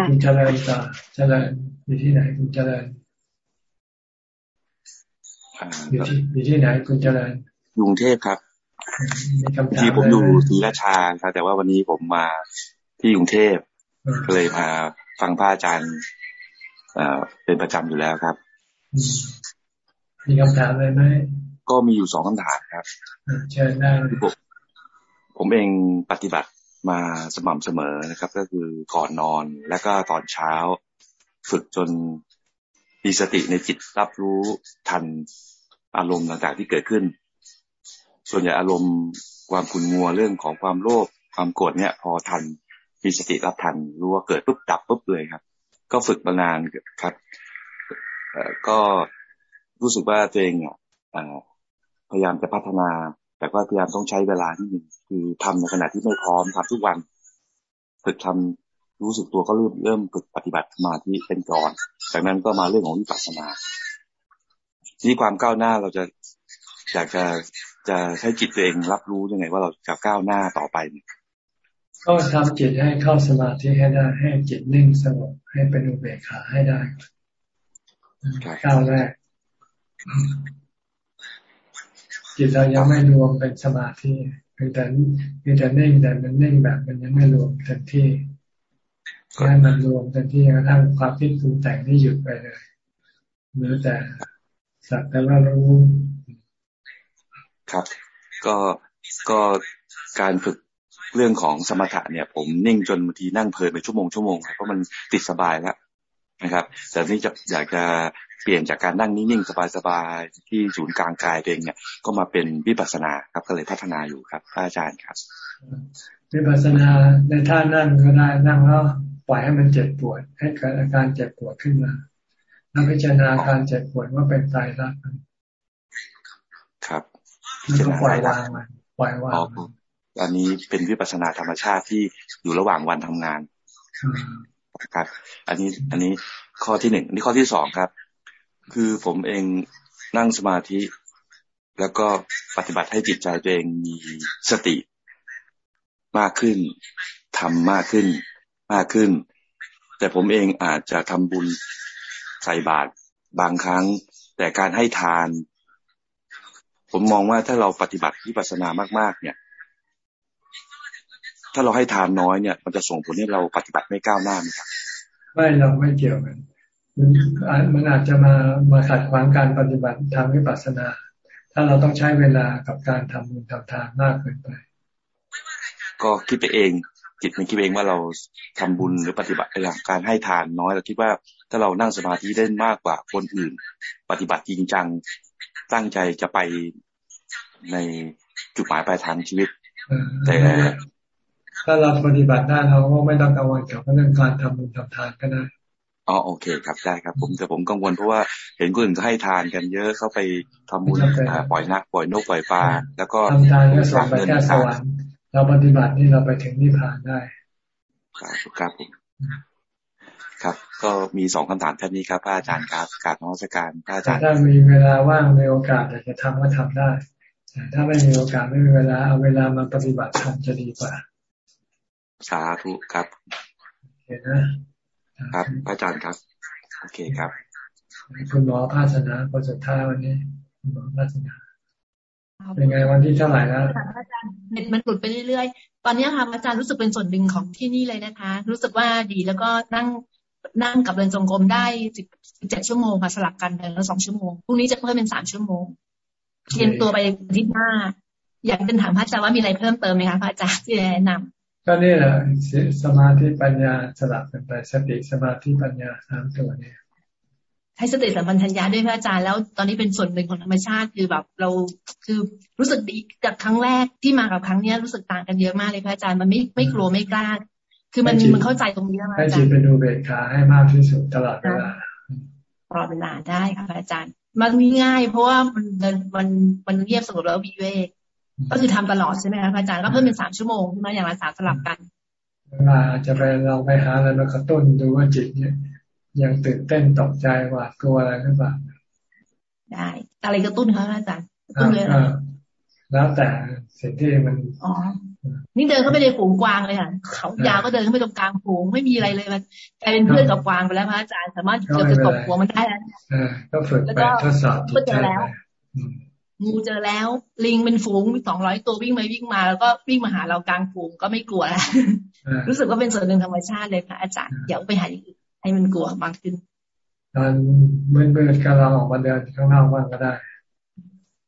คุณเจริญต่อเจริญอยู่ที่ไหนคุณเจริญอยู่ที่อยู่ที่ไหนคุณเจริญ
กรุงเทพครับ ที่ผมอยู่ศรีราชาครับแต่ว่าวันนี้ผมมาที่กรุงเทพก็เลยมาฟังพระอาจารย์เป็นประจำอยู่แล้วครับ
มีคำถามอะไรไหม
ก็มีอยู่สองคำถามครับ
เชิญได้
ผมผมเองปฏิบัติมาสม่ำเสมอนะครับ ก็คือก่อนนอนแล้วก็ตอนเช้า ฝึกจนมีสติในจิตรับรู้ทันอารมณ์ต่างๆที่เกิดขึ้น ส่วนใหญ่อารมณ์ความขุ่นงัวเรื่องของความโลภความโกรธเนี่ย พอทันมีสติรับทันรู้ว่าเกิดปุ๊บดับปุ๊บเลยครับ ก็ฝึกมานานครับก็รู้สึกว่าตัวเองพยายามจะพัฒนา แต่ก็พยายามต้องใช้เวลาที่หนึ่งคือทำในขณะที่ไม่พร้อมทำทุกวัน ฝึกทำรู้สึกตัวก็เริ่มเริ่มฝึกปฏิบัติมาที่เป็นก่อน จากนั้นก็มาเรื่องของวิปัสสนานี่ความก้าวหน้าเราจะอยากจะ จะใช้จิตตัวเองรับรู้ยังไงว่าเราจะก้าวหน้าต่อไป
ก็ทำจิตให้เข้าสมาธิให้ได้ ให้จิตนิ่งสงบให้เป็นอุเบกขาให้ได้ก้าวแรกจิตเรายังไม่รวมเป็นสมาธิเพียงแต่เพียงแต่นิ่งแต่มันนิ่งแบบมันยังไม่รวมเต็มที่ให้มันรวมเต็มที่กระทั่งความคิดปรุงแต่งที่หยุดไปเลยเหลือแต่สักแต่ว่ารู้
ครับ ก็ก็การฝึกเรื่องของสมถะเนี่ย ผมนิ่งจนบางทีนั่งเพลินไปชั่วโมงชั่วโมงเพราะมันติดสบายแล้วนะครับ แต่นี่จะอยากจะเปลี่ยนจากการนั่งนิ่งๆสบายๆที่ศูนย์กลางกายเองเนี่ย ก็มาเป็นวิปัสสนาครับ ก็เลยพัฒนาอยู่ครับอาจารย์ครับ
วิปัสสนาในท่านั่งก็ได้นั่งแล้วปล่อยให้มันเจ็บปวด ให้เกิดอาการเจ็บปวดขึ้นมาแล้วพิจารณาการเจ็บปวดว่าเป็นตายรัก
ครับ
แล้วก็ปล่อยวางมันปล่อยวาง
อันนี้เป็นวิปัสนาธรรมชาติที่อยู่ระหว่างวันทำงานครับ อันนี้อันนี้ข้อที่หนึ่งนี่ข้อที่สองครับ คือผมเองนั่งสมาธิ แล้วก็ปฏิบัติให้จิตใจตัวเองมีสติ มากขึ้นทำมากขึ้น มากขึ้น แต่ผมเองอาจจะทำบุญใส่บาตรบางครั้ง แต่การให้ทาน ผมมองว่าถ้าเราปฏิบัติที่ปัสนามาก ๆ เนี่ย ถ้าเราให้ทานน้อยเนี่ย มันจะส่งผลให้เราปฏิบัติไม่ก้าวหน้าไหมครับ
ไม่เราไม่เกี่ยวกันมันมันอาจจะมามาขัดขวางการปฏิบัติทางวิปัสสนา ถ้าเราต้องใช้เวลากับการทำบุญทำทานมากเกินไป
ก็คิดไปเอง จิตมันคิดเองว่าเราทำบุญหรือปฏิบัติอย่างการให้ทานน้อยเราคิดว่าถ้าเรานั่งสมาธิได้มากกว่าคนอื่น ปฏิบัติจริงจัง ตั้งใจจะไปในจุดหมายปลายทางชีวิต แต่
ถ้าเราปฏิบัติได้เราก็ไม่ต้องกังวลกับเรื่องการทำบุญทำทานก็ได้
อ๋อโอเคครับได้ครับ ผมแต่ผมกังวลเพราะว่าเห็นคนอื่นก็ให้ทานกันเยอะเข้าไปทำบุญปล่อยนักปล่อยนกปล่อยปลาแล้วก็
ทำทานก็ส่งไปแค่สวรรค์เราปฏิบัตินี่เราไปถึงนิพพานได้
ครับครับผม ครับ ก็มีสองคำถามแค่นี้ครับพระอาจารย์ครับการนมัสการพระอาจารย์
ถ้ามีเวลาว่างมีโอกาสอยากจะทำก็ทำได้แต่ถ้าไม่มีโอกาสไม่มีเวลาเอาเวลามาปฏิบัติธรรมจะดีกว่า
สาธุครับ
โอเคนะครับ
อาจารย์ครับ โอเคครับ
คุณหมอภาสนาคนสุดท้ายวันนี้คุณหมอภาสนาเป็นไงวันที่เท่าไหร่แล้ว
อาจารย์เน็ตมันหลุดไปเรื่อยๆ ตอนนี้ค่ะอาจารย์รู้สึกเป็นส่วนหนึ่งของที่นี่เลยนะคะ รู้สึกว่าดีแล้วก็นั่ง นั่งกับเดินจงกรมได้สิบเจ็ดชั่วโมงค่ะสลับกันเดินละสองชั่วโมงพรุ่งนี้จะเพิ่มเป็นสามชั่วโมงเตรียมตัวไปทิศหน้า อยากเป็นถามพระอาจารย์ว่ามีอะไรเพิ่มเติมไหมคะพระอาจารย์ที่แนะนำ
ก็นี่แหละสมาธิปัญญาสลับกันไปสติสมาธิปัญญาสามตัวนี้
ให้สติสัมปชัญญะด้วยพระอาจารย์แล้วตอนนี้เป็นส่วนหนึ่งของธรรมชาติคือแบบเราคือรู้สึกดีจากครั้งแรกที่มากับครั้งเนี้ยรู้สึกต่างกันเยอะมากเลยพระอาจารย์มันไม่ไม่กลัวไม่กล้า คือมันมันเข้าใจตรงนี้แล้ว
อาจารย์ให้จิตเป็นดูเบกขาให้มากที่สุดตลอดเวลา
ตลอดเวลาได้ค่ะพระอาจารย์ มันง่ายเพราะว่ามันมันมันเงียบสงบแล้ววิเวกก็คือทำตลอดใช่ไหมคะพระอาจารย์ก็เพิ่มเป็นสามชั่วโมงมาอย่างละสามสลับกัน
เวลาจะไปเราไปหาอะไรมากระตุ้นดูว่าจิตเนี่ย ยังตื่นเต้นตกใจหวาดกลัวอะไรหรือเปล่า
ได้อะไรกระตุ้นเขาอาจารย์กระตุ้นเลย
แล้วแต่สิ่งที่มัน
อ๋อ นี่เดินเข้าไปในฝูงกวางเลยค่ะเขายาวก็เดินเข้าไปตรงกลางฝูงไม่มีอะไรเลยมันกลายเป็นเพื่อนกับกวางไปแล้วพระอาจารย์สามารถเกือบจะตกหัวมันได้แล้ว
ก็ฝึกไปทดสอบ
จิตใจแล้วงูเจอแล้ว ลิงเป็นฝูงมีสองร้อยตัววิ่งมาวิ่งมาแล้วก็วิ่งมาหาเรากลางฝูงก็ไม่กลัวแล้วรู้สึกว่าเป็นส่วนหนึ่งธรรมชาติเลยค่ะอาจารย์เดี๋ยวไปหาอย่างอื่นให้มันกลัวมากขึ้น
ตอนเมื่อเมื่อการเราออกมาเดินข้างนอกบ้างก็ได้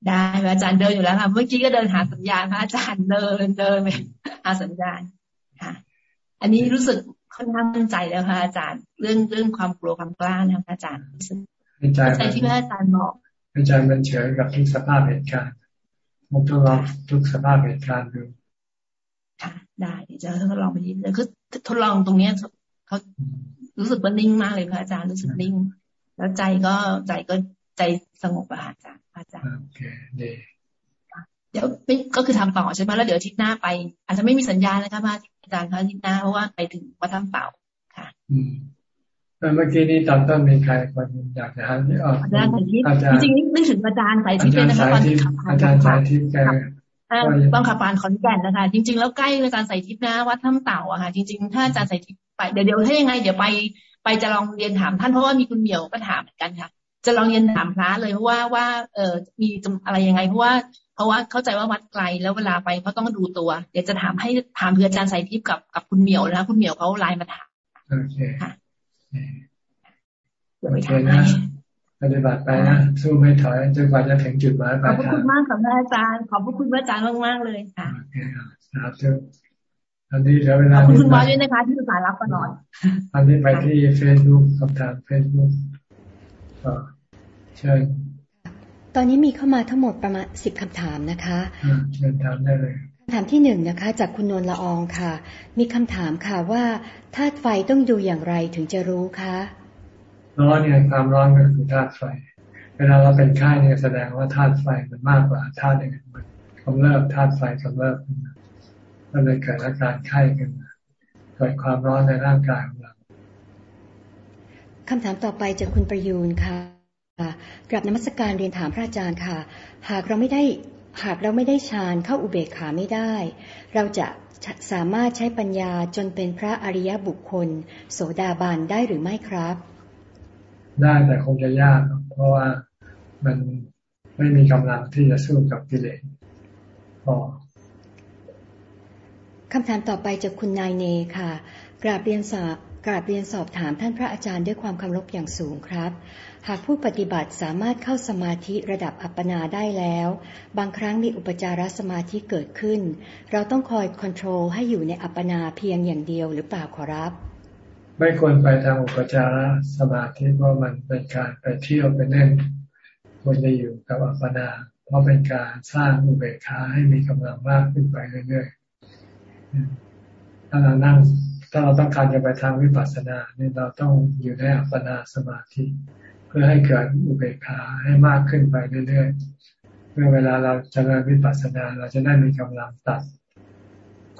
ได้อาจารย์เดินอยู่แล้วค่ะ เมื่อกี้ก็เดินหาสัญญาณพระอาจารย์เดินเดินไปหาสัญญาณค่ะ อันนี้รู้สึกค่อนข้างมั่นใจแล้วค่ะอาจารย์ เรื่องเรื่องความกลัวความกล้านะอาจารย์ใจที่พระอาจารย์บอก
ใจมันเฉยกับทุกสภาพเหตุการณ์มันต้องลองทุกสภาพเหตุการณ์ดู
ค่ะได้เดี๋ยวจะทดลองไปยินแล้วคือทดลองตรงเนี้ยเขารู้สึกว่านิ่งมากเลยพระอาจารย์รู้สึกนิ่ง แล้วใจก็ใจก็ใจสงบอะอาจารย์ อาจารย์โอเคดีเดี๋ยวก็คือทำต่อใช่ไหมแล้วเดี๋ยวทิศหน้าไป อาจจะไม่มีสัญญาณนะคะพระอาจารย์คะทิศหน้าเพราะว่าไปถึงวัดถ้ำเป่าค่ะ อืม
เมื่อกี้นี้ตอนต้นมีใครคนอยากจะหาที่ออกอาจารย์
จริงๆนึกถึงอาจารย์สายทิพย์เลยนะคะตอน
อาจารย์สายทิพย์แก
บางขับปานขอนแก่นนะคะ จริง ๆ แล้วใกล้อาจารย์สายทิพย์นะวัดถ้ำเต่าอะค่ะ จริง ๆ ถ้าอาจารย์สายทิพย์ไปเดี๋ยวเดี๋ยวถ้ายังไง เดี๋ยวไปไปจะลองเรียนถามท่านเพราะว่ามีคุณเหมียวก็ถามเหมือนกันค่ะ จะลองเรียนถามพระเลยเพราะว่าว่า เออมีอะไรยังไงเพราะว่า เพราะว่าเข้าใจว่าวัดไกลแล้วเวลาไปเขาต้องดูตัว เดี๋ยวจะถามให้ถามเพื่ออาจารย์สายทิพย์กับกับคุณเหมียวนะคุณเหมียวเขาไลน์มาถามโอเคค่ะ
โอเคนะปฏิบัติไปนะสู้ไม่ถอยจนกว่าจะถึงจุดหมาย
ปลายทางขอบพระคุณมากค่ะอาจารย์ขอบพระคุณอาจารย์มากๆเลยค่ะโอเคครับอันนี้เหลือเวลาขอบคุณคุณหมอด้วยนะคะที่สายรับตลอด
อันนี้ไปที่เฟซบุ๊กคำถามเฟซบุ๊ก เชิญ
ตอนนี้มีเข้ามาทั้งหมดประมาณสิบคำถามนะคะ
เชิญถามได้เลย
คำถามที่หนึ่งนะคะ จากคุณนวลละอองค่ะ มีคำถามค่ะว่าธาตุไฟต้องดูอย่างไรถึงจะรู้คะ
ร้อนเนี่ยความร้อนก็คือธาตุไฟ เวลาเราเป็นไข้เนี่ยแสดงว่าธาตุไฟมันมากกว่าธาตุอื่นมันกำเริบธาตุไฟกำเริบขึ้นมาก็เลยเกิดอาการไข้ขึ้นมาเกิดความร้อนในร่างกายของเรา
คำถามต่อไปจากคุณประยูนค่ะกลับนมัสการเรียนถามพระอาจารย์ค่ะ หากเราไม่ได้หากเราไม่ได้ฌานเข้าอุเบกขาไม่ได้ เราจะสามารถใช้ปัญญาจนเป็นพระอริยบุคคล โสดาบันได้หรือไม่ครับ
ได้แต่คงจะยาก เพราะว่ามันไม่มีกำลังที่จะสู้กับกิเลสพอ
คำถามต่อไปจากคุณนายเนค่ะ กราบเรียนสอบ กราบเรียนสอบถามท่านพระอาจารย์ด้วยความเคารพอย่างสูงครับ หากผู้ปฏิบัติสามารถเข้าสมาธิระดับอัปปนาได้แล้ว บางครั้งมีอุปจารสมาธิเกิดขึ้น เราต้องคอยควบคุมให้อยู่ในอัปปนาเพียงอย่างเดียวหรือเปล่าขอรับ
ไม่ควรไปทางอุปจารสมาธิเพราะมันเป็นการไปเที่ยวไปเล่นควรจะอยู่กับอัปปนาเพราะเป็นการสร้างอุเบกขาให้มีกำลังมากขึ้นไปเรื่อยๆถ้าเรานั่ง ถ้าเราต้องการจะไปทางวิปัสสนาเนี่ยเราต้องอยู่ในอัปปนาสมาธิ เพื่อให้เกิดอุเบกขาให้มากขึ้นไปเรื่อยๆเมื่อเวลาเราจะเริญวิปัสสนาเราจะได้มีกำลังตัด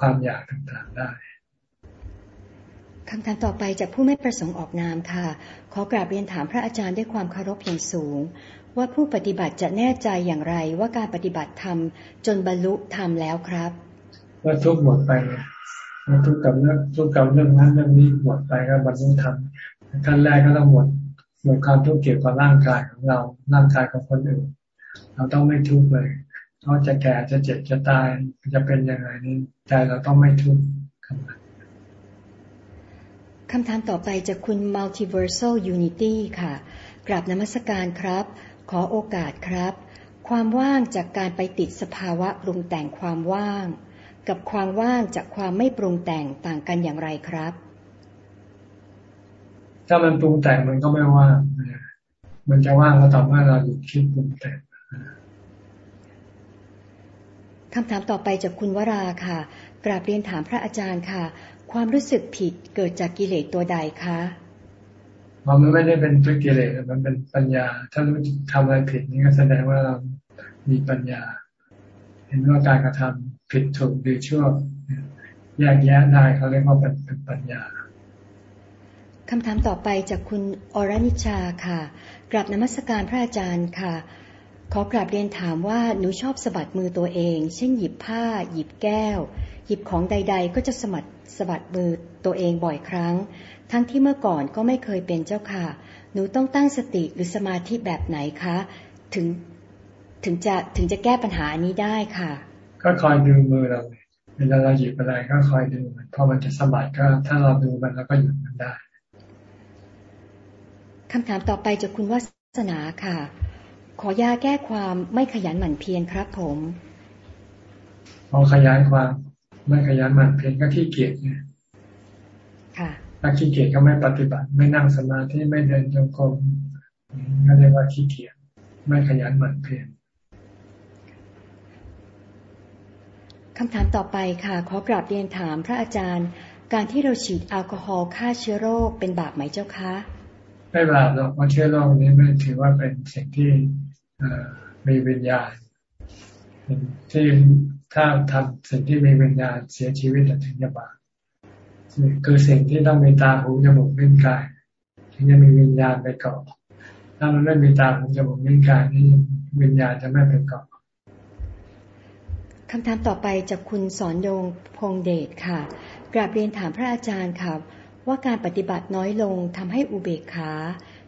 ความอยากต่างๆได้
คำถามต่อไปจากผู้ไม่ประสงค์ออกนามค่ะ ขอกราบเรียนถามพระอาจารย์ด้วยความเคารพอย่างสูง ว่าผู้ปฏิบัติจะแน่ใจอย่างไรว่าการปฏิบัติธรรมจนบรรลุธรรมแล้วครับ
ว่าทุกหมดไป ทุกกับเรื่องทุกกับเรื่องนั้นเรื่องนี้หมดไปก็บรรลุธรรมขั้นแรกก็ต้องหมดหมดความทุกข์เกี่ยวกับร่างกายของเราร่างกายของคนอื่น เราต้องไม่ทุกข์เลยเขาจะแก่จะเจ็บจะตายจะเป็นยังไงนี่ใจเราต้องไม่ทุกข์
คำถามต่อไปจากคุณ multiversal unity ค่ะกราบนมัสการครับ ขอโอกาสครับ ความว่างจากการไปติดสภาวะปรุงแต่งความว่าง กับความว่างจากความไม่ปรุงแต่งต่างกันอย่างไรครับ
ถ้ามันปรุงแต่งมันก็ไม่ว่าง มันจะว่างก็ต่อเมื่อเราหยุดคิดปรุงแต่ง
คำถามต่อไปจากคุณวราค่ะ กราบเรียนถามพระอาจารย์ค่ะ ความรู้สึกผิดเกิดจากกิเลสตัวใดคะ
มันไม่ได้เป็นตัวกิเลสมันเป็นปัญญา ถ้ารู้ทำอะไรผิดนี่ก็แสดงว่าเรามีปัญญา เห็นว่าการกระทำ ผิดถูกดีชั่วแยกแยะได้เขาเรียกว่าเป็นเป็นปัญญา
คำถามต่อไปจากคุณอรนิชาค่ะ กราบนมัสการพระอาจารย์ค่ะ ขอกราบเรียนถามว่าหนูชอบสะบัดมือตัวเอง เช่นหยิบผ้า หยิบแก้ว หยิบของใด ๆ ก็จะสมัดสะบัดมือตัวเองบ่อยครั้ง ทั้งที่เมื่อก่อนก็ไม่เคยเป็นเจ้าค่ะ หนูต้องตั้งสติหรือสมาธิแบบไหนคะ ถึงถึงจะถึงจะแก้ปัญหานี้ได้ค่ะ
ก็คอยดูมือเราเวลาเราหยิบอะไรก็คอยดูมันพอมันจะสะบัดก็ ถ้าเราดูมันเราก็หยุดมันได้
คำถามต่อไปจากคุณวัฒนาค่ะ ขอยาแก้ความไม่ขยันหมั่นเพียรครับผม
พอขยายความไม่ขยันหมั่นเพียรก็ขี้เกียจไง
ค่ะ
ถ้าขี้เกียจก็ไม่ปฏิบัติ ไม่นั่งสมาธิไม่เดินจงกรมก็เรียกว่าขี้เกียจไม่ขยันหมั่นเพียร
คำถามต่อไปค่ะ ขอกราบเรียนถามพระอาจารย์ การที่เราฉีดแอลกอฮอล์ฆ่าเชื้อโรคเป็นบาปไหมเจ้าคะ
ไม่บาปหรอกเพราะเชื้อโรคนี้ไม่ถือว่าเป็นสิ่งที่มีวิญญาณที่ถ้าทำสิ่งที่มีวิญญาณเสียชีวิตถึงจะบาปคือสิ่งที่ต้องมีตาหูจมูกลิ้นกายถึงจะมีวิญญาณไปเกาะถ้ามันไม่มีตาหูจมูกลิ้นกายนี่วิญญาณจะไม่ไปเกาะ
คำถามต่อไปจากคุณสอนโยงพงเดชค่ะ กราบเรียนถามพระอาจารย์ค่ะ ว่าการปฏิบัติน้อยลงทำให้อุเบกขา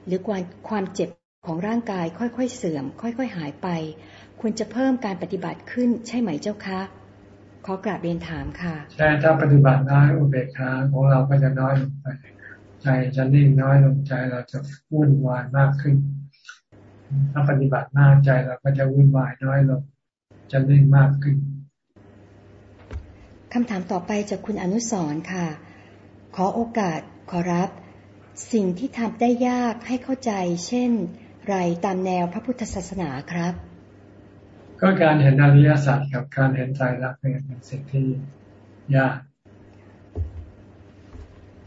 หรือความความเจ็บของร่างกายค่อยๆเสื่อม ค่อย ๆ หายไป ควรจะเพิ่มการปฏิบัติขึ้นใช่ไหมเจ้าคะขอกราบเรียนถามค่ะ
ใช่ถ้าปฏิบัติน้อยอุเบกขาของเราก็จะน้อยลงไปใจจะนิ่งน้อยลงใจเราจะวุ่นวายมากขึ้น ถ้าปฏิบัติมากใจเราก็จะวุ่นวายน้อยลง จะนิ่งมากขึ้น
คำถามต่อไปจากคุณอนุสรค่ะ ขอโอกาสขอรับ สิ่งที่ทำได้ยากให้เข้าใจ เช่น ไรตามแนวพระพุทธศาสนาครับ
ก็การเห็นอริยสัจกับการเห็นใจรักเป็นสิ่งที่ยาก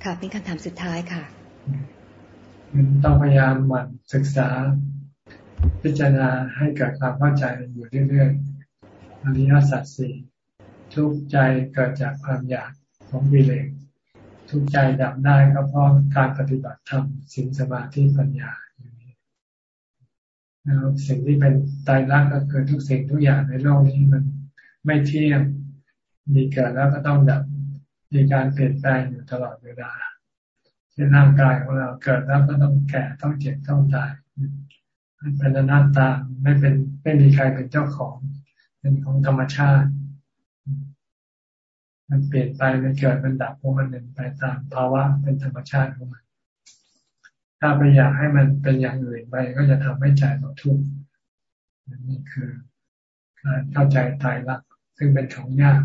ค่ะเป็นคำถามสุดท้ายค่ะ
ต้องพยายามหมั่นศึกษาพิจารณาให้เกิดความเข้าใจอยู่เรื่อยๆ อริยสัจสี่ทุกใจเกิดจากความอยากของวิเลงทุกใจดับได้ก็เพราะการปฏิบัติธรรมสิ่งสมาธิปัญญาอย่างนี้แล้วสิ่งที่เป็นตายรักก็คือทุกสิ่งทุกอย่างในโลกนี้มันไม่เที่ยงมีเกิดแล้วก็ต้องดับมีการเปลี่ยนแปลงอยู่ตลอดเวลาเช่นร่างกายของเราเกิดแล้วก็ต้องแก่ต้องเจ็บต้องตายเป็นอนัตตาไม่เป็นไม่มีใครเป็นเจ้าของ เป็นของธรรมชาติ มันเปลี่ยนไปมันเกิดมันดับของมันเป็นไปตามภาวะเป็นธรรมชาติของมัน ถ้าไปอยากให้มันเป็นอย่างอื่นไปก็จะทำให้ใจเราทุกข์นี่คือการเข้าใจตายรักซึ่งเป็นของยาก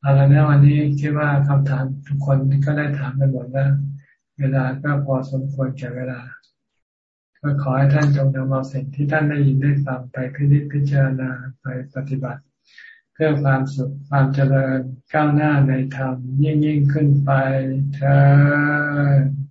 เอาละนะวันนี้คิดว่าคำถามทุกคนก็ได้ถามไปหมดแล้ว เวลาก็พอสมควรแก่เวลา ก็ขอให้ท่านจงนำเอาสิ่งที่ท่านได้ยินได้ฟังไปพิจิตพิจารณาไปปฏิบัติ เพื่อความสุขความเจริญก้าวหน้าในธรรมยิ่งยิ่งขึ้นไปเธอ